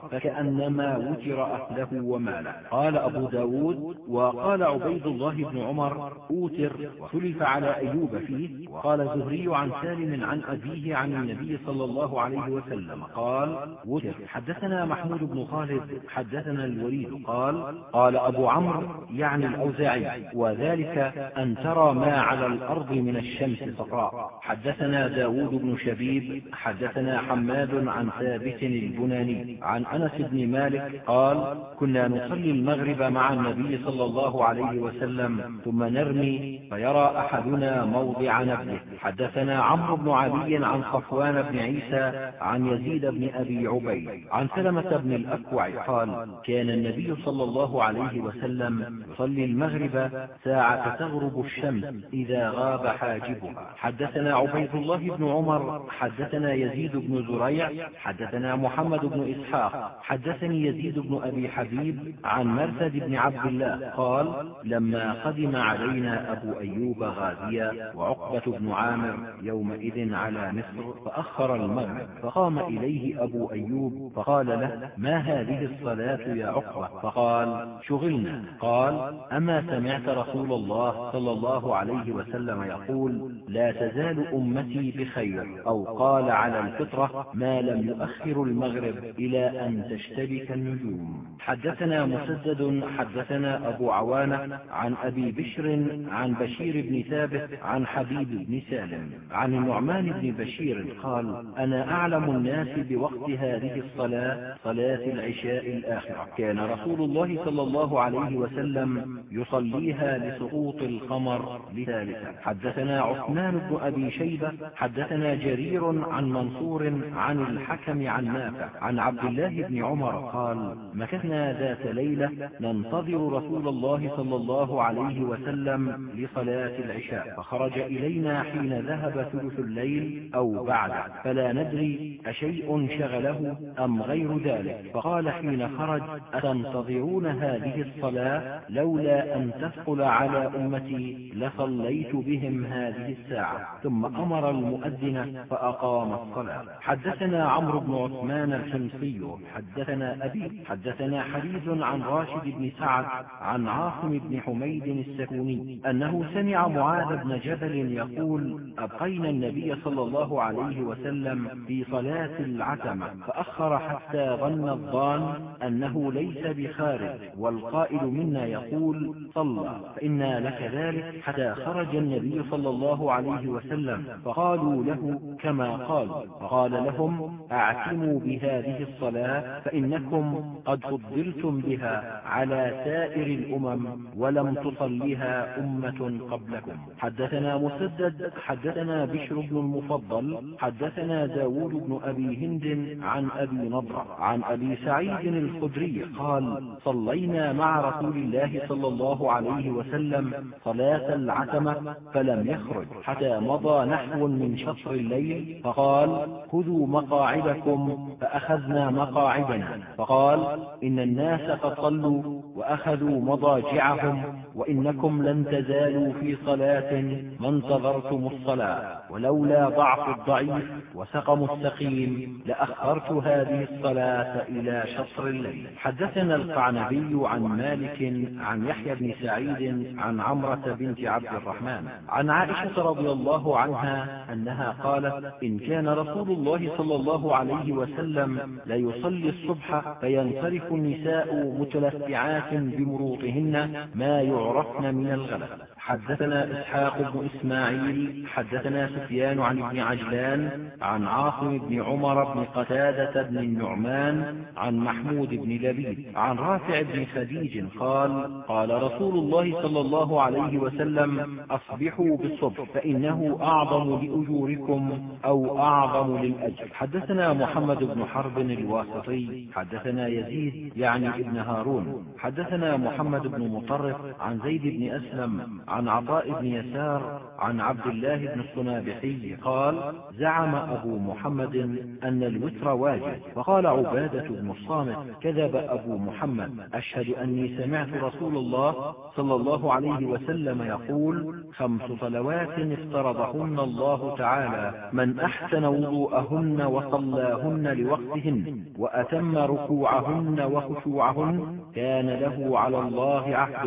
فكأنما وتر أهله وماله. قال أبو داود وقال عبيد الله بن عمر أوتر. وخلف على أيوب فيه. وقال زهري عن سالم عن أبيه عن النبي صلى الله عليه وسلم. قال وتر. حدثنا محمود بن خالد حدثنا الوليد. قال قال أبو عمرو يعني الأوزاعي وذلك أن ترى ما على الأرض من الشمس صفراء حدثنا داود بن شبيب حدثنا حماد عن ثابت البناني عن أنس بن مالك قال كنا نصلي المغرب مع النبي صلى الله عليه وسلم ثم نرمي فيرى أحدنا موضع نبله. حدثنا عمرو بن علي عن صفوان بن عيسى عن يزيد بن أبي عبيد عن سلمة بن الأكوع قال كان النبي صلى الله عليه وسلم يصلي المغرب ساعة تغرب الشمس إذا غاب حاجبها. حدثنا عبيد الله بن عمر حدثنا يزيد بن زريع حدثنا محمد بن إسحاق حدثني يزيد بن أبي حبيب عن مرثد بن عبد الله قال لما قدم علينا أبو أيوب غازيا وعقبة بن عامر يومئذ على مصر فأخر المغرب فقام إليه أبو أيوب فقال له ما هذه الصلاة يا عقبة؟ فقال شغلنا. قال أما سمعت رسول الله صلى الله عليه وسلم يقول لا تزال أمتي بخير أو قال على الفطرة ما لم يؤخر المغرب إلى أن تشتبك النجوم. حدثنا مسدد حدثنا أبو عوانة عن أبي بشر عن بشير بن ثابت عن حبيب بن سالم. عن النعمان بن بشير قال أنا أعلم الناس بوقت هذه الصلاة صلاة العشاء الآخرة. كان رسول الله صلى الله عليه وسلم يصليها لسقوط القمر لثالثة حدثنا عثمان بن أبي شيبة حدثنا جرير عن منصور عن الحكم عن نافع عن عبد الله بن عمر قال مكثنا ذات ليلة ننتظر رسول الله صلى الله عليه وسلم لصلاة العشاء فخرج إلينا حين ذهب ثلث الليل أو بعد فلا ندري أشيء شغله أم غير ذلك. فقال حين خرج أتنتظرون هذه الصلاة؟ لولا أن تثقل على أمتي لصليت بهم هذه الساعة. ثم أمر المؤذن فأقام الصلاة. حدثنا عمرو بن عثمان الحمصي حدثنا أبي حدثنا حديث عن راشد بن سعد عن عاصم بن حميد السكوني أنه سمع معاذ بن جبل يقول أبقينا النبي صلى الله عليه وسلم في صلاة العتمة فأخر حتى ظن الظان أنه ليس بخارج والقائل منا يقول صلى فإنا لك ذلك حتى خرج النبي صلى الله عليه وسلم فقالوا له كما قال فقال لهم أعتموا بهذه الصلاة فإنكم قد فضلتم بها على سائر الأمم ولم تصلها أمة قبلكم. حدثنا مسدد حدثنا بشر بن المفضل حدثنا داود بن أبي هند عن أبي نضرة عن أبي سعيد الخدري قال صلينا مع رسول الله صلى الله عليه وسلم صلاة العتمة فلم يخرج حتى مضى نحو من شطر الليل فقال خذوا مقاعدكم فأخذنا مقاعدنا. فقال إن الناس قد صلوا وأخذوا مضاجعهم. وإنكم لن تزالوا في صلاة ما انتظرتم الصلاة ولولا ضعف الضعيف وسقم السقيم لأخرت هذه الصلاة إلى شطر الليل. حدثنا القعنبي عن مالك عن يحيى بن سعيد عن عمرة بنت عبد الرحمن عن عائشة رضي الله عنها أنها قالت إن كان رسول الله صلى الله عليه وسلم ليصلي الصبح فينصرف النساء متلفعات بمروطهن ما يعرفن من الغلب حدثنا إسحاق بن إسماعيل حدثنا سفيان عن ابن عجلان عن عاصم بن عمر بن قتادة بن النعمان عن محمود بن لبيد عن رافع بن خديج قال قال رسول الله صلى الله عليه وسلم أصبحوا بالصبح فإنه أعظم لأجوركم أو أعظم للأجر. حدثنا محمد بن حرب الواسطي حدثنا يزيد يعني ابن هارون. حدثنا محمد بن مطرف عن زيد بن أسلم عن عطاء بن يسار عن عبد الله بن الصنابحي قال زعم أبو محمد أن الوتر واجب. فقال عبادة بن الصامت كذب أبو محمد أشهد أني سمعت رسول الله صلى الله عليه وسلم يقول خمس صلوات افترضهن الله تعالى من أحسن وضوءهن وصلاهن لوقتهن وأتم ركوعهن وخشوعهن كان له على الله عهد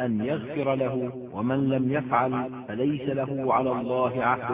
أن يغفر له ومن لم يفعل فليس له على الله عهد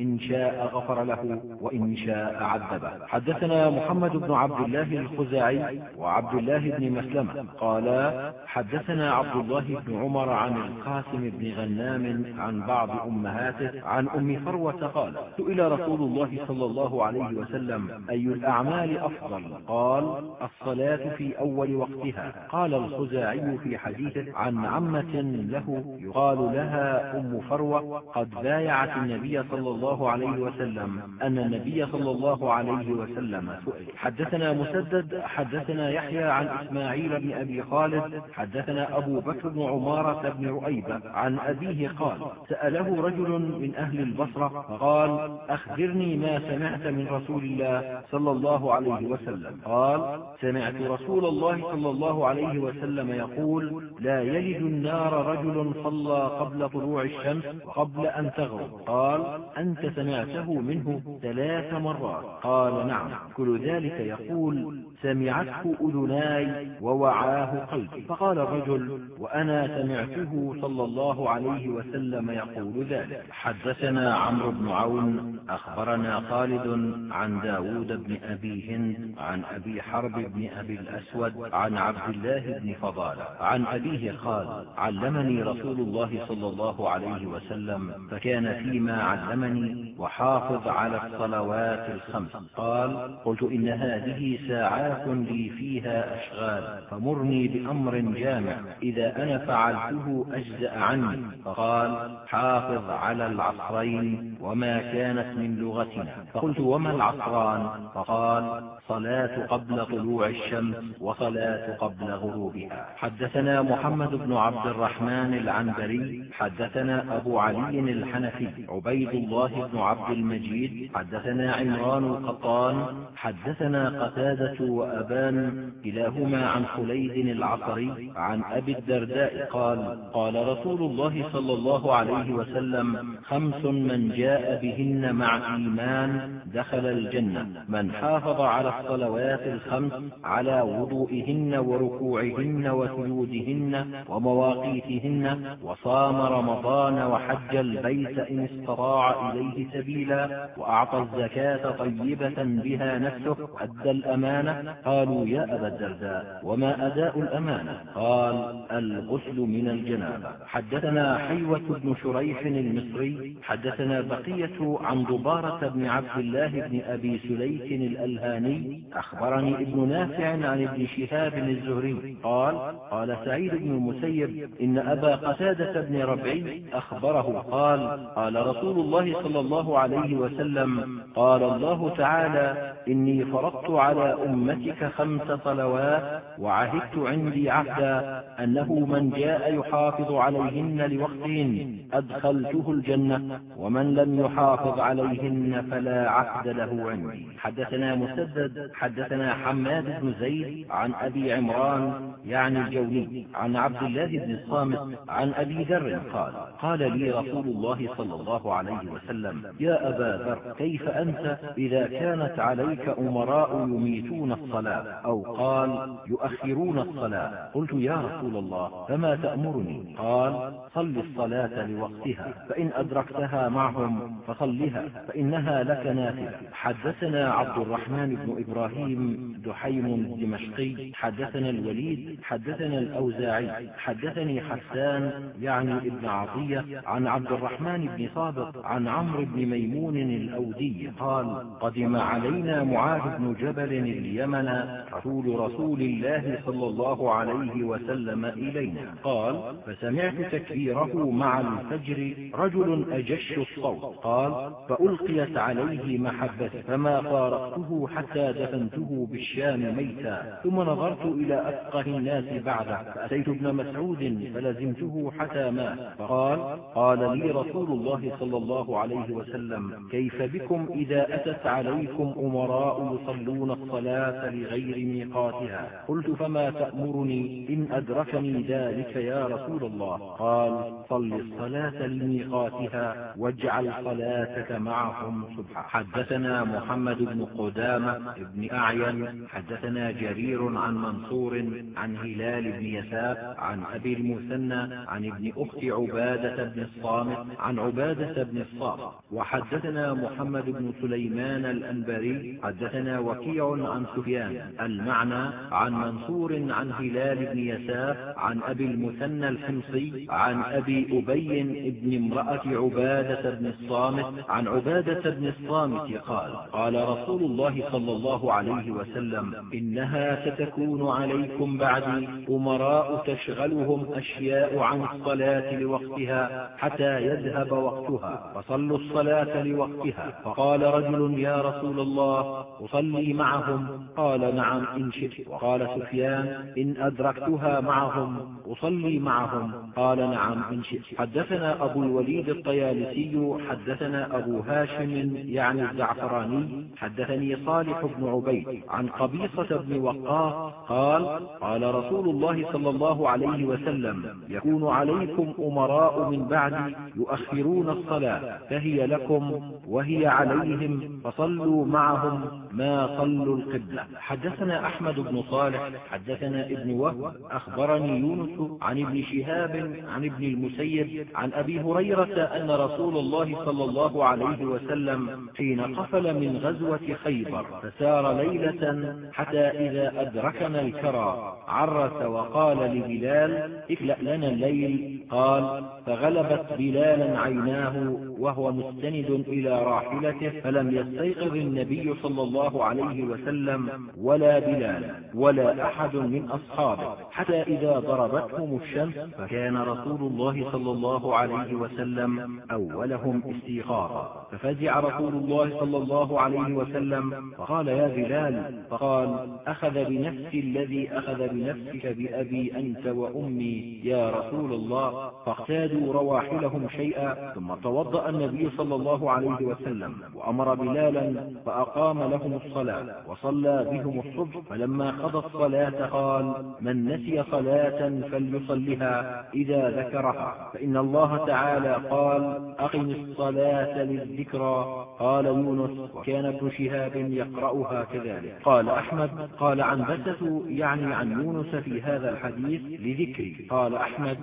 إن شاء غفر له وإن شاء عذبه. حدثنا محمد بن عبد الله الخزاعي وعبد الله بن مسلمة قالا حدثنا عبد الله بن عمر عن القاسم بن غنام عن بعض أمهاته عن أم فروة قال سئل رسول الله صلى الله عليه وسلم أي الأعمال أفضل؟ قال الصلاة في أول وقتها. قال الخزاعي في حديثه عن عمة له يقال لها أم فروة قد بايعت النبي صلى الله عليه وسلم أن النبي صلى الله عليه وسلم سئل. حدثنا مسدد حدثنا يحيى عن إسماعيل بن أبي خالد حدثنا أبو بكر بن عمارة بن رؤيبة عن أبيه قال سأله رجل من أهل البصرة فقال أخبرني ما سمعت من رسول الله صلى الله عليه وسلم. قال سمعت رسول الله صلى الله عليه وسلم يقول لا يلد النار رجل صلى قبل طلوع الشمس وقبل أن تغرب. قال أنت سمعته منه ثلاث مرات. قال نعم. كل ذلك يقول سمعته أذناي ووعاه قلبي. فقال الرجل وأنا سمعته صلى الله عليه وسلم يقول ذلك. حدثنا عمرو بن عون أخبرنا خالد عن داود بن أبي هند عن أبي حرب بن أبي الأسود عن عبد الله بن فضالة عن أبيه قال علمني رسول الله صلى الله عليه وسلم فكان فيما علمني وحافظ على الصلوات الخمس. قال قلت إن هذه ساعات لي فيها أشغال فمرني بأمر جامع إذا أنا فعلته أجزأ عني. فقال حافظ على العصرين وما كانت من لغتنا. فقلت وما العصران؟ فقال صلاة قبل طلوع الشمس وصلاة قبل غروبها. حدثنا محمد بن عبد الرحمن العنبري حدثنا أبو علي الحنفي عبيد الله بن عبد المجيد حدثنا عمران القطان حدثنا قتادة وأبان كلاهما عن خليد العصري عن أبي الدرداء قال قال رسول الله صلى الله عليه وسلم خمس من جاء بهن مع إيمان دخل الجنة من حافظ على الصلوات الخمس على وضوئهن وركوعهن وسجودهن ومواقيتهن وصام رمضان وحج البيت إن استطاع إليه سبيلا وأعطى الزكاة طيبة بها نفسه أدى الأمانة. قالوا يا أبا الدرداء وما أداء الأمانة؟ قال الغسل من الجنابة. حدثنا حيوة بن شريح المصري حدثنا بقية عن ضبارة بن عبد الله بن أبي سليك الألهاني أخبرني ابن نافع عن ابن شهاب الزهري. قال قال سعيد بن المسيب إن أبا قتادة بن ربعي أخبره قال قال رسول الله صلى الله عليه وسلم قال الله تعالى إني فرضت على أمتك خمس صلوات وعهدت عندي عهدا أنه من جاء يحافظ عليهن لوقتهن أدخلته الجنة ومن لم يحافظ عليهن فلا عهد له عندي. حدثنا مسدد حدثنا حماد بن زيد عن أبي عمران يعني الجوني عن عبد الله بن الصامت عن أبي ذر قال قال لي رسول الله صلى الله عليه وسلم يا أبا ذر كيف أنت؟ إذا كانت عليك أمراء يميتون الصلاة أو قال يؤخرون الصلاة. قلت يا رسول الله فما تأمرني؟ قال صل الصلاة لوقتها فإن أدركتها معهم فصلها فإنها لك نافلة. حدثنا عبد الرحمن بن إبراهيم دحيم الدمشقي حدثنا الوليد حدثنا الأوزاعي حدثني حسان يعني ابن عطية عن عبد الرحمن بن صابق عن عمرو بن ميمون الأودي قال قدم علينا معاذ بن جبل اليمن رسول رسول الله صلى الله عليه وسلم إلينا. قال فسمعت تكبيره مع الفجر رجل أجش الصوت. قال فألقيت عليه محبتي فما فارقته حتى دفنته بالشام ميتا. ثم نظرت إلى أفقه الناس بعده. فأتيت ابن مسعود فلزمته حتى مات فقال قال لي رسول الله صلى الله عليه وسلم كيف بكم إذا أتت عليكم أمراء يصلون الصلاة لغير ميقاتها؟ قلت فما تأمرني إن أدركني ذلك يا رسول الله؟ قال صل الصلاة لميقاتها واجعل صلاتك معهم سبحا حدثنا محمد بن قدامة بن أعين حدثنا جرير عن منصور عن هلال بن يساب عن أبي المثنى عن ابن أخت عبادة بن الصامت عن عبادة بن الصامت. وحدثنا محمد بن سليمان الأنبري حدثنا وكيع عن سفيان المعنى عن منصور عن هلال بن يساب عن أبي المثنى الحمصي عن أبي أبي بن امرأة عبادة بن الصامت عن عبادة بن الصامت قال قال رسول الله صلى الله عليه وسلم إنها ستكون عليكم بعدي أمراء تشغلهم أشياء عن الصلاة لوقتها حتى يذهب وقتها. فصلوا الصلاة لوقتها. فقال رجل يا رسول الله أصلي معهم. قال نعم إن شئت. وقال سفيان إن أدركتها معهم أصلي معهم. قال نعم إن شئت. حدثنا أبو الوليد الطيالسي حدثنا أبو هاشم يعني الزعفراني حدثني صالح بن عبيد عن قبيصة بن وقاص قال قال رسول الله صلى الله عليه وسلم يكون عليكم أمراء من بعدي يؤخرون الصلاة فهي لكم وهي عليهم فصلوا معهم ما صلوا القبلة. حدثنا أحمد بن صالح حدثنا ابن وهب أخبرني يونس عن ابن شهاب عن ابن المسيب عن أبي هريرة أن رسول الله صلى الله عليه وسلم حين قفل من غزوة خيبر فسار ليلة حتى إذا أدركنا الكرى عرس وقال لبلال اكلأ لنا الليل قال فغلبت بلالا عيناه وهو مستند إلى راحلته فلم يستيقظ النبي صلى الله عليه وسلم ولا بلال ولا أحد من أصحابه حتى إذا ضربتهم الشمس فكان رسول الله صلى الله عليه وسلم أولهم استيقاظا. ففزع رسول الله صلى الله عليه وسلم فقال يا بلال فقال أخذ بنفسي الذي أخذ بنفسك بأبي أنت وأمي يا رسول الله؟ فاقتادوا رواحلهم شيئا ثم توضأ النبي صلى الله عليه وسلم وأمر بلالا فأقام لهم الصلاة وصلى بهم الصبح فلما قضى الصلاة قال من نسي صلاة فليصلها إذا ذكرها فإن الله تعالى قال أقم الصلاة للذكرى قال يونس وكان ابن شهاب يقرأها كذلك قال أحمد قال عن بسة يعني عن يونس في هذا الحديث لذكري قال أحمد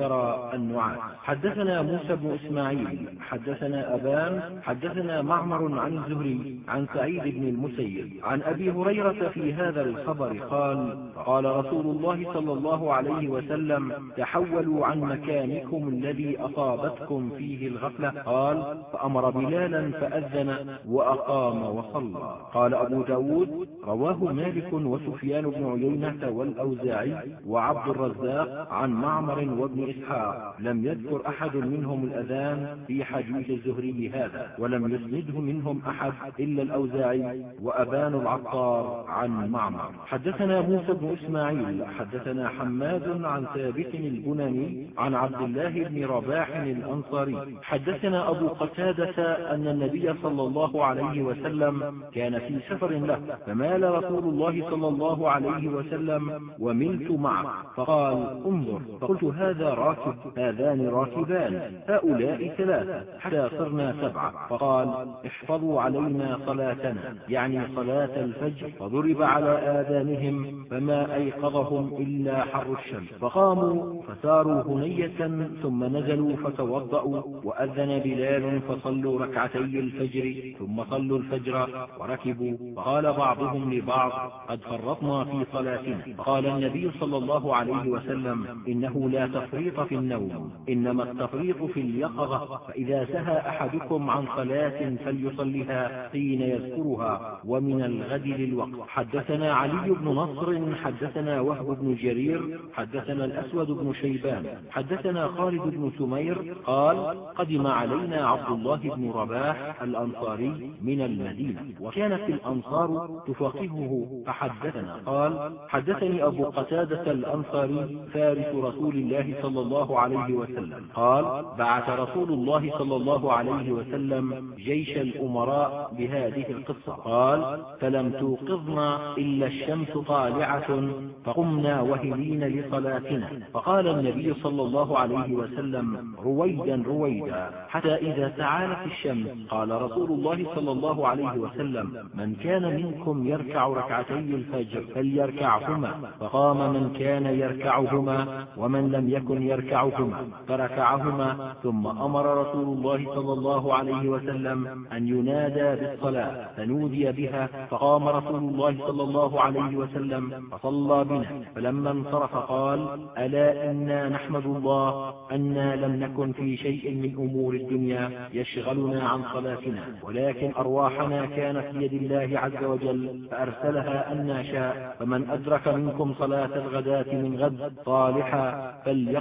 الكرى النعاس. حدثنا موسى بن إسماعيل حدثنا أبان حدثنا معمر عن الزهري عن سعيد بن المسيب. عن أبي هريرة في هذا الخبر قال قال رسول الله صلى الله عليه وسلم تحولوا عن مكانكم الذي أصابتكم فيه الغفلة. قال فأمر بلالا فأذن وأقام وصلى. قال أبو ب داود رواه مالك وسفيان بن عيينة والأوزاعي وعبد الرزاق عن معمر وابن إسحاق. لم يذكر أحد منهم الأذان في حديث الزهري هذا ولم يسنده منهم أحد إلا الأوزاعي وأبان العطار عن معمر. حدثنا موسى بن إسماعيل حدثنا حماد عن ثابت البناني عن عبد الله بن رباح الأنصاري. حدثنا أبو قتادة أن النبي صلى الله عليه وسلم كان في سفر له فمال رسول الله صلى الله عليه وسلم وملت معه فقال انظر فقلت هذا راكب هذان راكبان هؤلاء ثلاثة حتى صرنا سبعة. فقال احفظوا علينا صلاتنا. يعني صلاة الفجر. فضرب على آذانهم فما أيقظهم إلا حر الشمس. فقاموا فساروا هنية ثم نزلوا فتوضأوا. وأذن بلال فصلوا ركعتي الفجر. ثم صلوا الفجر وركبوا. فقال بعضهم لبعض قد فرطنا في صلاتنا. فقال النبي صلى الله عليه وسلم إنه لا تفريط في النوم إنما التفريط في اليقظة فإذا سهى أحدكم عن صلاة فليصلها حين يذكرها ومن الغد للوقت. حدثنا علي بن نصر حدثنا وهب بن جرير حدثنا الأسود بن شيبان حدثنا خالد بن سمير قال قدم علينا عبد الله بن رباح الأنصاري من المدينة وكانت الأنصار تفقهه فحدثنا قال حدثني أبو قتادة الأنصاري فارس رسول الله صلى الله عليه وسلم. قال بعث رسول الله صلى الله عليه وسلم جيش الأمراء بهذه القصة. قال فلم توقظنا إلا الشمس طالعة فقمنا وهلين لصلاتنا. فقال النبي صلى الله عليه وسلم رويدا رويدا حتى إذا تعالت الشمس. قال رسول الله صلى الله عليه وسلم من كان منكم يركع ركعتي الفجر فليركعهما فقام من كان يركعهما ومن لم يكن يركعهما. فركعهما ثم أمر رسول الله صلى الله عليه وسلم أن ينادى بالصلاة فنودي بها فقام رسول الله صلى الله عليه وسلم فصلى بنا. فلما انصرف قال ألا إنا نحمد الله أنا لم نكن في شيء من أمور الدنيا يشغلنا عن صلاتنا ولكن أرواحنا كانت بيد الله عز وجل فأرسلها أن شاء فمن أدرك منكم صلاة الغداة من غد صالحا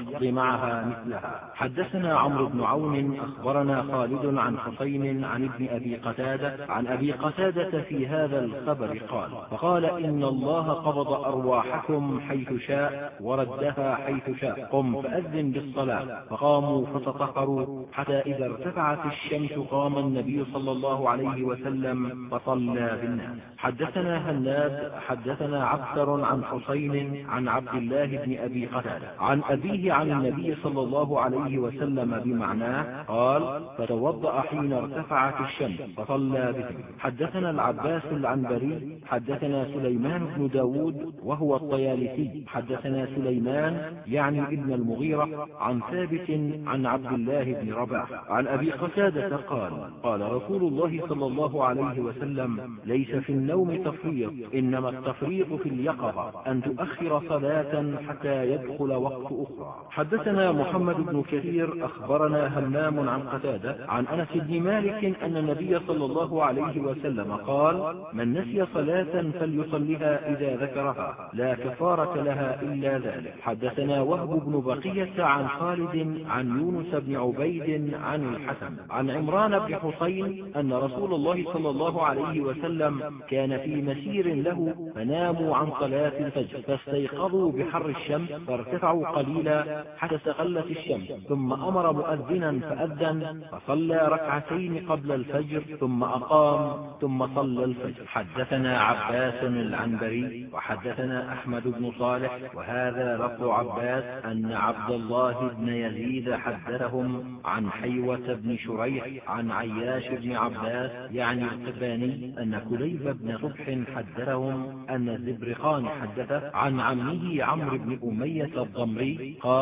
فليقض معها مثلها. حدثنا عمرو بن عون أخبرنا خالد عن حسين عن ابن أبي قتادة عن أبي قتادة في هذا الخبر قال فقال إن الله قبض أرواحكم حيث شاء وردها حيث شاء. قم فأذن بالصلاة. فقاموا فتطهروا حتى إذا ارتفعت الشمس قام النبي صلى الله عليه وسلم فصلى بالناس. حدثنا هناد حدثنا عبثر عن حسين عن عبد الله بن أبي قتادة. عن أبيه عن النبي صلى الله عليه وسلم بمعناه قال فتوضأ حين ارتفعت الشمس فصلى بهم. حدثنا العباس العنبري حدثنا سليمان بن داود وهو الطيالسي. حدثنا سليمان يعني ابن المغيرة عن ثابت عن عبد الله بن رباح. عن أبي قتادة قال قال رسول الله صلى الله عليه وسلم ليس في النوم تفريط إنما التفريط في اليقظة أن تؤخر صلاة حتى يدخل وقت أخرى. حدثنا محمد بن كثير أخبرنا همام عن قتادة عن أنس بن مالك أن النبي صلى الله عليه وسلم قال من نسي صلاة فليصلها إذا ذكرها لا كفارة لها إلا ذلك. حدثنا وهب بن بقية عن خالد عن يونس بن عبيد عن الحسن عن عمران بن حسين أن رسول الله صلى الله عليه وسلم كان في مسير له فناموا عن صلاة الفجر فاستيقظوا بحر الشمس فارتفعوا قليلا حتى استغلت الشمس ثم أمر مؤذنا فأذن فصلى ركعتين قبل الفجر ثم أقام ثم صلى الفجر. حدثنا عباس العنبري وحدثنا أحمد بن صالح وهذا لفظ عباس أن عبد الله بن يزيد حدثهم عن حيوة بن شريح عن عياش بن عباس يعني القباني أن كليب بن صبح حدثهم أن الزبرقان حدثه عن عمه عمرو بن أمية الضمري قال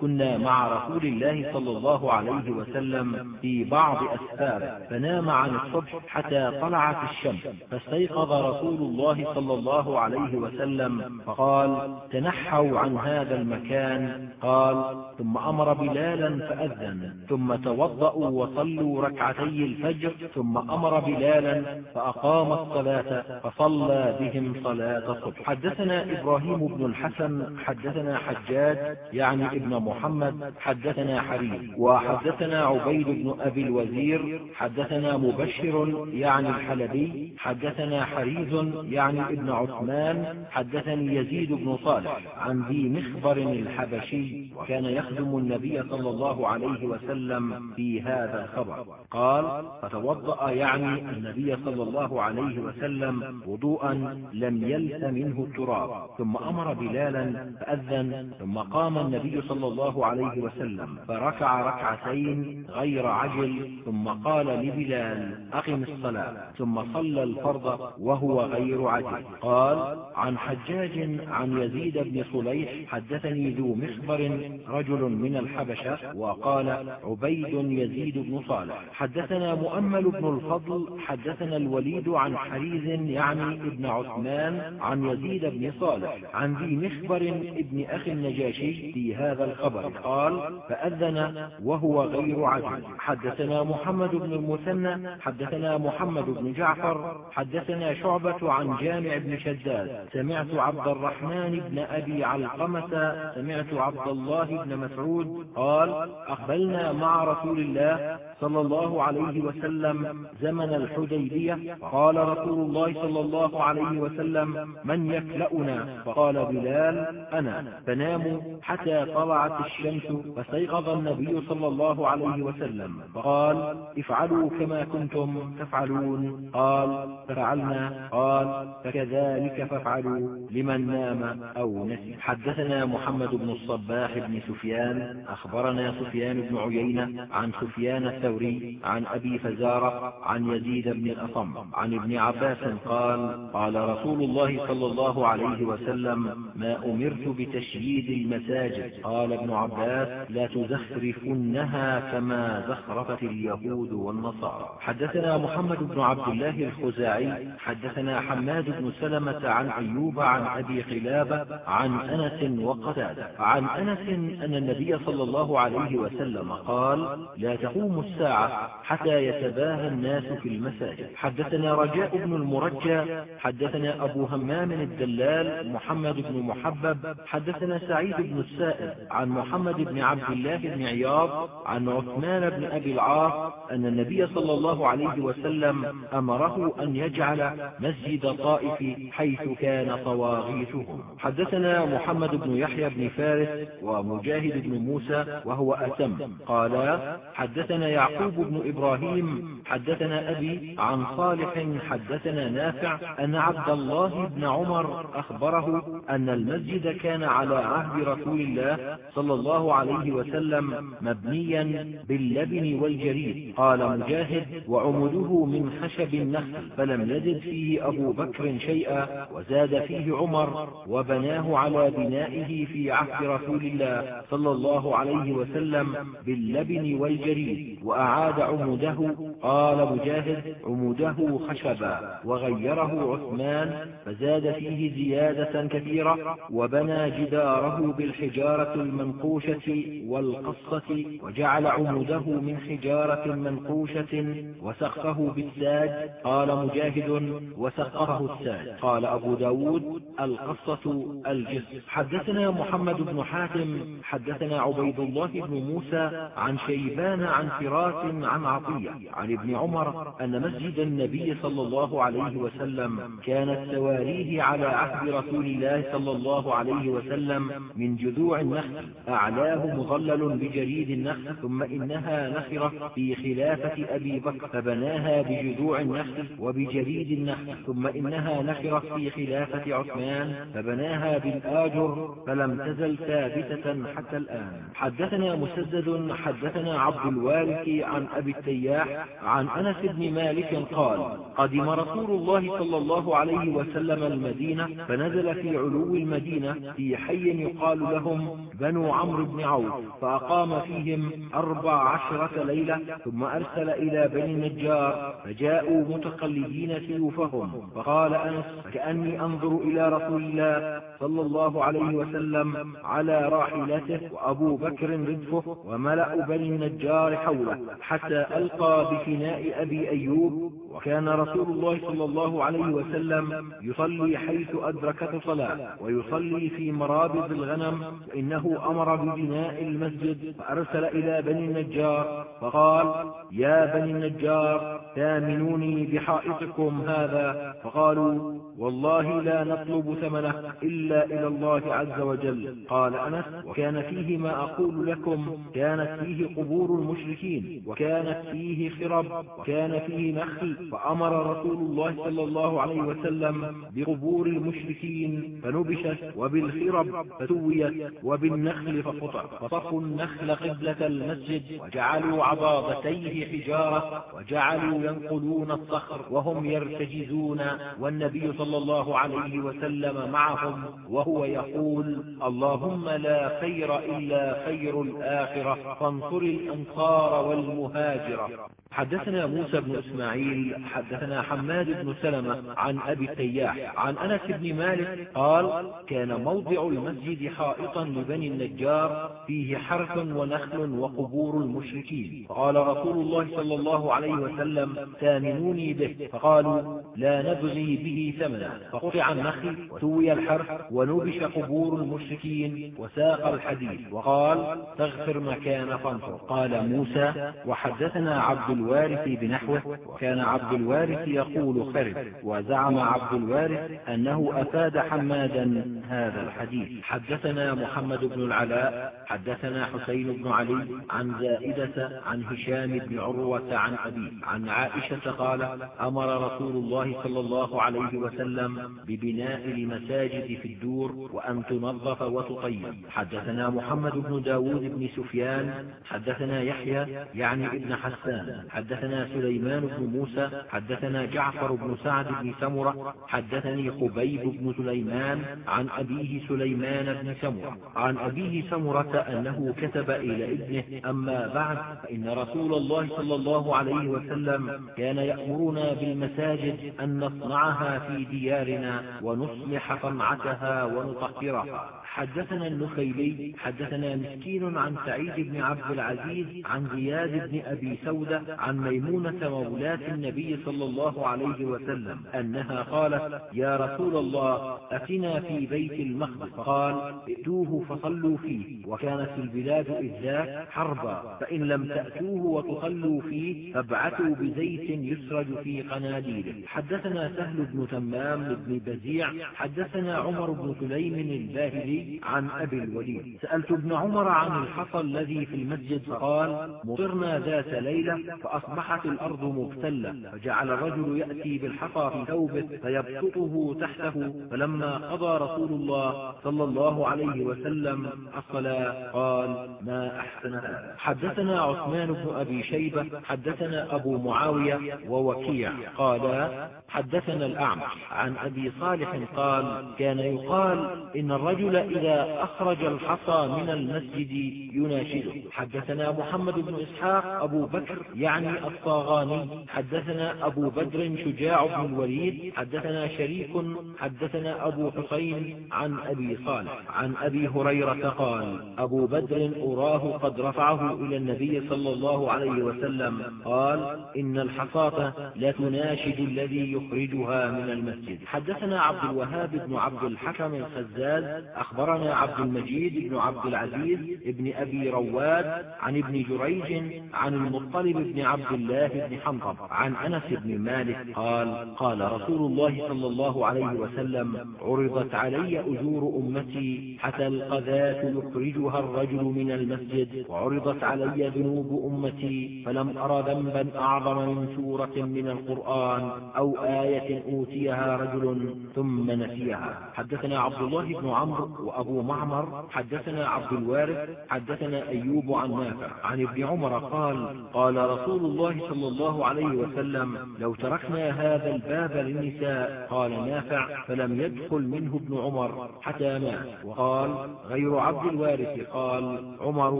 كنا مع رسول الله صلى الله عليه وسلم في بعض أسفاره فنام عن الصبح حتى طلعت الشمس فاستيقظ رسول الله صلى الله عليه وسلم فقال تنحوا عن هذا المكان. قال ثم أمر بلالا فأذن ثم توضأوا وصلوا ركعتي الفجر ثم أمر بلالا فأقام الصلاة فصلى بهم صلاة الصبح. حدثنا إبراهيم بن الحسن حدثنا حجاج يعني ابن محمد حدثنا حرير وحدثنا عبيد بن أبي الوزير حدثنا مبشر يعني الحلبي حدثنا حريز يعني ابن عثمان حدثني يزيد بن صالح. عن ذي مخبر الحبشي وكان يخدم النبي صلى الله عليه وسلم في هذا الخبر. قال فتوضأ يعني النبي صلى الله عليه وسلم وضوءا لم يلس منه التراب. ثم أمر بلالا فأذن. ثم قام النبي صلى الله عليه وسلم فركع ركعتين غير عجل ثم قال لبلال أقم الصلاة ثم صلى الفرض وهو غير عجل. قال عن حجاج عن يزيد بن صليح حدثني ذو مخبر رجل من الحبشة وقال عبيد يزيد بن صالح. حدثنا مؤمل بن الفضل حدثنا الوليد عن حريز يعني ابن عثمان عن يزيد بن صالح عن ذي مخبر ابن أخي النجاشي في هذا الخبر. قال فأذن وهو غير عجل حدثنا محمد بن المثنى حدثنا محمد بن جعفر حدثنا شعبة عن جامع بن شداد. سمعت عبد الرحمن بن أبي علقمة سمعت عبد الله بن مسعود قال أقبلنا مع رسول الله صلى الله عليه وسلم زمن الحديبية. قال رسول الله صلى الله عليه وسلم من يكلأنا؟ فقال بلال أنا. فناموا حتى طلعت الشمس فاستيقظ النبي صلى الله عليه وسلم. فقال افعلوا كما كنتم تفعلون. قال ففعلنا. قال فكذلك فافعلوا لمن نام أو نسي. حدثنا محمد بن الصباح بن سفيان. أخبرنا سفيان بن عيينة عن سفيان الثوري عن أبي فزارة عن يزيد بن الأصم عن ابن عباس قال قال رسول الله صلى الله عليه وسلم ما أمرت بتشييد المساجد قال ابن عباس لا تزخرفنها كما زخرفت اليهود والنصارى. حدثنا محمد بن عبد الله الخزاعي حدثنا حماد بن سلمة عن أيوب عن أبي قلابة عن أنس وقتادة. عن أنس أن النبي صلى الله عليه وسلم قال لا تقوم الساعة حتى يتباهى الناس في المساجد. حدثنا رجاء بن المرجى حدثنا أبو همام الدلال محمد بن محبب حدثنا سعيد بن السائب عن محمد بن عبد الله بن عياض عن عثمان بن أبي العاص أن النبي صلى الله عليه وسلم أمره أن يجعل مسجد طائف حيث كان طواغيتهم حدثنا محمد بن يحيى بن فارس ومجاهد بن موسى وهو أتم. قالا حدثنا يعقوب بن إبراهيم حدثنا أبي عن صالح حدثنا نافع أن عبد الله بن عمر أخبره أن المسجد كان على عهد رسول الله صلى الله عليه وسلم مبنيا باللبن والجريد قال مجاهد وعمده من خشب النخل. فلم يزد فيه أبو بكر شيئا وزاد فيه عمر وبناه على بنائه في عهد رسول الله صلى الله عليه وسلم باللبن والجريد وأعاد عمده قال مجاهد عمده خشبا. وغيره عثمان فزاد فيه زيادة كثيرة وبنى جداره بالحجارة المنقوشة والقصة وجعل عمده من حجارة منقوشة وسقفه بالساج قال مجاهد وسقفه الساج قال أبو داود القصة الجسر حدثنا محمد بن حاتم حدثنا عبيد الله بن موسى عن شيبان عن فراس عن عطية عن ابن عمر أن مسجد النبي صلى الله عليه وسلم كانت تواريه على عهد رسول الله صلى الله عليه وسلم من جذوع النخل. أعلاه مظلل بجريد النخل ثم إنها نخرة في خلافة أبي بكر فبناها بجذوع النخل وبجريد النخل ثم إنها نخرة في خلافة عثمان فبناها بالآجر فلم تزل ثابتة حتى الآن. حدثنا مسدد حدثنا عبد الوارث عن أبي التياح عن أنس بن مالك قال قدم رسول الله صلى الله عليه وسلم المدينة فنزل في علو المدينة في حي يقال لهم بنو عمرو بن عوف فأقام فيهم أربع عشرة ليلة ثم أرسل إلى بني النجار فجاءوا متقلدين سيوفهم فقال أنس كأني أنظر إلى رسول الله صلى الله عليه وسلم على راحلته وأبو بكر ردفه وملأ بني النجار حوله حتى ألقى بفناء أبي أيوب وكان رسول الله صلى الله عليه وسلم يصلي حيث أدركت صلاة ويصلي في مرابض الغنم وإنه أمر ببناء المسجد فأرسل إلى بني النجار فقال يا بني النجار ثامنوني بحائطكم هذا. فقالوا والله لا نطلب ثمنه إلا إلى الله عز وجل. قال أنس وكان فيه ما أقول لكم كانت فيه قبور المشركين وكانت فيه خرب وكان فيه نخل فأمر رسول الله صلى الله عليه وسلم بقبور المشركين فنبشت وبالخرب فسويت وبالنخل فقطع. فصفوا النخل قبلة المسجد وجعلوا عضاضتيه حجارة وجعلوا ينقلون الصخر وهم يرتجزون والنبي صلى الله عليه وسلم معهم وهو يقول اللهم لا خير إلا خير الآخرة فانصر الأنصار والمهاجرة. حدثنا موسى بن إسماعيل حدثنا حماد بن سلمة عن أبي التياح عن أنس بن مالك قال كان موضع المسجد حائطا لبني النجار فيه حرث ونخل وقبور المشركين. فقال رسول الله صلى الله عليه وسلم ثامنوني به. فقالوا لا نبغي به ثمنا. فقطع النخل وسوي الحرث ونبش قبور المشركين وساق الحديث. وقال تغفر مكان فانفر قال موسى وحدثنا عبد الوارث بنحوه وكان عبد الوارث يقول خرف وزعم عبد الوارث أنه أفاد حمادا هذا الحديث. حدثنا محمد بن العلاء حدثنا حسين بن علي عن زائدة عن هشام بن عروة عن أبي عن عائشة قال أمر رسول الله صلى الله عليه وسلم ببناء المساجد في الدور وأن تنظف وتطيب. حدثنا محمد بن داود بن سفيان حدثنا يحيى يعني ابن حسان حدثنا سليمان بن موسى حدثنا جعفر بن سعد بن سمرة حدثني خبيب بن سليمان عن أبيه سليمان بن سمرة. عن أبيه سمرة أنه كتب إلى ابنه أما بعد فإن رسول الله صلى الله عليه وسلم كان يأمرنا بالمساجد أن نصنعها في ديارنا ونصلح صنعتها ونطهرها. حدثنا النخيلي حدثنا مسكين عن سعيد بن عبد العزيز عن زياد بن أبي سودة عن ميمونة مولاة النبي صلى الله عليه وسلم أنها قالت يا رسول الله أتنا في بيت المقدس. قال ائتوه فصلوا فيه وكانت البلاد إذ ذاك حربا فإن لم تأتوه وتصلوا فيه فابعثوا بزيت يسرج في قناديله. حدثنا سهل بن تمام بن بزيع حدثنا عمر بن سليم الباهلي عن أبي الوليد. سألت ابن عمر عن الحصى الذي في المسجد فقال مطرنا ذات ليلة فأصبحت الأرض مبتلة فجعل الرجل يأتي بالحصى في ثوبه فيبسطه تحته فلما قضى رسول الله صلى الله عليه وسلم الصلاة قال ما أحسن هذا. حدثنا عثمان بن أبي شيبة حدثنا أبو معاوية ووكيع قالا حدثنا الأعمش عن أبي صالح قال كان يقال إن الرجل إذا أخرج الحصى من المسجد يناشده. حدثنا محمد بن إسحاق أبو بكر يعني الطاغاني. حدثنا أبو بدر شجاع بن الوليد. حدثنا شريك. حدثنا أبو حسين عن أبي صالح. عن أبي هريرة قال أبو بدر أراه قد رفعه إلى النبي صلى الله عليه وسلم. قال إن الحصاة لا تناشد الذي يخرجها من المسجد. حدثنا عبد الوهاب بن عبد الحكم الخزاز. أخبرنا عبد المجيد بن عبد العزيز بن أبي رواد عن ابن جريج عن المطلب بن عبد الله بن حنطب عن أنس بن مالك قال قال رسول الله صلى الله عليه وسلم عرضت علي أجور أمتي حتى القذاة يخرجها الرجل من المسجد وعرضت علي ذنوب أمتي فلم أر ذنبا أعظم من سورة من القرآن أو آية أوتيها رجل ثم نسيها. حدثنا عبد الله بن عمرو وأبو معمر حدثنا عبد الوارث حدثنا أيوب عن نافع عن ابن عمر قال قال رسول الله صلى الله عليه وسلم لو تركنا هذا الباب للنساء قال نافع فلم يدخل منه ابن عمر حتى مات. وقال غير عبد الوارث. قال عمر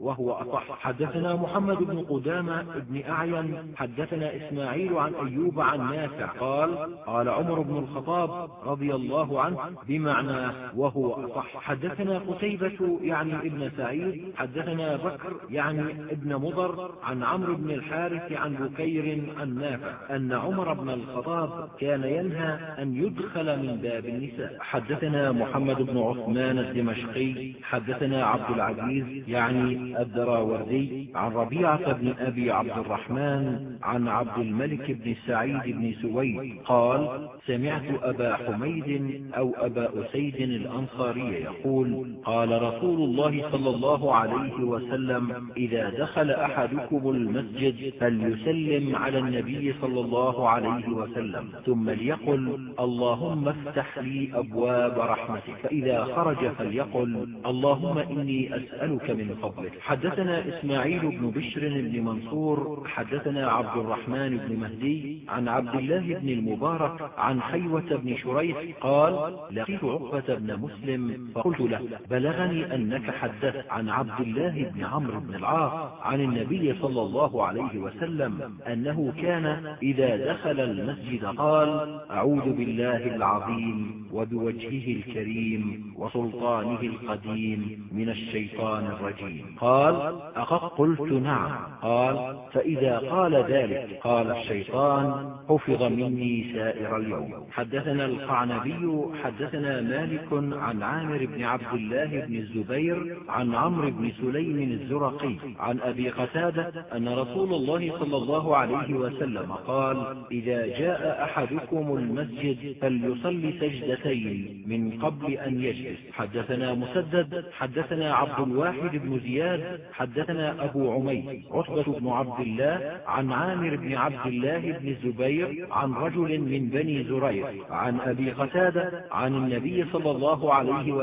وهو أصح. حدثنا محمد بن قدامة بن أعين حدثنا إسماعيل عن أيوب عن نافع قال قال عمر بن الخطاب رضي الله عنه بمعنى وهو أصح. حدثنا قتيبة يعني ابن سعيد حدثنا بكر يعني ابن مضر عن عمرو بن الحارث عن بكير عن نافع أن عمر بن الخطاب كان ينهى أن يدخل من باب النساء. حدثنا محمد بن عثمان الدمشقي حدثنا عبد العزيز يعني الدراوردي عن ربيعة بن أبي عبد الرحمن عن عبد الملك بن سعيد بن سويد قال سمعت أبا حميد أو أبا أسيد الأنصاري يقول قال رسول الله صلى الله عليه وسلم إذا دخل أحدكم المسجد فليسلم على النبي صلى الله عليه وسلم ثم ليقل اللهم افتح لي أبواب رحمتك. فإذا خرج فليقل اللهم إني أسألك من فضلك. حدثنا إسماعيل بن بشر بن منصور حدثنا عبد الرحمن بن مهدي عن عبد الله بن المبارك عن حيوة بن شريح قال لقيت عقبة بن مسلم فقلت له بلغني أنك حدثت عن عبد الله بن عمرو بن العاص عن النبي صلى الله عليه وسلم أنه كان إذا دخل المسجد قال أعوذ بالله العظيم وبوجهه الكريم وسلطانه القديم من الشيطان الرجيم. قال أقد قلت نعم. قال فإذا قال ذلك قال الشيطان حفظ مني سائر اليوم. حدثنا القعنبي حدثنا مالك عن عامر بن عبد الله بن الزبير عن عمرو بن سليم الزرقي عن أبي قتادة أن رسول الله صلى الله عليه وسلم قال إذا جاء أحدكم المسجد فليصلي سجدتين من قبل أن يجلس. حدثنا مسدد حدثنا عبد الواحد بن زياد حدثنا أبو عمير عتبة بن عبد الله عن عامر بن عبد الله بن الزبير عن رجل من بني زرير عن أبي قتادة عن النبي صلى الله عليه وسلم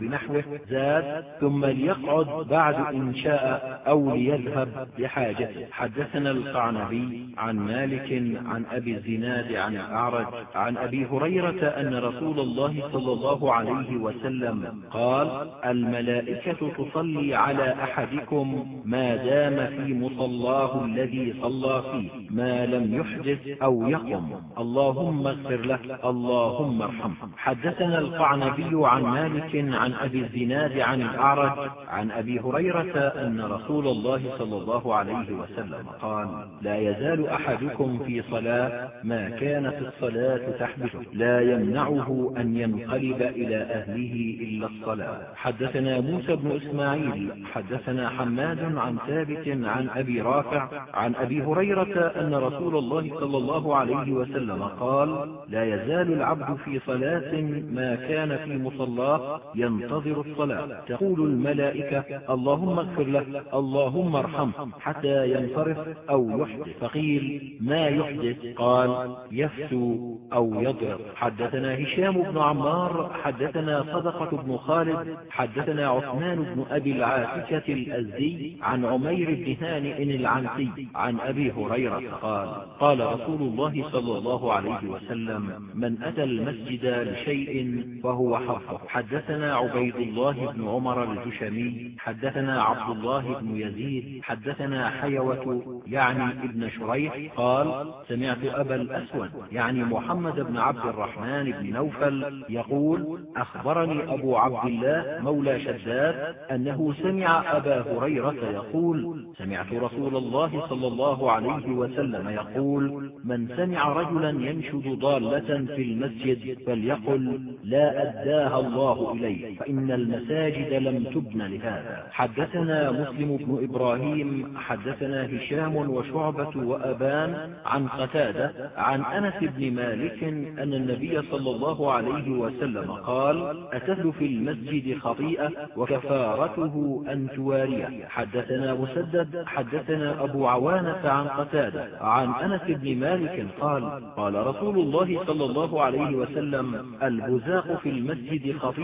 بنحوه زاد ثم ليقعد بعد إن شاء أو ليذهب لحاجته حدثنا القعنبي عن مالك عن أبي الزناد عن الأعرج عن أبي هريرة أن رسول الله صلى الله عليه وسلم قال الملائكة تصلي على أحدكم ما دام في مصلاه الذي صلى فيه ما لم يحدث أو يقم. اللهم اغفر له اللهم ارحمه. حدثنا القعنبي عن مالك عن أبي الزناد عن الأعرج عن أبي هريرة أن رسول الله صلى الله عليه وسلم قال لا يزال أحدكم في صلاة ما كانت الصلاة تحبسه لا يمنعه أن ينقلب إلى أهله إلا الصلاة. حدثنا موسى بن إسماعيل حدثنا حماد عن ثابت عن أبي رافع عن أبي هريرة أن رسول الله صلى الله عليه وسلم قال لا يزال العبد في صلاة ما كان في مصلاة ينتظر الصلاة. تقول الملائكة اللهم اغفر له اللهم ارحمه حتى ينصرف أو يحدث. فقيل ما يحدث؟ قال يفتو أو يضرب. حدثنا هشام بن عمار حدثنا صدقة بن خالد حدثنا عثمان بن أبي العاتكة الأزدي عن عمير بن هانئ العنسي عن أبي هريرة قال قال رسول الله صلى الله عليه وسلم من أتى المسجد لشيء فهو حظه حدثنا عبيد الله بن عمر الجشمي حدثنا عبد الله بن يزيد حدثنا حيوة يعني ابن شريح قال سمعت أبا الأسود يعني محمد بن عبد الرحمن بن نوفل يقول أخبرني أبو عبد الله مولى شداد أنه سمع أبا هريرة يقول سمعت رسول الله صلى الله عليه وسلم يقول من سمع رجلا ينشد ضالة في المسجد فليقل لا أداها الله. إليه فإن المساجد لم تبن لهذا. حدثنا مسلم بن إبراهيم حدثنا هشام وشعبة وأبان عن قتادة عن أنس بن مالك أن النبي صلى الله عليه وسلم قال أتهل في المسجد خطيئة وكفارته أن تواريه. حدثنا مسدد حدثنا أبو عوانة عن قتادة عن أنس بن مالك قال قال رسول الله صلى الله عليه وسلم البزاق في المسجد خطيئة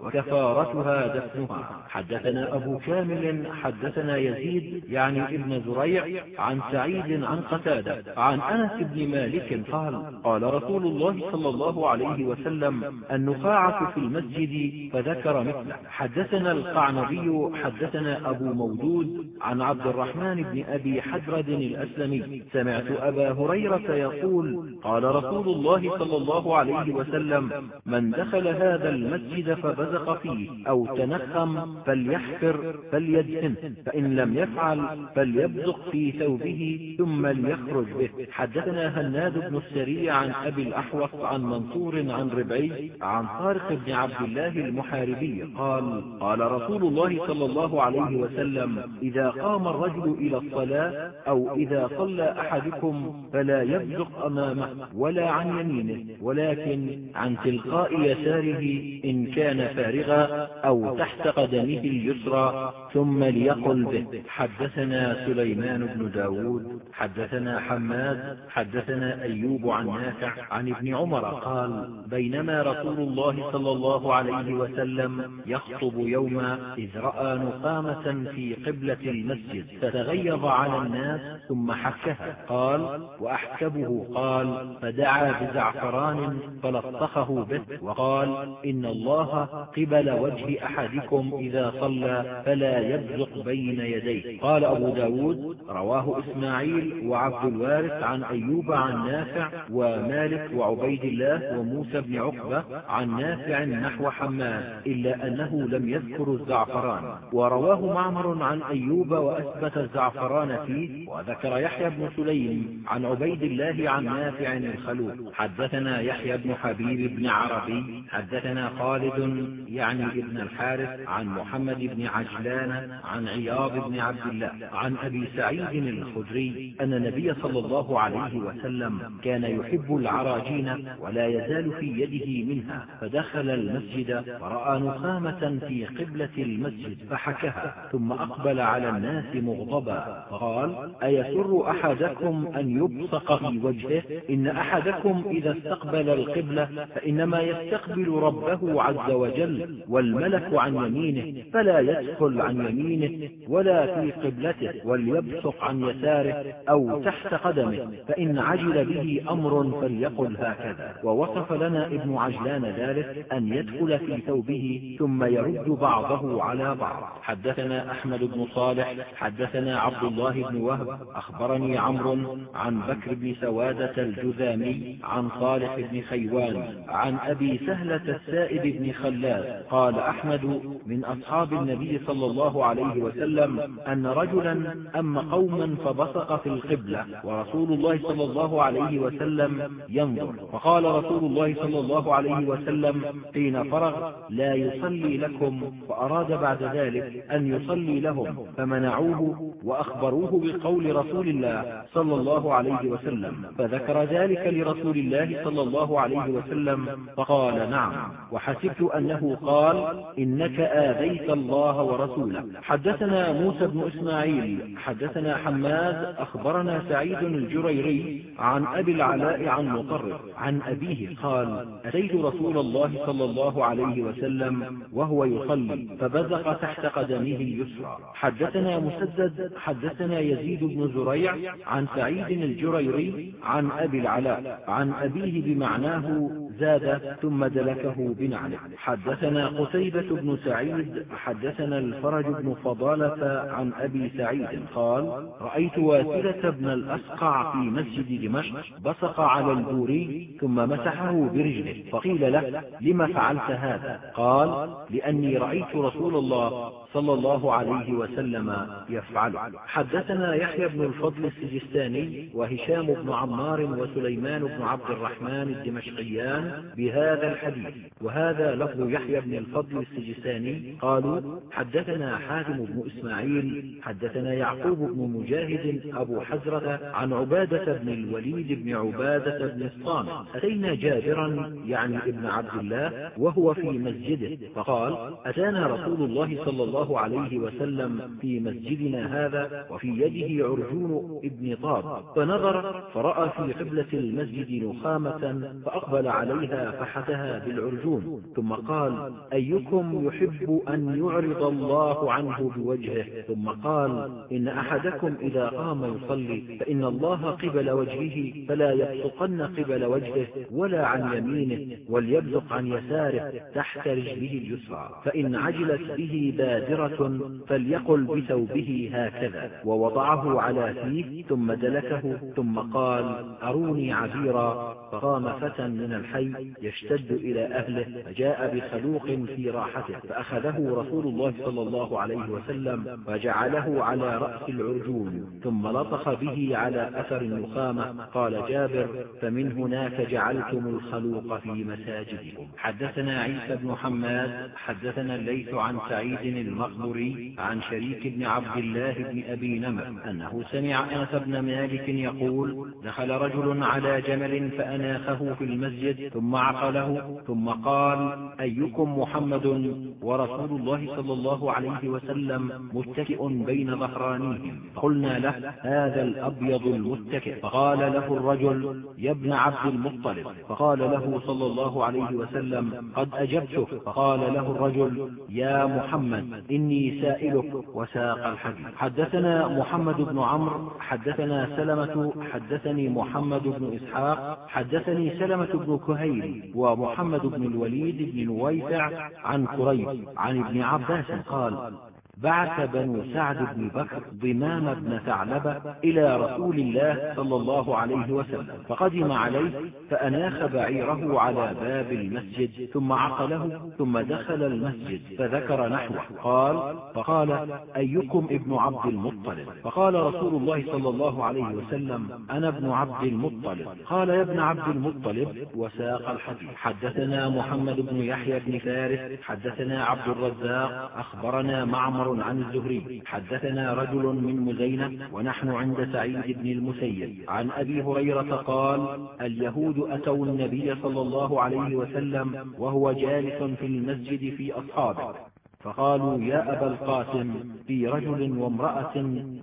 وكفارتها دفنها. حدثنا أبو كامل حدثنا يزيد يعني ابن زريع عن سعيد عن قتادة عن أنس بن مالك قال قال رسول الله صلى الله عليه وسلم النفاعة في المسجد فذكر مثله. حدثنا القعنبي حدثنا أبو مودود عن عبد الرحمن بن أبي حجرد الأسلمي. سمعت أبا هريرة يقول قال رسول الله صلى الله عليه وسلم من دخل هذا المسجد فبزق فيه أو تنخم فليحفر فليدفن فإن لم يفعل فليبزق في ثوبه ثم ليخرج به. حدثنا هناد بن السري عن أبي الأحوص عن منصور عن ربعي عن طارق بن عبد الله المحاربي قال قال رسول الله صلى الله عليه وسلم إذا قام الرجل إلى الصلاة أو إذا صلى أحدكم فلا يبزق أمامه ولا عن يمينه ولكن عن تلقاء يساره إن كان فارغا أو تحت قدمه اليسرى ثم ليقل به. حدثنا سليمان بن داود حدثنا حماد حدثنا أيوب عن نافع عن ابن عمر قال بينما رسول الله صلى الله عليه وسلم يخطب يوما إذ رأى نقامة في قبلة المسجد فتغيظ على الناس ثم حكها. قال وأحكبه قال فدعا بزعفران فلطخه به وقال إن الله قبل وجه أحدكم إذا صلى فلا يبزق بين يديه. قال أبو ب داود رواه إسماعيل وعبد الوارث عن أيوب عن نافع ومالك وعبيد الله وموسى بن عقبة عن نافع نحو حماد إلا أنه لم يذكر الزعفران. ورواه معمر عن أيوب وأثبت الزعفران فيه وذكر يحيى بن سليم عن عبيد الله عن نافع الخلوق. حدثنا يحيى بن حبيب بن عربي حدثنا خالد يعني ابن الحارث عن محمد بن عجلان عن عياض بن عبد الله عن أبي سعيد الخدري أن النبي صلى الله عليه وسلم كان يحب العراجين ولا يزال في يده منها فدخل المسجد فرأى نخامة في قبلة المسجد فحكها ثم أقبل على الناس مغضبا فقال أيسر أحدكم أن يبصق في وجهه؟ إن أحدكم إذا استقبل القبلة فإنما يستقبل ربه عز وجل والملك عن يمينه فلا يدخل عن يمينه ولا في قبلته وليبصق عن يساره أو تحت قدمه فإن عجل به أمر فليقل هكذا. ووصف لنا ابن عجلان ذلك أن يدخل في ثوبه ثم يرد بعضه على بعض. حدثنا أحمد بن صالح حدثنا عبد الله بن وهب أخبرني عمرو عن بكر بن سوادة الجذامي عن صالح بن خيوان عن أبي سهلة السائب بن خلاد. قال أحمد من أصحاب النبي صلى الله عليه وسلم أن رجلا أما قوما فبصق في القبلة ورسول الله صلى الله عليه وسلم ينظر. فقال رسول الله صلى الله عليه وسلم حين فرغ لا يصلي لكم. فأراد بعد ذلك أن يصلي لهم. فمنعوه وأخبروه بقول رسول الله صلى الله عليه وسلم. فذكر ذلك لرسول الله صلى الله عليه وسلم. فقال نعم. وحسبت أنه قال إنك آذيت الله ورسوله. حدثنا موسى بن إسماعيل حدثنا حماد أخبرنا سعيد الجريري عن أبي العلاء عن مطرف عن أبيه قال أتيت رسول الله صلى الله عليه وسلم وهو يصلي فبزق تحت قدمه اليسرى. حدثنا مسدد حدثنا يزيد بن زريع عن سعيد الجريري عن أبي العلاء عن أبيه بمعناه زاد ثم دلكه بنعله حدثنا قتيبة بن سعيد حدثنا الفرج بن فضالة عن أبي سعيد قال رأيت واسلة بن الأسقع في مسجد دمشق بصق على البوري ثم مسحه برجله فقيل له لم فعلت هذا؟ قال لأني رأيت رسول الله صلى الله عليه وسلم يفعل. حدثنا يحيى بن الفضل السجستاني وهشام بن عمار وسليمان بن عبد الرحمن الدمشقيان بهذا الحديث. وهذا لفظ يحيى بن الفضل السجستاني. قالوا حدثنا حاتم بن إسماعيل حدثنا يعقوب بن مجاهد أبو حزرة عن عبادة بن الوليد بن عبادة بن الصامت. أتينا جابرا يعني ابن عبد الله وهو في مسجده. فقال أتانا رسول الله صلى الله الله عليه وسلم في مسجدنا هذا وفي يده عرجون ابن طاب فنظر فرأى في قبلة المسجد نخامة فأقبل عليها فحتها بالعرجون ثم قال أيكم يحب أن يعرض الله عنه بوجهه؟ ثم قال إن أحدكم إذا قام يصلي فإن الله قبل وجهه فلا يبصقن قبل وجهه ولا عن يمينه وليبزق عن يساره تحت رجله اليسرى فإن عجلت به بادرة بادرة فليقل بثوبه هكذا. ووضعه على فيه ثم دلكه ثم قال أروني عبيرا فقام فتى من الحي يشتد إلى أهله فجاء بخلوق في راحته فأخذه رسول الله صلى الله عليه وسلم فجعله على رأس العرجون ثم لطخ به على أثر النخامة قال جابر فمن هناك جعلتم الخلوق في مساجدكم. حدثنا عيسى بن حماد حدثنا الليث عن سعيد المقبري عن شريك بن عبد الله بن أبي نمر أنه سمع أنس بن مالك يقول دخل رجل على جمل فأناخه في المسجد ثم عقله ثم قال أيكم محمد؟ ورسول الله صلى الله عليه وسلم متكئ بين ظهرانيهم. قلنا له هذا الأبيض المتكئ. فقال له الرجل يا ابن عبد المطلب. فقال له صلى الله عليه وسلم قد أجبتك. فقال له الرجل يا محمد. إني سائلك. وساق الحديث. حدثنا محمد بن عمرو حدثنا سلمة حدثني محمد بن إسحاق حدثني سلمة بن كهيل ومحمد بن الوليد بن نويفع عن قريب عن ابن عباس قال بعث بنو سعد بن بكر ضمام بن ثعلبة إلى رسول الله صلى الله عليه وسلم فقدم عليه فأناخ بعيره على باب المسجد ثم عقله ثم دخل المسجد فذكر نحوه قال فقال أيكم ابن عبد المطلب؟ فقال رسول الله صلى الله عليه وسلم أنا ابن عبد المطلب. قال يا ابن عبد المطلب وساق الحديث. حدثنا محمد بن يحيى بن فارس حدثنا عبد الرزاق أخبرنا معمر عن الزهري. حدثنا رجل من مزينة ونحن عند سعيد بن المسيب. عن أبي هريرة قال اليهود أتوا النبي صلى الله عليه وسلم وهو جالس في المسجد في أصحابه. فقالوا يا أبا القاسم في رجل وامرأة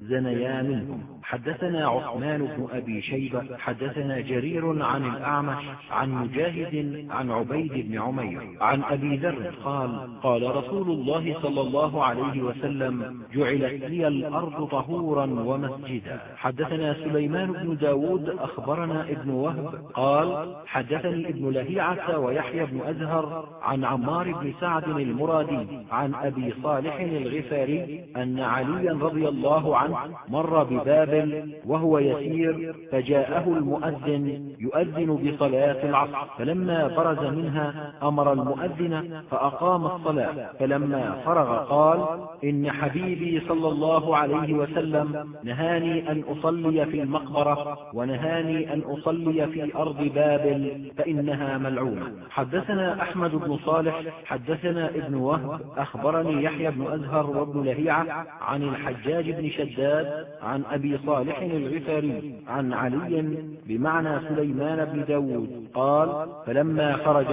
زنيا منهم. حدثنا عثمان بن أبي شيبة حدثنا جرير عن الأعمش عن مجاهد عن عبيد بن عمير عن أبي ذر قال قال رسول الله صلى الله عليه وسلم جعلت لي الأرض طهورا ومسجدا. حدثنا سليمان بن داود أخبرنا ابن وهب قال حدثني ابن لهيعة ويحيى بن أزهر عن عمار بن سعد المرادي عن أبي صالح الغفاري أن عليا رضي الله عنه مر ببابل وهو يسير فجاءه المؤذن يؤذن بصلاة العصر فلما برز منها أمر المؤذن فأقام الصلاة فلما فرغ قال إن حبيبي صلى الله عليه وسلم نهاني أن أصلي في المقبرة ونهاني أن أصلي في أرض بابل فإنها ملعونة. حدثنا أحمد بن صالح حدثنا ابن وهب أخبرني يحيى بن أزهر وابن لهيعة عن الحجاج بن شداد عن أبي صالح الغفاري عن علي بمعنى سليمان بن داود. قال فلما خرج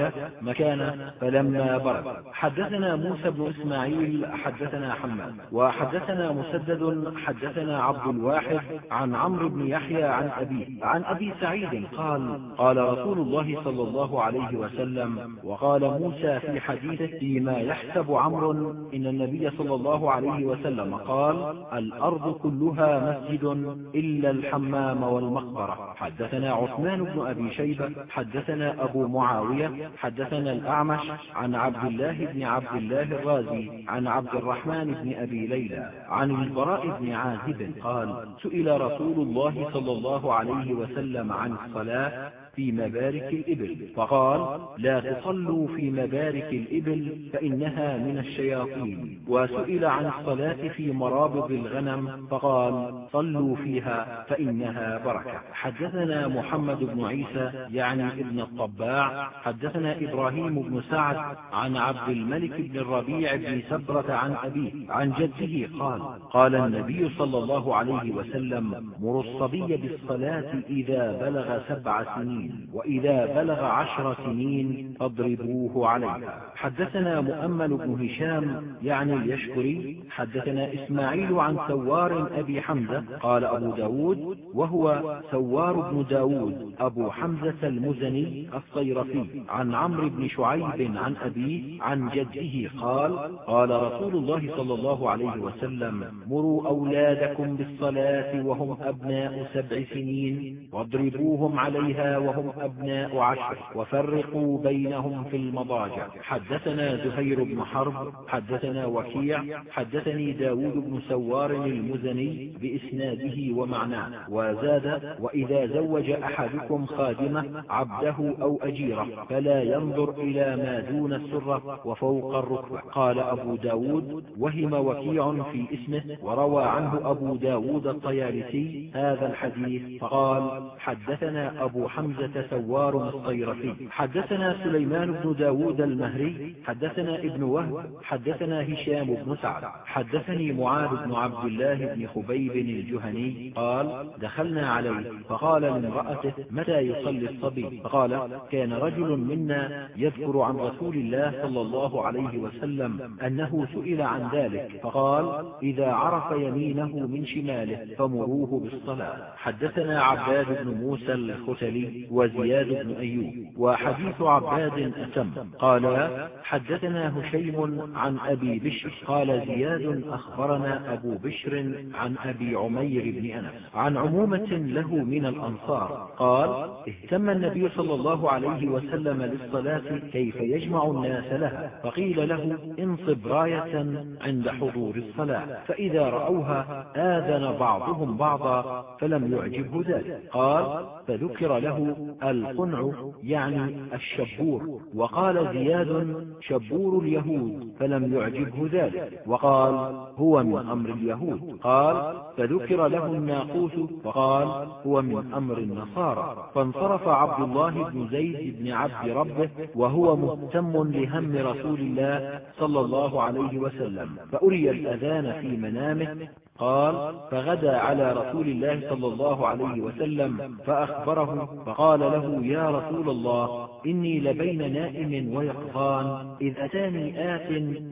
مكان فلما برد حدثنا موسى بن إسماعيل حدثنا حماد وحدثنا مسدد حدثنا عبد الواحد عن عمرو بن يحيى عن أبيه عن أبي سعيد قال قال رسول الله صلى الله عليه وسلم وقال موسى في حديثه فيما يحسب عمرو إن النبي صلى الله عليه وسلم قال الأرض كلها مسجد إلا الحمام والمقبرة. حدثنا عثمان بن أبي شيبة حدثنا أبو معاوية حدثنا الأعمش عن عبد الله بن عبد الله الرازي عن عبد الرحمن بن أبي ليلى عن البراء بن عازب قال سئل رسول الله صلى الله عليه وسلم عن الصلاة في مبارك الإبل. فقال لا تصلوا في مبارك الإبل فإنها من الشياطين. وسئل عن الصلاة في مرابض الغنم فقال صلوا فيها فإنها بركة. حدثنا محمد بن عيسى يعني ابن الطباع. حدثنا إبراهيم بن سعد عن عبد الملك بن الربيع بن سبرة عن أبيه عن جده قال قال النبي صلى الله عليه وسلم مروا الصبي بالصلاة إذا بلغ سبع سنين. وإذا بلغ عشر سنين فاضربوه عليها حدثنا مؤمل بن هشام يعني اليشكري. حدثنا إسماعيل عن سوار أبي حمزة قال أبو ب داود وهو سوار بن داود أبو حمزة المزني الصيرفي. عن عمرو بن شعيب عن أبيه عن جده قال قال رسول الله صلى الله عليه وسلم مروا أولادكم بالصلاة وهم أبناء سبع سنين واضربوهم عليها وهم أبناء عشر وفرقوا بينهم في المضاجع. حدثنا زهير بن حرب حدثنا وكيع حدثني داود بن سوار المزني بإسناده ومعناه. وزاد وإذا زوج أحدكم خادمة عبده أو أجيره فلا ينظر إلى ما دون السرة وفوق الركبة قال أبو ب داود وهم وكيع في اسمه وروى عنه أبو ب داود الطيالسي هذا الحديث. فقال حدثنا أبو حمزة سوار الصيرفي. حدثنا سليمان بن داود المهري حدثنا ابن وهب حدثنا هشام بن سعد. حدثني معاذ بن عبد الله بن خبيب الجهني. قال دخلنا عليه فقال لامرأته متى يصلي الصبي؟ فقال كان رجل منا يذكر عن رسول الله صلى الله عليه وسلم أنه سئل عن ذلك فقال إذا عرف يمينه من شماله فمروه بالصلاة. حدثنا عباد بن موسى الختلي وزياد بن أيوب وحديث عباد أتم. قال حدثنا هشيم عن أبي بشر. قال زياد أخبرنا أبو بشر عن أبي عمير بن أنس عن عمومة له من الأنصار. قال اهتم النبي صلى الله عليه وسلم للصلاة كيف يجمع الناس لها. فقيل له انصب راية عند حضور الصلاة. فإذا رأوها آذن بعضهم بعضا فلم يعجبه ذلك. قال فذكر له القنع يعني الشبور. وقال زياد شبور اليهود فلم يعجبه ذلك. وقال هو من أمر اليهود. قال فذكر له الناقوس فقال هو من أمر النصارى. فانصرف عبد الله بن زيد بن عبد ربه وهو مهتم لهم رسول الله صلى الله عليه وسلم. فأري الأذان في منامه قال فغدا على رسول الله صلى الله عليه وسلم فأخبره فقال له يا رسول الله إني لبين نائم ويقظان إذ أتاني آت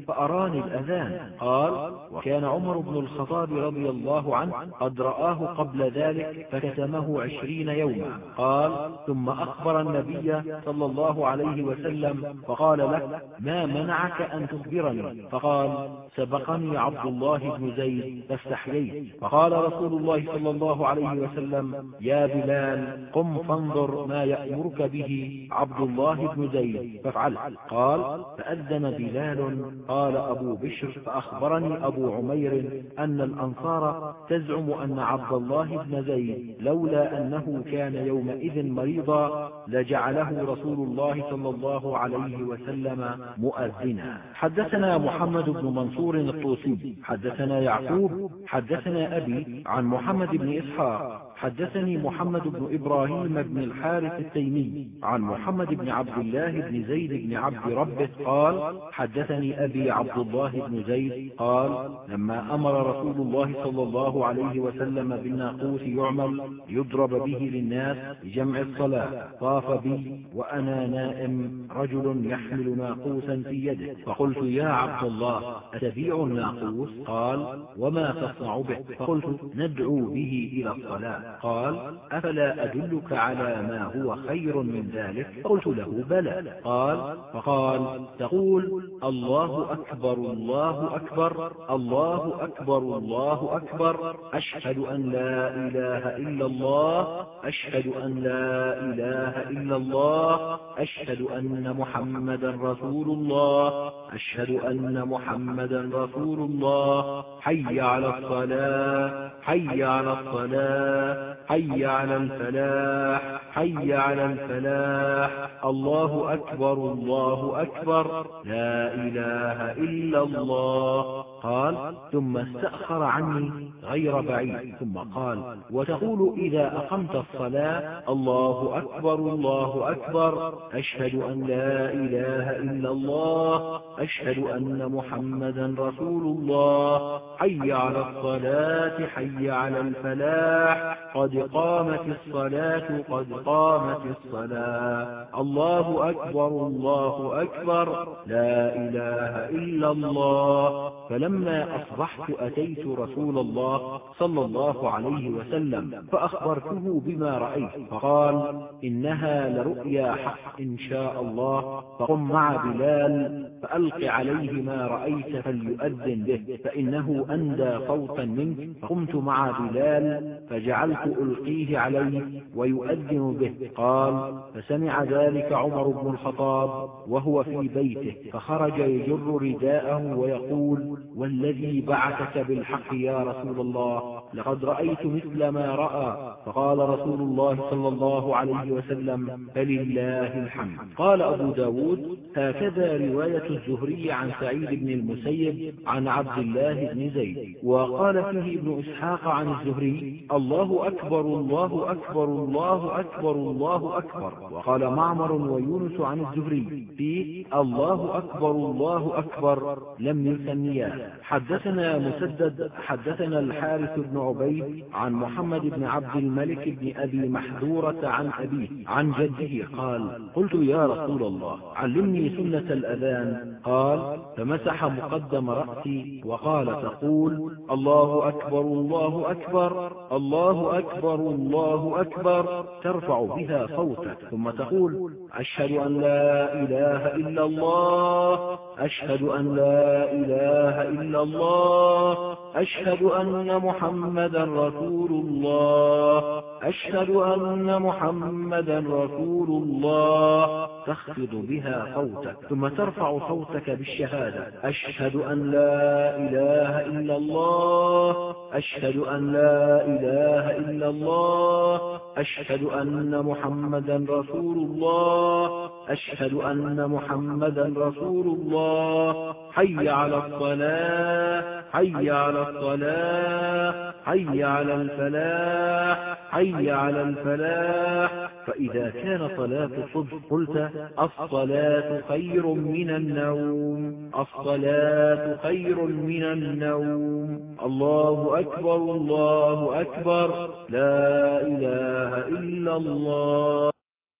فأراني الأذان. قال وكان عمر بن الخطاب رضي الله عنه قد رآه قبل ذلك فكتمه عشرين يوما. قال ثم أخبر النبي صلى الله عليه وسلم فقال له ما منعك أن تخبرني؟ فقال سبقني عبد الله بن زيد فاستحييت فقال رسول الله صلى الله عليه وسلم يا بلال قم فانظر ما يأمرك به عبد الله بن زيد فافعل قال فأذن بلال قال أبو بشر فأخبرني أبو عمير أن الأنصار تزعم أن عبد الله بن زيد لولا أنه كان يومئذ مريضا لجعله رسول الله صلى الله عليه وسلم مؤذنا. حدثنا محمد بن منصور الطوسي حدثنا يعقوب حدثنا أبي عن محمد بن إسحاق. حدثني محمد بن إبراهيم بن الحارث التيمي عن محمد بن عبد الله بن زيد بن عبد ربه قال حدثني أبي عبد الله بن زيد قال لما أمر رسول الله صلى الله عليه وسلم بالناقوس يعمل يضرب به للناس لجمع الصلاة طاف بي وأنا نائم رجل يحمل ناقوسا في يده فقلت يا عبد الله أتبيع الناقوس؟ قال وما تصنع به؟ فقلت ندعو به إلى الصلاة. قال أفلا أدلك على ما هو خير من ذلك؟ قلت له بلى. قال فقال تقول الله أكبر الله أكبر الله أكبر الله أكبر. أشهد أن لا إله إلا الله. أشهد أن لا إله إلا الله. أشهد أن محمدا رسول الله. أشهد أن محمدا رسول الله. حي على الصلاة. حي على الصلاة. حي على الفلاح حي على الفلاح. الله أكبر الله أكبر. لا إله إلا الله. قال ثم استأخر عني غير بعيد. ثم قال وتقول إذا أقمت الصلاة الله أكبر الله أكبر. أشهد أن لا إله إلا الله. أشهد أن محمدا رسول الله. حي على الصلاة حي على الفلاح. قد قامت الصلاة قد قامت الصلاة. الله أكبر الله أكبر. لا إله إلا الله. فلما أصبحت أتيت رسول الله صلى الله عليه وسلم فأخبرته بما رأيت. فقال إنها لرؤيا حق إن شاء الله. فقم مع بلال فألق عليه ما رأيت فليؤذن به فإنه أندى صوتا منك. فقمت مع بلال فجعلت ألقيه عليه ويؤذن به. قال فسمع ذلك عمر بن الخطاب وهو في بيته فخرج يجر رداءه ويقول والذي بعثك بالحق يا رسول الله لقد رأيت مثل ما رأى. فقال رسول الله صلى الله عليه وسلم فلله الحمد. قال أبو ب داود هكذا رواية الزهري عن سعيد بن المسيب عن عبد الله بن زيد. وقال فيه ابن إسحاق عن الزهري الله أكبر الله أكبر الله أكبر الله أكبر. وقال معمر ويونس عن الزهري فيه الله أكبر الله أكبر لم يسمياه. حدثنا مسدد حدثنا الحارث بن عبيد عن محمد بن عبد الملك بن أبي محذورة عن أبيه عن جده قال قلت يا رسول الله علمني سنة الأذان. قال فمسح مقدم رأسي وقال تقول الله أكبر الله أكبر الله أكبر الله أكبر. ترفع بها صوتك ثم تقول أشهد أن لا إله إلا الله. أشهد أن لا إله إلا الله. أشهد أن محمدا رسول الله. أشهد أن محمدا رسول الله. تخفض بها صوتك ثم ترفع صوتك بالشهادة. أشهد أن لا إله إلا الله. أشهد أن لا إله إلا الله. أشهد أن محمدا رسول الله. أشهد أن محمدا رسول الله. حي على الصلاة. حي على الصلاة. حي على الفلاح. حي على الفلاح. فإذا كان صلاة الصبح قلت الصلاة خير من النوم. الصلاة خير من النوم. الله أكبر. الله أكبر. لا إله إلا الله.